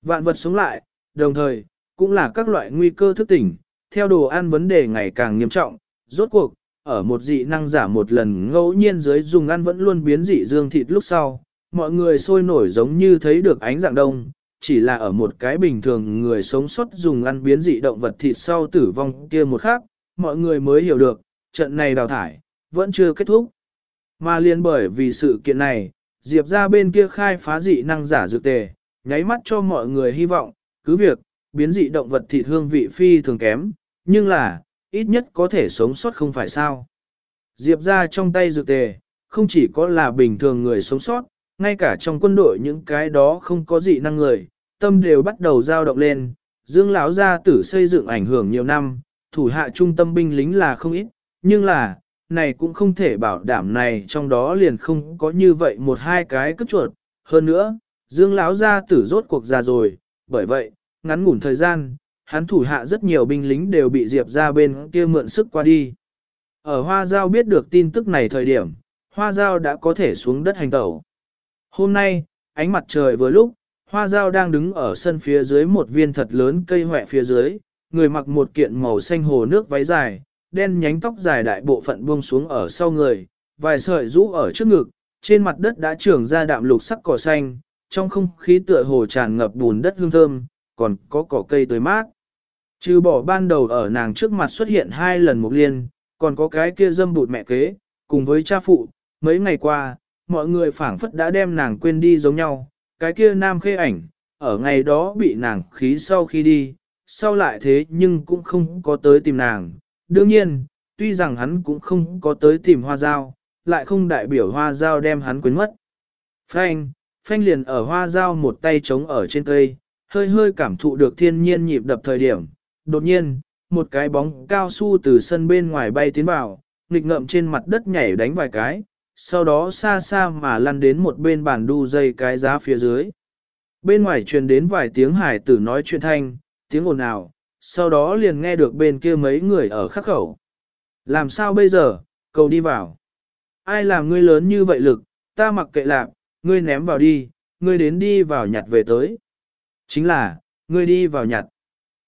Speaker 1: Vạn vật sống lại, đồng thời, cũng là các loại nguy cơ thức tỉnh, theo đồ ăn vấn đề ngày càng nghiêm trọng, rốt cuộc, ở một dị năng giả một lần ngẫu nhiên dưới dùng ăn vẫn luôn biến dị dương thịt lúc sau, mọi người sôi nổi giống như thấy được ánh dạng đông, chỉ là ở một cái bình thường người sống sót dùng ăn biến dị động vật thịt sau tử vong kia một khác, mọi người mới hiểu được, trận này đào thải, vẫn chưa kết thúc. Mà liên bởi vì sự kiện này, Diệp ra bên kia khai phá dị năng giả dược tề, nháy mắt cho mọi người hy vọng, cứ việc, biến dị động vật thịt hương vị phi thường kém, nhưng là, ít nhất có thể sống sót không phải sao. Diệp ra trong tay dược tề, không chỉ có là bình thường người sống sót, ngay cả trong quân đội những cái đó không có gì năng người, tâm đều bắt đầu dao động lên. Dương lão gia tử xây dựng ảnh hưởng nhiều năm, thủ hạ trung tâm binh lính là không ít, nhưng là, này cũng không thể bảo đảm này trong đó liền không có như vậy một hai cái cất chuột. Hơn nữa, Dương lão gia tử rốt cuộc già rồi, bởi vậy, ngắn ngủn thời gian, hắn thủ hạ rất nhiều binh lính đều bị Diệp ra bên kia mượn sức qua đi. Ở Hoa Giao biết được tin tức này thời điểm, Hoa Giao đã có thể xuống đất hành tẩu. Hôm nay, ánh mặt trời vừa lúc, Hoa Giao đang đứng ở sân phía dưới một viên thật lớn cây hỏe phía dưới, người mặc một kiện màu xanh hồ nước váy dài, đen nhánh tóc dài đại bộ phận buông xuống ở sau người, vài sợi rũ ở trước ngực, trên mặt đất đã trưởng ra đạm lục sắc cỏ xanh, trong không khí tựa hồ tràn ngập bùn đất hương thơm, còn có cỏ cây tươi mát. Trừ bỏ ban đầu ở nàng trước mặt xuất hiện hai lần một liên, còn có cái kia dâm bụt mẹ kế, cùng với cha phụ, mấy ngày qua, mọi người phảng phất đã đem nàng quên đi giống nhau, cái kia nam khê ảnh, ở ngày đó bị nàng khí sau khi đi, sau lại thế nhưng cũng không có tới tìm nàng. Đương nhiên, tuy rằng hắn cũng không có tới tìm hoa dao, lại không đại biểu hoa dao đem hắn quên mất. Phanh, phanh liền ở hoa dao một tay trống ở trên cây, hơi hơi cảm thụ được thiên nhiên nhịp đập thời điểm. Đột nhiên, một cái bóng cao su từ sân bên ngoài bay tiến vào, nghịch ngậm trên mặt đất nhảy đánh vài cái, sau đó xa xa mà lăn đến một bên bàn đu dây cái giá phía dưới. Bên ngoài truyền đến vài tiếng hải tử nói chuyện thanh, tiếng ồn ào, sau đó liền nghe được bên kia mấy người ở khắc khẩu. Làm sao bây giờ, cầu đi vào. Ai làm ngươi lớn như vậy lực, ta mặc kệ lạc, ngươi ném vào đi, ngươi đến đi vào nhặt về tới. Chính là, ngươi đi vào nhặt.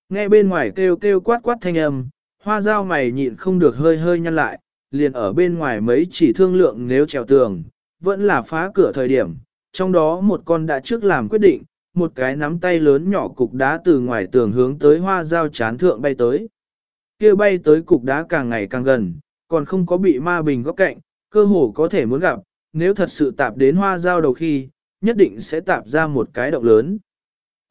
Speaker 1: Nghe bên ngoài kêu kêu quát quát thanh âm, hoa dao mày nhịn không được hơi hơi nhăn lại, liền ở bên ngoài mấy chỉ thương lượng nếu trèo tường, vẫn là phá cửa thời điểm, trong đó một con đã trước làm quyết định, một cái nắm tay lớn nhỏ cục đá từ ngoài tường hướng tới hoa dao chán thượng bay tới. kia bay tới cục đá càng ngày càng gần, còn không có bị ma bình góc cạnh, cơ hồ có thể muốn gặp, nếu thật sự tạp đến hoa dao đầu khi, nhất định sẽ tạp ra một cái động lớn.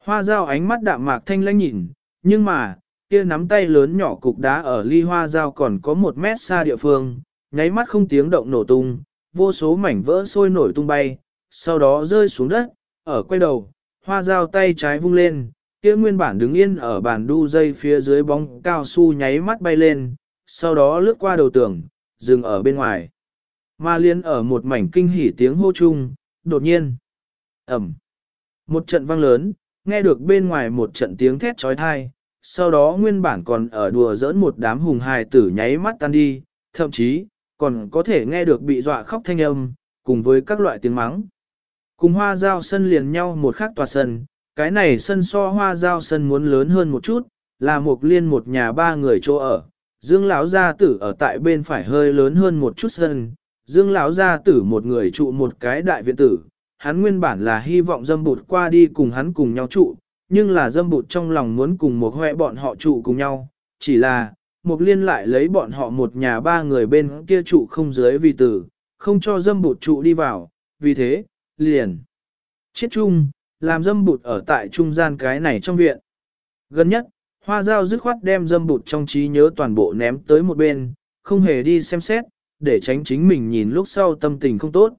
Speaker 1: Hoa dao ánh mắt đạm mạc thanh lãnh nhìn, nhưng mà, kia nắm tay lớn nhỏ cục đá ở ly hoa dao còn có một mét xa địa phương, nháy mắt không tiếng động nổ tung, vô số mảnh vỡ sôi nổi tung bay, sau đó rơi xuống đất, ở quay đầu, hoa dao tay trái vung lên, kia nguyên bản đứng yên ở bàn đu dây phía dưới bóng cao su nháy mắt bay lên, sau đó lướt qua đầu tường, dừng ở bên ngoài. Ma liên ở một mảnh kinh hỉ tiếng hô chung, đột nhiên. Ẩm. Một trận vang lớn, nghe được bên ngoài một trận tiếng thét trói thai, sau đó nguyên bản còn ở đùa giỡn một đám hùng hài tử nháy mắt tan đi, thậm chí, còn có thể nghe được bị dọa khóc thanh âm, cùng với các loại tiếng mắng. Cùng hoa giao sân liền nhau một khắc tòa sân, cái này sân so hoa giao sân muốn lớn hơn một chút, là một liên một nhà ba người chỗ ở. Dương lão gia tử ở tại bên phải hơi lớn hơn một chút sân, Dương lão gia tử một người trụ một cái đại viện tử, hắn nguyên bản là hy vọng dâm bụt qua đi cùng hắn cùng nhau trụ, nhưng là dâm bụt trong lòng muốn cùng một hoẹ bọn họ trụ cùng nhau, chỉ là, một liên lại lấy bọn họ một nhà ba người bên kia trụ không dưới vì tử, không cho dâm bụt trụ đi vào, vì thế, liền. Chết chung, làm dâm bụt ở tại trung gian cái này trong viện. Gần nhất, hoa dao dứt khoát đem dâm bụt trong trí nhớ toàn bộ ném tới một bên, không hề đi xem xét, để tránh chính mình nhìn lúc sau tâm tình không tốt.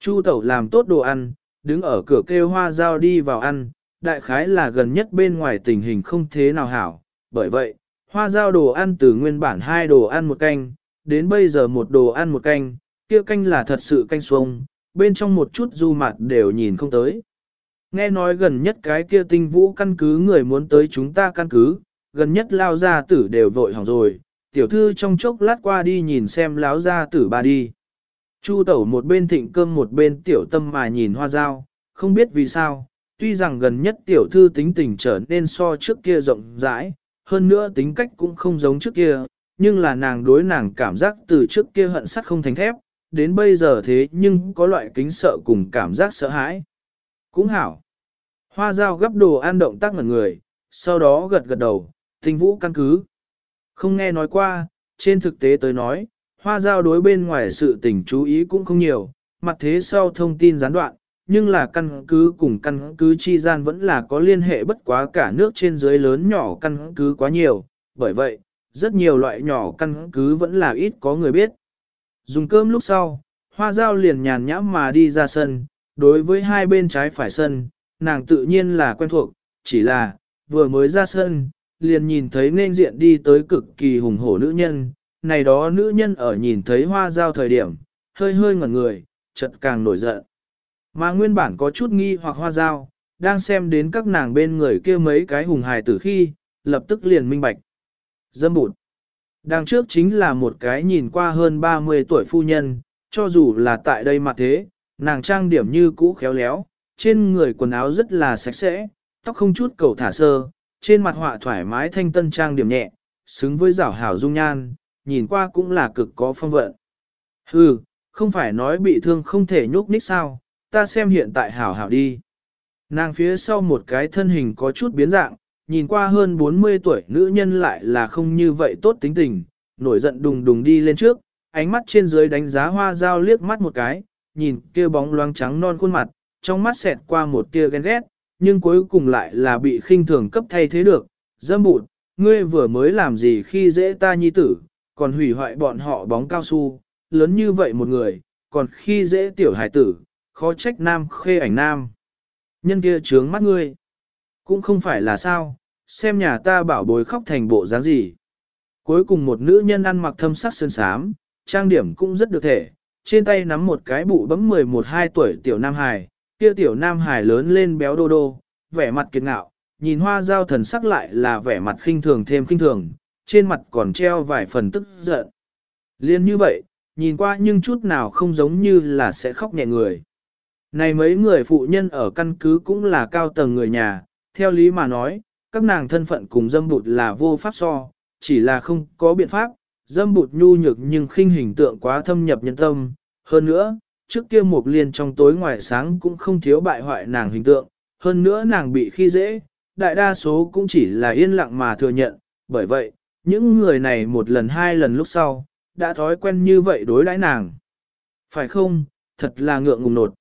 Speaker 1: Chu tẩu làm tốt đồ ăn, đứng ở cửa kêu hoa dao đi vào ăn, đại khái là gần nhất bên ngoài tình hình không thế nào hảo, bởi vậy, hoa giao đồ ăn từ nguyên bản hai đồ ăn một canh, đến bây giờ một đồ ăn một canh, kia canh là thật sự canh xuông, bên trong một chút du mặt đều nhìn không tới. Nghe nói gần nhất cái kia tinh vũ căn cứ người muốn tới chúng ta căn cứ, gần nhất lao gia tử đều vội hỏng rồi, tiểu thư trong chốc lát qua đi nhìn xem láo gia tử ba đi. Chu tẩu một bên thịnh cơm một bên tiểu tâm mà nhìn hoa dao, không biết vì sao, tuy rằng gần nhất tiểu thư tính tình trở nên so trước kia rộng rãi, hơn nữa tính cách cũng không giống trước kia, nhưng là nàng đối nàng cảm giác từ trước kia hận sắt không thành thép, đến bây giờ thế nhưng có loại kính sợ cùng cảm giác sợ hãi. Cũng hảo. Hoa dao gấp đồ ăn động tác ngẩn người, sau đó gật gật đầu, tinh vũ căn cứ. Không nghe nói qua, trên thực tế tới nói, hoa dao đối bên ngoài sự tình chú ý cũng không nhiều, mặt thế sau thông tin gián đoạn, nhưng là căn cứ cùng căn cứ chi gian vẫn là có liên hệ bất quá cả nước trên dưới lớn nhỏ căn cứ quá nhiều, bởi vậy, rất nhiều loại nhỏ căn cứ vẫn là ít có người biết. Dùng cơm lúc sau, hoa dao liền nhàn nhãm mà đi ra sân, đối với hai bên trái phải sân, nàng tự nhiên là quen thuộc, chỉ là, vừa mới ra sân, liền nhìn thấy nên diện đi tới cực kỳ hùng hổ nữ nhân, này đó nữ nhân ở nhìn thấy hoa dao thời điểm, hơi hơi ngẩn người, chợt càng nổi giận. Mà nguyên bản có chút nghi hoặc hoa dao, đang xem đến các nàng bên người kia mấy cái hùng hài tử khi, lập tức liền minh bạch. Dâm bụt. Đằng trước chính là một cái nhìn qua hơn 30 tuổi phu nhân, cho dù là tại đây mà thế, nàng trang điểm như cũ khéo léo, trên người quần áo rất là sạch sẽ, tóc không chút cầu thả sơ, trên mặt họa thoải mái thanh tân trang điểm nhẹ, xứng với rảo hảo dung nhan, nhìn qua cũng là cực có phong vận. Hừ, không phải nói bị thương không thể nhúc nhích sao, ta xem hiện tại hảo hảo đi. Nàng phía sau một cái thân hình có chút biến dạng, nhìn qua hơn 40 tuổi nữ nhân lại là không như vậy tốt tính tình, nổi giận đùng đùng đi lên trước, ánh mắt trên dưới đánh giá hoa dao liếc mắt một cái, nhìn kia bóng loáng trắng non khuôn mặt, trong mắt xẹt qua một tia ghen ghét, nhưng cuối cùng lại là bị khinh thường cấp thay thế được, dâm bụt, ngươi vừa mới làm gì khi dễ ta nhi tử, còn hủy hoại bọn họ bóng cao su, lớn như vậy một người, còn khi dễ tiểu hải tử, khó trách nam khê ảnh nam. Nhân kia trướng mắt ngươi. Cũng không phải là sao, xem nhà ta bảo bối khóc thành bộ dáng gì. Cuối cùng một nữ nhân ăn mặc thâm sắc sơn sám, trang điểm cũng rất được thể, trên tay nắm một cái bụ bấm 11-12 tuổi tiểu nam hài, kia tiểu nam hài lớn lên béo đô đô, vẻ mặt kiệt ngạo, nhìn hoa giao thần sắc lại là vẻ mặt khinh thường thêm khinh thường, trên mặt còn treo vài phần tức giận. Liên như vậy, nhìn qua nhưng chút nào không giống như là sẽ khóc nhẹ người. Này mấy người phụ nhân ở căn cứ cũng là cao tầng người nhà, theo lý mà nói, các nàng thân phận cùng dâm bụt là vô pháp so, chỉ là không có biện pháp, dâm bụt nhu nhược nhưng khinh hình tượng quá thâm nhập nhân tâm. Hơn nữa, trước kia một liên trong tối ngoài sáng cũng không thiếu bại hoại nàng hình tượng, hơn nữa nàng bị khi dễ, đại đa số cũng chỉ là yên lặng mà thừa nhận, bởi vậy, những người này một lần hai lần lúc sau, đã thói quen như vậy đối đãi nàng. Phải không, thật là ngượng ngùng nột.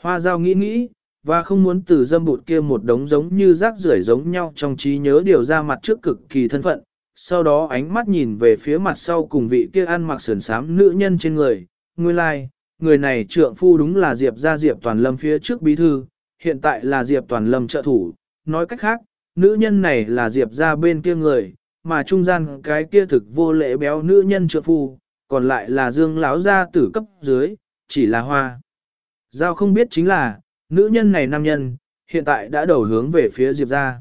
Speaker 1: Hoa giao nghĩ nghĩ, và không muốn từ dâm bụt kia một đống giống như rác rưởi giống nhau trong trí nhớ điều ra mặt trước cực kỳ thân phận, sau đó ánh mắt nhìn về phía mặt sau cùng vị kia ăn mặc sườn sám nữ nhân trên người, nguyên lai, like, người này trượng phu đúng là Diệp gia Diệp Toàn Lâm phía trước bí thư, hiện tại là Diệp Toàn Lâm trợ thủ, nói cách khác, nữ nhân này là Diệp gia bên kia người, mà trung gian cái kia thực vô lễ béo nữ nhân trượng phu, còn lại là Dương lão gia tử cấp dưới, chỉ là hoa. Giao không biết chính là, nữ nhân này nam nhân, hiện tại đã đầu hướng về phía Diệp gia.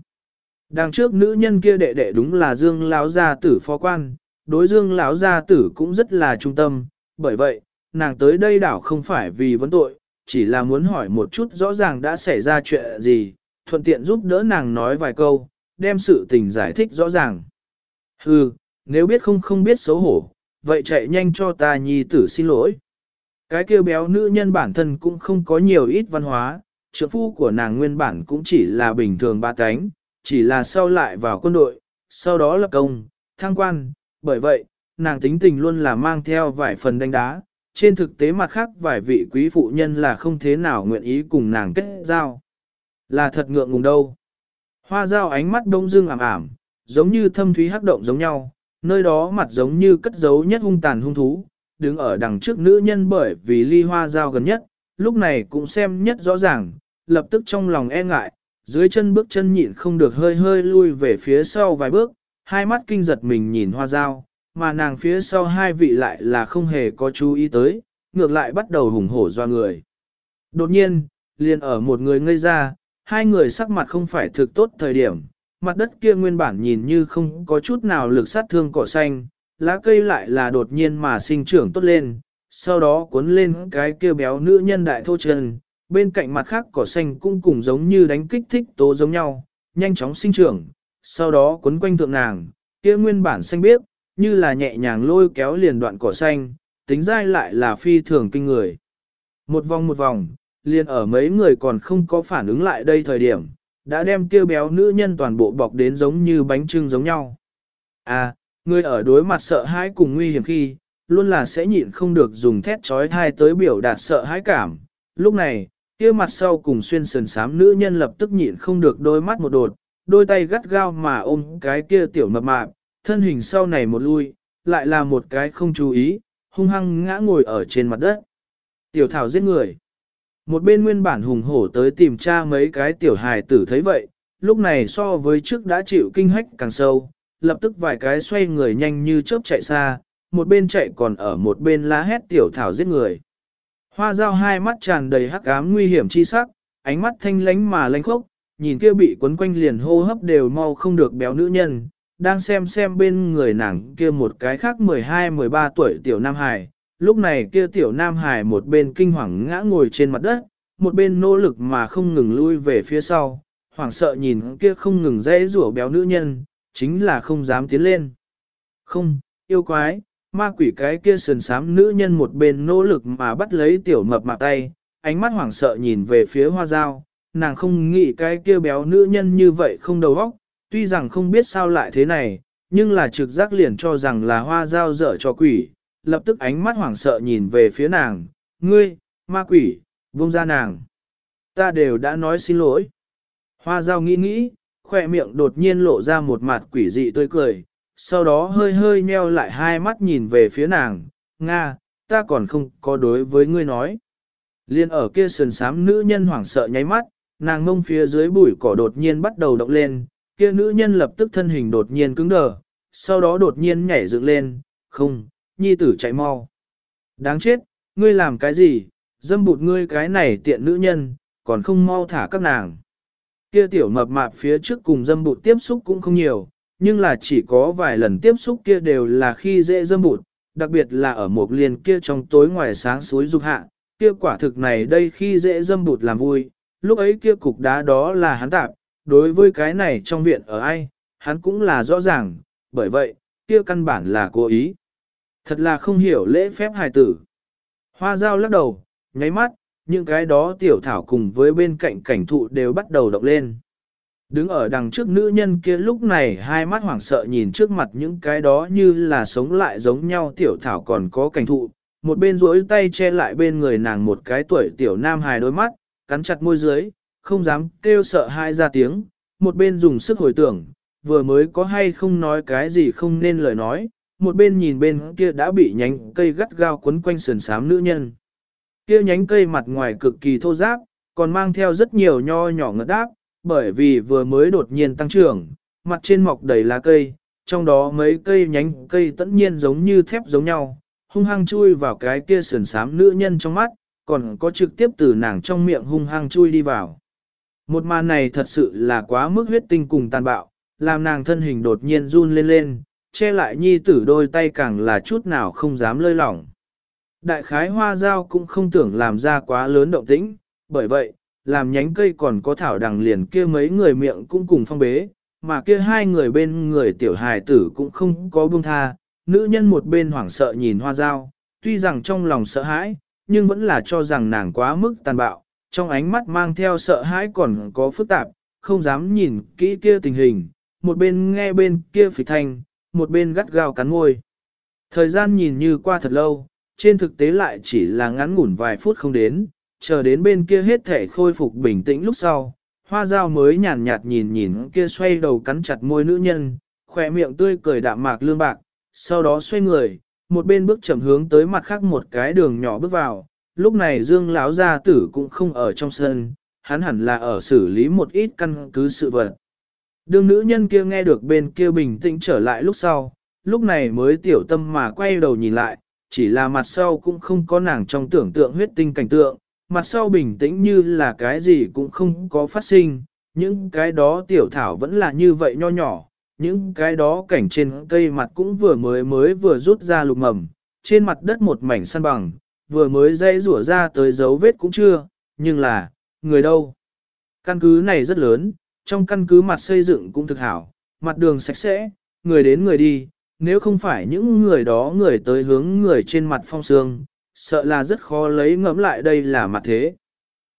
Speaker 1: Đằng trước nữ nhân kia đệ đệ đúng là Dương lão gia tử phó quan, đối Dương lão gia tử cũng rất là trung tâm, bởi vậy, nàng tới đây đảo không phải vì vấn tội, chỉ là muốn hỏi một chút rõ ràng đã xảy ra chuyện gì, thuận tiện giúp đỡ nàng nói vài câu, đem sự tình giải thích rõ ràng. Hừ, nếu biết không không biết xấu hổ, vậy chạy nhanh cho ta nhi tử xin lỗi. Cái kia béo nữ nhân bản thân cũng không có nhiều ít văn hóa, trưởng phu của nàng nguyên bản cũng chỉ là bình thường ba cánh, chỉ là sau lại vào quân đội, sau đó lập công, thăng quan, bởi vậy, nàng tính tình luôn là mang theo vài phần đánh đá, trên thực tế mặt khác vài vị quý phụ nhân là không thế nào nguyện ý cùng nàng kết giao. Là thật ngượng ngùng đâu. Hoa dao ánh mắt đông dương ảm ảm, giống như thâm thúy hắc động giống nhau, nơi đó mặt giống như cất giấu nhất hung tàn hung thú, đứng ở đằng trước nữ nhân bởi vì ly hoa dao gần nhất, lúc này cũng xem nhất rõ ràng, lập tức trong lòng e ngại, dưới chân bước chân nhịn không được hơi hơi lui về phía sau vài bước, hai mắt kinh giật mình nhìn hoa dao, mà nàng phía sau hai vị lại là không hề có chú ý tới, ngược lại bắt đầu hùng hổ doa người. Đột nhiên, liền ở một người ngây ra, hai người sắc mặt không phải thực tốt thời điểm, mặt đất kia nguyên bản nhìn như không có chút nào lực sát thương cỏ xanh, lá cây lại là đột nhiên mà sinh trưởng tốt lên, sau đó cuốn lên cái kia béo nữ nhân đại thô chân, bên cạnh mặt khác cỏ xanh cũng cùng giống như đánh kích thích tố giống nhau, nhanh chóng sinh trưởng, sau đó cuốn quanh thượng nàng, kia nguyên bản xanh biếc, như là nhẹ nhàng lôi kéo liền đoạn cỏ xanh, tính dai lại là phi thường kinh người. Một vòng một vòng, liền ở mấy người còn không có phản ứng lại đây thời điểm, đã đem kia béo nữ nhân toàn bộ bọc đến giống như bánh trưng giống nhau. À, người ở đối mặt sợ hãi cùng nguy hiểm khi, luôn là sẽ nhịn không được dùng thét trói thai tới biểu đạt sợ hãi cảm. Lúc này, kia mặt sau cùng xuyên sườn sám nữ nhân lập tức nhịn không được đôi mắt một đột, đôi tay gắt gao mà ôm cái kia tiểu mập mạp, thân hình sau này một lui, lại là một cái không chú ý, hung hăng ngã ngồi ở trên mặt đất. Tiểu thảo giết người. Một bên nguyên bản hùng hổ tới tìm cha mấy cái tiểu hài tử thấy vậy, lúc này so với trước đã chịu kinh hách càng sâu, lập tức vài cái xoay người nhanh như chớp chạy xa, một bên chạy còn ở một bên lá hét tiểu thảo giết người. Hoa dao hai mắt tràn đầy hắc ám nguy hiểm chi sắc, ánh mắt thanh lánh mà lánh khốc, nhìn kia bị quấn quanh liền hô hấp đều mau không được béo nữ nhân, đang xem xem bên người nàng kia một cái khác 12-13 tuổi tiểu Nam Hải. Lúc này kia tiểu Nam Hải một bên kinh hoàng ngã ngồi trên mặt đất, một bên nỗ lực mà không ngừng lui về phía sau, hoảng sợ nhìn kia không ngừng dãy rủa béo nữ nhân, chính là không dám tiến lên. Không, yêu quái, ma quỷ cái kia sườn sám nữ nhân một bên nỗ lực mà bắt lấy tiểu mập mạp tay, ánh mắt hoảng sợ nhìn về phía hoa dao, nàng không nghĩ cái kia béo nữ nhân như vậy không đầu óc, tuy rằng không biết sao lại thế này, nhưng là trực giác liền cho rằng là hoa dao dở cho quỷ, lập tức ánh mắt hoảng sợ nhìn về phía nàng, ngươi, ma quỷ, buông ra nàng. Ta đều đã nói xin lỗi. Hoa dao nghĩ nghĩ, khoe miệng đột nhiên lộ ra một mặt quỷ dị tươi cười, sau đó hơi hơi nheo lại hai mắt nhìn về phía nàng, Nga, ta còn không có đối với ngươi nói. Liên ở kia sườn sám nữ nhân hoảng sợ nháy mắt, nàng ngông phía dưới bụi cỏ đột nhiên bắt đầu động lên, kia nữ nhân lập tức thân hình đột nhiên cứng đờ, sau đó đột nhiên nhảy dựng lên, không, nhi tử chạy mau. Đáng chết, ngươi làm cái gì, dâm bụt ngươi cái này tiện nữ nhân, còn không mau thả các nàng. Kia tiểu mập mạp phía trước cùng dâm bụt tiếp xúc cũng không nhiều, nhưng là chỉ có vài lần tiếp xúc kia đều là khi dễ dâm bụt, đặc biệt là ở một liền kia trong tối ngoài sáng suối dục hạ, kia quả thực này đây khi dễ dâm bụt làm vui, lúc ấy kia cục đá đó là hắn tạp, đối với cái này trong viện ở ai, hắn cũng là rõ ràng, bởi vậy, kia căn bản là cố ý. Thật là không hiểu lễ phép hài tử. Hoa dao lắc đầu, nháy mắt, những cái đó tiểu thảo cùng với bên cạnh cảnh thụ đều bắt đầu động lên. Đứng ở đằng trước nữ nhân kia lúc này hai mắt hoảng sợ nhìn trước mặt những cái đó như là sống lại giống nhau tiểu thảo còn có cảnh thụ, một bên duỗi tay che lại bên người nàng một cái tuổi tiểu nam hài đôi mắt, cắn chặt môi dưới, không dám kêu sợ hai ra tiếng, một bên dùng sức hồi tưởng, vừa mới có hay không nói cái gì không nên lời nói, một bên nhìn bên kia đã bị nhánh cây gắt gao quấn quanh sườn sám nữ nhân. Kia nhánh cây mặt ngoài cực kỳ thô ráp, còn mang theo rất nhiều nho nhỏ ngất đáp, bởi vì vừa mới đột nhiên tăng trưởng, mặt trên mọc đầy lá cây, trong đó mấy cây nhánh cây tất nhiên giống như thép giống nhau, hung hăng chui vào cái kia sườn sám nữ nhân trong mắt, còn có trực tiếp từ nàng trong miệng hung hăng chui đi vào. Một màn này thật sự là quá mức huyết tinh cùng tàn bạo, làm nàng thân hình đột nhiên run lên lên, che lại nhi tử đôi tay càng là chút nào không dám lơi lỏng. Đại khái hoa dao cũng không tưởng làm ra quá lớn động tĩnh, bởi vậy, làm nhánh cây còn có thảo đằng liền kia mấy người miệng cũng cùng phong bế, mà kia hai người bên người tiểu hài tử cũng không có buông tha, nữ nhân một bên hoảng sợ nhìn hoa dao, tuy rằng trong lòng sợ hãi, nhưng vẫn là cho rằng nàng quá mức tàn bạo, trong ánh mắt mang theo sợ hãi còn có phức tạp, không dám nhìn kỹ kia tình hình, một bên nghe bên kia phỉ thanh, một bên gắt gao cắn môi. Thời gian nhìn như qua thật lâu, trên thực tế lại chỉ là ngắn ngủn vài phút không đến, chờ đến bên kia hết thể khôi phục bình tĩnh lúc sau, hoa dao mới nhàn nhạt nhìn nhìn kia xoay đầu cắn chặt môi nữ nhân, khỏe miệng tươi cười đạm mạc lương bạc, sau đó xoay người, một bên bước chậm hướng tới mặt khác một cái đường nhỏ bước vào, lúc này Dương lão gia tử cũng không ở trong sân, hắn hẳn là ở xử lý một ít căn cứ sự vật. Đường nữ nhân kia nghe được bên kia bình tĩnh trở lại lúc sau, lúc này mới tiểu tâm mà quay đầu nhìn lại, chỉ là mặt sau cũng không có nàng trong tưởng tượng huyết tinh cảnh tượng, mặt sau bình tĩnh như là cái gì cũng không có phát sinh, những cái đó tiểu thảo vẫn là như vậy nho nhỏ, những cái đó cảnh trên cây mặt cũng vừa mới mới vừa rút ra lục mầm, trên mặt đất một mảnh săn bằng, vừa mới dây rủa ra tới dấu vết cũng chưa, nhưng là, người đâu? Căn cứ này rất lớn, trong căn cứ mặt xây dựng cũng thực hảo, mặt đường sạch sẽ, người đến người đi, nếu không phải những người đó người tới hướng người trên mặt phong sương, sợ là rất khó lấy ngẫm lại đây là mặt thế.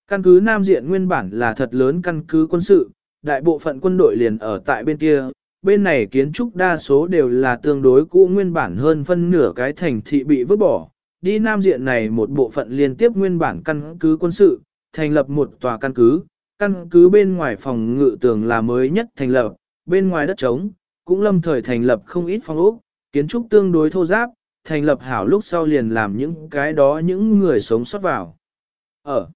Speaker 1: Căn cứ Nam Diện nguyên bản là thật lớn căn cứ quân sự, đại bộ phận quân đội liền ở tại bên kia, bên này kiến trúc đa số đều là tương đối cũ nguyên bản hơn phân nửa cái thành thị bị vứt bỏ. Đi Nam Diện này một bộ phận liên tiếp nguyên bản căn cứ quân sự, thành lập một tòa căn cứ, căn cứ bên ngoài phòng ngự tường là mới nhất thành lập, bên ngoài đất trống, cũng lâm thời thành lập không ít phong ốc, kiến trúc tương đối thô giáp, thành lập hảo lúc sau liền làm những cái đó những người sống sót vào. Ở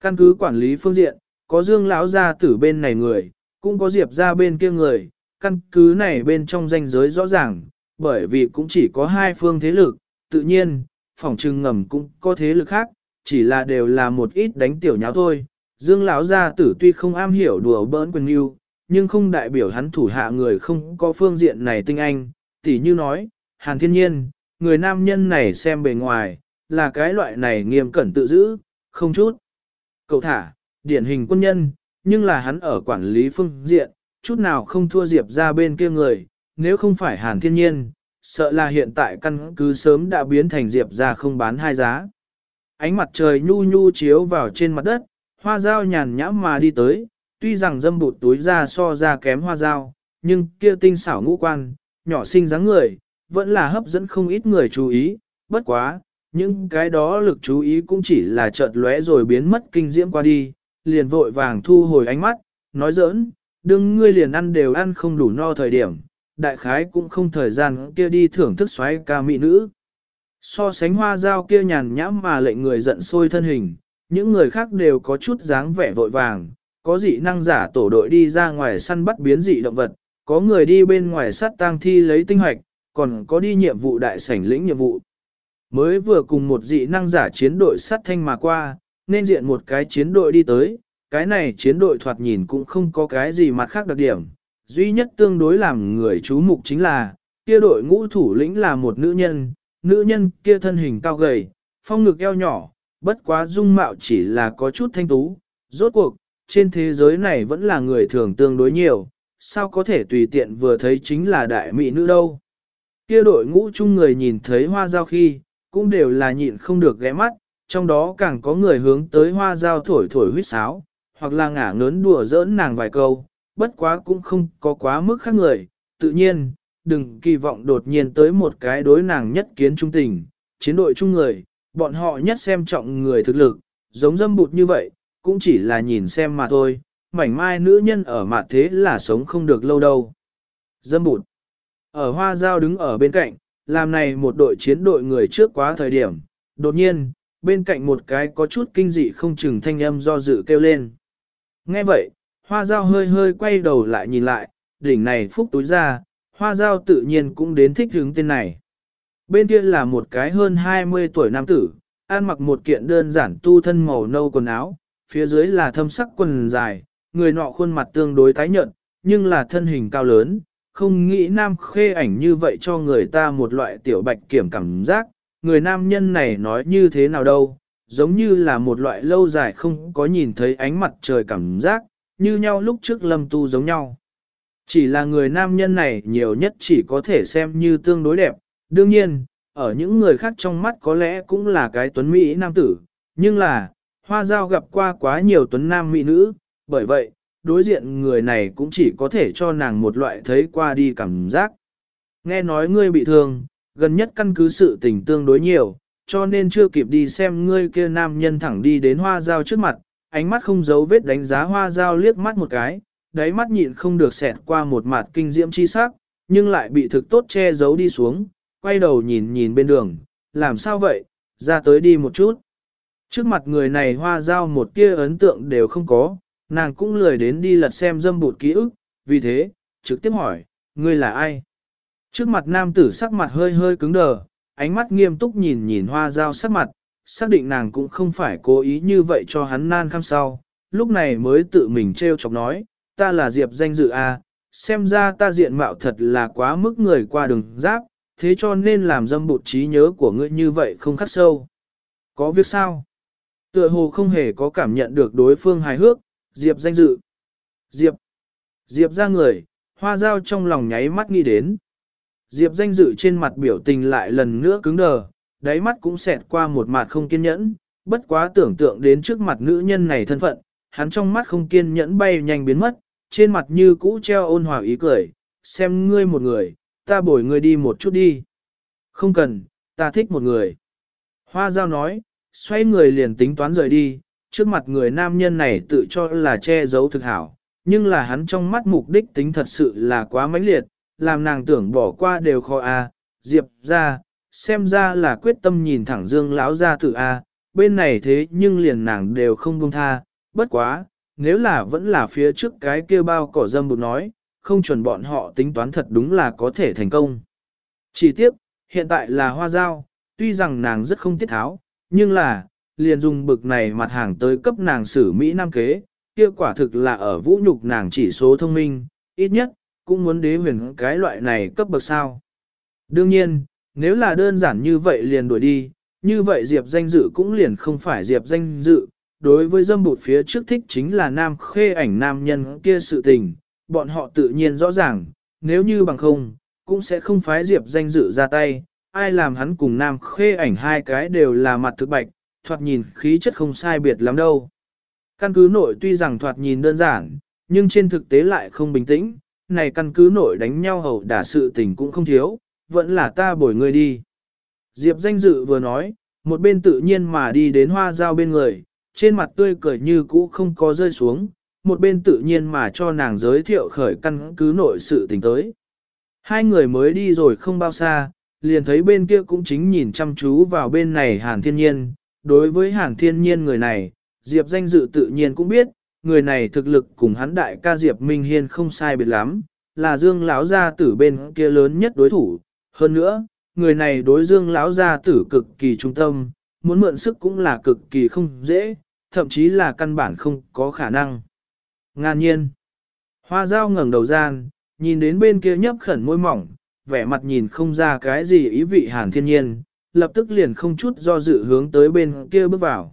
Speaker 1: căn cứ quản lý phương diện, có Dương lão gia tử bên này người, cũng có Diệp gia bên kia người, căn cứ này bên trong danh giới rõ ràng, bởi vì cũng chỉ có hai phương thế lực, tự nhiên, phòng trưng ngầm cũng có thế lực khác, chỉ là đều là một ít đánh tiểu nháo thôi. Dương lão gia tử tuy không am hiểu đùa bỡn quyền yêu, nhưng không đại biểu hắn thủ hạ người không có phương diện này tinh anh, tỉ như nói, Hàn Thiên Nhiên, người nam nhân này xem bề ngoài, là cái loại này nghiêm cẩn tự giữ, không chút. Cậu thả, điển hình quân nhân, nhưng là hắn ở quản lý phương diện, chút nào không thua Diệp ra bên kia người, nếu không phải Hàn Thiên Nhiên, sợ là hiện tại căn cứ sớm đã biến thành Diệp ra không bán hai giá. Ánh mặt trời nhu nhu chiếu vào trên mặt đất, hoa dao nhàn nhãm mà đi tới, tuy rằng dâm bụt túi ra so ra kém hoa dao, nhưng kia tinh xảo ngũ quan, nhỏ xinh dáng người, vẫn là hấp dẫn không ít người chú ý, bất quá, những cái đó lực chú ý cũng chỉ là chợt lóe rồi biến mất kinh diễm qua đi, liền vội vàng thu hồi ánh mắt, nói giỡn, đừng ngươi liền ăn đều ăn không đủ no thời điểm, đại khái cũng không thời gian kia đi thưởng thức xoáy ca mỹ nữ. So sánh hoa dao kia nhàn nhãm mà lệnh người giận sôi thân hình, những người khác đều có chút dáng vẻ vội vàng, có dị năng giả tổ đội đi ra ngoài săn bắt biến dị động vật, có người đi bên ngoài sát tang thi lấy tinh hoạch, còn có đi nhiệm vụ đại sảnh lĩnh nhiệm vụ. Mới vừa cùng một dị năng giả chiến đội sát thanh mà qua, nên diện một cái chiến đội đi tới, cái này chiến đội thoạt nhìn cũng không có cái gì mặt khác đặc điểm. Duy nhất tương đối làm người chú mục chính là, kia đội ngũ thủ lĩnh là một nữ nhân, nữ nhân kia thân hình cao gầy, phong ngực eo nhỏ, bất quá dung mạo chỉ là có chút thanh tú. Rốt cuộc, trên thế giới này vẫn là người thường tương đối nhiều, sao có thể tùy tiện vừa thấy chính là đại mỹ nữ đâu. Kia đội ngũ chung người nhìn thấy hoa giao khi, cũng đều là nhịn không được ghé mắt, trong đó càng có người hướng tới hoa giao thổi thổi huyết sáo, hoặc là ngả ngớn đùa giỡn nàng vài câu, bất quá cũng không có quá mức khác người, tự nhiên, đừng kỳ vọng đột nhiên tới một cái đối nàng nhất kiến trung tình, chiến đội chung người, bọn họ nhất xem trọng người thực lực, giống dâm bụt như vậy, cũng chỉ là nhìn xem mà thôi, mảnh mai nữ nhân ở mặt thế là sống không được lâu đâu. Dâm bụt. Ở hoa giao đứng ở bên cạnh, làm này một đội chiến đội người trước quá thời điểm, đột nhiên, bên cạnh một cái có chút kinh dị không chừng thanh âm do dự kêu lên. Nghe vậy, hoa dao hơi hơi quay đầu lại nhìn lại, đỉnh này phúc túi ra, hoa dao tự nhiên cũng đến thích hướng tên này. Bên kia là một cái hơn 20 tuổi nam tử, ăn mặc một kiện đơn giản tu thân màu nâu quần áo, phía dưới là thâm sắc quần dài, người nọ khuôn mặt tương đối tái nhợt, nhưng là thân hình cao lớn, không nghĩ nam khê ảnh như vậy cho người ta một loại tiểu bạch kiểm cảm giác, người nam nhân này nói như thế nào đâu, giống như là một loại lâu dài không có nhìn thấy ánh mặt trời cảm giác, như nhau lúc trước lâm tu giống nhau. Chỉ là người nam nhân này nhiều nhất chỉ có thể xem như tương đối đẹp, đương nhiên, ở những người khác trong mắt có lẽ cũng là cái tuấn Mỹ nam tử, nhưng là, hoa giao gặp qua quá nhiều tuấn nam mỹ nữ, bởi vậy, đối diện người này cũng chỉ có thể cho nàng một loại thấy qua đi cảm giác. Nghe nói ngươi bị thương, gần nhất căn cứ sự tình tương đối nhiều, cho nên chưa kịp đi xem ngươi kia nam nhân thẳng đi đến hoa dao trước mặt, ánh mắt không giấu vết đánh giá hoa dao liếc mắt một cái, đáy mắt nhịn không được xẹt qua một mặt kinh diễm chi sắc, nhưng lại bị thực tốt che giấu đi xuống, quay đầu nhìn nhìn bên đường, làm sao vậy, ra tới đi một chút. Trước mặt người này hoa dao một tia ấn tượng đều không có, nàng cũng lười đến đi lật xem dâm bụt ký ức, vì thế, trực tiếp hỏi, ngươi là ai? Trước mặt nam tử sắc mặt hơi hơi cứng đờ, ánh mắt nghiêm túc nhìn nhìn hoa dao sắc mặt, xác định nàng cũng không phải cố ý như vậy cho hắn nan khăm sau, lúc này mới tự mình trêu chọc nói, ta là Diệp danh dự a, à, xem ra ta diện mạo thật là quá mức người qua đường giáp, thế cho nên làm dâm bụt trí nhớ của ngươi như vậy không khắc sâu. Có việc sao? Tựa hồ không hề có cảm nhận được đối phương hài hước, Diệp danh dự. Diệp. Diệp ra người, hoa dao trong lòng nháy mắt nghĩ đến. Diệp danh dự trên mặt biểu tình lại lần nữa cứng đờ, đáy mắt cũng xẹt qua một mặt không kiên nhẫn, bất quá tưởng tượng đến trước mặt nữ nhân này thân phận, hắn trong mắt không kiên nhẫn bay nhanh biến mất, trên mặt như cũ treo ôn hòa ý cười, xem ngươi một người, ta bồi ngươi đi một chút đi. Không cần, ta thích một người. Hoa giao nói, xoay người liền tính toán rời đi, trước mặt người nam nhân này tự cho là che giấu thực hảo, nhưng là hắn trong mắt mục đích tính thật sự là quá mãnh liệt, làm nàng tưởng bỏ qua đều khó a. Diệp ra, xem ra là quyết tâm nhìn thẳng Dương lão ra tử a, bên này thế nhưng liền nàng đều không buông tha, bất quá, nếu là vẫn là phía trước cái kia bao cỏ dâm bụt nói, không chuẩn bọn họ tính toán thật đúng là có thể thành công. Chỉ tiếc, hiện tại là hoa giao, tuy rằng nàng rất không tiết tháo, nhưng là, liền dùng bực này mặt hàng tới cấp nàng xử Mỹ Nam kế, kia quả thực là ở vũ nhục nàng chỉ số thông minh, ít nhất, cũng muốn đế huyền cái loại này cấp bậc sao. Đương nhiên, nếu là đơn giản như vậy liền đuổi đi, như vậy Diệp danh dự cũng liền không phải Diệp danh dự, đối với dâm bụt phía trước thích chính là nam khê ảnh nam nhân kia sự tình, bọn họ tự nhiên rõ ràng, nếu như bằng không, cũng sẽ không phái Diệp danh dự ra tay, ai làm hắn cùng nam khê ảnh hai cái đều là mặt thực bạch, thoạt nhìn khí chất không sai biệt lắm đâu. Căn cứ nội tuy rằng thoạt nhìn đơn giản, nhưng trên thực tế lại không bình tĩnh, này căn cứ nội đánh nhau hầu đả sự tình cũng không thiếu, vẫn là ta bồi người đi. Diệp danh dự vừa nói, một bên tự nhiên mà đi đến hoa giao bên người, trên mặt tươi cười như cũ không có rơi xuống, một bên tự nhiên mà cho nàng giới thiệu khởi căn cứ nội sự tình tới. Hai người mới đi rồi không bao xa, liền thấy bên kia cũng chính nhìn chăm chú vào bên này Hàn Thiên Nhiên. Đối với Hàn Thiên Nhiên người này, Diệp danh dự tự nhiên cũng biết, người này thực lực cùng hắn đại ca Diệp Minh Hiên không sai biệt lắm, là Dương lão gia tử bên kia lớn nhất đối thủ. Hơn nữa, người này đối Dương lão gia tử cực kỳ trung tâm, muốn mượn sức cũng là cực kỳ không dễ, thậm chí là căn bản không có khả năng. Ngàn nhiên, hoa dao ngẩng đầu gian, nhìn đến bên kia nhấp khẩn môi mỏng, vẻ mặt nhìn không ra cái gì ý vị hàn thiên nhiên, lập tức liền không chút do dự hướng tới bên kia bước vào.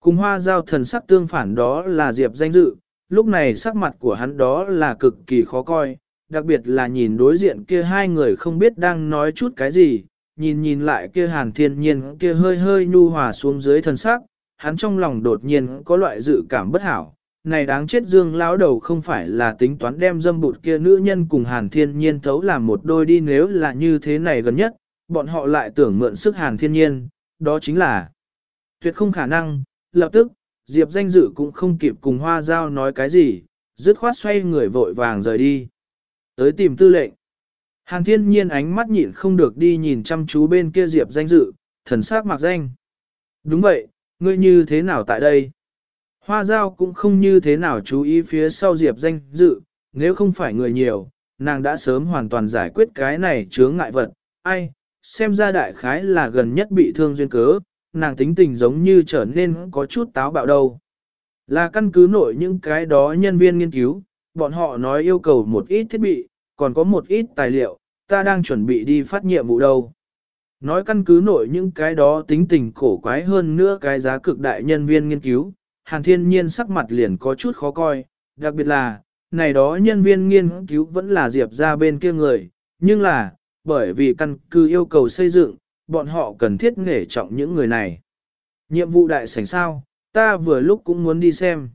Speaker 1: Cùng hoa giao thần sắc tương phản đó là Diệp danh dự, lúc này sắc mặt của hắn đó là cực kỳ khó coi, đặc biệt là nhìn đối diện kia hai người không biết đang nói chút cái gì, nhìn nhìn lại kia hàn thiên nhiên kia hơi hơi nhu hòa xuống dưới thần sắc, hắn trong lòng đột nhiên có loại dự cảm bất hảo. Này đáng chết dương lão đầu không phải là tính toán đem dâm bụt kia nữ nhân cùng hàn thiên nhiên thấu làm một đôi đi nếu là như thế này gần nhất, bọn họ lại tưởng mượn sức hàn thiên nhiên, đó chính là tuyệt không khả năng, lập tức, Diệp danh dự cũng không kịp cùng hoa giao nói cái gì, dứt khoát xoay người vội vàng rời đi. Tới tìm tư lệnh. Hàn thiên nhiên ánh mắt nhịn không được đi nhìn chăm chú bên kia Diệp danh dự, thần sắc mặc danh. Đúng vậy, ngươi như thế nào tại đây? Hoa giao cũng không như thế nào chú ý phía sau Diệp danh dự, nếu không phải người nhiều, nàng đã sớm hoàn toàn giải quyết cái này chướng ngại vật. Ai, xem ra đại khái là gần nhất bị thương duyên cớ, nàng tính tình giống như trở nên có chút táo bạo đâu. Là căn cứ nội những cái đó nhân viên nghiên cứu, bọn họ nói yêu cầu một ít thiết bị, còn có một ít tài liệu, ta đang chuẩn bị đi phát nhiệm vụ đâu. Nói căn cứ nội những cái đó tính tình cổ quái hơn nữa cái giá cực đại nhân viên nghiên cứu, Hàn Thiên Nhiên sắc mặt liền có chút khó coi, đặc biệt là, này đó nhân viên nghiên cứu vẫn là Diệp ra bên kia người, nhưng là, bởi vì căn cứ yêu cầu xây dựng, bọn họ cần thiết nghề trọng những người này. Nhiệm vụ đại sảnh sao, ta vừa lúc cũng muốn đi xem.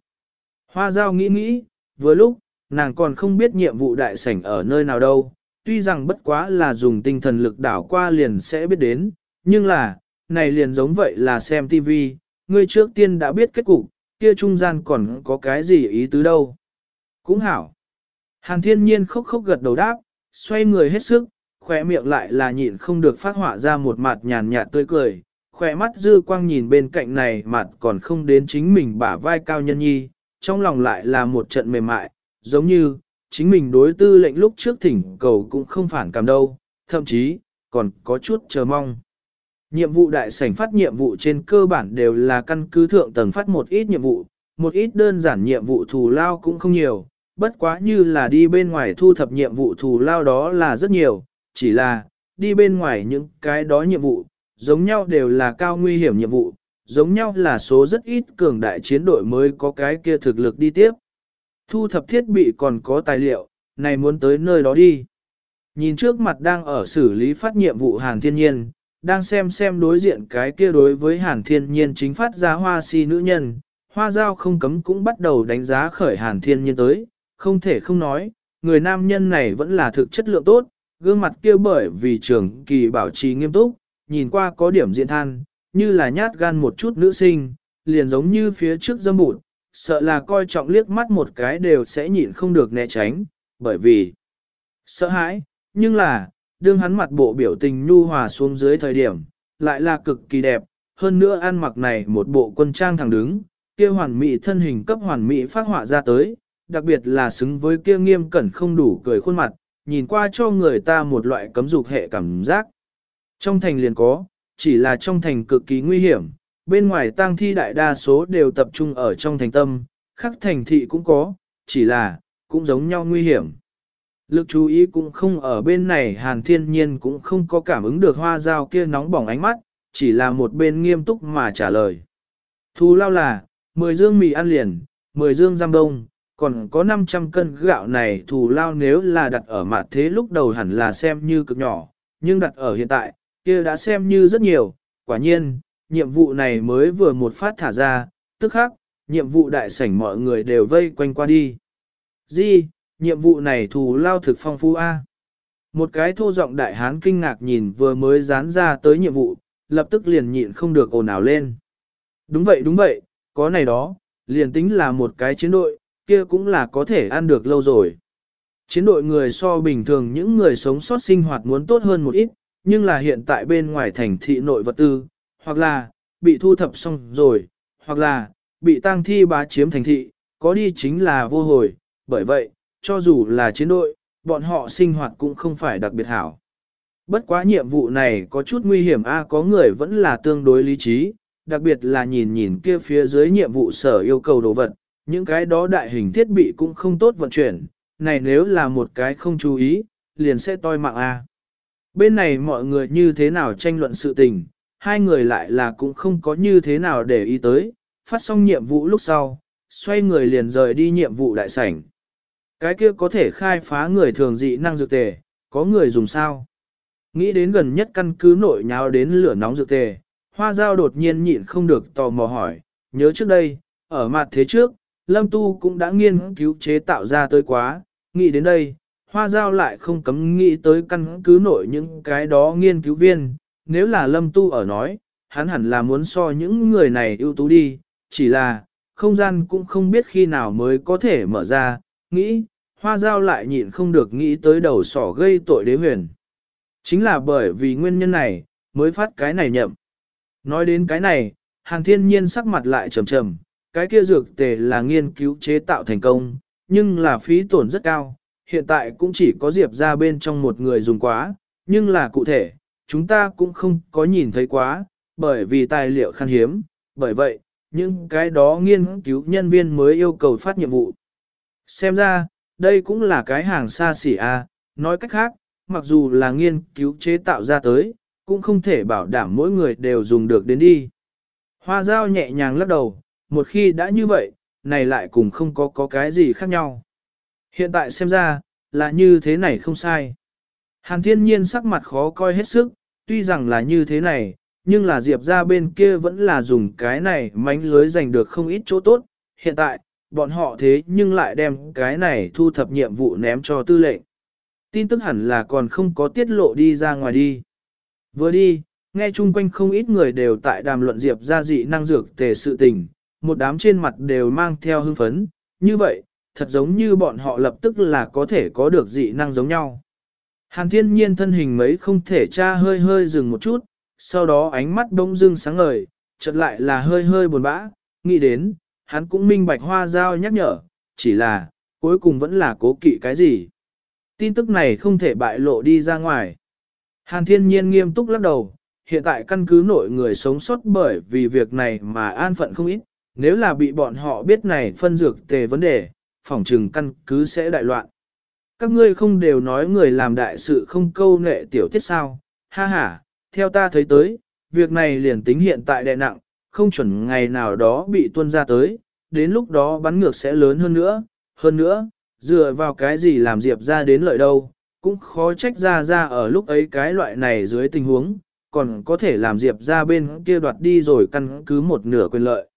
Speaker 1: Hoa giao nghĩ nghĩ, vừa lúc, nàng còn không biết nhiệm vụ đại sảnh ở nơi nào đâu, tuy rằng bất quá là dùng tinh thần lực đảo qua liền sẽ biết đến, nhưng là, này liền giống vậy là xem TV, ngươi trước tiên đã biết kết cục, kia trung gian còn có cái gì ý tứ đâu. Cũng hảo. Hàn thiên nhiên khóc khóc gật đầu đáp, xoay người hết sức, khỏe miệng lại là nhịn không được phát họa ra một mặt nhàn nhạt tươi cười, khỏe mắt dư quang nhìn bên cạnh này mặt còn không đến chính mình bả vai cao nhân nhi, trong lòng lại là một trận mềm mại, giống như, chính mình đối tư lệnh lúc trước thỉnh cầu cũng không phản cảm đâu, thậm chí, còn có chút chờ mong. Nhiệm vụ đại sảnh phát nhiệm vụ trên cơ bản đều là căn cứ thượng tầng phát một ít nhiệm vụ, một ít đơn giản nhiệm vụ thù lao cũng không nhiều, bất quá như là đi bên ngoài thu thập nhiệm vụ thù lao đó là rất nhiều, chỉ là, đi bên ngoài những cái đó nhiệm vụ, giống nhau đều là cao nguy hiểm nhiệm vụ, giống nhau là số rất ít cường đại chiến đội mới có cái kia thực lực đi tiếp. Thu thập thiết bị còn có tài liệu, này muốn tới nơi đó đi. Nhìn trước mặt đang ở xử lý phát nhiệm vụ hàng Thiên Nhiên, đang xem xem đối diện cái kia đối với Hàn Thiên Nhiên chính phát ra hoa si nữ nhân, hoa giao không cấm cũng bắt đầu đánh giá khởi Hàn Thiên Nhiên tới, không thể không nói, người nam nhân này vẫn là thực chất lượng tốt, gương mặt kia bởi vì trường kỳ bảo trì nghiêm túc, nhìn qua có điểm diện than, như là nhát gan một chút nữ sinh, liền giống như phía trước dâm bụt, sợ là coi trọng liếc mắt một cái đều sẽ nhịn không được né tránh, bởi vì sợ hãi, nhưng là, đương hắn mặt bộ biểu tình nhu hòa xuống dưới thời điểm, lại là cực kỳ đẹp, hơn nữa ăn mặc này một bộ quân trang thẳng đứng, kia hoàn mỹ thân hình cấp hoàn mỹ phát họa ra tới, đặc biệt là xứng với kia nghiêm cẩn không đủ cười khuôn mặt, nhìn qua cho người ta một loại cấm dục hệ cảm giác. Trong thành liền có, chỉ là trong thành cực kỳ nguy hiểm, bên ngoài tang thi đại đa số đều tập trung ở trong thành tâm, khắc thành thị cũng có, chỉ là, cũng giống nhau nguy hiểm. Lực chú ý cũng không ở bên này hàn thiên nhiên cũng không có cảm ứng được hoa dao kia nóng bỏng ánh mắt, chỉ là một bên nghiêm túc mà trả lời. Thu lao là, 10 dương mì ăn liền, 10 dương giam đông, còn có 500 cân gạo này thù lao nếu là đặt ở mặt thế lúc đầu hẳn là xem như cực nhỏ, nhưng đặt ở hiện tại, kia đã xem như rất nhiều, quả nhiên, nhiệm vụ này mới vừa một phát thả ra, tức khác, nhiệm vụ đại sảnh mọi người đều vây quanh qua đi. Di, nhiệm vụ này thù lao thực phong phú A. Một cái thô giọng đại hán kinh ngạc nhìn vừa mới dán ra tới nhiệm vụ, lập tức liền nhịn không được ồn ào lên. Đúng vậy đúng vậy, có này đó, liền tính là một cái chiến đội, kia cũng là có thể ăn được lâu rồi. Chiến đội người so bình thường những người sống sót sinh hoạt muốn tốt hơn một ít, nhưng là hiện tại bên ngoài thành thị nội vật tư, hoặc là bị thu thập xong rồi, hoặc là bị tăng thi bá chiếm thành thị, có đi chính là vô hồi, bởi vậy, cho dù là chiến đội, bọn họ sinh hoạt cũng không phải đặc biệt hảo. Bất quá nhiệm vụ này có chút nguy hiểm a có người vẫn là tương đối lý trí, đặc biệt là nhìn nhìn kia phía dưới nhiệm vụ sở yêu cầu đồ vật, những cái đó đại hình thiết bị cũng không tốt vận chuyển, này nếu là một cái không chú ý, liền sẽ toi mạng a. Bên này mọi người như thế nào tranh luận sự tình, hai người lại là cũng không có như thế nào để ý tới, phát xong nhiệm vụ lúc sau, xoay người liền rời đi nhiệm vụ đại sảnh. Cái kia có thể khai phá người thường dị năng dược tề, có người dùng sao? Nghĩ đến gần nhất căn cứ nội nháo đến lửa nóng dược tề, hoa dao đột nhiên nhịn không được tò mò hỏi, nhớ trước đây, ở mặt thế trước, Lâm Tu cũng đã nghiên cứu chế tạo ra tới quá, nghĩ đến đây, hoa dao lại không cấm nghĩ tới căn cứ nội những cái đó nghiên cứu viên, nếu là Lâm Tu ở nói, hắn hẳn là muốn so những người này ưu tú đi, chỉ là, không gian cũng không biết khi nào mới có thể mở ra, nghĩ, hoa dao lại nhịn không được nghĩ tới đầu sỏ gây tội đế huyền. Chính là bởi vì nguyên nhân này, mới phát cái này nhậm. Nói đến cái này, hàng thiên nhiên sắc mặt lại trầm trầm, cái kia dược tề là nghiên cứu chế tạo thành công, nhưng là phí tổn rất cao, hiện tại cũng chỉ có diệp ra bên trong một người dùng quá, nhưng là cụ thể, chúng ta cũng không có nhìn thấy quá, bởi vì tài liệu khan hiếm, bởi vậy, những cái đó nghiên cứu nhân viên mới yêu cầu phát nhiệm vụ. Xem ra, đây cũng là cái hàng xa xỉ a. À. nói cách khác, mặc dù là nghiên cứu chế tạo ra tới, cũng không thể bảo đảm mỗi người đều dùng được đến đi. Hoa dao nhẹ nhàng lắc đầu, một khi đã như vậy, này lại cùng không có có cái gì khác nhau. Hiện tại xem ra, là như thế này không sai. Hàn thiên nhiên sắc mặt khó coi hết sức, tuy rằng là như thế này, nhưng là Diệp ra bên kia vẫn là dùng cái này mánh lưới giành được không ít chỗ tốt. Hiện tại, bọn họ thế nhưng lại đem cái này thu thập nhiệm vụ ném cho tư lệnh. Tin tức hẳn là còn không có tiết lộ đi ra ngoài đi. Vừa đi, nghe chung quanh không ít người đều tại đàm luận Diệp ra dị năng dược tề sự tình, một đám trên mặt đều mang theo hưng phấn, như vậy, thật giống như bọn họ lập tức là có thể có được dị năng giống nhau. Hàn thiên nhiên thân hình mấy không thể tra hơi hơi dừng một chút, sau đó ánh mắt bỗng dưng sáng ngời, chợt lại là hơi hơi buồn bã, nghĩ đến, hắn cũng minh bạch hoa giao nhắc nhở, chỉ là, cuối cùng vẫn là cố kỵ cái gì. Tin tức này không thể bại lộ đi ra ngoài. Hàn thiên nhiên nghiêm túc lắc đầu, hiện tại căn cứ nội người sống sót bởi vì việc này mà an phận không ít, nếu là bị bọn họ biết này phân dược tề vấn đề, phỏng trừng căn cứ sẽ đại loạn. Các ngươi không đều nói người làm đại sự không câu nệ tiểu tiết sao, ha ha, theo ta thấy tới, việc này liền tính hiện tại đè nặng, không chuẩn ngày nào đó bị tuân ra tới, đến lúc đó bắn ngược sẽ lớn hơn nữa, hơn nữa, dựa vào cái gì làm Diệp ra đến lợi đâu, cũng khó trách ra ra ở lúc ấy cái loại này dưới tình huống, còn có thể làm Diệp ra bên kia đoạt đi rồi căn cứ một nửa quyền lợi.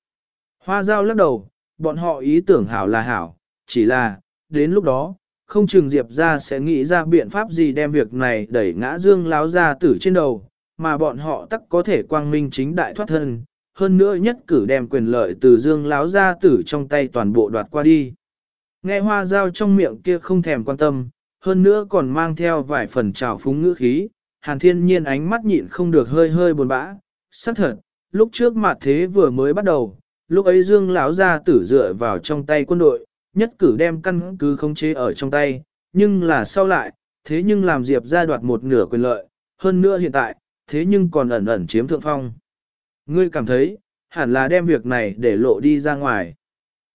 Speaker 1: Hoa giao lắc đầu, bọn họ ý tưởng hảo là hảo, chỉ là, đến lúc đó, không chừng Diệp ra sẽ nghĩ ra biện pháp gì đem việc này đẩy ngã dương láo ra tử trên đầu, mà bọn họ tắc có thể quang minh chính đại thoát thân, hơn nữa nhất cử đem quyền lợi từ dương láo ra tử trong tay toàn bộ đoạt qua đi. Nghe hoa dao trong miệng kia không thèm quan tâm, hơn nữa còn mang theo vài phần trào phúng ngữ khí, hàn thiên nhiên ánh mắt nhịn không được hơi hơi buồn bã, xác thật, lúc trước mặt thế vừa mới bắt đầu, lúc ấy dương lão ra tử dựa vào trong tay quân đội, nhất cử đem căn cứ khống chế ở trong tay, nhưng là sau lại, thế nhưng làm Diệp ra đoạt một nửa quyền lợi, hơn nữa hiện tại, thế nhưng còn ẩn ẩn chiếm thượng phong. Ngươi cảm thấy, hẳn là đem việc này để lộ đi ra ngoài.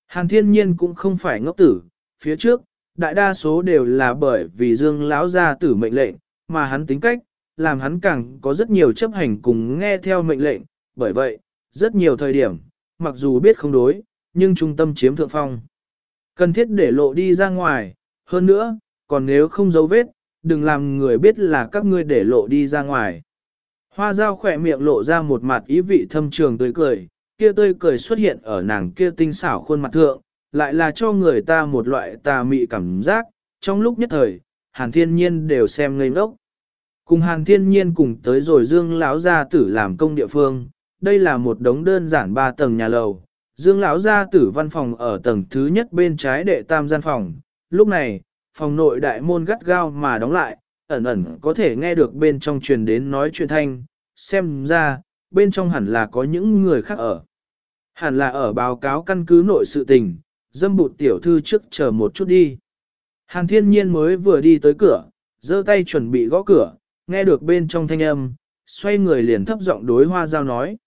Speaker 1: Hàn thiên nhiên cũng không phải ngốc tử, phía trước, đại đa số đều là bởi vì dương lão gia tử mệnh lệnh, mà hắn tính cách, làm hắn càng có rất nhiều chấp hành cùng nghe theo mệnh lệnh, bởi vậy, rất nhiều thời điểm, mặc dù biết không đối, nhưng trung tâm chiếm thượng phong. Cần thiết để lộ đi ra ngoài, hơn nữa, còn nếu không giấu vết, đừng làm người biết là các ngươi để lộ đi ra ngoài. Hoa dao khỏe miệng lộ ra một mặt ý vị thâm trường tươi cười, kia tươi cười xuất hiện ở nàng kia tinh xảo khuôn mặt thượng, lại là cho người ta một loại tà mị cảm giác, trong lúc nhất thời, hàn thiên nhiên đều xem ngây ngốc. Cùng hàn thiên nhiên cùng tới rồi dương lão gia tử làm công địa phương, đây là một đống đơn giản ba tầng nhà lầu. Dương lão gia tử văn phòng ở tầng thứ nhất bên trái đệ tam gian phòng. Lúc này, phòng nội đại môn gắt gao mà đóng lại, ẩn ẩn có thể nghe được bên trong truyền đến nói chuyện thanh, xem ra, bên trong hẳn là có những người khác ở. Hẳn là ở báo cáo căn cứ nội sự tình, dâm bụt tiểu thư trước chờ một chút đi. Hàn thiên nhiên mới vừa đi tới cửa, giơ tay chuẩn bị gõ cửa, nghe được bên trong thanh âm, xoay người liền thấp giọng đối hoa giao nói.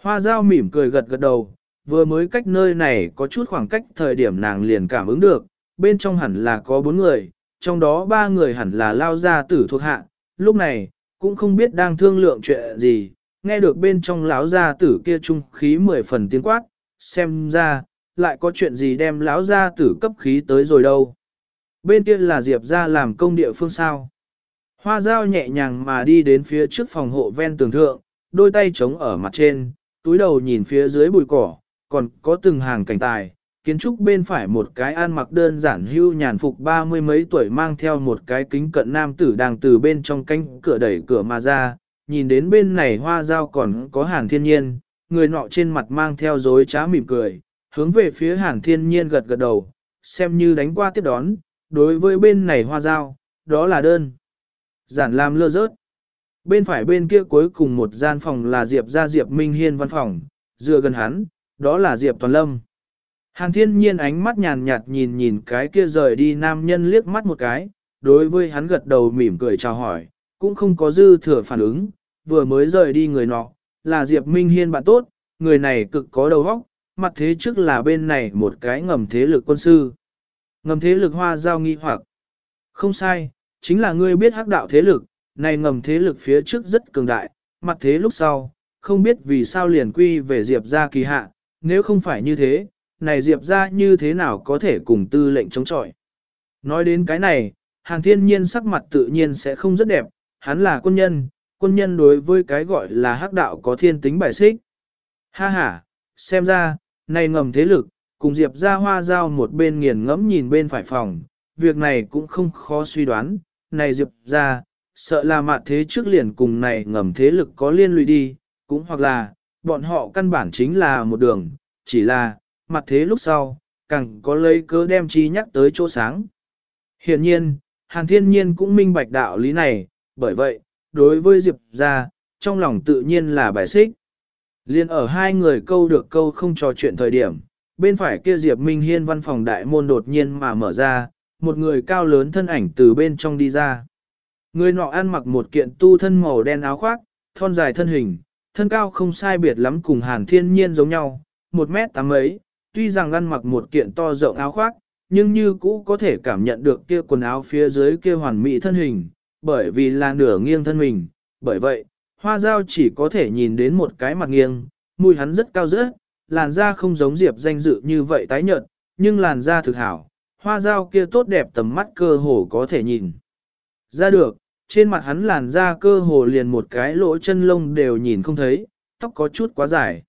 Speaker 1: Hoa giao mỉm cười gật gật đầu, vừa mới cách nơi này có chút khoảng cách thời điểm nàng liền cảm ứng được, bên trong hẳn là có bốn người, trong đó ba người hẳn là lao gia tử thuộc hạ, lúc này, cũng không biết đang thương lượng chuyện gì, nghe được bên trong lão gia tử kia trung khí mười phần tiếng quát, xem ra, lại có chuyện gì đem lão gia tử cấp khí tới rồi đâu. Bên kia là Diệp ra làm công địa phương sao. Hoa dao nhẹ nhàng mà đi đến phía trước phòng hộ ven tường thượng, đôi tay trống ở mặt trên, túi đầu nhìn phía dưới bụi cỏ, còn có từng hàng cảnh tài. Kiến trúc bên phải một cái ăn mặc đơn giản hưu nhàn phục ba mươi mấy tuổi mang theo một cái kính cận nam tử đang từ bên trong cánh cửa đẩy cửa mà ra, nhìn đến bên này hoa dao còn có hàn thiên nhiên, người nọ trên mặt mang theo dối trá mỉm cười, hướng về phía hàn thiên nhiên gật gật đầu, xem như đánh qua tiếp đón, đối với bên này hoa dao, đó là đơn. Giản làm lơ rớt. Bên phải bên kia cuối cùng một gian phòng là Diệp ra Diệp Minh Hiên văn phòng, dựa gần hắn, đó là Diệp Toàn Lâm. Hàn thiên nhiên ánh mắt nhàn nhạt nhìn nhìn cái kia rời đi nam nhân liếc mắt một cái, đối với hắn gật đầu mỉm cười chào hỏi, cũng không có dư thừa phản ứng, vừa mới rời đi người nọ, là Diệp Minh Hiên bạn tốt, người này cực có đầu óc, mặt thế trước là bên này một cái ngầm thế lực quân sư. Ngầm thế lực hoa giao nghi hoặc. Không sai, chính là ngươi biết hắc đạo thế lực, này ngầm thế lực phía trước rất cường đại, mặt thế lúc sau, không biết vì sao liền quy về Diệp ra kỳ hạ, nếu không phải như thế, này Diệp ra như thế nào có thể cùng tư lệnh chống chọi. Nói đến cái này, hàng thiên nhiên sắc mặt tự nhiên sẽ không rất đẹp, hắn là quân nhân, quân nhân đối với cái gọi là hắc đạo có thiên tính bài xích. Ha ha, xem ra, này ngầm thế lực, cùng Diệp ra hoa giao một bên nghiền ngẫm nhìn bên phải phòng, việc này cũng không khó suy đoán, này Diệp ra, sợ là mạn thế trước liền cùng này ngầm thế lực có liên lụy đi, cũng hoặc là, bọn họ căn bản chính là một đường, chỉ là, mặt thế lúc sau, càng có lấy cớ đem chi nhắc tới chỗ sáng. Hiện nhiên, Hàn Thiên Nhiên cũng minh bạch đạo lý này, bởi vậy, đối với Diệp ra, trong lòng tự nhiên là bài xích. Liên ở hai người câu được câu không trò chuyện thời điểm, bên phải kia Diệp Minh Hiên văn phòng đại môn đột nhiên mà mở ra, một người cao lớn thân ảnh từ bên trong đi ra. Người nọ ăn mặc một kiện tu thân màu đen áo khoác, thon dài thân hình, thân cao không sai biệt lắm cùng hàn thiên nhiên giống nhau, một mét tám ấy, tuy rằng ăn mặc một kiện to rộng áo khoác, nhưng như cũ có thể cảm nhận được kia quần áo phía dưới kia hoàn mỹ thân hình, bởi vì là nửa nghiêng thân mình, bởi vậy, hoa dao chỉ có thể nhìn đến một cái mặt nghiêng, mùi hắn rất cao rớt, làn da không giống diệp danh dự như vậy tái nhợt, nhưng làn da thực hảo, hoa dao kia tốt đẹp tầm mắt cơ hồ có thể nhìn. Ra được, trên mặt hắn làn da cơ hồ liền một cái lỗ chân lông đều nhìn không thấy, tóc có chút quá dài.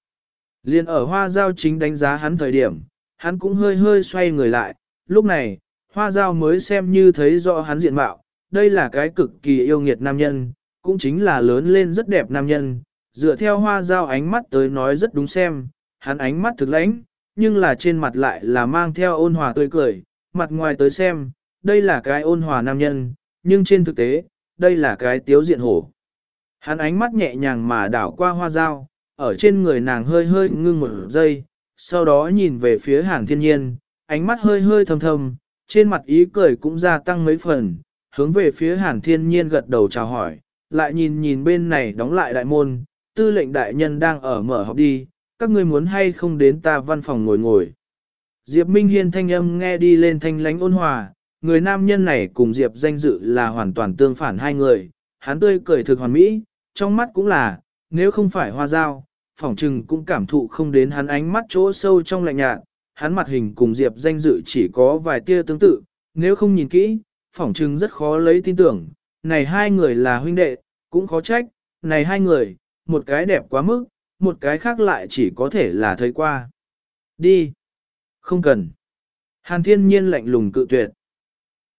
Speaker 1: Liền ở hoa Giao chính đánh giá hắn thời điểm, hắn cũng hơi hơi xoay người lại, lúc này, hoa Giao mới xem như thấy rõ hắn diện mạo, đây là cái cực kỳ yêu nghiệt nam nhân, cũng chính là lớn lên rất đẹp nam nhân, dựa theo hoa Giao ánh mắt tới nói rất đúng xem, hắn ánh mắt thực lãnh, nhưng là trên mặt lại là mang theo ôn hòa tươi cười, mặt ngoài tới xem, đây là cái ôn hòa nam nhân, nhưng trên thực tế, đây là cái tiếu diện hổ. Hắn ánh mắt nhẹ nhàng mà đảo qua hoa dao, ở trên người nàng hơi hơi ngưng một giây, sau đó nhìn về phía hàn thiên nhiên, ánh mắt hơi hơi thầm thầm, trên mặt ý cười cũng gia tăng mấy phần, hướng về phía hàn thiên nhiên gật đầu chào hỏi, lại nhìn nhìn bên này đóng lại đại môn, tư lệnh đại nhân đang ở mở học đi, các ngươi muốn hay không đến ta văn phòng ngồi ngồi. Diệp Minh Hiên thanh âm nghe đi lên thanh lánh ôn hòa, người nam nhân này cùng Diệp danh dự là hoàn toàn tương phản hai người, hắn tươi cười thực hoàn mỹ, trong mắt cũng là, nếu không phải hoa dao, phỏng trừng cũng cảm thụ không đến hắn ánh mắt chỗ sâu trong lạnh nhạt, hắn mặt hình cùng Diệp danh dự chỉ có vài tia tương tự, nếu không nhìn kỹ, phỏng trừng rất khó lấy tin tưởng, này hai người là huynh đệ, cũng khó trách, này hai người, một cái đẹp quá mức, một cái khác lại chỉ có thể là thấy qua. Đi. Không cần. Hàn thiên nhiên lạnh lùng cự tuyệt.